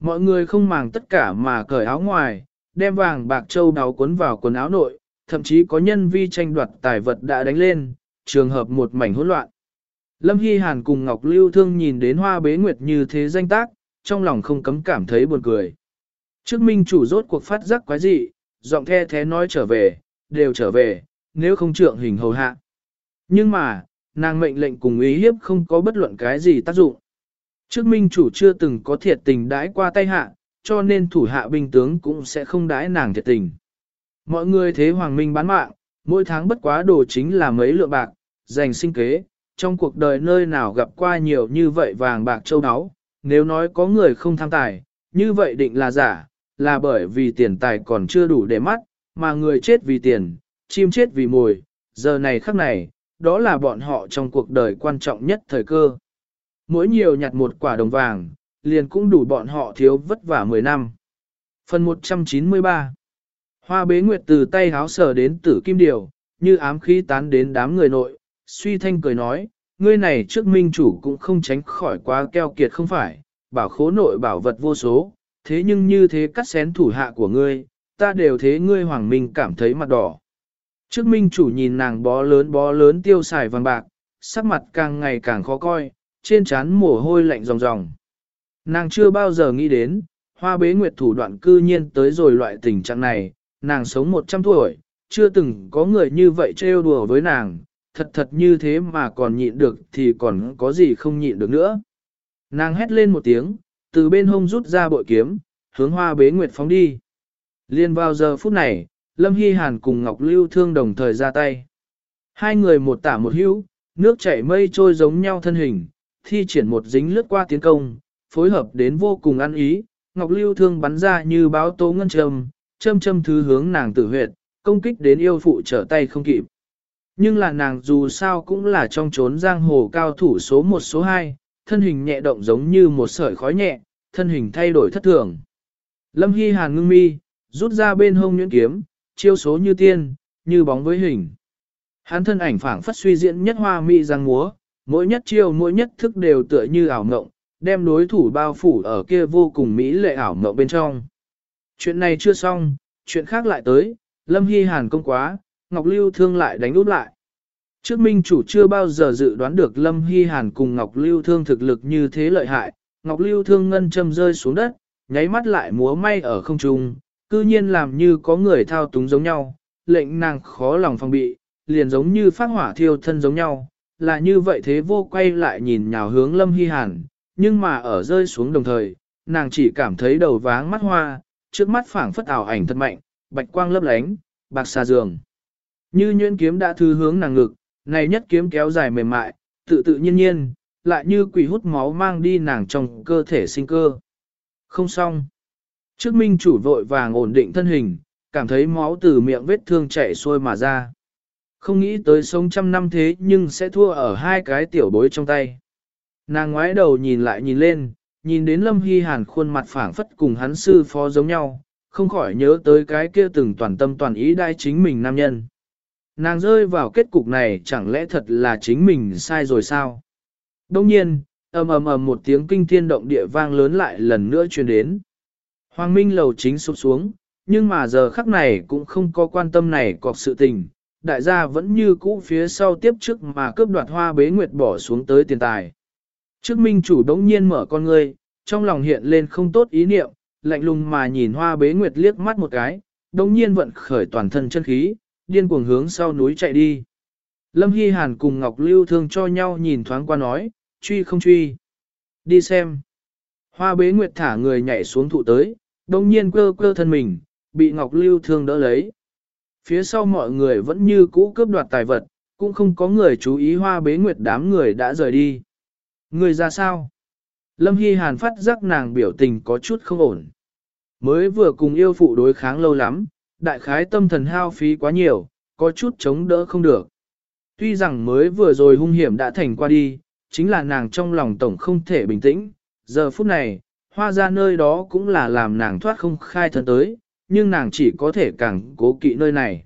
Mọi người không màng tất cả mà cởi áo ngoài, đem vàng bạc châu đáo cuốn vào quần áo nội, thậm chí có nhân vi tranh đoạt tài vật đã đánh lên, trường hợp một mảnh hỗn loạn. Lâm Hy Hàn cùng Ngọc Lưu Thương nhìn đến hoa bế nguyệt như thế danh tác, trong lòng không cấm cảm thấy buồn cười. Trước minh chủ rốt cuộc phát giác quái dị, giọng the thế nói trở về, đều trở về, nếu không trượng hình hầu hạ. Nhưng mà, nàng mệnh lệnh cùng ý hiếp không có bất luận cái gì tác dụng. Trước minh chủ chưa từng có thiệt tình đãi qua tay hạ, cho nên thủ hạ binh tướng cũng sẽ không đãi nàng thiệt tình. Mọi người thế hoàng minh bán mạng, mỗi tháng bất quá đồ chính là mấy lượng bạc, dành sinh kế, trong cuộc đời nơi nào gặp qua nhiều như vậy vàng bạc châu áo, nếu nói có người không tham tài, như vậy định là giả, là bởi vì tiền tài còn chưa đủ để mắt, mà người chết vì tiền, chim chết vì mồi, giờ này khắc này, đó là bọn họ trong cuộc đời quan trọng nhất thời cơ. Mỗi nhiều nhặt một quả đồng vàng, liền cũng đủ bọn họ thiếu vất vả 10 năm. Phần 193 Hoa bế nguyệt từ tay háo sở đến tử kim điều, như ám khí tán đến đám người nội, suy thanh cười nói, ngươi này trước minh chủ cũng không tránh khỏi quá keo kiệt không phải, bảo khố nội bảo vật vô số, thế nhưng như thế cắt xén thủ hạ của ngươi, ta đều thế ngươi hoàng minh cảm thấy mặt đỏ. Trước minh chủ nhìn nàng bó lớn bó lớn tiêu xài vàng bạc, sắc mặt càng ngày càng khó coi, trên trán mồ hôi lạnh ròng ròng. Nàng chưa bao giờ nghĩ đến, hoa bế nguyệt thủ đoạn cư nhiên tới rồi loại tình trạng này, nàng sống 100 tuổi, chưa từng có người như vậy trêu đùa với nàng, thật thật như thế mà còn nhịn được thì còn có gì không nhịn được nữa. Nàng hét lên một tiếng, từ bên hông rút ra bội kiếm, hướng hoa bế nguyệt phóng đi. Liên vào giờ phút này, Lâm Hy Hàn cùng Ngọc Lưu Thương đồng thời ra tay. Hai người một tả một hữu, nước chảy mây trôi giống nhau thân hình, thi triển một dính lướt qua tiến công, phối hợp đến vô cùng ăn ý, Ngọc Lưu Thương bắn ra như báo tố ngân trầm, châm châm thứ hướng nàng tử huyệt, công kích đến yêu phụ trở tay không kịp. Nhưng là nàng dù sao cũng là trong trốn giang hồ cao thủ số 1 số 2, thân hình nhẹ động giống như một sợi khói nhẹ, thân hình thay đổi thất thường. Lâm Hy Hàn ngưng mi, rút ra bên hông nhuyễn kiếm, chiêu số như tiên, như bóng với hình. Hắn thân ảnh phảng phất suy diễn nhất hoa mỹ giang múa, mỗi nhất chiêu mỗi nhất thức đều tựa như ảo ngộng, đem đối thủ bao phủ ở kia vô cùng mỹ lệ ảo ngộng bên trong. Chuyện này chưa xong, chuyện khác lại tới, Lâm Hy Hàn công quá, Ngọc Lưu Thương lại đánh úp lại. Trước minh chủ chưa bao giờ dự đoán được Lâm Hy Hàn cùng Ngọc Lưu Thương thực lực như thế lợi hại, Ngọc Lưu Thương ngân châm rơi xuống đất, nháy mắt lại múa may ở không trung, cư nhiên làm như có người thao túng giống nhau, lệnh nàng khó lòng phòng bị, liền giống như phát hỏa thiêu thân giống nhau, là như vậy thế vô quay lại nhìn nhào hướng Lâm Hy Hàn, nhưng mà ở rơi xuống đồng thời, nàng chỉ cảm thấy đầu váng mắt hoa, trước mắt phảng phất ảo ảnh thật mạnh, bạch quang lấp lánh, bạc xa giường. Như nhuyễn kiếm đã thư hướng nàng ngực, này nhất kiếm kéo dài mềm mại, tự tự nhiên nhiên, lại như quỷ hút máu mang đi nàng trong cơ thể sinh cơ. Không xong. Trước minh chủ vội vàng ổn định thân hình, cảm thấy máu từ miệng vết thương chảy xuôi mà ra. Không nghĩ tới sống trăm năm thế nhưng sẽ thua ở hai cái tiểu bối trong tay. Nàng ngoái đầu nhìn lại nhìn lên, nhìn đến Lâm Hy Hàn khuôn mặt phảng phất cùng hắn sư phó giống nhau, không khỏi nhớ tới cái kia từng toàn tâm toàn ý đai chính mình nam nhân. Nàng rơi vào kết cục này chẳng lẽ thật là chính mình sai rồi sao? Đông nhiên, ầm ầm ầm một tiếng kinh thiên động địa vang lớn lại lần nữa truyền đến. Hoàng Minh lầu chính sụp xuống, nhưng mà giờ khắc này cũng không có quan tâm này cọc sự tình, đại gia vẫn như cũ phía sau tiếp trước mà cướp đoạt hoa bế nguyệt bỏ xuống tới tiền tài. Trước minh chủ đống nhiên mở con ngươi, trong lòng hiện lên không tốt ý niệm, lạnh lùng mà nhìn hoa bế nguyệt liếc mắt một cái, đống nhiên vận khởi toàn thân chân khí, điên cuồng hướng sau núi chạy đi. Lâm Hy Hàn cùng Ngọc Lưu thương cho nhau nhìn thoáng qua nói, truy không truy. Đi xem. Hoa bế nguyệt thả người nhảy xuống thụ tới, đồng nhiên cơ cơ thân mình, bị Ngọc Lưu thương đỡ lấy. Phía sau mọi người vẫn như cũ cướp đoạt tài vật, cũng không có người chú ý hoa bế nguyệt đám người đã rời đi. Người ra sao? Lâm Hy Hàn phát giác nàng biểu tình có chút không ổn. Mới vừa cùng yêu phụ đối kháng lâu lắm, đại khái tâm thần hao phí quá nhiều, có chút chống đỡ không được. Tuy rằng mới vừa rồi hung hiểm đã thành qua đi, chính là nàng trong lòng tổng không thể bình tĩnh, giờ phút này, hoa ra nơi đó cũng là làm nàng thoát không khai thân tới, nhưng nàng chỉ có thể càng cố kỵ nơi này.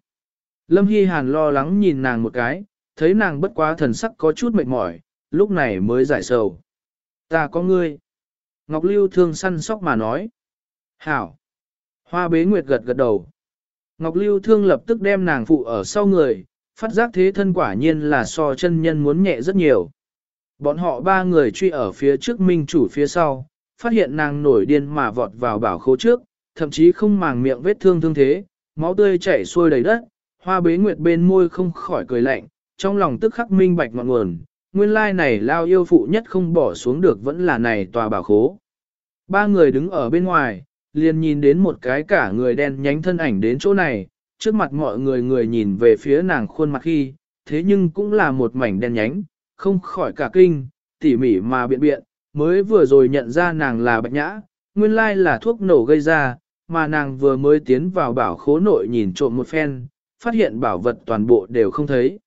Lâm Hy Hàn lo lắng nhìn nàng một cái, thấy nàng bất quá thần sắc có chút mệt mỏi, lúc này mới giải sầu. Ta có ngươi. Ngọc Lưu thương săn sóc mà nói. Hảo. Hoa bế nguyệt gật gật đầu. Ngọc Lưu thương lập tức đem nàng phụ ở sau người, phát giác thế thân quả nhiên là so chân nhân muốn nhẹ rất nhiều. Bọn họ ba người truy ở phía trước minh chủ phía sau, phát hiện nàng nổi điên mà vọt vào bảo khố trước, thậm chí không màng miệng vết thương thương thế, máu tươi chảy xuôi đầy đất, hoa bế nguyệt bên môi không khỏi cười lạnh, trong lòng tức khắc minh bạch ngọn nguồn, nguyên lai này lao yêu phụ nhất không bỏ xuống được vẫn là này tòa bảo khố. Ba người đứng ở bên ngoài, liền nhìn đến một cái cả người đen nhánh thân ảnh đến chỗ này, trước mặt mọi người người nhìn về phía nàng khuôn mặt khi, thế nhưng cũng là một mảnh đen nhánh, không khỏi cả kinh, tỉ mỉ mà biện biện, mới vừa rồi nhận ra nàng là bạch nhã, nguyên lai là thuốc nổ gây ra, mà nàng vừa mới tiến vào bảo khố nội nhìn trộm một phen, phát hiện bảo vật toàn bộ đều không thấy.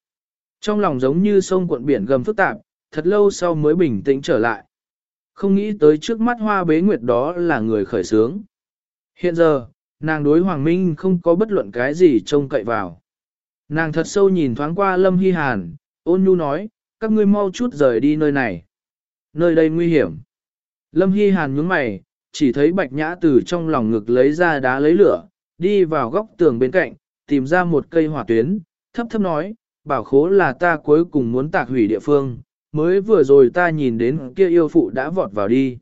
Trong lòng giống như sông cuộn biển gầm phức tạp, thật lâu sau mới bình tĩnh trở lại. Không nghĩ tới trước mắt hoa bế nguyệt đó là người khởi sướng. Hiện giờ, nàng đối Hoàng Minh không có bất luận cái gì trông cậy vào. Nàng thật sâu nhìn thoáng qua Lâm Hy Hàn, ôn nhu nói, các ngươi mau chút rời đi nơi này. Nơi đây nguy hiểm. Lâm Hy Hàn nhướng mày, chỉ thấy bạch nhã từ trong lòng ngực lấy ra đá lấy lửa, đi vào góc tường bên cạnh, tìm ra một cây hỏa tuyến, thấp thấp nói, bảo khố là ta cuối cùng muốn tạc hủy địa phương, mới vừa rồi ta nhìn đến kia yêu phụ đã vọt vào đi.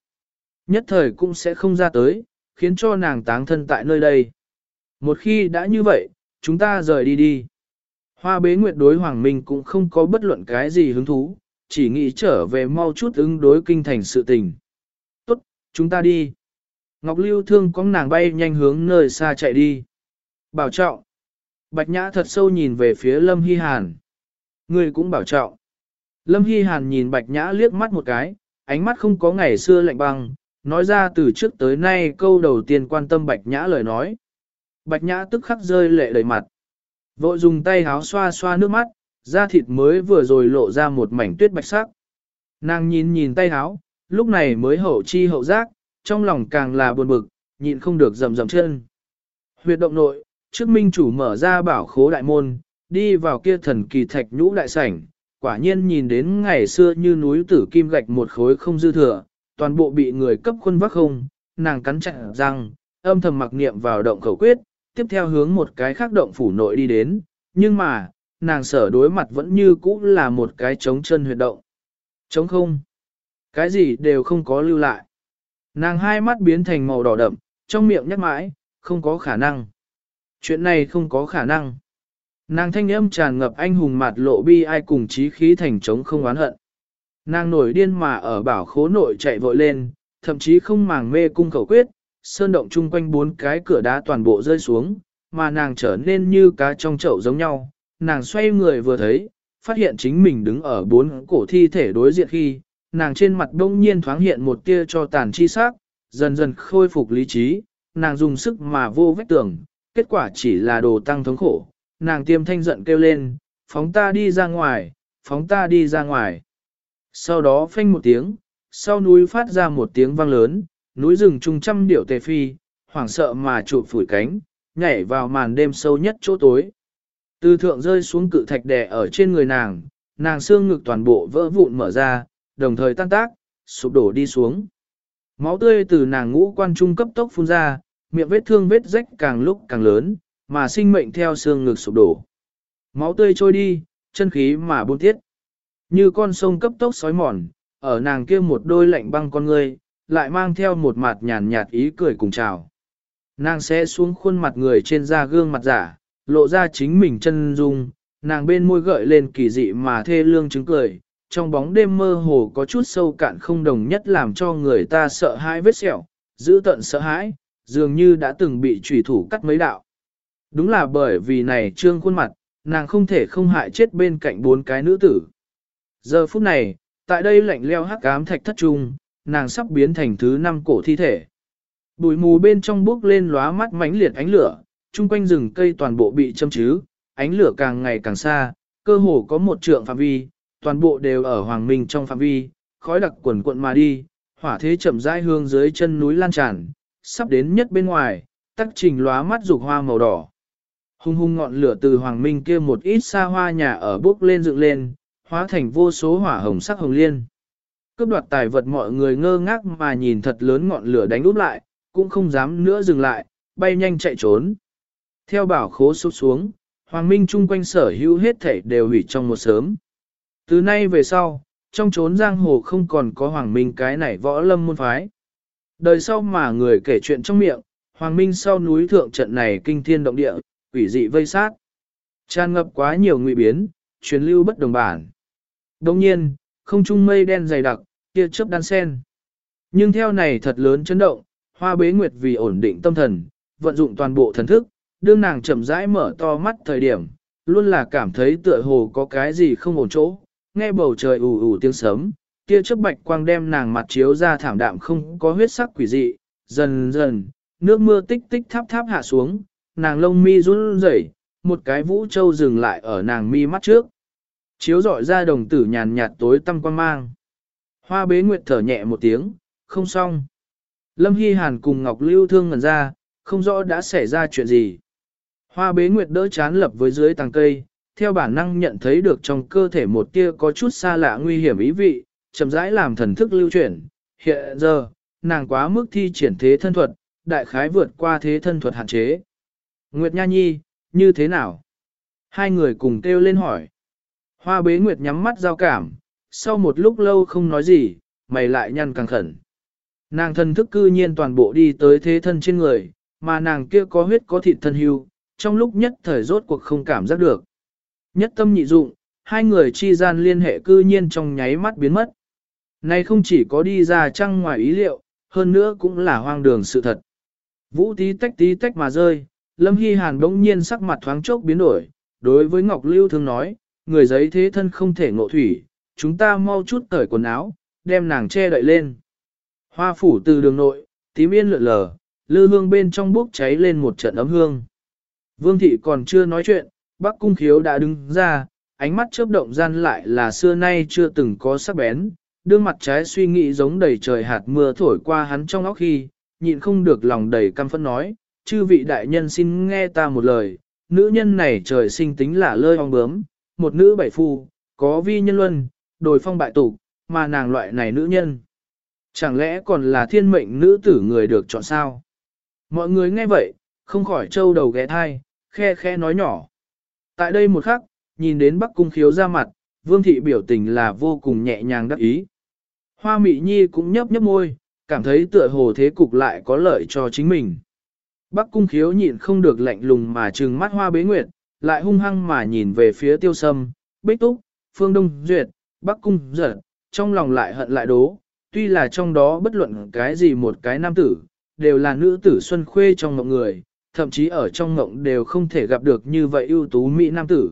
Nhất thời cũng sẽ không ra tới, khiến cho nàng táng thân tại nơi đây. Một khi đã như vậy, chúng ta rời đi đi. Hoa bế nguyệt đối Hoàng Minh cũng không có bất luận cái gì hứng thú, chỉ nghĩ trở về mau chút ứng đối kinh thành sự tình. Tốt, chúng ta đi. Ngọc Lưu thương có nàng bay nhanh hướng nơi xa chạy đi. Bảo trọng. Bạch Nhã thật sâu nhìn về phía Lâm Hy Hàn. Người cũng bảo trọng. Lâm Hy Hàn nhìn Bạch Nhã liếc mắt một cái, ánh mắt không có ngày xưa lạnh băng, nói ra từ trước tới nay câu đầu tiên quan tâm Bạch Nhã lời nói. Bạch Nhã tức khắc rơi lệ đầy mặt. Vội dùng tay háo xoa xoa nước mắt, da thịt mới vừa rồi lộ ra một mảnh tuyết bạch sắc. Nàng nhìn nhìn tay háo, lúc này mới hậu chi hậu giác, trong lòng càng là buồn bực, nhịn không được rầm rầm chân. Huyệt động nội, trước minh chủ mở ra bảo khố đại môn, đi vào kia thần kỳ thạch nhũ đại sảnh, quả nhiên nhìn đến ngày xưa như núi tử kim gạch một khối không dư thừa, toàn bộ bị người cấp quân vác không, nàng cắn chặt răng, âm thầm mặc niệm vào động khẩu quyết, tiếp theo hướng một cái khác động phủ nội đi đến, nhưng mà, nàng sở đối mặt vẫn như cũ là một cái trống chân huyệt động. Trống không? Cái gì đều không có lưu lại. Nàng hai mắt biến thành màu đỏ đậm, trong miệng nhắc mãi, không có khả năng. Chuyện này không có khả năng. Nàng thanh âm tràn ngập anh hùng mặt lộ bi ai cùng chí khí thành trống không oán hận. Nàng nổi điên mà ở bảo khố nội chạy vội lên, thậm chí không màng mê cung khẩu quyết, sơn động chung quanh bốn cái cửa đá toàn bộ rơi xuống, mà nàng trở nên như cá trong chậu giống nhau. Nàng xoay người vừa thấy, phát hiện chính mình đứng ở bốn cổ thi thể đối diện khi, nàng trên mặt đông nhiên thoáng hiện một tia cho tàn chi sắc, dần dần khôi phục lý trí, nàng dùng sức mà vô vết tưởng, kết quả chỉ là đồ tăng thống khổ. Nàng tiêm thanh giận kêu lên, phóng ta đi ra ngoài, phóng ta đi ra ngoài. Sau đó phanh một tiếng, sau núi phát ra một tiếng vang lớn, núi rừng trung trăm điệu tề phi, hoảng sợ mà chụp phủi cánh, nhảy vào màn đêm sâu nhất chỗ tối. Từ thượng rơi xuống cự thạch đè ở trên người nàng, nàng xương ngực toàn bộ vỡ vụn mở ra, đồng thời tan tác, sụp đổ đi xuống. Máu tươi từ nàng ngũ quan trung cấp tốc phun ra, miệng vết thương vết rách càng lúc càng lớn, mà sinh mệnh theo xương ngực sụp đổ. Máu tươi trôi đi, chân khí mà buôn tiết. Như con sông cấp tốc sói mòn, ở nàng kia một đôi lạnh băng con ngươi, lại mang theo một mặt nhàn nhạt ý cười cùng chào. Nàng sẽ xuống khuôn mặt người trên da gương mặt giả, lộ ra chính mình chân dung, nàng bên môi gợi lên kỳ dị mà thê lương chứng cười, trong bóng đêm mơ hồ có chút sâu cạn không đồng nhất làm cho người ta sợ hãi vết sẹo, giữ tận sợ hãi, dường như đã từng bị trùy thủ cắt mấy đạo. Đúng là bởi vì này trương khuôn mặt, nàng không thể không hại chết bên cạnh bốn cái nữ tử. Giờ phút này, tại đây lạnh leo hắc ám thạch thất trung, nàng sắp biến thành thứ năm cổ thi thể. Bụi mù bên trong bước lên lóa mắt mãnh liệt ánh lửa, chung quanh rừng cây toàn bộ bị châm chứ, ánh lửa càng ngày càng xa, cơ hồ có một trượng phạm vi, toàn bộ đều ở hoàng minh trong phạm vi, khói đặc quần cuộn mà đi, hỏa thế chậm rãi hương dưới chân núi lan tràn, sắp đến nhất bên ngoài, tắc trình lóa mắt dục hoa màu đỏ. Hung hung ngọn lửa từ hoàng minh kia một ít xa hoa nhà ở bước lên dựng lên, hóa thành vô số hỏa hồng sắc hồng liên. Cướp đoạt tài vật mọi người ngơ ngác mà nhìn thật lớn ngọn lửa đánh úp lại, cũng không dám nữa dừng lại, bay nhanh chạy trốn. Theo bảo khố sụp xuống, Hoàng Minh chung quanh sở hữu hết thảy đều hủy trong một sớm. Từ nay về sau, trong trốn giang hồ không còn có Hoàng Minh cái này võ lâm môn phái. Đời sau mà người kể chuyện trong miệng, Hoàng Minh sau núi thượng trận này kinh thiên động địa, quỷ dị vây sát. Tràn ngập quá nhiều nguy biến, truyền lưu bất đồng bản. Đồng nhiên, không trung mây đen dày đặc, kia chớp đan sen. Nhưng theo này thật lớn chấn động, hoa bế nguyệt vì ổn định tâm thần, vận dụng toàn bộ thần thức, đương nàng chậm rãi mở to mắt thời điểm, luôn là cảm thấy tựa hồ có cái gì không ổn chỗ, nghe bầu trời ù ù tiếng sấm, kia chớp bạch quang đem nàng mặt chiếu ra thảm đạm không có huyết sắc quỷ dị, dần dần, nước mưa tích tích tháp tháp hạ xuống, nàng lông mi run rẩy, một cái vũ châu dừng lại ở nàng mi mắt trước. Chiếu dọi ra đồng tử nhàn nhạt tối tăm quan mang. Hoa bế nguyệt thở nhẹ một tiếng, không xong. Lâm Hy Hàn cùng Ngọc Lưu thương ngần ra, không rõ đã xảy ra chuyện gì. Hoa bế nguyệt đỡ chán lập với dưới tàng cây, theo bản năng nhận thấy được trong cơ thể một tia có chút xa lạ nguy hiểm ý vị, chậm rãi làm thần thức lưu chuyển. Hiện giờ, nàng quá mức thi triển thế thân thuật, đại khái vượt qua thế thân thuật hạn chế. Nguyệt Nha Nhi, như thế nào? Hai người cùng kêu lên hỏi. Hoa bế Nguyệt nhắm mắt giao cảm, sau một lúc lâu không nói gì, mày lại nhăn càng khẩn. Nàng thân thức cư nhiên toàn bộ đi tới thế thân trên người, mà nàng kia có huyết có thịt thân hưu, trong lúc nhất thời rốt cuộc không cảm giác được. Nhất tâm nhị dụng, hai người chi gian liên hệ cư nhiên trong nháy mắt biến mất. Này không chỉ có đi ra trăng ngoài ý liệu, hơn nữa cũng là hoang đường sự thật. Vũ tí tách tí tách mà rơi, Lâm Hy Hàn bỗng nhiên sắc mặt thoáng chốc biến đổi, đối với Ngọc Lưu thường nói, người giấy thế thân không thể ngộ thủy, chúng ta mau chút cởi quần áo, đem nàng che đậy lên. Hoa phủ từ đường nội, tím yên lượn lờ, lư hương bên trong bốc cháy lên một trận ấm hương. Vương thị còn chưa nói chuyện, bác cung khiếu đã đứng ra, ánh mắt chớp động gian lại là xưa nay chưa từng có sắc bén, đương mặt trái suy nghĩ giống đầy trời hạt mưa thổi qua hắn trong óc khi, nhịn không được lòng đầy căm phẫn nói, chư vị đại nhân xin nghe ta một lời, nữ nhân này trời sinh tính là lơi ong bướm, một nữ bảy phu, có vi nhân luân, đồi phong bại tục, mà nàng loại này nữ nhân. Chẳng lẽ còn là thiên mệnh nữ tử người được chọn sao? Mọi người nghe vậy, không khỏi trâu đầu ghé thai, khe khe nói nhỏ. Tại đây một khắc, nhìn đến Bắc Cung Khiếu ra mặt, Vương Thị biểu tình là vô cùng nhẹ nhàng đắc ý. Hoa Mị Nhi cũng nhấp nhấp môi, cảm thấy tựa hồ thế cục lại có lợi cho chính mình. Bắc Cung Khiếu nhịn không được lạnh lùng mà trừng mắt Hoa Bế Nguyệt, lại hung hăng mà nhìn về phía Tiêu Sâm, Bích Túc, Phương Đông Duyệt, Bắc Cung giật, trong lòng lại hận lại đố, tuy là trong đó bất luận cái gì một cái nam tử, đều là nữ tử xuân khuê trong mộng người, thậm chí ở trong mộng đều không thể gặp được như vậy ưu tú mỹ nam tử.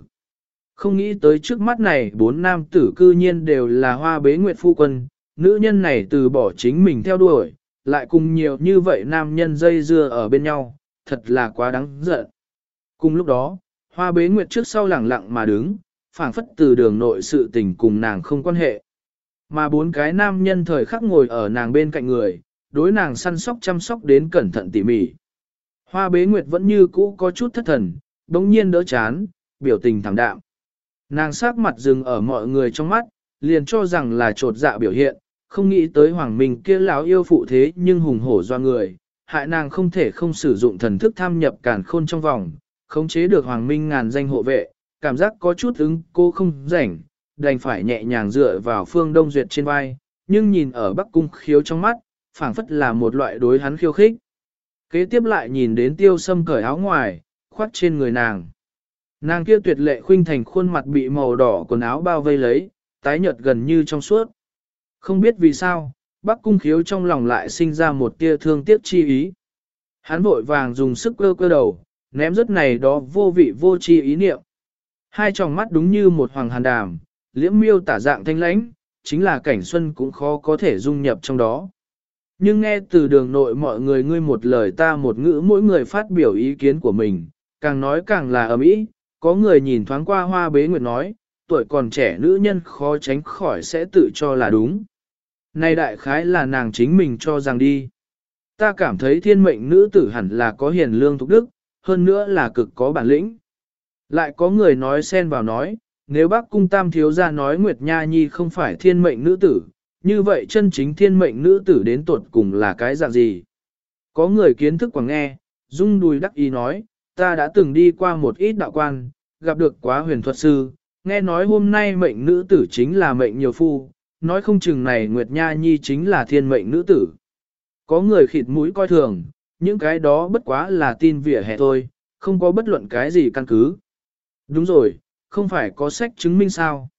Không nghĩ tới trước mắt này bốn nam tử cư nhiên đều là hoa bế nguyệt phu quân, nữ nhân này từ bỏ chính mình theo đuổi, lại cùng nhiều như vậy nam nhân dây dưa ở bên nhau, thật là quá đáng giận. Cùng lúc đó, hoa bế nguyệt trước sau lẳng lặng mà đứng, phảng phất từ đường nội sự tình cùng nàng không quan hệ. Mà bốn cái nam nhân thời khắc ngồi ở nàng bên cạnh người, đối nàng săn sóc chăm sóc đến cẩn thận tỉ mỉ. Hoa bế nguyệt vẫn như cũ có chút thất thần, bỗng nhiên đỡ chán, biểu tình thảm đạm. Nàng sắc mặt dừng ở mọi người trong mắt, liền cho rằng là trột dạ biểu hiện, không nghĩ tới hoàng minh kia lão yêu phụ thế nhưng hùng hổ do người, hại nàng không thể không sử dụng thần thức tham nhập cản khôn trong vòng, khống chế được hoàng minh ngàn danh hộ vệ, cảm giác có chút ứng cô không rảnh, đành phải nhẹ nhàng dựa vào phương đông duyệt trên vai, nhưng nhìn ở bắc cung khiếu trong mắt, phảng phất là một loại đối hắn khiêu khích. Kế tiếp lại nhìn đến tiêu sâm cởi áo ngoài, khoát trên người nàng. Nàng kia tuyệt lệ khuynh thành khuôn mặt bị màu đỏ quần áo bao vây lấy, tái nhợt gần như trong suốt. Không biết vì sao, Bắc Cung Khiếu trong lòng lại sinh ra một tia thương tiếc chi ý. Hắn vội vàng dùng sức cơ cơ đầu, ném rất này đó vô vị vô tri ý niệm. Hai tròng mắt đúng như một hoàng hàn đàm, liễm miêu tả dạng thanh lãnh, chính là cảnh xuân cũng khó có thể dung nhập trong đó. Nhưng nghe từ đường nội mọi người ngươi một lời ta một ngữ mỗi người phát biểu ý kiến của mình, càng nói càng là ấm ý, có người nhìn thoáng qua hoa bế nguyệt nói, tuổi còn trẻ nữ nhân khó tránh khỏi sẽ tự cho là đúng. Này đại khái là nàng chính mình cho rằng đi. Ta cảm thấy thiên mệnh nữ tử hẳn là có hiền lương thục đức, hơn nữa là cực có bản lĩnh. Lại có người nói xen vào nói, nếu bác cung tam thiếu ra nói Nguyệt Nha Nhi không phải thiên mệnh nữ tử, như vậy chân chính thiên mệnh nữ tử đến tuột cùng là cái dạng gì? Có người kiến thức quảng nghe, rung đùi đắc ý nói, ta đã từng đi qua một ít đạo quan, gặp được quá huyền thuật sư, nghe nói hôm nay mệnh nữ tử chính là mệnh nhiều phu, nói không chừng này Nguyệt Nha Nhi chính là thiên mệnh nữ tử. Có người khịt mũi coi thường, những cái đó bất quá là tin vỉa hè thôi, không có bất luận cái gì căn cứ. Đúng rồi, không phải có sách chứng minh sao.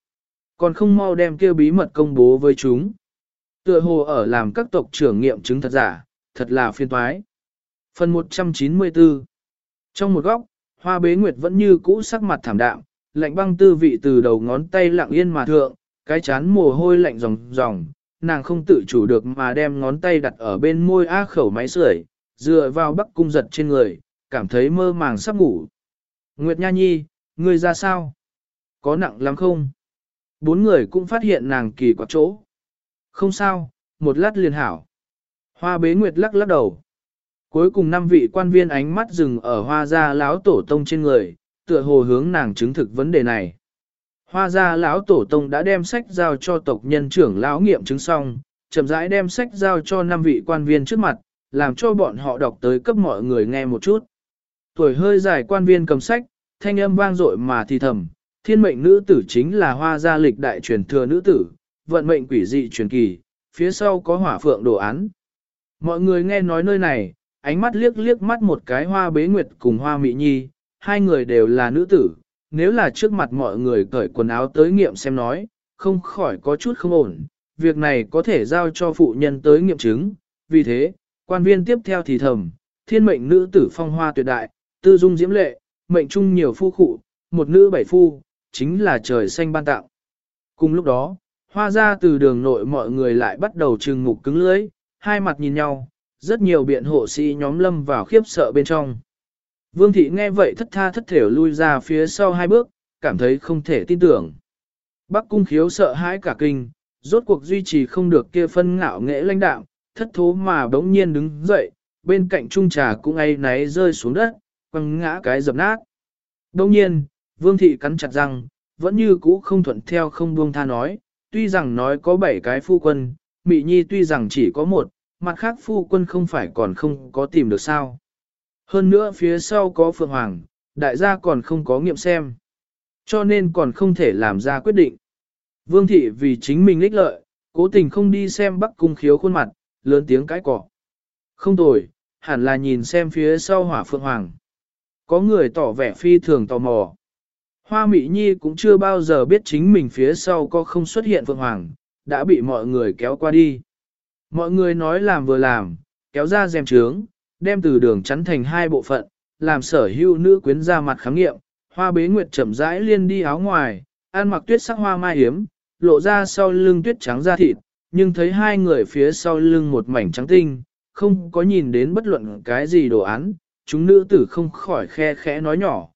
Còn không mau đem kêu bí mật công bố với chúng. Tựa hồ ở làm các tộc trưởng nghiệm chứng thật giả, thật là phiên toái. Phần 194 Trong một góc, hoa bế nguyệt vẫn như cũ sắc mặt thảm đạm, lạnh băng tư vị từ đầu ngón tay lặng yên mà thượng, cái chán mồ hôi lạnh ròng ròng, nàng không tự chủ được mà đem ngón tay đặt ở bên môi á khẩu máy sưởi, dựa vào bắc cung giật trên người, cảm thấy mơ màng sắp ngủ. Nguyệt Nha Nhi, ngươi ra sao? Có nặng lắm không? Bốn người cũng phát hiện nàng kỳ quặc chỗ. Không sao, một lát liền hảo. Hoa bế nguyệt lắc lắc đầu. Cuối cùng năm vị quan viên ánh mắt dừng ở hoa gia lão tổ tông trên người, tựa hồ hướng nàng chứng thực vấn đề này. Hoa gia lão tổ tông đã đem sách giao cho tộc nhân trưởng lão nghiệm chứng xong, chậm rãi đem sách giao cho năm vị quan viên trước mặt, làm cho bọn họ đọc tới cấp mọi người nghe một chút. Tuổi hơi dài quan viên cầm sách, thanh âm vang dội mà thì thầm, thiên mệnh nữ tử chính là hoa gia lịch đại truyền thừa nữ tử, vận mệnh quỷ dị truyền kỳ, phía sau có hỏa phượng đồ án. Mọi người nghe nói nơi này, ánh mắt liếc liếc mắt một cái hoa bế nguyệt cùng hoa mị nhi, hai người đều là nữ tử, nếu là trước mặt mọi người cởi quần áo tới nghiệm xem nói, không khỏi có chút không ổn, việc này có thể giao cho phụ nhân tới nghiệm chứng, vì thế, quan viên tiếp theo thì thầm, thiên mệnh nữ tử phong hoa tuyệt đại, tư dung diễm lệ, mệnh trung nhiều phu khụ, một nữ bảy phu, chính là trời xanh ban tạo. Cùng lúc đó, hoa ra từ đường nội mọi người lại bắt đầu trừng mục cứng lưới, hai mặt nhìn nhau, rất nhiều biện hộ sĩ nhóm lâm vào khiếp sợ bên trong. Vương thị nghe vậy thất tha thất thểu lui ra phía sau hai bước, cảm thấy không thể tin tưởng. Bắc cung khiếu sợ hãi cả kinh, rốt cuộc duy trì không được kia phân ngạo nghệ lãnh đạo, thất thố mà bỗng nhiên đứng dậy, bên cạnh trung trà cũng ấy náy rơi xuống đất, quăng ngã cái dập nát. Đông nhiên, vương thị cắn chặt răng, vẫn như cũ không thuận theo không buông tha nói, tuy rằng nói có bảy cái phu quân, Mị Nhi tuy rằng chỉ có một, mặt khác phu quân không phải còn không có tìm được sao. Hơn nữa phía sau có Phượng Hoàng, đại gia còn không có nghiệm xem. Cho nên còn không thể làm ra quyết định. Vương thị vì chính mình lích lợi, cố tình không đi xem bắc cung khiếu khuôn mặt, lớn tiếng cãi cọ. Không tồi, hẳn là nhìn xem phía sau hỏa Phượng Hoàng. Có người tỏ vẻ phi thường tò mò. Hoa Mỹ Nhi cũng chưa bao giờ biết chính mình phía sau có không xuất hiện Phượng Hoàng, đã bị mọi người kéo qua đi. Mọi người nói làm vừa làm, kéo ra dèm trướng, đem từ đường chắn thành hai bộ phận, làm sở hữu nữ quyến ra mặt khám nghiệm, hoa bế nguyệt chậm rãi liên đi áo ngoài, ăn mặc tuyết sắc hoa mai hiếm, lộ ra sau lưng tuyết trắng da thịt, nhưng thấy hai người phía sau lưng một mảnh trắng tinh, không có nhìn đến bất luận cái gì đồ án, chúng nữ tử không khỏi khe khẽ nói nhỏ,